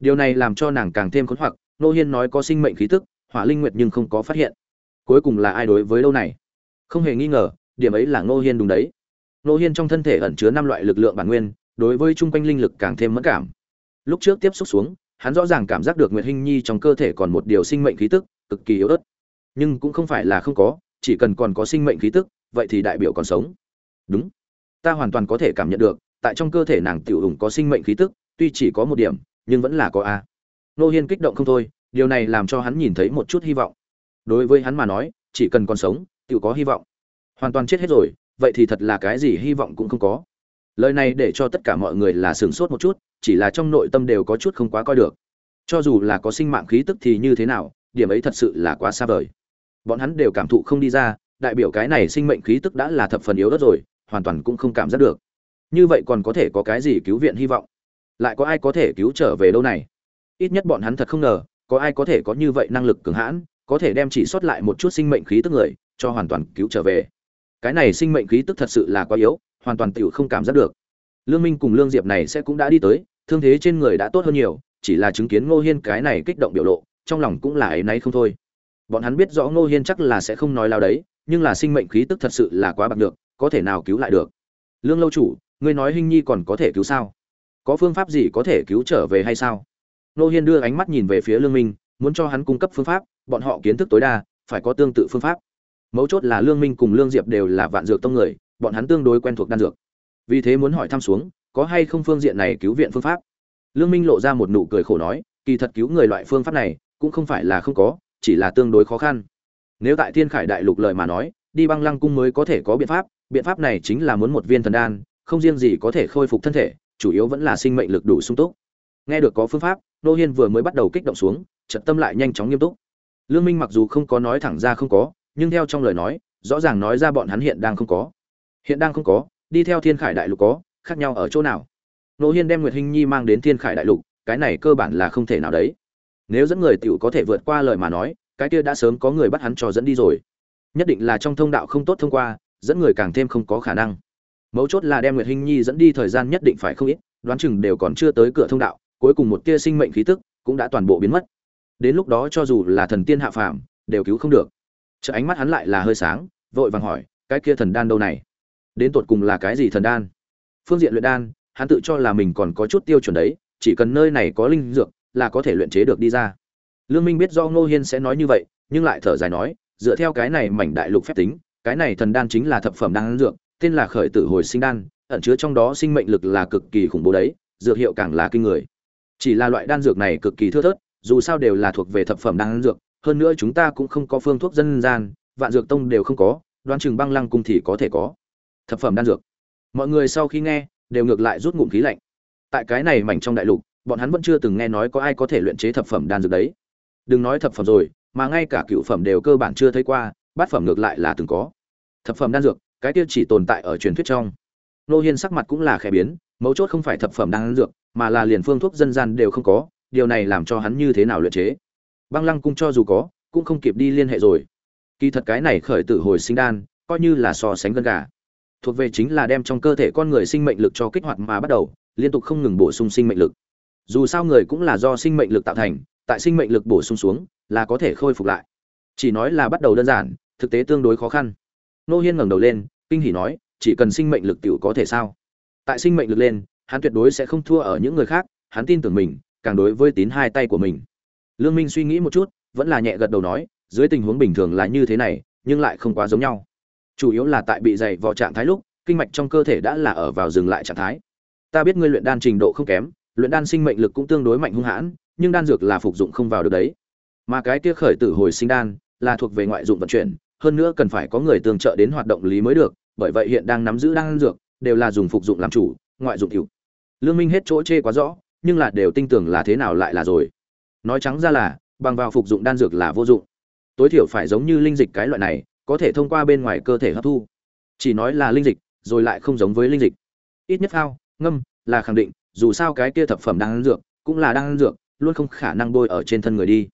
Điều này làm cho nàng càng thêm khốn hoặc nô hiên nói có sinh mệnh khí tức hỏa linh nguyệt nhưng không có phát hiện. Cuối cùng là ai đối với lâu này? Không hề nghi ngờ điểm ấy là Nô hiên đúng đấy. Nô hiên trong thân thể ẩn chứa năm loại lực lượng bản nguyên đối với chung quanh linh lực càng thêm mất cảm. Lúc trước tiếp xúc xuống hắn rõ ràng cảm giác được nguyệt hinh nhi trong cơ thể còn một điều sinh mệnh khí tức cực kỳ yếu ớt. Nhưng cũng không phải là không có chỉ cần còn có sinh mệnh khí tức vậy thì đại biểu còn sống. Đúng ta hoàn toàn có thể cảm nhận được, tại trong cơ thể nàng tiểu hùng có sinh mệnh khí tức, tuy chỉ có một điểm, nhưng vẫn là có a. Nô hiên kích động không thôi, điều này làm cho hắn nhìn thấy một chút hy vọng. Đối với hắn mà nói, chỉ cần còn sống tự có hy vọng. Hoàn toàn chết hết rồi, vậy thì thật là cái gì hy vọng cũng không có. Lời này để cho tất cả mọi người là sửng sốt một chút, chỉ là trong nội tâm đều có chút không quá coi được. Cho dù là có sinh mạng khí tức thì như thế nào, điểm ấy thật sự là quá xa vời. Bọn hắn đều cảm thụ không đi ra, đại biểu cái này sinh mệnh khí tức đã là thập phần yếu đất rồi hoàn toàn cũng không cảm giác được. Như vậy còn có thể có cái gì cứu viện hy vọng? Lại có ai có thể cứu trở về đâu này? Ít nhất bọn hắn thật không ngờ, có ai có thể có như vậy năng lực cường hãn, có thể đem chỉ sót lại một chút sinh mệnh khí tức người, cho hoàn toàn cứu trở về. Cái này sinh mệnh khí tức thật sự là quá yếu, hoàn toàn tựu không cảm giác được. Lương minh cùng lương diệp này sẽ cũng đã đi tới, thương thế trên người đã tốt hơn nhiều, chỉ là chứng kiến ngô hiên cái này kích động biểu lộ, trong lòng cũng là ấy náy không thôi. Bọn hắn biết rõ ngô hiên chắc là sẽ không nói lao đấy, nhưng là sinh mệnh khí tức thật sự là quá bạc được có thể nào cứu lại được? Lương lâu chủ, ngươi nói hình nhi còn có thể cứu sao? Có phương pháp gì có thể cứu trở về hay sao? Nô hiên đưa ánh mắt nhìn về phía lương minh, muốn cho hắn cung cấp phương pháp, bọn họ kiến thức tối đa, phải có tương tự phương pháp. Mấu chốt là lương minh cùng lương diệp đều là vạn dược tông người, bọn hắn tương đối quen thuộc đan dược. Vì thế muốn hỏi thăm xuống, có hay không phương diện này cứu viện phương pháp? Lương minh lộ ra một nụ cười khổ nói, kỳ thật cứu người loại phương pháp này, cũng không phải là không có, chỉ là tương đối khó khăn. Nếu tại thiên khải đại lục lời mà nói, đi băng lăng cung mới có thể có biện pháp biện pháp này chính là muốn một viên thần đan, không riêng gì có thể khôi phục thân thể, chủ yếu vẫn là sinh mệnh lực đủ sung túc. Nghe được có phương pháp, nô hiên vừa mới bắt đầu kích động xuống trận tâm lại nhanh chóng nghiêm túc. Lương minh mặc dù không có nói thẳng ra không có, nhưng theo trong lời nói, rõ ràng nói ra bọn hắn hiện đang không có. Hiện đang không có, đi theo thiên khải đại lục có, khác nhau ở chỗ nào? Nô hiên đem nguyệt hinh nhi mang đến thiên khải đại lục, cái này cơ bản là không thể nào đấy. Nếu dẫn người tiểu có thể vượt qua lời mà nói, cái kia đã sớm có người bắt hắn cho dẫn đi rồi. Nhất định là trong thông đạo không tốt thông qua dẫn người càng thêm không có khả năng. Mấu chốt là đem nguyệt hinh nhi dẫn đi thời gian nhất định phải không ít, đoán chừng đều còn chưa tới cửa thông đạo, cuối cùng một tia sinh mệnh khí tức cũng đã toàn bộ biến mất. Đến lúc đó cho dù là thần tiên hạ phàm, đều cứu không được. Chợ ánh mắt hắn lại là hơi sáng, vội vàng hỏi, cái kia thần đan đâu này? Đến tột cùng là cái gì thần đan? Phương diện luyện đan, hắn tự cho là mình còn có chút tiêu chuẩn đấy, chỉ cần nơi này có linh dược là có thể luyện chế được đi ra. Lương minh biết do ngô hiên sẽ nói như vậy, nhưng lại thở dài nói, dựa theo cái này mảnh đại lục phép tính cái này thần đan chính là thập phẩm đan dược, tên là khởi tử hồi sinh đan, ẩn chứa trong đó sinh mệnh lực là cực kỳ khủng bố đấy, dược hiệu càng là kinh người. Chỉ là loại đan dược này cực kỳ thưa thớt, dù sao đều là thuộc về thập phẩm đan dược, hơn nữa chúng ta cũng không có phương thuốc dân gian, vạn dược tông đều không có, đoán chừng băng lăng cung thì có thể có. Thập phẩm đan dược. Mọi người sau khi nghe, đều ngược lại rút ngụm khí lạnh. Tại cái này mảnh trong đại lục, bọn hắn vẫn chưa từng nghe nói có ai có thể luyện chế thập phẩm đan dược đấy. Đừng nói thập phẩm rồi, mà ngay cả cựu phẩm đều cơ bản chưa thấy qua bát phẩm ngược lại là từng có. Thập phẩm đan dược, cái kia chỉ tồn tại ở truyền thuyết trong. Nô hiên sắc mặt cũng là khẽ biến, mấu chốt không phải thập phẩm đan dược, mà là liền phương thuốc dân gian đều không có, điều này làm cho hắn như thế nào luyện chế? Băng lăng cung cho dù có, cũng không kịp đi liên hệ rồi. Kỳ thật cái này khởi tử hồi sinh đan, coi như là so sánh gân gà. Thuộc về chính là đem trong cơ thể con người sinh mệnh lực cho kích hoạt mà bắt đầu, liên tục không ngừng bổ sung sinh mệnh lực. Dù sao người cũng là do sinh mệnh lực tạo thành, tại sinh mệnh lực bổ sung xuống, là có thể khôi phục lại. Chỉ nói là bắt đầu đơn giản thực tế tương đối khó khăn. Nô hiên ngẩng đầu lên, kinh hỉ nói, chỉ cần sinh mệnh lực tiểu có thể sao? Tại sinh mệnh lực lên, hắn tuyệt đối sẽ không thua ở những người khác, hắn tin tưởng mình, càng đối với tín hai tay của mình. Lương minh suy nghĩ một chút, vẫn là nhẹ gật đầu nói, dưới tình huống bình thường là như thế này, nhưng lại không quá giống nhau. Chủ yếu là tại bị dày vào trạng thái lúc, kinh mạch trong cơ thể đã là ở vào dừng lại trạng thái. Ta biết ngươi luyện đan trình độ không kém, luyện đan sinh mệnh lực cũng tương đối mạnh hung hãn, nhưng đan dược là phục dụng không vào được đấy. Mà cái kia khởi tử hồi sinh đan, là thuộc về ngoại dụng vận chuyển hơn nữa cần phải có người tương trợ đến hoạt động lý mới được, bởi vậy hiện đang nắm giữ đan dược, đều là dùng phục dụng làm chủ, ngoại dụng hữu. Lương minh hết chỗ chê quá rõ, nhưng là đều tin tưởng là thế nào lại là rồi. Nói trắng ra là, bằng vào phục dụng đan dược là vô dụng. Tối thiểu phải giống như linh dịch cái loại này, có thể thông qua bên ngoài cơ thể hấp thu. Chỉ nói là linh dịch, rồi lại không giống với linh dịch. Ít nhất ao ngâm, là khẳng định, dù sao cái kia thập phẩm đan dược, cũng là đan dược, luôn không khả năng bôi ở trên thân người đi.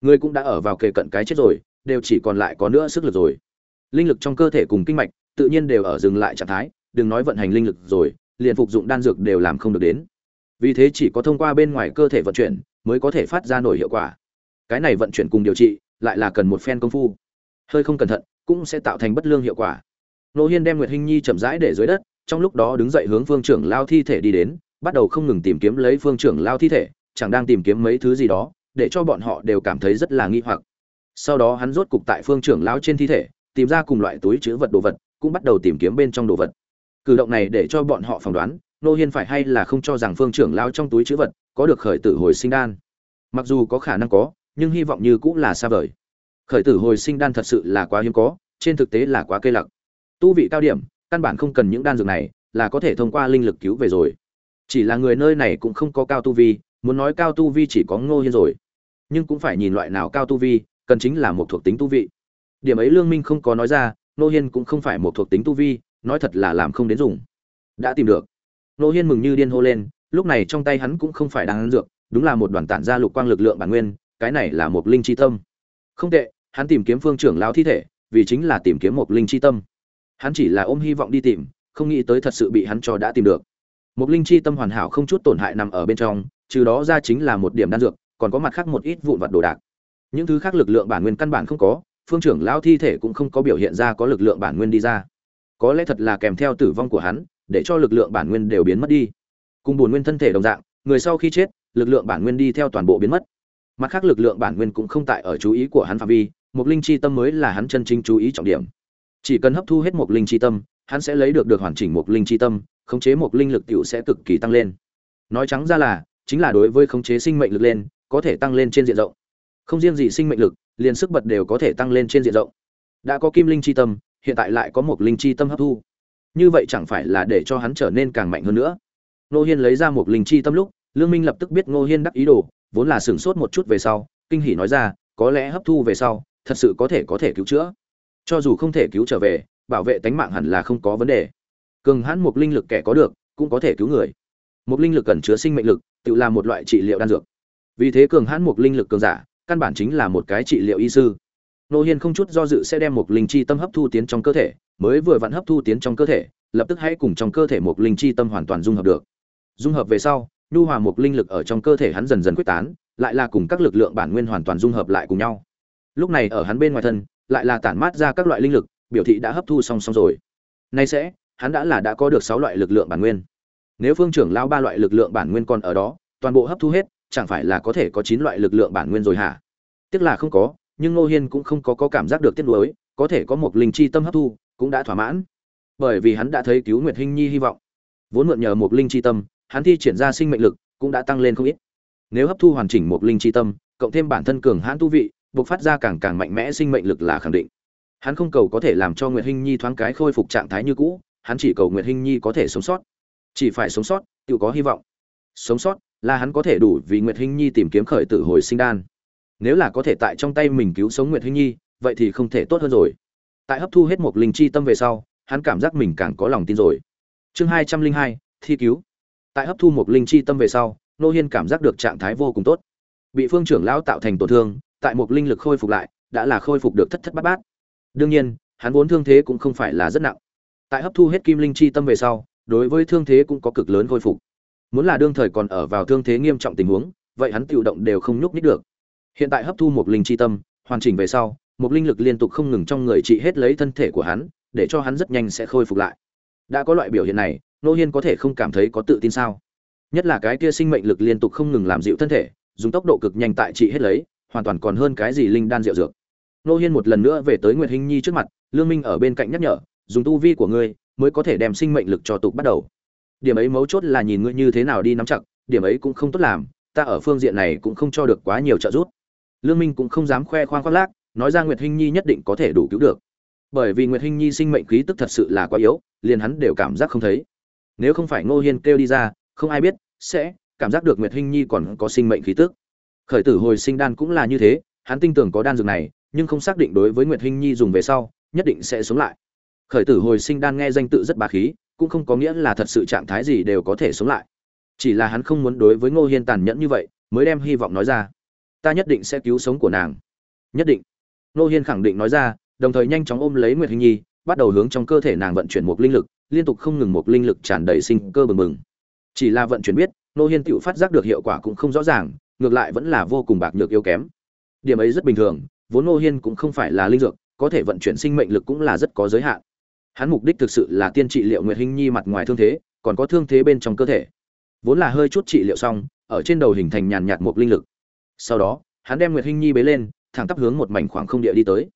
Người cũng đã ở vào kề cận cái chết rồi đều chỉ còn lại có nữa sức lực rồi. Linh lực trong cơ thể cùng kinh mạch tự nhiên đều ở dừng lại trạng thái, đừng nói vận hành linh lực rồi, liền phục dụng đan dược đều làm không được đến. Vì thế chỉ có thông qua bên ngoài cơ thể vận chuyển mới có thể phát ra nổi hiệu quả. Cái này vận chuyển cùng điều trị lại là cần một phen công phu. Hơi không cẩn thận cũng sẽ tạo thành bất lương hiệu quả. Nô hiên đem nguyệt hinh nhi chậm rãi để dưới đất, trong lúc đó đứng dậy hướng phương trưởng lao thi thể đi đến, bắt đầu không ngừng tìm kiếm lấy phương trưởng lao thi thể, chẳng đang tìm kiếm mấy thứ gì đó, để cho bọn họ đều cảm thấy rất là nghi hoặc sau đó hắn rốt cục tại phương trưởng lao trên thi thể, tìm ra cùng loại túi chứa vật đồ vật, cũng bắt đầu tìm kiếm bên trong đồ vật. Cử động này để cho bọn họ phỏng đoán nô hiên phải hay là không cho rằng phương trưởng lao trong túi chứa vật có được khởi tử hồi sinh đan. Mặc dù có khả năng có, nhưng hy vọng như cũng là xa vời. Khởi tử hồi sinh đan thật sự là quá hiếm có, trên thực tế là quá cây lặc. Tu vị cao điểm, căn bản không cần những đan dược này, là có thể thông qua linh lực cứu về rồi. Chỉ là người nơi này cũng không có cao tu vi, muốn nói cao tu vi chỉ có ngô hiên rồi. Nhưng cũng phải nhìn loại nào cao tu vi cần chính là một thuộc tính tu vị điểm ấy lương minh không có nói ra, nô hiên cũng không phải một thuộc tính tu vi, nói thật là làm không đến dùng. Đã tìm được. Nô hiên mừng như điên hô lên, lúc này trong tay hắn cũng không phải đang ăn dược, đúng là một đoàn tản ra lục quang lực lượng bản nguyên, cái này là một linh chi tâm. Không tệ, hắn tìm kiếm phương trưởng lão thi thể, vì chính là tìm kiếm một linh chi tâm. Hắn chỉ là ôm hy vọng đi tìm, không nghĩ tới thật sự bị hắn cho đã tìm được. Một linh chi tâm hoàn hảo không chút tổn hại nằm ở bên trong, trừ đó ra chính là một điểm đan dược, còn có mặt khác một ít vụn vặt đồ đạc những thứ khác lực lượng bản nguyên căn bản không có, phương trưởng lão thi thể cũng không có biểu hiện ra có lực lượng bản nguyên đi ra. Có lẽ thật là kèm theo tử vong của hắn, để cho lực lượng bản nguyên đều biến mất đi. Cùng bổn nguyên thân thể đồng dạng, người sau khi chết, lực lượng bản nguyên đi theo toàn bộ biến mất. Mặt khác lực lượng bản nguyên cũng không tại ở chú ý của hắn phạm vi một linh chi tâm mới là hắn chân chính chú ý trọng điểm. Chỉ cần hấp thu hết một linh chi tâm, hắn sẽ lấy được được hoàn chỉnh một linh chi tâm, khống chế một linh lực tiểu sẽ cực kỳ tăng lên. Nói trắng ra là, chính là đối với khống chế sinh mệnh lực lên, có thể tăng lên trên diện rộng không riêng gì sinh mệnh lực, liền sức bật đều có thể tăng lên trên diện rộng. Đã có kim linh chi tâm, hiện tại lại có một linh chi tâm hấp thu. Như vậy chẳng phải là để cho hắn trở nên càng mạnh hơn nữa. Ngô hiên lấy ra một linh chi tâm lúc, lương minh lập tức biết ngô hiên đắc ý đồ, vốn là sửng sốt một chút về sau, kinh hỉ nói ra, có lẽ hấp thu về sau, thật sự có thể có thể cứu chữa. Cho dù không thể cứu trở về, bảo vệ tánh mạng hẳn là không có vấn đề. Cường hãn một linh lực kẻ có được, cũng có thể cứu người. Một linh lực cần chứa sinh mệnh lực, tự là một loại trị liệu đan dược. Vì thế cường hãn một linh lực cường giả căn bản chính là một cái trị liệu y sư. Nô hiên không chút do dự sẽ đem một linh chi tâm hấp thu tiến trong cơ thể, mới vừa vặn hấp thu tiến trong cơ thể, lập tức hãy cùng trong cơ thể một linh chi tâm hoàn toàn dung hợp được. Dung hợp về sau, nhu hòa một linh lực ở trong cơ thể hắn dần dần quyết tán, lại là cùng các lực lượng bản nguyên hoàn toàn dung hợp lại cùng nhau. Lúc này ở hắn bên ngoài thân, lại là tản mát ra các loại linh lực, biểu thị đã hấp thu song song rồi. Nay sẽ, hắn đã là đã có được sáu loại lực lượng bản nguyên. Nếu phương trưởng lao ba loại lực lượng bản nguyên còn ở đó, toàn bộ hấp thu hết chẳng phải là có thể có chín loại lực lượng bản nguyên rồi hả? Tiếc là không có nhưng ngô hiên cũng không có, có cảm giác được tiếc nuối có thể có một linh chi tâm hấp thu cũng đã thỏa mãn. Bởi vì hắn đã thấy cứu nguyệt hinh nhi hy vọng. Vốn mượn nhờ một linh chi tâm hắn thi triển ra sinh mệnh lực cũng đã tăng lên không ít. Nếu hấp thu hoàn chỉnh một linh chi tâm cộng thêm bản thân cường hãn tu vị buộc phát ra càng càng mạnh mẽ sinh mệnh lực là khẳng định. Hắn không cầu có thể làm cho nguyệt hinh nhi thoáng cái khôi phục trạng thái như cũ hắn chỉ cầu nguyệt hinh nhi có thể sống sót. Chỉ phải sống sót tự có hy vọng. Sống sót là hắn có thể đủ vì nguyệt hinh nhi tìm kiếm khởi tử hồi sinh đan. Nếu là có thể tại trong tay mình cứu sống nguyệt hinh nhi, vậy thì không thể tốt hơn rồi. Tại hấp thu hết một linh chi tâm về sau, hắn cảm giác mình càng có lòng tin rồi. Chương hai trăm linh hai, thi cứu. Tại hấp thu một linh chi tâm về sau, nô hiên cảm giác được trạng thái vô cùng tốt. Bị phương trưởng lão tạo thành tổn thương, tại một linh lực khôi phục lại, đã là khôi phục được thất thất bát bát. Đương nhiên, hắn vốn thương thế cũng không phải là rất nặng. Tại hấp thu hết kim linh chi tâm về sau, đối với thương thế cũng có cực lớn khôi phục muốn là đương thời còn ở vào thương thế nghiêm trọng tình huống, vậy hắn tự động đều không nhúc nít được. Hiện tại hấp thu một linh chi tâm, hoàn chỉnh về sau một linh lực liên tục không ngừng trong người trị hết lấy thân thể của hắn, để cho hắn rất nhanh sẽ khôi phục lại. Đã có loại biểu hiện này nô hiên có thể không cảm thấy có tự tin sao? Nhất là cái kia sinh mệnh lực liên tục không ngừng làm dịu thân thể, dùng tốc độ cực nhanh tại trị hết lấy, hoàn toàn còn hơn cái gì linh đan rượu dược. Nô hiên một lần nữa về tới nguyệt hinh nhi trước mặt, lương minh ở bên cạnh nhắc nhở, dùng tu vi của ngươi mới có thể đem sinh mệnh lực cho tục bắt đầu điểm ấy mấu chốt là nhìn ngươi như thế nào đi nắm chặt, điểm ấy cũng không tốt làm, ta ở phương diện này cũng không cho được quá nhiều trợ giúp. Lương minh cũng không dám khoe khoang khoác lác, nói ra nguyệt hinh nhi nhất định có thể đủ cứu được. Bởi vì nguyệt hinh nhi sinh mệnh khí tức thật sự là quá yếu, liền hắn đều cảm giác không thấy. Nếu không phải ngô hiên kêu đi ra, không ai biết, sẽ cảm giác được nguyệt hinh nhi còn có sinh mệnh khí tức. Khởi tử hồi sinh đan cũng là như thế, hắn tin tưởng có đan dược này, nhưng không xác định đối với nguyệt hinh nhi dùng về sau, nhất định sẽ sống lại. Khởi tử hồi sinh đan nghe danh tự rất bà khí cũng không có nghĩa là thật sự trạng thái gì đều có thể sống lại. Chỉ là hắn không muốn đối với ngô hiên tàn nhẫn như vậy, mới đem hy vọng nói ra. Ta nhất định sẽ cứu sống của nàng. Nhất định. Ngô hiên khẳng định nói ra, đồng thời nhanh chóng ôm lấy nguyệt hình nhi, bắt đầu hướng trong cơ thể nàng vận chuyển một linh lực, liên tục không ngừng một linh lực tràn đầy sinh cơ bừng bừng. Chỉ là vận chuyển biết, ngô hiên tự phát giác được hiệu quả cũng không rõ ràng, ngược lại vẫn là vô cùng bạc nhược yếu kém. Điểm ấy rất bình thường, vốn ngô hiên cũng không phải là linh dược, có thể vận chuyển sinh mệnh lực cũng là rất có giới hạn hắn mục đích thực sự là tiên trị liệu nguyệt hinh nhi mặt ngoài thương thế, còn có thương thế bên trong cơ thể. Vốn là hơi chút trị liệu xong, ở trên đầu hình thành nhàn nhạt một linh lực. Sau đó, hắn đem nguyệt hinh nhi bế lên, thẳng tắp hướng một mảnh khoảng không địa đi tới.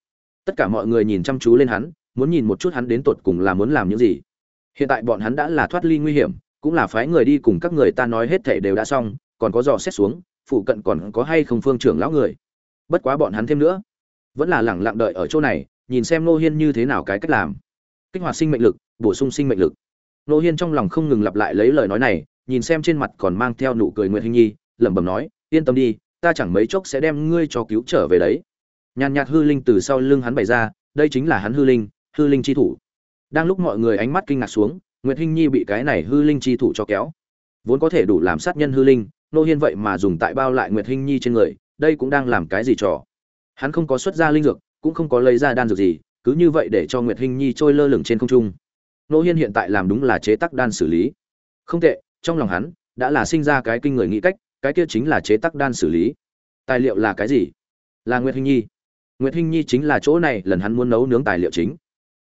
Tất cả mọi người nhìn chăm chú lên hắn, muốn nhìn một chút hắn đến tột cùng là muốn làm những gì. Hiện tại bọn hắn đã là thoát ly nguy hiểm, cũng là phái người đi cùng các người ta nói hết thể đều đã xong, còn có dò xét xuống, phụ cận còn có hay không phương trưởng lão người. Bất quá bọn hắn thêm nữa. Vẫn là lẳng lặng đợi ở chỗ này, nhìn xem nô hiên như thế nào cái cách làm kích hoạt sinh mệnh lực, bổ sung sinh mệnh lực. Nô hiên trong lòng không ngừng lặp lại lấy lời nói này, nhìn xem trên mặt còn mang theo nụ cười nguyệt hình nhi, lẩm bẩm nói, yên tâm đi, ta chẳng mấy chốc sẽ đem ngươi cho cứu trở về đấy. Nhàn nhạt hư linh từ sau lưng hắn bày ra, đây chính là hắn hư linh hư linh chi thủ. Đang lúc mọi người ánh mắt kinh ngạc xuống, nguyệt hinh nhi bị cái này hư linh chi thủ cho kéo. Vốn có thể đủ làm sát nhân hư linh, nô hiên vậy mà dùng tại bao lại nguyệt hinh nhi trên người, đây cũng đang làm cái gì trò? Hắn không có xuất ra linh dược, cũng không có lấy ra đan dược gì cứ như vậy để cho nguyệt hinh nhi trôi lơ lửng trên không trung. Nô hiên hiện tại làm đúng là chế tác đan xử lý. Không tệ trong lòng hắn đã là sinh ra cái kinh người nghĩ cách cái kia chính là chế tác đan xử lý. Tài liệu là cái gì? Là nguyệt hinh nhi. Nguyệt hinh nhi chính là chỗ này lần hắn muốn nấu nướng tài liệu chính.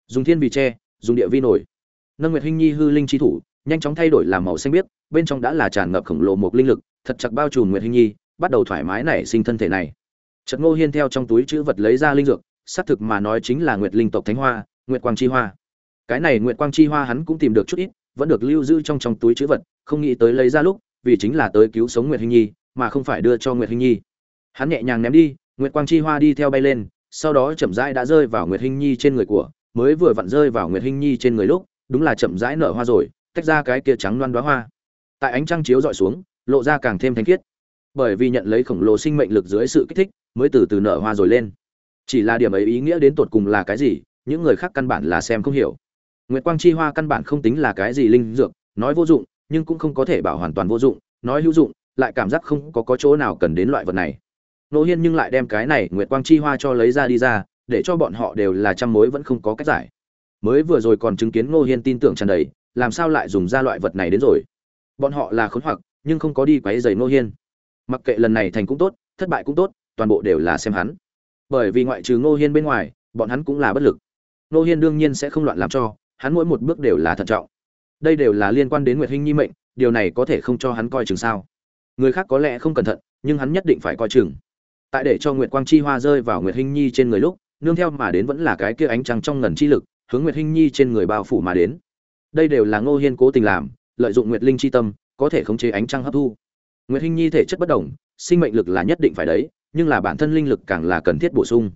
Dùng thiên vì tre dùng địa vi nổi. Nâng nguyệt hinh nhi hư linh chi thủ nhanh chóng thay đổi làm màu xanh biếc bên trong đã là tràn ngập khổng lồ một linh lực thật chặt bao trùm nguyệt hinh nhi bắt đầu thoải mái nảy sinh thân thể này. Trật Ngô Hiên theo trong túi chữ vật lấy ra linh dược, xác thực mà nói chính là Nguyệt linh tộc thánh hoa, Nguyệt quang chi hoa. Cái này Nguyệt quang chi hoa hắn cũng tìm được chút ít, vẫn được lưu giữ trong trong túi chữ vật, không nghĩ tới lấy ra lúc, vì chính là tới cứu sống Nguyệt hình Nhi, mà không phải đưa cho Nguyệt hình Nhi. Hắn nhẹ nhàng ném đi, Nguyệt quang chi hoa đi theo bay lên, sau đó chậm rãi đã rơi vào Nguyệt hình Nhi trên người của, mới vừa vặn rơi vào Nguyệt hình Nhi trên người lúc, đúng là chậm rãi nở hoa rồi, tách ra cái kia trắng loan đóa hoa. Tại ánh trăng chiếu dọi xuống, lộ ra càng thêm thanh khiết. Bởi vì nhận lấy khổng lồ sinh mệnh lực dưới sự kích thích, mới từ từ nở hoa rồi lên chỉ là điểm ấy ý nghĩa đến tột cùng là cái gì, những người khác căn bản là xem không hiểu. Nguyệt quang chi hoa căn bản không tính là cái gì linh dược, nói vô dụng, nhưng cũng không có thể bảo hoàn toàn vô dụng, nói hữu dụng, lại cảm giác không có có chỗ nào cần đến loại vật này. Nô hiên nhưng lại đem cái này nguyệt quang chi hoa cho lấy ra đi ra, để cho bọn họ đều là trăm mối vẫn không có cách giải. Mới vừa rồi còn chứng kiến ngô hiên tin tưởng tràn đầy, làm sao lại dùng ra loại vật này đến rồi? Bọn họ là khốn hoặc, nhưng không có đi quấy dày ngô hiên. Mặc kệ lần này thành cũng tốt, thất bại cũng tốt, toàn bộ đều là xem hắn bởi vì ngoại trừ ngô hiên bên ngoài, bọn hắn cũng là bất lực. Ngô hiên đương nhiên sẽ không loạn làm cho, hắn mỗi một bước đều là thận trọng. Đây đều là liên quan đến nguyệt hinh nhi mệnh, điều này có thể không cho hắn coi chừng sao? Người khác có lẽ không cẩn thận, nhưng hắn nhất định phải coi chừng. Tại để cho nguyệt quang chi hoa rơi vào nguyệt hinh nhi trên người lúc, nương theo mà đến vẫn là cái kia ánh trăng trong ngần chi lực, hướng nguyệt hinh nhi trên người bao phủ mà đến. Đây đều là ngô hiên cố tình làm, lợi dụng nguyệt linh chi tâm, có thể khống chế ánh trăng hấp thu. Nguyệt hinh nhi thể chất bất đồng, sinh mệnh lực là nhất định phải đấy nhưng là bản thân linh lực càng là cần thiết bổ sung.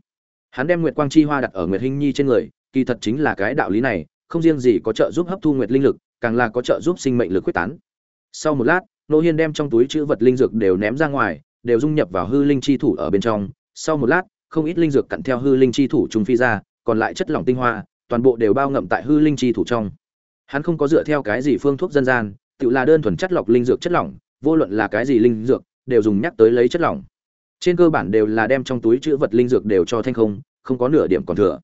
Hắn đem nguyệt quang chi hoa đặt ở nguyệt hinh nhi trên người, kỳ thật chính là cái đạo lý này, không riêng gì có trợ giúp hấp thu nguyệt linh lực, càng là có trợ giúp sinh mệnh lực quyết tán. Sau một lát, nô hiên đem trong túi chữ vật linh dược đều ném ra ngoài, đều dung nhập vào hư linh chi thủ ở bên trong. Sau một lát, không ít linh dược cặn theo hư linh chi thủ trùng phi ra, còn lại chất lỏng tinh hoa, toàn bộ đều bao ngậm tại hư linh chi thủ trong. Hắn không có dựa theo cái gì phương thuốc dân gian, tự là đơn thuần chất lọc linh dược chất lỏng, vô luận là cái gì linh dược, đều dùng nhắc tới lấy chất lỏng trên cơ bản đều là đem trong túi chữ vật linh dược đều cho thanh không không có nửa điểm còn thừa.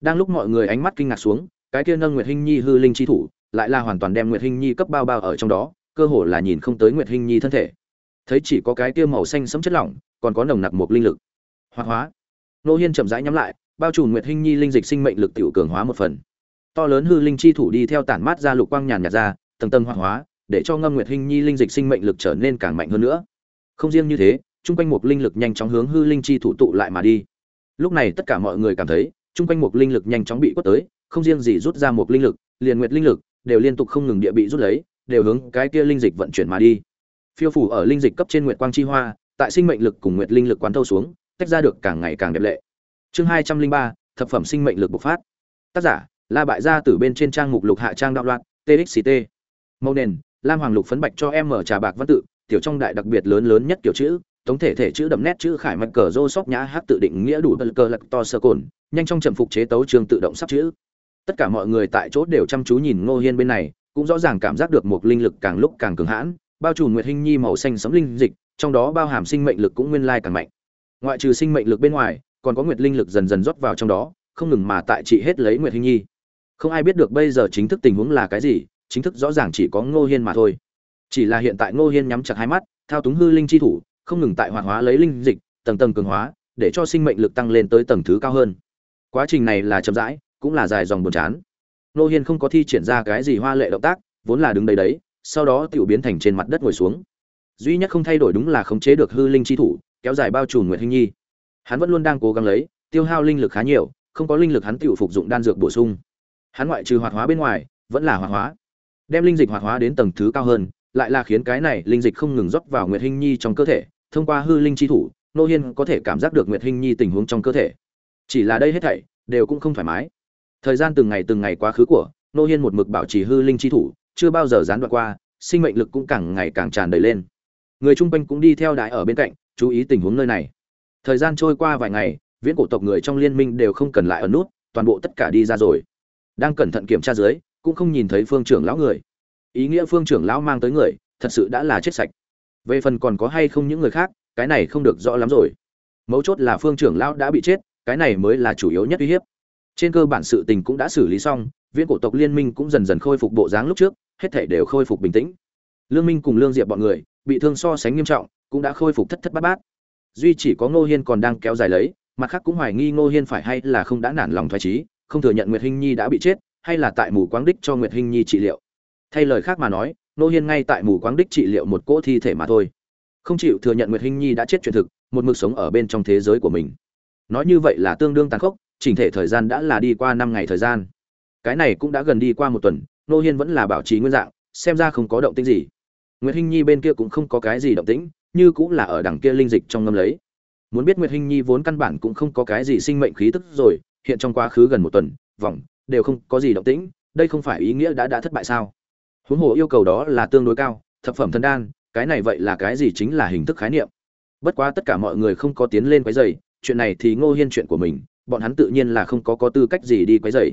Đang lúc mọi người ánh mắt kinh ngạc xuống, cái kia nâng nguyệt hinh nhi hư linh chi thủ, lại là hoàn toàn đem nguyệt hinh nhi cấp bao bao ở trong đó, cơ hồ là nhìn không tới nguyệt hinh nhi thân thể. Thấy chỉ có cái kia màu xanh sẫm chất lỏng, còn có nồng nặc một linh lực. Hoạt hóa nô hiên chậm rãi nhắm lại, bao trùm nguyệt hinh nhi linh dịch sinh mệnh lực tiểu cường hóa một phần. To lớn hư linh chi thủ đi theo tản mát ra lục quang nhàn nhạt ra, tầng tầng hoạt hóa để cho ngâm nguyệt hinh nhi linh dịch sinh mệnh lực trở nên càng mạnh hơn nữa. Không riêng như thế chung quanh một linh lực nhanh chóng hướng hư linh chi thủ tụ lại mà đi. Lúc này tất cả mọi người cảm thấy, chung quanh một linh lực nhanh chóng bị quất tới, không riêng gì rút ra một linh lực, liền nguyệt linh lực, đều liên tục không ngừng địa bị rút lấy, đều hướng cái kia linh dịch vận chuyển mà đi. Phiêu phủ ở linh dịch cấp trên nguyệt quang chi hoa, tại sinh mệnh lực cùng nguyệt linh lực quán thâu xuống, tách ra được càng ngày càng đẹp lệ. Chương hai trăm linh ba, thập phẩm sinh mệnh lực bộc phát. Tác giả, la bại gia từ bên trên trang mục lục hạ trang đạo loạn TXT màu nền, lam hoàng lục phấn bạch cho em mở trà bạc văn tự, tiểu trong đại đặc biệt lớn lớn nhất kiểu chữ tổng thể thể chữ đậm nét chữ khải mạch cờ rô sóc nhã hát tự định nghĩa đủ bật cờ lật to sơ cồn, nhanh trong trầm phục chế tấu trường tự động sắp chữ. Tất cả mọi người tại chỗ đều chăm chú nhìn ngô hiên bên này, cũng rõ ràng cảm giác được một linh lực càng lúc càng cường hãn, bao trùm nguyệt hinh nhi màu xanh sấm linh dịch, trong đó bao hàm sinh mệnh lực cũng nguyên lai càng mạnh. Ngoại trừ sinh mệnh lực bên ngoài, còn có nguyệt linh lực dần dần rót vào trong đó, không ngừng mà tại trị hết lấy nguyệt hinh nhi. Không ai biết được bây giờ chính thức tình huống là cái gì, chính thức rõ ràng chỉ có ngô hiên mà thôi. Chỉ là hiện tại ngô hiên nhắm chặt hai mắt, thao túng hư linh chi thủ không ngừng tại hoạt hóa lấy linh dịch, tầng tầng cường hóa, để cho sinh mệnh lực tăng lên tới tầng thứ cao hơn. Quá trình này là chậm rãi, cũng là dài dòng buồn chán. Nô hiên không có thi triển ra cái gì hoa lệ động tác, vốn là đứng đấy đấy, sau đó tiểu biến thành trên mặt đất ngồi xuống. Duy nhất không thay đổi đúng là khống chế được hư linh chi thủ, kéo dài bao trùm nguyệt hinh nhi. Hắn vẫn luôn đang cố gắng lấy, tiêu hao linh lực khá nhiều, không có linh lực hắn tiểu phục dụng đan dược bổ sung. Hắn ngoại trừ hoạt hóa bên ngoài, vẫn là hoạt hóa. Đem linh dịch hoạt hóa đến tầng thứ cao hơn, lại là khiến cái này linh dịch không ngừng rót vào nguyệt hinh nhi trong cơ thể thông qua hư linh chi thủ, nô hiên có thể cảm giác được nguyệt hinh nhi tình huống trong cơ thể. Chỉ là đây hết thảy, đều cũng không thoải mái. Thời gian từng ngày từng ngày quá khứ của nô hiên một mực bảo trì hư linh chi thủ, chưa bao giờ gián đoạn qua, sinh mệnh lực cũng càng ngày càng tràn đầy lên. Người chung quanh cũng đi theo đại ở bên cạnh, chú ý tình huống nơi này. Thời gian trôi qua vài ngày, viễn cổ tộc người trong liên minh đều không cần lại ở nút, toàn bộ tất cả đi ra rồi. Đang cẩn thận kiểm tra dưới, cũng không nhìn thấy phương trưởng lão người. Ý nghĩa phương trưởng lão mang tới người, thật sự đã là chết sạch về phần còn có hay không những người khác, cái này không được rõ lắm rồi. Mấu chốt là phương trưởng lão đã bị chết, cái này mới là chủ yếu nhất uy hiếp. Trên cơ bản sự tình cũng đã xử lý xong, viễn cổ tộc liên minh cũng dần dần khôi phục bộ dáng lúc trước, hết thảy đều khôi phục bình tĩnh. Lương minh cùng lương diệp bọn người, bị thương so sánh nghiêm trọng, cũng đã khôi phục thất thất bát bát. Duy chỉ có ngô hiên còn đang kéo dài lấy, mặt khác cũng hoài nghi ngô hiên phải hay là không đã nản lòng thoái trí không thừa nhận nguyệt hinh nhi đã bị chết, hay là tại mù quáng đích cho nguyệt hinh nhi trị liệu. Thay lời khác mà nói Nô hiên ngay tại mù quáng đích trị liệu một cỗ thi thể mà thôi. Không chịu thừa nhận nguyệt hinh nhi đã chết chuyện thực, một mực sống ở bên trong thế giới của mình. Nói như vậy là tương đương tàn khốc, chỉnh thể thời gian đã là đi qua năm ngày thời gian. Cái này cũng đã gần đi qua một tuần, nô hiên vẫn là bảo trì nguyên dạng, xem ra không có động tĩnh gì. Nguyệt hinh nhi bên kia cũng không có cái gì động tĩnh, như cũng là ở đằng kia linh dịch trong ngâm lấy. Muốn biết nguyệt hinh nhi vốn căn bản cũng không có cái gì sinh mệnh khí tức rồi, hiện trong quá khứ gần một tuần, vòng, đều không có gì động tĩnh, đây không phải ý nghĩa đã đã thất bại sao? Huống hồ yêu cầu đó là tương đối cao, thập phẩm thần đan, cái này vậy là cái gì chính là hình thức khái niệm. Bất quá tất cả mọi người không có tiến lên quấy dày chuyện này thì ngô hiên chuyện của mình, bọn hắn tự nhiên là không có có tư cách gì đi quấy dày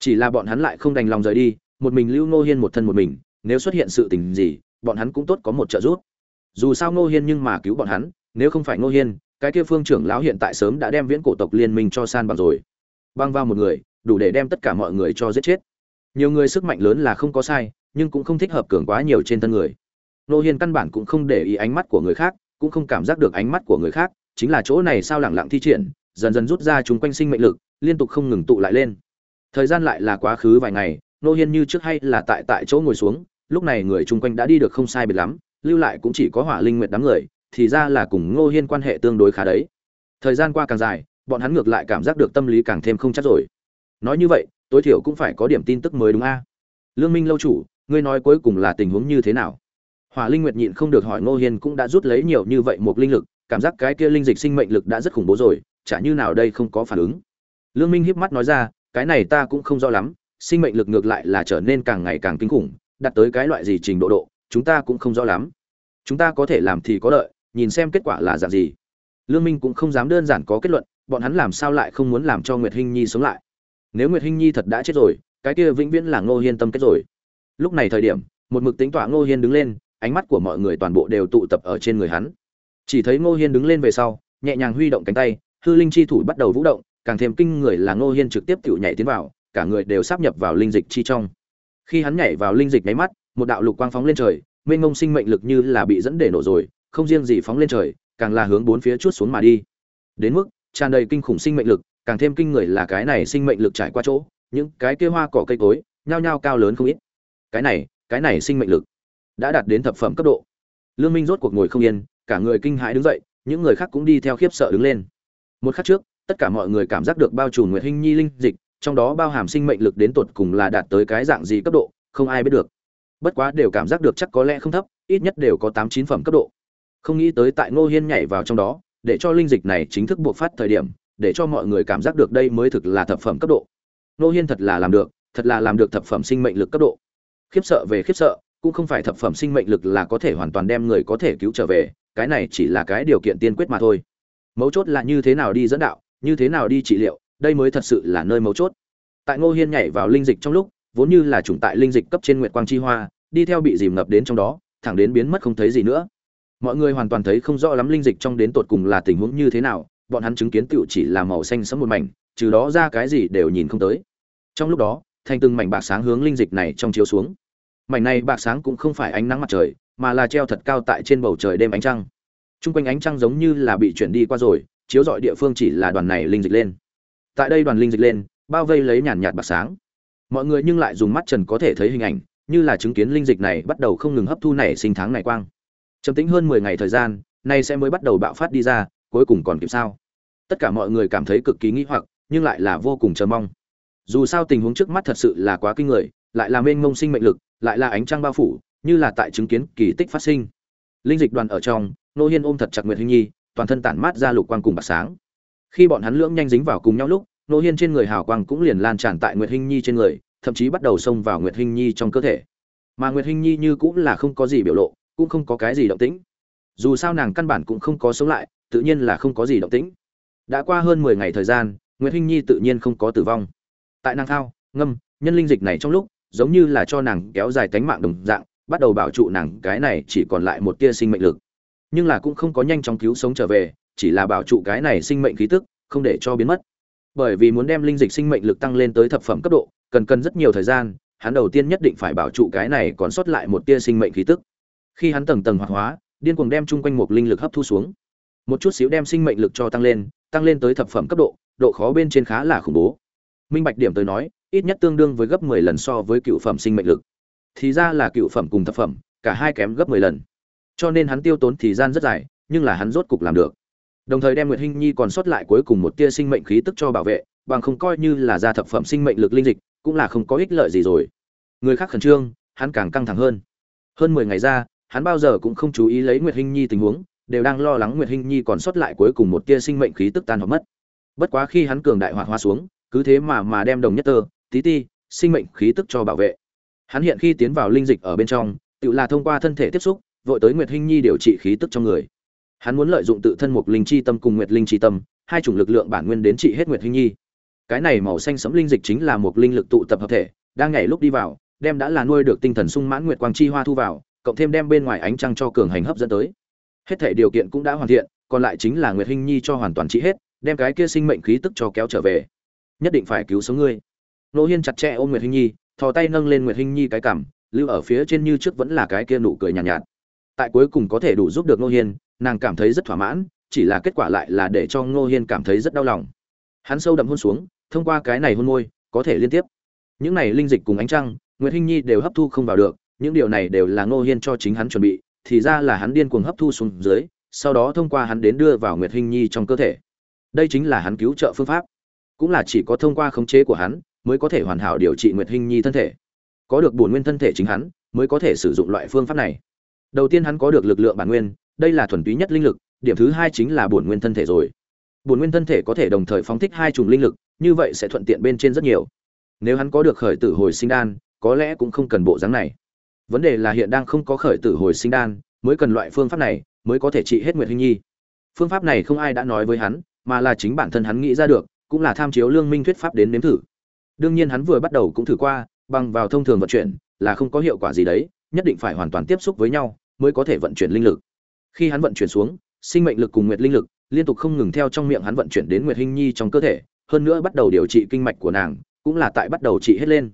chỉ là bọn hắn lại không đành lòng rời đi, một mình lưu ngô hiên một thân một mình, nếu xuất hiện sự tình gì, bọn hắn cũng tốt có một trợ giúp. Dù sao ngô hiên nhưng mà cứu bọn hắn, nếu không phải ngô hiên, cái kia phương trưởng lão hiện tại sớm đã đem viễn cổ tộc liên minh cho san bằng rồi. Băng vào một người, đủ để đem tất cả mọi người cho giết chết. Nhiều người sức mạnh lớn là không có sai nhưng cũng không thích hợp cường quá nhiều trên thân người. Nô hiên căn bản cũng không để ý ánh mắt của người khác, cũng không cảm giác được ánh mắt của người khác, chính là chỗ này sao lẳng lặng thi triển, dần dần rút ra chúng quanh sinh mệnh lực, liên tục không ngừng tụ lại lên. Thời gian lại là quá khứ vài ngày, nô hiên như trước hay là tại tại chỗ ngồi xuống, lúc này người chung quanh đã đi được không sai biệt lắm, lưu lại cũng chỉ có hỏa linh nguyệt đám người, thì ra là cùng ngô hiên quan hệ tương đối khá đấy. Thời gian qua càng dài, bọn hắn ngược lại cảm giác được tâm lý càng thêm không chắc rồi. Nói như vậy, tối thiểu cũng phải có điểm tin tức mới đúng a. Lương minh lâu chủ ngươi nói cuối cùng là tình huống như thế nào? Hỏa linh nguyệt nhịn không được hỏi, ngô hiên cũng đã rút lấy nhiều như vậy một linh lực, cảm giác cái kia linh dịch sinh mệnh lực đã rất khủng bố rồi, chả như nào đây không có phản ứng. Lương minh híp mắt nói ra, cái này ta cũng không rõ lắm, sinh mệnh lực ngược lại là trở nên càng ngày càng kinh khủng, đạt tới cái loại gì trình độ độ, chúng ta cũng không rõ lắm. Chúng ta có thể làm thì có đợi nhìn xem kết quả là dạng gì. Lương minh cũng không dám đơn giản có kết luận, bọn hắn làm sao lại không muốn làm cho nguyệt hinh nhi sống lại? Nếu nguyệt hinh nhi thật đã chết rồi, cái kia vĩnh viễn là ngô hiên tâm kết rồi lúc này thời điểm, một mực tính tọa ngô hiên đứng lên, ánh mắt của mọi người toàn bộ đều tụ tập ở trên người hắn. Chỉ thấy ngô hiên đứng lên về sau, nhẹ nhàng huy động cánh tay, hư linh chi thủ bắt đầu vũ động, càng thêm kinh người là ngô hiên trực tiếp tự nhảy tiến vào, cả người đều sắp nhập vào linh dịch chi trong. Khi hắn nhảy vào linh dịch nháy mắt, một đạo lục quang phóng lên trời, mênh ngông sinh mệnh lực như là bị dẫn để nổ rồi, không riêng gì phóng lên trời, càng là hướng bốn phía chút xuống mà đi. Đến mức, tràn đầy kinh khủng sinh mệnh lực, càng thêm kinh người là cái này sinh mệnh lực trải qua chỗ, những cái kia hoa cỏ cây cối, nhao nhao cao lớn không ít cái này cái này sinh mệnh lực đã đạt đến thập phẩm cấp độ. Lương minh rốt cuộc ngồi không yên, cả người kinh hãi đứng dậy, những người khác cũng đi theo khiếp sợ đứng lên. Một khắc trước, tất cả mọi người cảm giác được bao trùm nguyệt hinh nhi linh dịch, trong đó bao hàm sinh mệnh lực đến tột cùng là đạt tới cái dạng gì cấp độ, không ai biết được. Bất quá đều cảm giác được chắc có lẽ không thấp, ít nhất đều có tám chín phẩm cấp độ. Không nghĩ tới tại ngô hiên nhảy vào trong đó, để cho linh dịch này chính thức buộc phát thời điểm, để cho mọi người cảm giác được đây mới thực là thập phẩm cấp độ. Ngô hiên thật là làm được, thật là làm được thập phẩm sinh mệnh lực cấp độ khiếp sợ về khiếp sợ, cũng không phải thập phẩm sinh mệnh lực là có thể hoàn toàn đem người có thể cứu trở về, cái này chỉ là cái điều kiện tiên quyết mà thôi. Mấu chốt là như thế nào đi dẫn đạo, như thế nào đi trị liệu, đây mới thật sự là nơi mấu chốt. Tại ngô hiên nhảy vào linh dịch trong lúc, vốn như là chủng tại linh dịch cấp trên nguyệt quang chi hoa, đi theo bị dìm ngập đến trong đó, thẳng đến biến mất không thấy gì nữa. Mọi người hoàn toàn thấy không rõ lắm linh dịch trong đến tột cùng là tình huống như thế nào, bọn hắn chứng kiến tựu chỉ là màu xanh sẫm một mảnh, trừ đó ra cái gì đều nhìn không tới. Trong lúc đó thành từng mảnh bạc sáng hướng linh dịch này trong chiếu xuống. Mảnh này bạc sáng cũng không phải ánh nắng mặt trời, mà là treo thật cao tại trên bầu trời đêm ánh trăng. Trung quanh ánh trăng giống như là bị chuyển đi qua rồi, chiếu dọi địa phương chỉ là đoàn này linh dịch lên. Tại đây đoàn linh dịch lên, bao vây lấy nhàn nhạt bạc sáng. Mọi người nhưng lại dùng mắt trần có thể thấy hình ảnh, như là chứng kiến linh dịch này bắt đầu không ngừng hấp thu nảy sinh tháng này quang. Trầm tĩnh hơn mười ngày thời gian, nay sẽ mới bắt đầu bạo phát đi ra, cuối cùng còn kịp sao? Tất cả mọi người cảm thấy cực kỳ nghi hoặc, nhưng lại là vô cùng chờ mong dù sao tình huống trước mắt thật sự là quá kinh người, lại là mênh mông sinh mệnh lực, lại là ánh trăng bao phủ, như là tại chứng kiến kỳ tích phát sinh. Linh dịch đoàn ở trong, nô hiên ôm thật chặt nguyệt hinh nhi, toàn thân tản mát ra lục quang cùng bạc sáng. Khi bọn hắn lưỡng nhanh dính vào cùng nhau lúc, nô hiên trên người hào quang cũng liền lan tràn tại nguyệt hinh nhi trên người, thậm chí bắt đầu xông vào nguyệt hinh nhi trong cơ thể. Mà nguyệt hinh nhi như cũng là không có gì biểu lộ, cũng không có cái gì động tĩnh. Dù sao nàng căn bản cũng không có sống lại, tự nhiên là không có gì động tĩnh. Đã qua hơn mười ngày thời gian, nguyệt hinh nhi tự nhiên không có tử vong tại nàng thao ngâm, nhân linh dịch này trong lúc, giống như là cho nàng kéo dài cánh mạng đồng dạng, bắt đầu bảo trụ nàng, cái này chỉ còn lại một tia sinh mệnh lực. Nhưng là cũng không có nhanh chóng cứu sống trở về, chỉ là bảo trụ cái này sinh mệnh khí tức, không để cho biến mất. Bởi vì muốn đem linh dịch sinh mệnh lực tăng lên tới thập phẩm cấp độ, cần cần rất nhiều thời gian, hắn đầu tiên nhất định phải bảo trụ cái này còn sót lại một tia sinh mệnh khí tức. Khi hắn tầng tầng hoạt hóa, điên cuồng đem chung quanh một linh lực hấp thu xuống. Một chút xíu đem sinh mệnh lực cho tăng lên tăng lên tới thập phẩm cấp độ độ khó bên trên khá là khủng bố minh bạch điểm tới nói, ít nhất tương đương với gấp 10 lần so với cựu phẩm sinh mệnh lực. Thì ra là cựu phẩm cùng thập phẩm, cả hai kém gấp 10 lần. Cho nên hắn tiêu tốn thời gian rất dài, nhưng là hắn rốt cục làm được. Đồng thời đem nguyệt hinh nhi còn sót lại cuối cùng một tia sinh mệnh khí tức cho bảo vệ, bằng không coi như là gia thập phẩm sinh mệnh lực linh dịch, cũng là không có ích lợi gì rồi. Người khác khẩn trương, hắn càng căng thẳng hơn. Hơn 10 ngày ra, hắn bao giờ cũng không chú ý lấy nguyệt hinh nhi tình huống, đều đang lo lắng nguyệt hinh nhi còn sót lại cuối cùng một tia sinh mệnh khí tức tan hoặc mất. Bất quá khi hắn cường đại hoạt hoa xuống cứ thế mà mà đem đồng nhất tơ, tí ti, sinh mệnh khí tức cho bảo vệ. Hắn hiện khi tiến vào linh dịch ở bên trong, tự là thông qua thân thể tiếp xúc, vội tới nguyệt hinh nhi điều trị khí tức trong người. Hắn muốn lợi dụng tự thân một linh chi tâm cùng nguyệt linh chi tâm, hai chủng lực lượng bản nguyên đến trị hết nguyệt hinh nhi. Cái này màu xanh sẫm linh dịch chính là một linh lực tụ tập hợp thể, đang nhảy lúc đi vào, đem đã là nuôi được tinh thần sung mãn nguyệt quang chi hoa thu vào, cộng thêm đem bên ngoài ánh trăng cho cường hành hấp dẫn tới. Hết thể điều kiện cũng đã hoàn thiện, còn lại chính là nguyệt hinh nhi cho hoàn toàn trị hết, đem cái kia sinh mệnh khí tức cho kéo trở về nhất định phải cứu sống ngươi. Nô hiên chặt chẽ ôm nguyệt hinh nhi thò tay nâng lên nguyệt hinh nhi cái cảm lưu ở phía trên như trước vẫn là cái kia nụ cười nhàn nhạt, nhạt. Tại cuối cùng có thể đủ giúp được nô hiên nàng cảm thấy rất thỏa mãn chỉ là kết quả lại là để cho nô hiên cảm thấy rất đau lòng. Hắn sâu đậm hôn xuống thông qua cái này hôn môi có thể liên tiếp. Những này linh dịch cùng ánh trăng nguyệt hinh nhi đều hấp thu không vào được những điều này đều là nô hiên cho chính hắn chuẩn bị thì ra là hắn điên cuồng hấp thu xuống dưới sau đó thông qua hắn đến đưa vào nguyệt hinh nhi trong cơ thể. Đây chính là hắn cứu trợ phương pháp cũng là chỉ có thông qua khống chế của hắn mới có thể hoàn hảo điều trị nguyệt hinh nhi thân thể. Có được bổn nguyên thân thể chính hắn mới có thể sử dụng loại phương pháp này. Đầu tiên hắn có được lực lượng bản nguyên, đây là thuần túy nhất linh lực, điểm thứ hai chính là bổn nguyên thân thể rồi. Bổn nguyên thân thể có thể đồng thời phóng thích hai chủng linh lực, như vậy sẽ thuận tiện bên trên rất nhiều. Nếu hắn có được khởi tử hồi sinh đan, có lẽ cũng không cần bộ dáng này. Vấn đề là hiện đang không có khởi tử hồi sinh đan, mới cần loại phương pháp này mới có thể trị hết nguyệt hinh nhi. Phương pháp này không ai đã nói với hắn, mà là chính bản thân hắn nghĩ ra được cũng là tham chiếu lương minh thuyết pháp đến nếm thử. Đương nhiên hắn vừa bắt đầu cũng thử qua, bằng vào thông thường vận chuyển, là không có hiệu quả gì đấy, nhất định phải hoàn toàn tiếp xúc với nhau mới có thể vận chuyển linh lực. Khi hắn vận chuyển xuống, sinh mệnh lực cùng nguyệt linh lực liên tục không ngừng theo trong miệng hắn vận chuyển đến nguyệt hinh nhi trong cơ thể, hơn nữa bắt đầu điều trị kinh mạch của nàng, cũng là tại bắt đầu trị hết lên.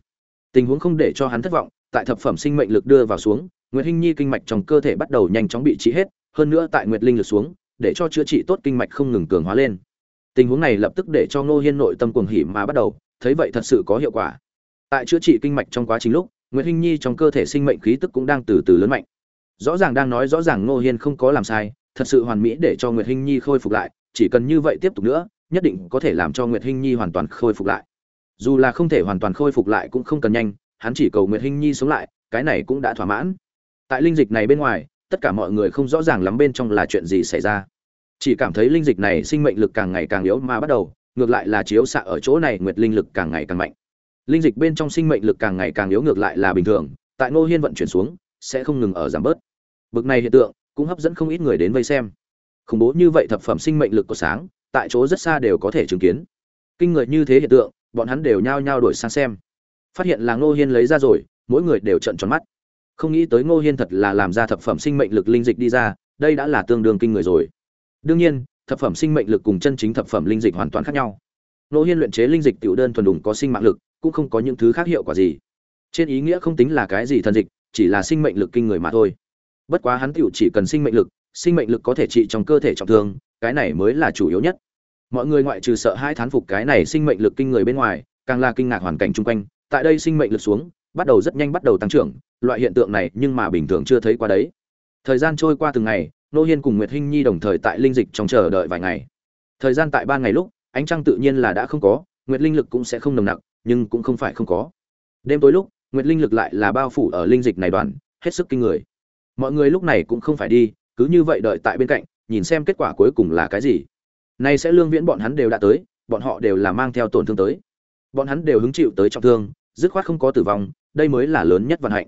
Tình huống không để cho hắn thất vọng, tại thập phẩm sinh mệnh lực đưa vào xuống, nguyệt hinh nhi kinh mạch trong cơ thể bắt đầu nhanh chóng bị trị hết, hơn nữa tại nguyệt linh lực xuống, để cho chữa trị tốt kinh mạch không ngừng cường hóa lên tình huống này lập tức để cho ngô hiên nội tâm cuồng hỉ mà bắt đầu, thấy vậy thật sự có hiệu quả. Tại chữa trị kinh mạch trong quá trình lúc, nguyệt hinh nhi trong cơ thể sinh mệnh khí tức cũng đang từ từ lớn mạnh. Rõ ràng đang nói rõ ràng ngô hiên không có làm sai, thật sự hoàn mỹ để cho nguyệt hinh nhi khôi phục lại, chỉ cần như vậy tiếp tục nữa, nhất định có thể làm cho nguyệt hinh nhi hoàn toàn khôi phục lại. Dù là không thể hoàn toàn khôi phục lại cũng không cần nhanh, hắn chỉ cầu nguyệt hinh nhi sống lại, cái này cũng đã thỏa mãn. Tại linh dịch này bên ngoài, tất cả mọi người không rõ ràng lắm bên trong là chuyện gì xảy ra chỉ cảm thấy linh dịch này sinh mệnh lực càng ngày càng yếu mà bắt đầu, ngược lại là chiếu xạ ở chỗ này nguyệt linh lực càng ngày càng mạnh. Linh dịch bên trong sinh mệnh lực càng ngày càng yếu ngược lại là bình thường, tại ngô hiên vận chuyển xuống, sẽ không ngừng ở giảm bớt. Bực này hiện tượng, cũng hấp dẫn không ít người đến vây xem. Khủng bố như vậy thập phẩm sinh mệnh lực của sáng, tại chỗ rất xa đều có thể chứng kiến. Kinh người như thế hiện tượng, bọn hắn đều nhao nhao đổi sang xem. Phát hiện là ngô hiên lấy ra rồi, mỗi người đều trợn tròn mắt. Không nghĩ tới ngô hiên thật là làm ra thập phẩm sinh mệnh lực linh dịch đi ra, đây đã là tương đương kinh người rồi đương nhiên, thập phẩm sinh mệnh lực cùng chân chính thập phẩm linh dịch hoàn toàn khác nhau. Nô hiên luyện chế linh dịch tiểu đơn thuần đủng có sinh mạng lực, cũng không có những thứ khác hiệu quả gì. Trên ý nghĩa không tính là cái gì thần dịch, chỉ là sinh mệnh lực kinh người mà thôi. Bất quá hắn tiểu chỉ cần sinh mệnh lực, sinh mệnh lực có thể trị trong cơ thể trọng thương, cái này mới là chủ yếu nhất. Mọi người ngoại trừ sợ hai thán phục cái này sinh mệnh lực kinh người bên ngoài, càng là kinh ngạc hoàn cảnh chung quanh. Tại đây sinh mệnh lực xuống, bắt đầu rất nhanh bắt đầu tăng trưởng, loại hiện tượng này nhưng mà bình thường chưa thấy qua đấy. Thời gian trôi qua từng ngày nô hiên cùng nguyệt hinh nhi đồng thời tại linh dịch trong chờ đợi vài ngày. Thời gian tại ba ngày lúc, ánh trăng tự nhiên là đã không có, nguyệt linh lực cũng sẽ không nồng nặc, nhưng cũng không phải không có. Đêm tối lúc, nguyệt linh lực lại là bao phủ ở linh dịch này đoàn, hết sức kinh người. Mọi người lúc này cũng không phải đi, cứ như vậy đợi tại bên cạnh, nhìn xem kết quả cuối cùng là cái gì. Nay sẽ lương viễn bọn hắn đều đã tới, bọn họ đều là mang theo tổn thương tới. Bọn hắn đều hứng chịu tới trọng thương, dứt khoát không có tử vong, đây mới là lớn nhất vận hạnh.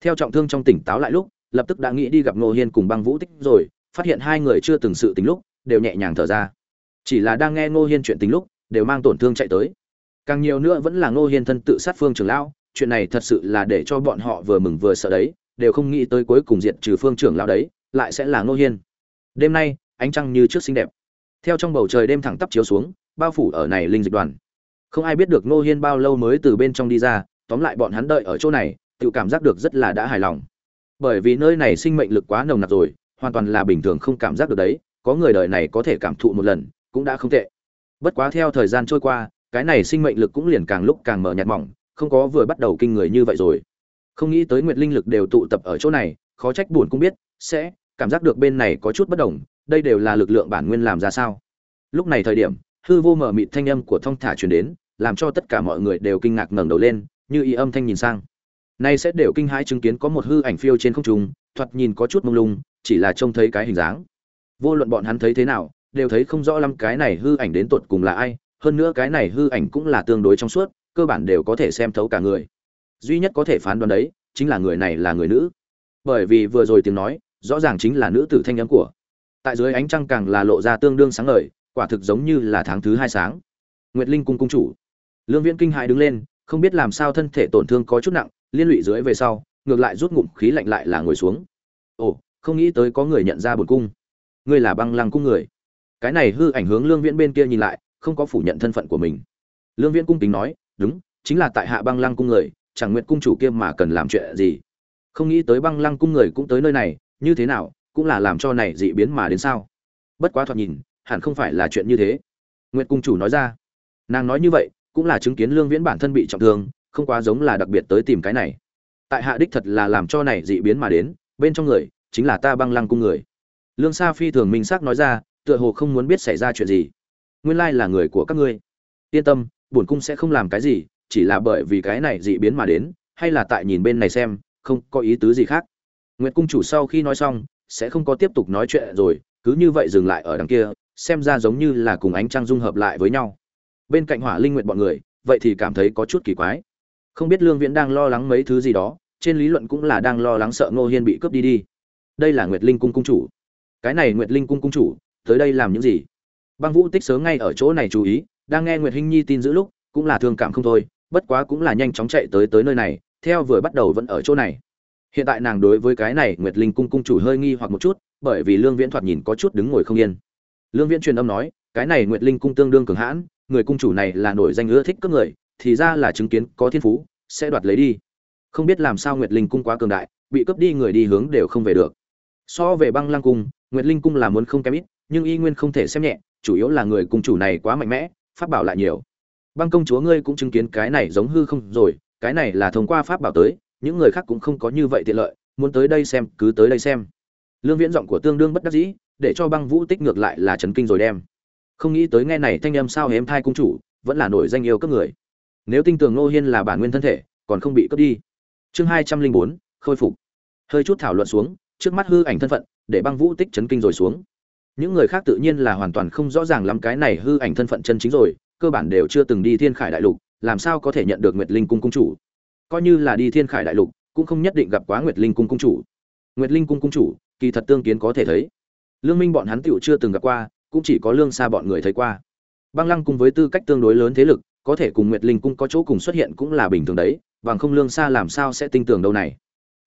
Theo trọng thương trong tỉnh táo lại lúc lập tức đã nghĩ đi gặp ngô hiên cùng băng vũ tích rồi, phát hiện hai người chưa từng sự tình lúc, đều nhẹ nhàng thở ra. Chỉ là đang nghe ngô hiên chuyện tình lúc, đều mang tổn thương chạy tới. Càng nhiều nữa vẫn là ngô hiên thân tự sát phương trưởng lão, chuyện này thật sự là để cho bọn họ vừa mừng vừa sợ đấy, đều không nghĩ tới cuối cùng diệt trừ phương trưởng lão đấy, lại sẽ là ngô hiên. Đêm nay, ánh trăng như trước xinh đẹp. Theo trong bầu trời đêm thẳng tắp chiếu xuống, bao phủ ở này linh dịch đoàn. Không ai biết được ngô hiên bao lâu mới từ bên trong đi ra, tóm lại bọn hắn đợi ở chỗ này, tự cảm giác được rất là đã hài lòng bởi vì nơi này sinh mệnh lực quá nồng nặc rồi, hoàn toàn là bình thường không cảm giác được đấy, có người đời này có thể cảm thụ một lần, cũng đã không tệ. Bất quá theo thời gian trôi qua, cái này sinh mệnh lực cũng liền càng lúc càng mở nhạt mỏng, không có vừa bắt đầu kinh người như vậy rồi. Không nghĩ tới nguyệt linh lực đều tụ tập ở chỗ này, khó trách buồn cũng biết, sẽ cảm giác được bên này có chút bất đồng, đây đều là lực lượng bản nguyên làm ra sao. Lúc này thời điểm, hư vô mở mịt thanh âm của thong thả truyền đến, làm cho tất cả mọi người đều kinh ngạc ngẩng đầu lên, như y âm thanh nhìn sang nay sẽ đều kinh hãi chứng kiến có một hư ảnh phiêu trên không trung, thoạt nhìn có chút mông lung, chỉ là trông thấy cái hình dáng. Vô luận bọn hắn thấy thế nào, đều thấy không rõ lắm cái này hư ảnh đến tột cùng là ai, hơn nữa cái này hư ảnh cũng là tương đối trong suốt, cơ bản đều có thể xem thấu cả người. Duy nhất có thể phán đoán đấy, chính là người này là người nữ. Bởi vì vừa rồi tiếng nói, rõ ràng chính là nữ tử thanh nhắm của. Tại dưới ánh trăng càng là lộ ra tương đương sáng ngời, quả thực giống như là tháng thứ hai sáng. Nguyệt linh cung cung chủ. Lương viễn kinh hãi đứng lên, không biết làm sao thân thể tổn thương có chút nặng liên lụy dưới về sau, ngược lại rút ngụm khí lạnh lại là ngồi xuống. Ồ, không nghĩ tới có người nhận ra bổn cung. Ngươi là băng lăng cung người. Cái này hư ảnh hướng lương viễn bên kia nhìn lại, không có phủ nhận thân phận của mình. Lương viễn cung tính nói, đúng, chính là tại hạ băng lăng cung người, chẳng nguyện cung chủ kia mà cần làm chuyện gì. Không nghĩ tới băng lăng cung người cũng tới nơi này, như thế nào, cũng là làm cho này dị biến mà đến sao? Bất quá thoạt nhìn, hẳn không phải là chuyện như thế. Nguyện cung chủ nói ra. Nàng nói như vậy, cũng là chứng kiến lương viễn bản thân bị trọng thương không quá giống là đặc biệt tới tìm cái này. Tại hạ đích thật là làm cho này dị biến mà đến, bên trong người chính là ta băng lăng cung người. Lương sa phi thường minh xác nói ra, tựa hồ không muốn biết xảy ra chuyện gì. Nguyên lai là người của các ngươi. Yên tâm, bổn cung sẽ không làm cái gì, chỉ là bởi vì cái này dị biến mà đến, hay là tại nhìn bên này xem, không có ý tứ gì khác. Nguyệt cung chủ sau khi nói xong, sẽ không có tiếp tục nói chuyện rồi, cứ như vậy dừng lại ở đằng kia, xem ra giống như là cùng ánh trăng dung hợp lại với nhau. Bên cạnh hỏa linh nguyện bọn người, vậy thì cảm thấy có chút kỳ quái không biết lương viễn đang lo lắng mấy thứ gì đó, trên lý luận cũng là đang lo lắng sợ ngô hiên bị cướp đi đi. Đây là nguyệt linh cung cung chủ. Cái này nguyệt linh cung cung chủ, tới đây làm những gì? Băng vũ tích sớm ngay ở chỗ này chú ý, đang nghe nguyệt hinh nhi tin giữ lúc, cũng là thương cảm không thôi, bất quá cũng là nhanh chóng chạy tới tới nơi này, theo vừa bắt đầu vẫn ở chỗ này. Hiện tại nàng đối với cái này nguyệt linh cung cung chủ hơi nghi hoặc một chút, bởi vì lương viễn thoạt nhìn có chút đứng ngồi không yên. Lương viễn truyền âm nói, cái này nguyệt linh cung tương đương cường hãn, người cung chủ này là nổi danh ưa thích cướp người thì ra là chứng kiến có thiên phú, sẽ đoạt lấy đi. Không biết làm sao nguyệt linh cung quá cường đại, bị cướp đi người đi hướng đều không về được. So về băng lăng cung, nguyệt linh cung là muốn không kém ít, nhưng y nguyên không thể xem nhẹ, chủ yếu là người cung chủ này quá mạnh mẽ, pháp bảo lại nhiều. Băng công chúa ngươi cũng chứng kiến cái này giống hư không rồi, cái này là thông qua pháp bảo tới, những người khác cũng không có như vậy tiện lợi, muốn tới đây xem, cứ tới đây xem. Lương viễn giọng của tương đương bất đắc dĩ, để cho băng vũ tích ngược lại là trấn kinh rồi đem. Không nghĩ tới nghe này thanh âm sao hếm thai cung chủ, vẫn là nổi danh yêu các người nếu tinh tường Ngô hiên là bản nguyên thân thể, còn không bị cướp đi. Chương hai trăm linh bốn, khôi phục. Hơi chút thảo luận xuống, trước mắt hư ảnh thân phận, để băng vũ tích chấn kinh rồi xuống. Những người khác tự nhiên là hoàn toàn không rõ ràng lắm cái này hư ảnh thân phận chân chính rồi, cơ bản đều chưa từng đi thiên khải đại lục, làm sao có thể nhận được nguyệt linh cung cung chủ? Coi như là đi thiên khải đại lục, cũng không nhất định gặp quá nguyệt linh cung cung chủ. Nguyệt linh cung cung chủ, kỳ thật tương kiến có thể thấy. Lương minh bọn hắn tựu chưa từng gặp qua, cũng chỉ có lương xa bọn người thấy qua. Băng lăng cung với tư cách tương đối lớn thế lực có thể cùng nguyệt linh cung có chỗ cùng xuất hiện cũng là bình thường đấy, bằng không lương xa làm sao sẽ tin tưởng đâu này.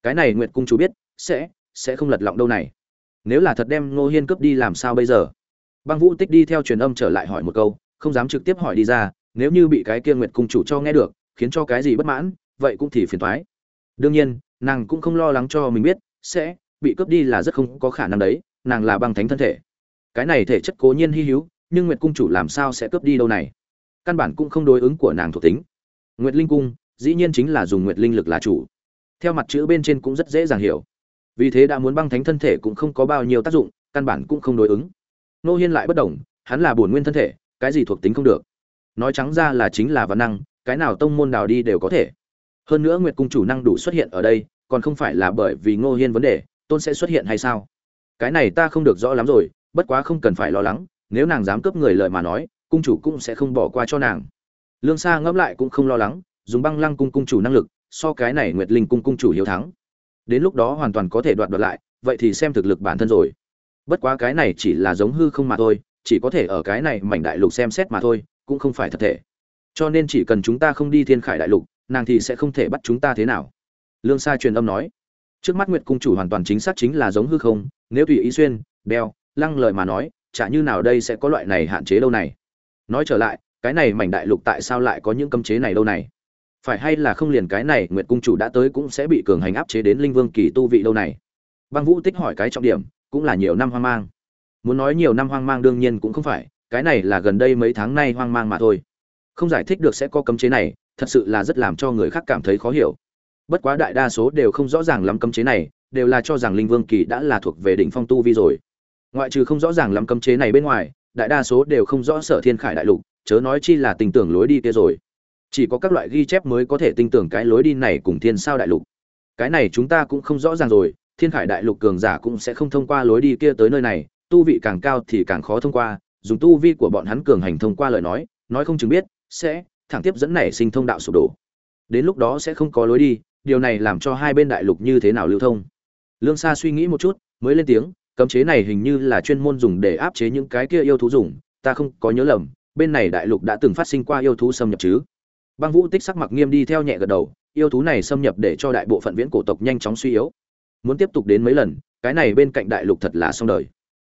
Cái này nguyệt cung chủ biết, sẽ sẽ không lật lọng đâu này. Nếu là thật đem ngô hiên cướp đi làm sao bây giờ? Băng vũ tích đi theo truyền âm trở lại hỏi một câu, không dám trực tiếp hỏi đi ra, nếu như bị cái kia nguyệt cung chủ cho nghe được, khiến cho cái gì bất mãn, vậy cũng thì phiền toái. Đương nhiên, nàng cũng không lo lắng cho mình biết, sẽ, bị cướp đi là rất không có khả năng đấy, nàng là băng thánh thân thể. Cái này thể chất cố nhiên hi hữu, nhưng nguyệt cung chủ làm sao sẽ cướp đi đâu này? Căn bản cũng không đối ứng của nàng thuộc tính. Nguyệt linh cung, dĩ nhiên chính là dùng nguyệt linh lực là chủ. Theo mặt chữ bên trên cũng rất dễ dàng hiểu. Vì thế đã muốn băng thánh thân thể cũng không có bao nhiêu tác dụng, căn bản cũng không đối ứng. Nô hiên lại bất đồng hắn là bổn nguyên thân thể, cái gì thuộc tính không được. Nói trắng ra là chính là văn năng, cái nào tông môn đào đi đều có thể. Hơn nữa nguyệt cung chủ năng đủ xuất hiện ở đây, còn không phải là bởi vì ngô hiên vấn đề, tôn sẽ xuất hiện hay sao? Cái này ta không được rõ lắm rồi, bất quá không cần phải lo lắng, nếu nàng dám cướp người lời mà nói cung chủ cũng sẽ không bỏ qua cho nàng. Lương sa ngẫm lại cũng không lo lắng, dùng băng lăng cung cung chủ năng lực, so cái này nguyệt linh cung cung chủ hiếu thắng. Đến lúc đó hoàn toàn có thể đoạt đoạt lại, vậy thì xem thực lực bản thân rồi. Bất quá cái này chỉ là giống hư không mà thôi, chỉ có thể ở cái này mảnh đại lục xem xét mà thôi, cũng không phải thật thể. Cho nên chỉ cần chúng ta không đi thiên khải đại lục, nàng thì sẽ không thể bắt chúng ta thế nào. Lương sa truyền âm nói. Trước mắt nguyệt cung chủ hoàn toàn chính xác chính là giống hư không, nếu tùy ý xuyên, đeo, lăng lời mà nói, chả như nào đây sẽ có loại này hạn chế đâu này nói trở lại, cái này mảnh đại lục tại sao lại có những cấm chế này đâu này? Phải hay là không liền cái này nguyệt cung chủ đã tới cũng sẽ bị cường hành áp chế đến linh vương kỳ tu vị đâu này? Băng vũ tích hỏi cái trọng điểm, cũng là nhiều năm hoang mang. Muốn nói nhiều năm hoang mang đương nhiên cũng không phải, cái này là gần đây mấy tháng nay hoang mang mà thôi. Không giải thích được sẽ có cấm chế này, thật sự là rất làm cho người khác cảm thấy khó hiểu. Bất quá đại đa số đều không rõ ràng lắm cấm chế này, đều là cho rằng linh vương kỳ đã là thuộc về đỉnh phong tu vi rồi. Ngoại trừ không rõ ràng lắm cấm chế này bên ngoài đại đa số đều không rõ sở thiên khải đại lục, chớ nói chi là tình tưởng lối đi kia rồi. Chỉ có các loại ghi chép mới có thể tin tưởng cái lối đi này cùng thiên sao đại lục. Cái này chúng ta cũng không rõ ràng rồi, thiên khải đại lục cường giả cũng sẽ không thông qua lối đi kia tới nơi này, tu vị càng cao thì càng khó thông qua, dùng tu vi của bọn hắn cường hành thông qua lời nói nói không chừng biết, sẽ, thẳng tiếp dẫn nảy sinh thông đạo sụp đổ. Đến lúc đó sẽ không có lối đi, điều này làm cho hai bên đại lục như thế nào lưu thông. Lương sa suy nghĩ một chút, mới lên tiếng cấm chế này hình như là chuyên môn dùng để áp chế những cái kia yêu thú dùng, ta không có nhớ lầm, bên này đại lục đã từng phát sinh qua yêu thú xâm nhập chứ? Băng vũ tích sắc mặc nghiêm đi theo nhẹ gật đầu, yêu thú này xâm nhập để cho đại bộ phận viễn cổ tộc nhanh chóng suy yếu. Muốn tiếp tục đến mấy lần, cái này bên cạnh đại lục thật là xong đời.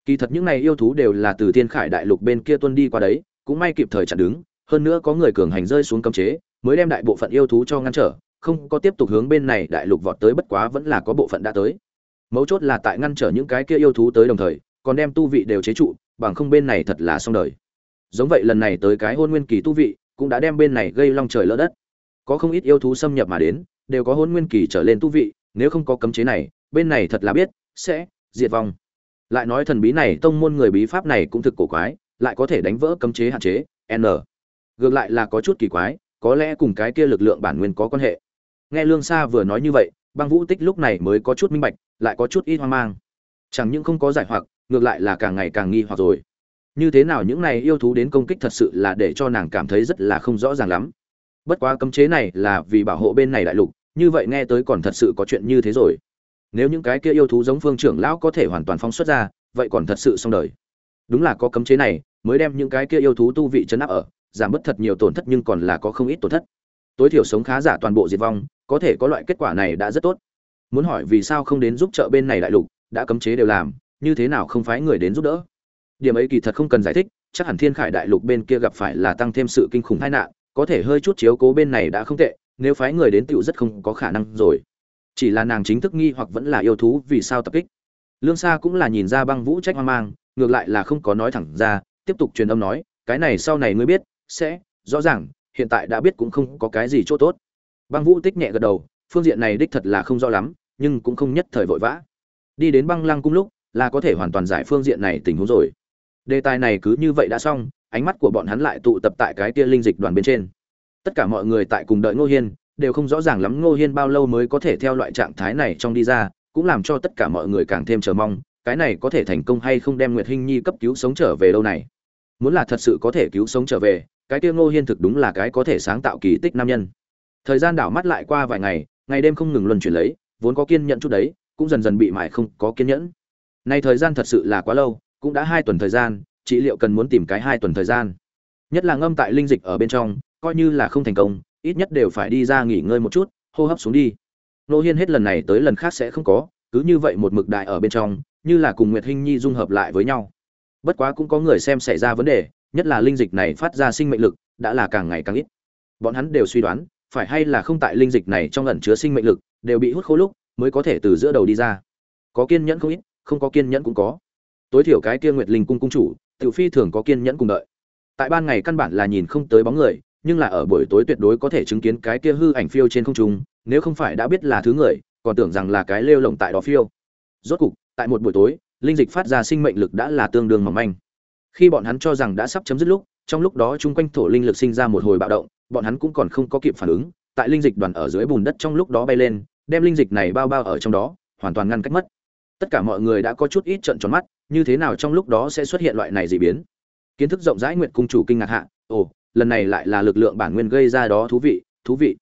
Kỳ thật những này yêu thú đều là từ thiên khải đại lục bên kia tuân đi qua đấy, cũng may kịp thời chặn đứng, hơn nữa có người cường hành rơi xuống cấm chế, mới đem đại bộ phận yêu thú cho ngăn trở, không có tiếp tục hướng bên này đại lục vọt tới bất quá vẫn là có bộ phận đã tới mấu chốt là tại ngăn trở những cái kia yêu thú tới đồng thời, còn đem tu vị đều chế trụ, bằng không bên này thật là xong đời. Giống vậy lần này tới cái hôn nguyên kỳ tu vị, cũng đã đem bên này gây long trời lỡ đất. Có không ít yêu thú xâm nhập mà đến, đều có hôn nguyên kỳ trở lên tu vị, nếu không có cấm chế này, bên này thật là biết, sẽ diệt vong. Lại nói thần bí này, tông môn người bí pháp này cũng thực cổ quái, lại có thể đánh vỡ cấm chế hạn chế, n. Ngược lại là có chút kỳ quái, có lẽ cùng cái kia lực lượng bản nguyên có quan hệ. Nghe lương sa vừa nói như vậy, băng vũ tích lúc này mới có chút minh bạch lại có chút ít hoang mang. Chẳng những không có giải hoặc, ngược lại là càng ngày càng nghi hoặc rồi. Như thế nào những này yêu thú đến công kích thật sự là để cho nàng cảm thấy rất là không rõ ràng lắm. Bất quá cấm chế này là vì bảo hộ bên này đại lục, như vậy nghe tới còn thật sự có chuyện như thế rồi. Nếu những cái kia yêu thú giống phương trưởng lão có thể hoàn toàn phóng xuất ra, vậy còn thật sự xong đời. Đúng là có cấm chế này, mới đem những cái kia yêu thú tu vị chấn áp ở, giảm bớt thật nhiều tổn thất nhưng còn là có không ít tổn thất. Tối thiểu sống khá giả toàn bộ diệt vong, có thể có loại kết quả này đã rất tốt muốn hỏi vì sao không đến giúp trợ bên này đại lục, đã cấm chế đều làm, như thế nào không phái người đến giúp đỡ? Điểm ấy kỳ thật không cần giải thích, chắc hẳn thiên khải đại lục bên kia gặp phải là tăng thêm sự kinh khủng tai nạn, có thể hơi chút chiếu cố bên này đã không tệ, nếu phái người đến tựu rất không có khả năng rồi. Chỉ là nàng chính thức nghi hoặc vẫn là yêu thú vì sao tập kích. Lương sa cũng là nhìn ra băng vũ trách hoang mang, ngược lại là không có nói thẳng ra, tiếp tục truyền âm nói, cái này sau này ngươi biết, sẽ, rõ ràng, hiện tại đã biết cũng không có cái gì chỗ tốt. Băng vũ tích nhẹ gật đầu, phương diện này đích thật là không rõ lắm nhưng cũng không nhất thời vội vã. Đi đến băng lăng cung lúc, là có thể hoàn toàn giải phương diện này tình huống rồi. Đề tài này cứ như vậy đã xong, ánh mắt của bọn hắn lại tụ tập tại cái kia linh dịch đoàn bên trên. Tất cả mọi người tại cùng đợi ngô hiên, đều không rõ ràng lắm ngô hiên bao lâu mới có thể theo loại trạng thái này trong đi ra, cũng làm cho tất cả mọi người càng thêm chờ mong, cái này có thể thành công hay không đem nguyệt hinh nhi cấp cứu sống trở về đâu này. Muốn là thật sự có thể cứu sống trở về, cái kia ngô hiên thực đúng là cái có thể sáng tạo kỳ tích nam nhân. Thời gian đảo mắt lại qua vài ngày ngày đêm không ngừng luân chuyển lấy vốn có kiên nhẫn chút đấy, cũng dần dần bị mải không có kiên nhẫn. Nay thời gian thật sự là quá lâu, cũng đã hai tuần thời gian trị liệu cần muốn tìm cái hai tuần thời gian? Nhất là ngâm tại linh dịch ở bên trong, coi như là không thành công, ít nhất đều phải đi ra nghỉ ngơi một chút, hô hấp xuống đi. Nô hiên hết lần này tới lần khác sẽ không có, cứ như vậy một mực đại ở bên trong, như là cùng nguyệt hinh nhi dung hợp lại với nhau. Bất quá cũng có người xem xảy ra vấn đề, nhất là linh dịch này phát ra sinh mệnh lực, đã là càng ngày càng ít. Bọn hắn đều suy đoán, phải hay là không tại linh dịch này trong ẩn chứa sinh mệnh lực đều bị hút khô lúc mới có thể từ giữa đầu đi ra. Có kiên nhẫn không ít, không có kiên nhẫn cũng có. Tối thiểu cái kia nguyệt linh cung cung chủ, tiểu phi thường có kiên nhẫn cùng đợi. Tại ban ngày căn bản là nhìn không tới bóng người, nhưng là ở buổi tối tuyệt đối có thể chứng kiến cái kia hư ảnh phiêu trên không trung, nếu không phải đã biết là thứ người, còn tưởng rằng là cái lêu lồng tại đó phiêu. Rốt cục, tại một buổi tối, linh dịch phát ra sinh mệnh lực đã là tương đương mỏng manh. Khi bọn hắn cho rằng đã sắp chấm dứt lúc, trong lúc đó chung quanh thổ linh lực sinh ra một hồi bạo động, bọn hắn cũng còn không có kịp phản ứng tại linh dịch đoàn ở dưới bùn đất trong lúc đó bay lên, đem linh dịch này bao bao ở trong đó, hoàn toàn ngăn cách mất. Tất cả mọi người đã có chút ít trận tròn mắt, như thế nào trong lúc đó sẽ xuất hiện loại này dị biến? Kiến thức rộng rãi nguyệt cung chủ kinh ngạc hạ, ồ, lần này lại là lực lượng bản nguyên gây ra đó thú vị thú vị.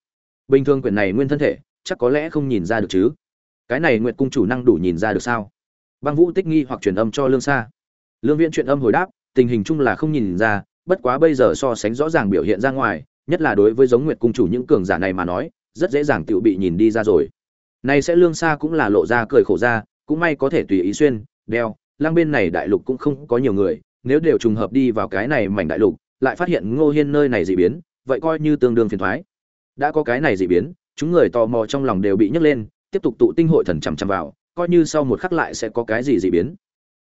Bình thường quyển này nguyên thân thể, chắc có lẽ không nhìn ra được chứ? Cái này nguyệt cung chủ năng đủ nhìn ra được sao? Băng vũ tích nghi hoặc truyền âm cho lương xa lương viễn truyền âm hồi đáp, tình hình chung là không nhìn ra, bất quá bây giờ so sánh rõ ràng biểu hiện ra ngoài nhất là đối với giống nguyệt cung chủ những cường giả này mà nói, rất dễ dàng tự bị nhìn đi ra rồi. Này sẽ lương xa cũng là lộ ra cười khổ ra, cũng may có thể tùy ý xuyên, đeo lang bên này đại lục cũng không có nhiều người, nếu đều trùng hợp đi vào cái này mảnh đại lục, lại phát hiện ngô hiên nơi này dị biến, vậy coi như tương đương phiền thoái. Đã có cái này dị biến, chúng người tò mò trong lòng đều bị nhấc lên, tiếp tục tụ tinh hội thần chằm chằm vào, coi như sau một khắc lại sẽ có cái gì dị biến.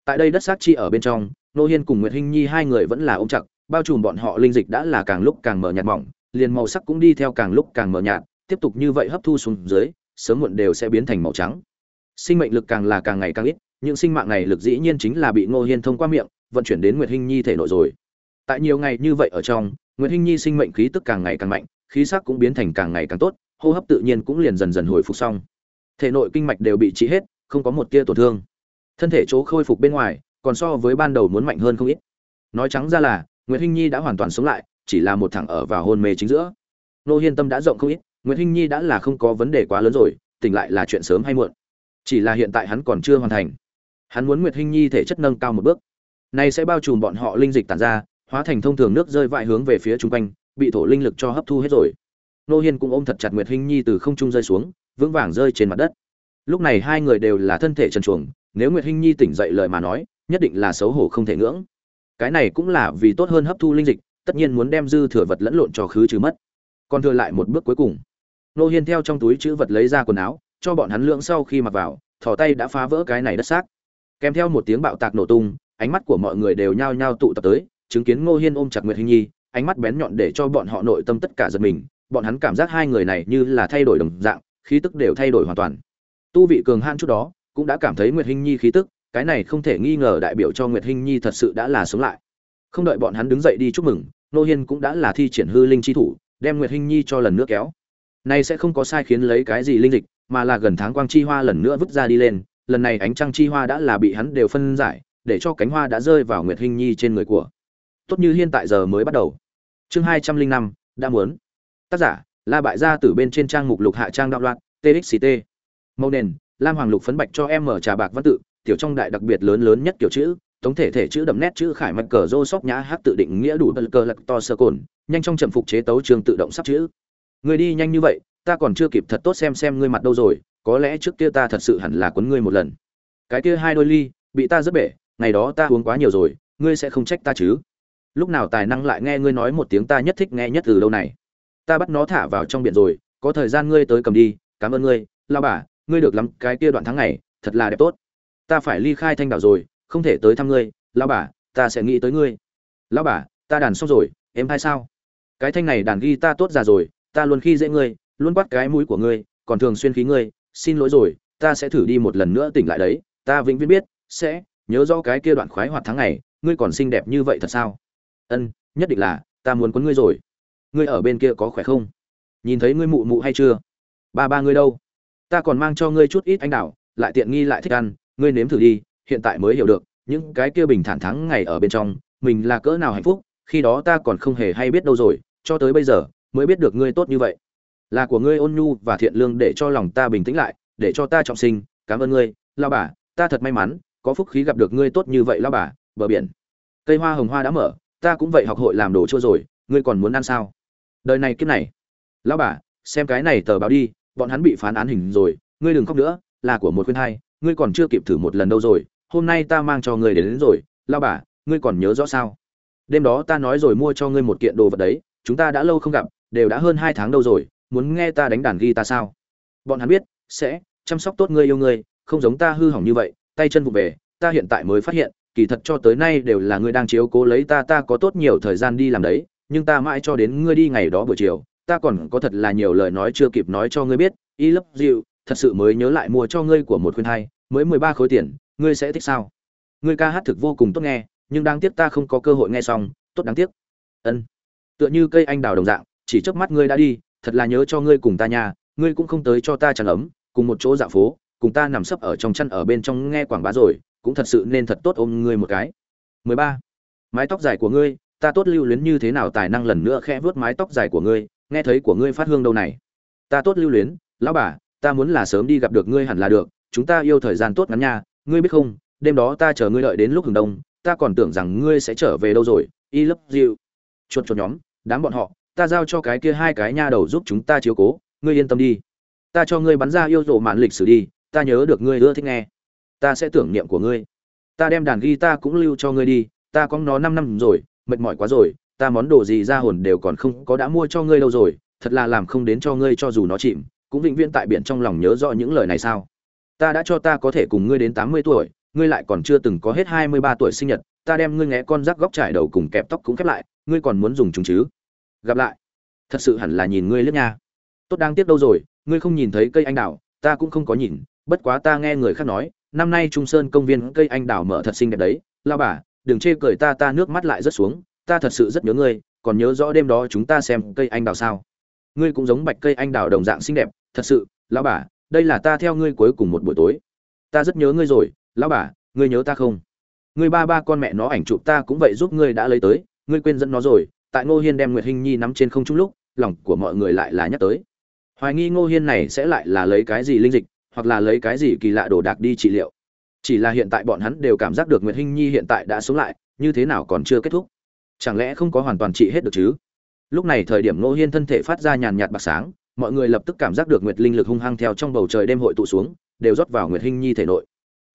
Tại đây đất xác chi ở bên trong, Ngô hiên cùng nguyệt hinh nhi hai người vẫn là ôm chặt bao trùm bọn họ linh dịch đã là càng lúc càng mở nhạt mỏng, liền màu sắc cũng đi theo càng lúc càng mở nhạt, tiếp tục như vậy hấp thu xuống dưới, sớm muộn đều sẽ biến thành màu trắng. Sinh mệnh lực càng là càng ngày càng ít, những sinh mạng này lực dĩ nhiên chính là bị ngô hiên thông qua miệng, vận chuyển đến nguyệt hinh nhi thể nội rồi. Tại nhiều ngày như vậy ở trong, nguyệt hinh nhi sinh mệnh khí tức càng ngày càng mạnh, khí sắc cũng biến thành càng ngày càng tốt, hô hấp tự nhiên cũng liền dần dần hồi phục xong. Thể nội kinh mạch đều bị trị hết, không có một tia tổn thương. Thân thể chỗ khôi phục bên ngoài, còn so với ban đầu muốn mạnh hơn không ít. Nói trắng ra là Nguyệt hinh nhi đã hoàn toàn sống lại, chỉ là một thằng ở vào hôn mê chính giữa. Nô hiên tâm đã rộng không ít, Nguyệt hinh nhi đã là không có vấn đề quá lớn rồi, tỉnh lại là chuyện sớm hay muộn. Chỉ là hiện tại hắn còn chưa hoàn thành. Hắn muốn nguyệt hinh nhi thể chất nâng cao một bước. Này sẽ bao trùm bọn họ linh dịch tản ra, hóa thành thông thường nước rơi vãi hướng về phía chung quanh, bị thổ linh lực cho hấp thu hết rồi. Nô hiên cũng ôm thật chặt nguyệt hinh nhi từ không trung rơi xuống, vững vàng rơi trên mặt đất. Lúc này hai người đều là thân thể trần truồng, nếu nguyệt hinh nhi tỉnh dậy lời mà nói, nhất định là xấu hổ không thể ngưỡng cái này cũng là vì tốt hơn hấp thu linh dịch, tất nhiên muốn đem dư thừa vật lẫn lộn cho khứ trừ mất. Còn thừa lại một bước cuối cùng. Nô hiên theo trong túi chữ vật lấy ra quần áo, cho bọn hắn lưỡng sau khi mặc vào, thò tay đã phá vỡ cái này đất xác. Kèm theo một tiếng bạo tạc nổ tung, ánh mắt của mọi người đều nhao nhao tụ tập tới, chứng kiến ngô hiên ôm chặt nguyệt hinh nhi, ánh mắt bén nhọn để cho bọn họ nội tâm tất cả giật mình, bọn hắn cảm giác hai người này như là thay đổi đồng dạng, khí tức đều thay đổi hoàn toàn. Tu vị cường han chút đó, cũng đã cảm thấy nguyệt hinh nhi khí tức cái này không thể nghi ngờ đại biểu cho nguyệt hinh nhi thật sự đã là sống lại. Không đợi bọn hắn đứng dậy đi chúc mừng, nô hiên cũng đã là thi triển hư linh chi thủ, đem nguyệt hinh nhi cho lần nữa kéo. Này sẽ không có sai khiến lấy cái gì linh dịch, mà là gần tháng quang chi hoa lần nữa vứt ra đi lên, lần này ánh trăng chi hoa đã là bị hắn đều phân giải, để cho cánh hoa đã rơi vào nguyệt hinh nhi trên người của. Tốt như hiện tại giờ mới bắt đầu. Chương hai trăm linh năm, đã muốn. Tác giả, la bại gia từ bên trên trang mục lục hạ trang đạo loạn TXT. màu nền, lam hoàng lục phấn bạch cho em mở trà bạc văn tự tiểu trong đại đặc biệt lớn lớn nhất kiểu chữ, tổng thể thể chữ đậm nét chữ khải mạch cờ rô sóc nhã hát tự định nghĩa đủ bờ cờ lật to sơ cồn, nhanh trong trầm phục chế tấu trường tự động sắp chữ. Người đi nhanh như vậy, ta còn chưa kịp thật tốt xem xem ngươi mặt đâu rồi, có lẽ trước kia ta thật sự hẳn là quấn ngươi một lần. Cái kia hai đôi ly, bị ta rất bể, ngày đó ta uống quá nhiều rồi, ngươi sẽ không trách ta chứ? Lúc nào tài năng lại nghe ngươi nói một tiếng ta nhất thích nghe nhất từ lâu này? Ta bắt nó thả vào trong biển rồi, có thời gian ngươi tới cầm đi, cảm ơn ngươi, lao bà, ngươi được lắm, cái kia đoạn tháng này thật là đẹp tốt ta phải ly khai thanh đảo rồi không thể tới thăm ngươi lao bà ta sẽ nghĩ tới ngươi. Lao bà ta đàn xong rồi em hay sao? Cái thanh này đàn ghi ta tốt già rồi ta luôn khi dễ ngươi luôn bắt cái mũi của ngươi còn thường xuyên khí ngươi xin lỗi rồi ta sẽ thử đi một lần nữa tỉnh lại đấy ta vĩnh viễn biết sẽ nhớ rõ cái kia đoạn khoái hoạt tháng ngày ngươi còn xinh đẹp như vậy thật sao? Ân nhất định là ta muốn quấn ngươi rồi. Ngươi ở bên kia có khỏe không? Nhìn thấy ngươi mụ mụ hay chưa? Ba ba ngươi đâu? Ta còn mang cho ngươi chút ít anh đào, lại tiện nghi lại thích ăn ngươi nếm thử đi, hiện tại mới hiểu được, những cái kia bình thản thắng ngày ở bên trong, mình là cỡ nào hạnh phúc, khi đó ta còn không hề hay biết đâu rồi, cho tới bây giờ, mới biết được ngươi tốt như vậy. Là của ngươi ôn nhu và thiện lương để cho lòng ta bình tĩnh lại, để cho ta trọng sinh, cảm ơn ngươi lao bà, ta thật may mắn, có phúc khí gặp được ngươi tốt như vậy lao bà, bờ biển. Cây hoa hồng hoa đã mở, ta cũng vậy học hội làm đồ chua rồi, ngươi còn muốn ăn sao? Đời này kiếp này. Lão bà, xem cái này tờ báo đi, bọn hắn bị phán án hình rồi, ngươi đừng khóc nữa, là của một khuyên hai ngươi còn chưa kịp thử một lần đâu rồi hôm nay ta mang cho ngươi đến, đến rồi lao bà ngươi còn nhớ rõ sao? Đêm đó ta nói rồi mua cho ngươi một kiện đồ vật đấy chúng ta đã lâu không gặp đều đã hơn hai tháng đâu rồi muốn nghe ta đánh đàn ghi ta sao? Bọn hắn biết sẽ chăm sóc tốt ngươi yêu ngươi không giống ta hư hỏng như vậy tay chân vụ về ta hiện tại mới phát hiện kỳ thật cho tới nay đều là ngươi đang chiếu cố lấy ta ta có tốt nhiều thời gian đi làm đấy nhưng ta mãi cho đến ngươi đi ngày đó buổi chiều ta còn có thật là nhiều lời nói chưa kịp nói cho ngươi biết y lấp dịu thật sự mới nhớ lại mua cho ngươi của một khuyên hai, mới mười ba khối tiền, ngươi sẽ thích sao? Ngươi ca hát thực vô cùng tốt nghe, nhưng đáng tiếc ta không có cơ hội nghe xong, tốt đáng tiếc. Ân. Tựa như cây anh đào đồng dạng, chỉ trước mắt ngươi đã đi, thật là nhớ cho ngươi cùng ta nhà, ngươi cũng không tới cho ta chăn ấm, cùng một chỗ dạo phố, cùng ta nằm sấp ở trong chăn ở bên trong nghe quảng bá rồi, cũng thật sự nên thật tốt ôm ngươi một cái. 13. mái tóc dài của ngươi, ta tốt lưu luyến như thế nào tài năng lần nữa khẽ vớt mái tóc dài của ngươi, nghe thấy của ngươi phát hương đâu này. Ta tốt lưu luyến, lão bà ta muốn là sớm đi gặp được ngươi hẳn là được, chúng ta yêu thời gian tốt ngắn nha, ngươi biết không, đêm đó ta chờ ngươi đợi đến lúc hừng đông, ta còn tưởng rằng ngươi sẽ trở về đâu rồi, y lấp dịu. Chuột chuột nhóm, đám bọn họ, ta giao cho cái kia hai cái nha đầu giúp chúng ta chiếu cố, ngươi yên tâm đi. Ta cho ngươi bắn ra yêu rộ mạn lịch sử đi, ta nhớ được ngươi ưa thích nghe. Ta sẽ tưởng niệm của ngươi. Ta đem đàn guitar cũng lưu cho ngươi đi, ta có nó năm năm rồi, mệt mỏi quá rồi, ta món đồ gì ra hồn đều còn không có đã mua cho ngươi đâu rồi, thật là làm không đến cho ngươi cho dù nó chìm cũng vĩnh viễn tại biển trong lòng nhớ rõ những lời này sao? Ta đã cho ta có thể cùng ngươi đến tám mươi tuổi, ngươi lại còn chưa từng có hết hai mươi ba tuổi sinh nhật, ta đem ngươi ngẽ con rắc góc trải đầu cùng kẹp tóc cũng khép lại, ngươi còn muốn dùng chúng chứ? Gặp lại. Thật sự hẳn là nhìn ngươi liếc nha. Tốt đang tiếc đâu rồi, ngươi không nhìn thấy cây anh đào, ta cũng không có nhìn, bất quá ta nghe người khác nói, năm nay trung sơn công viên cây anh đào mở thật xinh đẹp đấy. Lao bà, đừng chê cười ta ta nước mắt lại rất xuống, ta thật sự rất nhớ ngươi, còn nhớ rõ đêm đó chúng ta xem cây anh đào sao? Ngươi cũng giống bạch cây anh đào đồng dạng xinh đẹp, thật sự, lão bà, đây là ta theo ngươi cuối cùng một buổi tối. Ta rất nhớ ngươi rồi, lão bà, ngươi nhớ ta không? Ngươi ba ba con mẹ nó ảnh chụp ta cũng vậy giúp ngươi đã lấy tới, ngươi quên dẫn nó rồi, tại ngô hiên đem nguyệt hinh nhi nắm trên không chung lúc, lòng của mọi người lại là nhắc tới. Hoài nghi ngô hiên này sẽ lại là lấy cái gì linh dịch, hoặc là lấy cái gì kỳ lạ đồ đạc đi trị liệu. Chỉ là hiện tại bọn hắn đều cảm giác được nguyệt hinh nhi hiện tại đã sống lại, như thế nào còn chưa kết thúc? Chẳng lẽ không có hoàn toàn trị hết được chứ? Lúc này thời điểm ngô hiên thân thể phát ra nhàn nhạt bạc sáng, mọi người lập tức cảm giác được nguyệt linh lực hung hăng theo trong bầu trời đêm hội tụ xuống, đều rót vào nguyệt hinh nhi thể nội.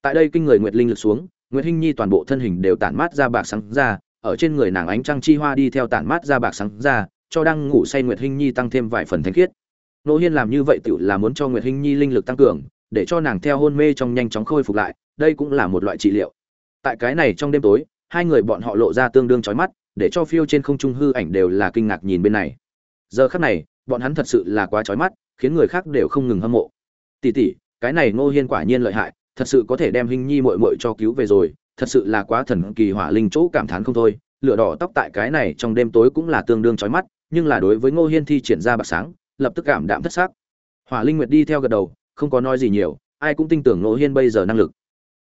Tại đây kinh người nguyệt linh lực xuống, nguyệt hinh nhi toàn bộ thân hình đều tản mát ra bạc sáng ra, ở trên người nàng ánh trăng chi hoa đi theo tản mát ra bạc sáng ra, cho đang ngủ say nguyệt hinh nhi tăng thêm vài phần thanh khiết. Nô hiên làm như vậy tự là muốn cho nguyệt hinh nhi linh lực tăng cường, để cho nàng theo hôn mê trong nhanh chóng khôi phục lại, đây cũng là một loại trị liệu. Tại cái này trong đêm tối, hai người bọn họ lộ ra tương đương chói mắt để cho phiêu trên không trung hư ảnh đều là kinh ngạc nhìn bên này. Giờ khắc này, bọn hắn thật sự là quá chói mắt, khiến người khác đều không ngừng hâm mộ. Tỷ tỷ cái này ngô hiên quả nhiên lợi hại, thật sự có thể đem hình nhi muội muội cho cứu về rồi, thật sự là quá thần kỳ hỏa linh chỗ cảm thán không thôi. Lửa đỏ tóc tại cái này trong đêm tối cũng là tương đương chói mắt, nhưng là đối với ngô hiên thi triển ra bạc sáng, lập tức cảm đạm thất sắc. Hỏa linh nguyệt đi theo gật đầu, không có nói gì nhiều, ai cũng tin tưởng ngô hiên bây giờ năng lực.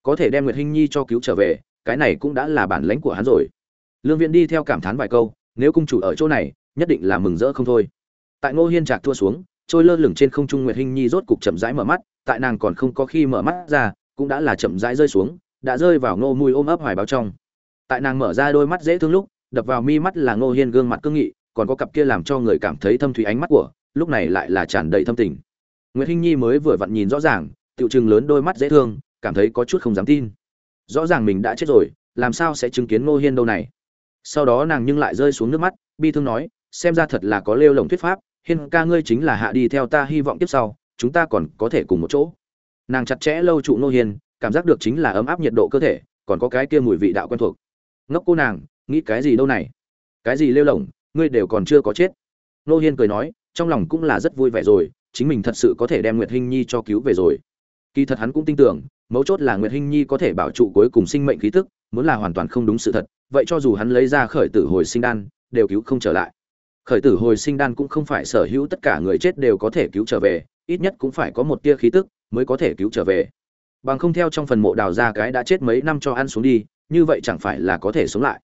Có thể đem nguyệt hinh nhi cho cứu trở về, cái này cũng đã là bản lãnh của hắn rồi lương viễn đi theo cảm thán vài câu, nếu cung chủ ở chỗ này, nhất định là mừng rỡ không thôi. Tại ngô hiên trạc thua xuống, trôi lơ lửng trên không trung nguyệt hinh nhi rốt cục chậm rãi mở mắt, tại nàng còn không có khi mở mắt ra, cũng đã là chậm rãi rơi xuống, đã rơi vào ngô mùi ôm ấp hoài báo trong. Tại nàng mở ra đôi mắt dễ thương lúc, đập vào mi mắt là ngô hiên gương mặt cương nghị, còn có cặp kia làm cho người cảm thấy thâm thủy ánh mắt của, lúc này lại là tràn đầy thâm tình. Nguyệt hinh nhi mới vừa vặn nhìn rõ ràng, tiểu trừng lớn đôi mắt dễ thương, cảm thấy có chút không dám tin. Rõ ràng mình đã chết rồi, làm sao sẽ chứng kiến ngô hiên đâu này? Sau đó nàng nhưng lại rơi xuống nước mắt, bi thương nói, xem ra thật là có lêu lồng thuyết pháp, hiên ca ngươi chính là hạ đi theo ta hy vọng tiếp sau, chúng ta còn có thể cùng một chỗ. Nàng chặt chẽ lâu trụ nô hiên, cảm giác được chính là ấm áp nhiệt độ cơ thể, còn có cái kia mùi vị đạo quen thuộc. Ngốc cô nàng, nghĩ cái gì đâu này? Cái gì lêu lồng, ngươi đều còn chưa có chết. Nô hiên cười nói, trong lòng cũng là rất vui vẻ rồi, chính mình thật sự có thể đem nguyệt hinh nhi cho cứu về rồi. Kỳ thật hắn cũng tin tưởng, mấu chốt là nguyệt hinh nhi có thể bảo trụ cuối cùng sinh mệnh khí tức muốn là hoàn toàn không đúng sự thật, vậy cho dù hắn lấy ra khởi tử hồi sinh đan, đều cứu không trở lại. Khởi tử hồi sinh đan cũng không phải sở hữu tất cả người chết đều có thể cứu trở về, ít nhất cũng phải có một tia khí tức mới có thể cứu trở về. Bằng không theo trong phần mộ đào ra cái đã chết mấy năm cho ăn xuống đi, như vậy chẳng phải là có thể sống lại.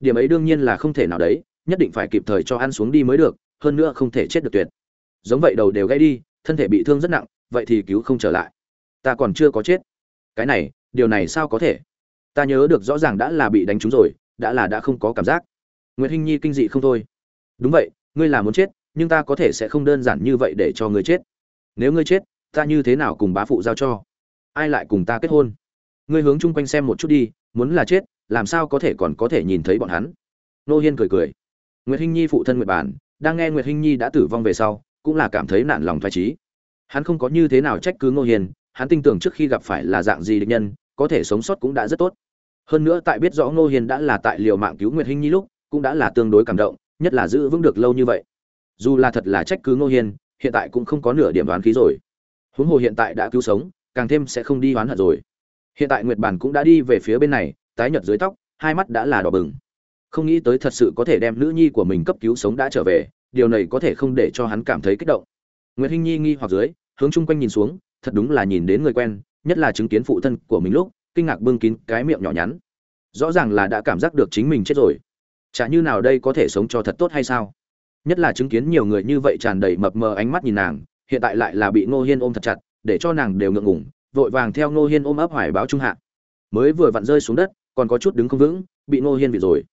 Điểm ấy đương nhiên là không thể nào đấy, nhất định phải kịp thời cho ăn xuống đi mới được, hơn nữa không thể chết được tuyệt. Giống vậy đầu đều gãy đi, thân thể bị thương rất nặng, vậy thì cứu không trở lại. Ta còn chưa có chết. Cái này, điều này sao có thể? Ta nhớ được rõ ràng đã là bị đánh trúng rồi, đã là đã không có cảm giác. Nguyễn hinh nhi kinh dị không thôi. Đúng vậy, ngươi là muốn chết, nhưng ta có thể sẽ không đơn giản như vậy để cho ngươi chết. Nếu ngươi chết, ta như thế nào cùng bá phụ giao cho? Ai lại cùng ta kết hôn? Ngươi hướng chung quanh xem một chút đi, muốn là chết, làm sao có thể còn có thể nhìn thấy bọn hắn? Nô hiên cười cười. Nguyệt hinh nhi phụ thân nguyệt bản, đang nghe nguyệt hinh nhi đã tử vong về sau, cũng là cảm thấy nản lòng thoải trí hắn không có như thế nào trách cứ ngô hiền, hắn tin tưởng trước khi gặp phải là dạng gì địch nhân, có thể sống sót cũng đã rất tốt hơn nữa tại biết rõ ngô hiền đã là tại liều mạng cứu nguyệt hinh nhi lúc, cũng đã là tương đối cảm động, nhất là giữ vững được lâu như vậy. Dù là thật là trách cứ ngô hiền, hiện tại cũng không có nửa điểm đoán khí rồi. Huống hồ hiện tại đã cứu sống, càng thêm sẽ không đi oán hận rồi. Hiện tại nguyệt bản cũng đã đi về phía bên này, tái nhợt dưới tóc, hai mắt đã là đỏ bừng. Không nghĩ tới thật sự có thể đem nữ nhi của mình cấp cứu sống đã trở về, điều này có thể không để cho hắn cảm thấy kích động. Nguyệt hinh nhi nghi hoặc dưới, hướng chung quanh nhìn xuống, thật đúng là nhìn đến người quen, nhất là chứng kiến phụ thân của mình lúc kinh ngạc bưng kín cái miệng nhỏ nhắn. Rõ ràng là đã cảm giác được chính mình chết rồi. Chả như nào đây có thể sống cho thật tốt hay sao? Nhất là chứng kiến nhiều người như vậy tràn đầy mập mờ ánh mắt nhìn nàng, hiện tại lại là bị ngô hiên ôm thật chặt, để cho nàng đều ngượng ngủng vội vàng theo ngô hiên ôm ấp hoài báo trung hạ. Mới vừa vặn rơi xuống đất, còn có chút đứng không vững, bị ngô hiên bị rồi.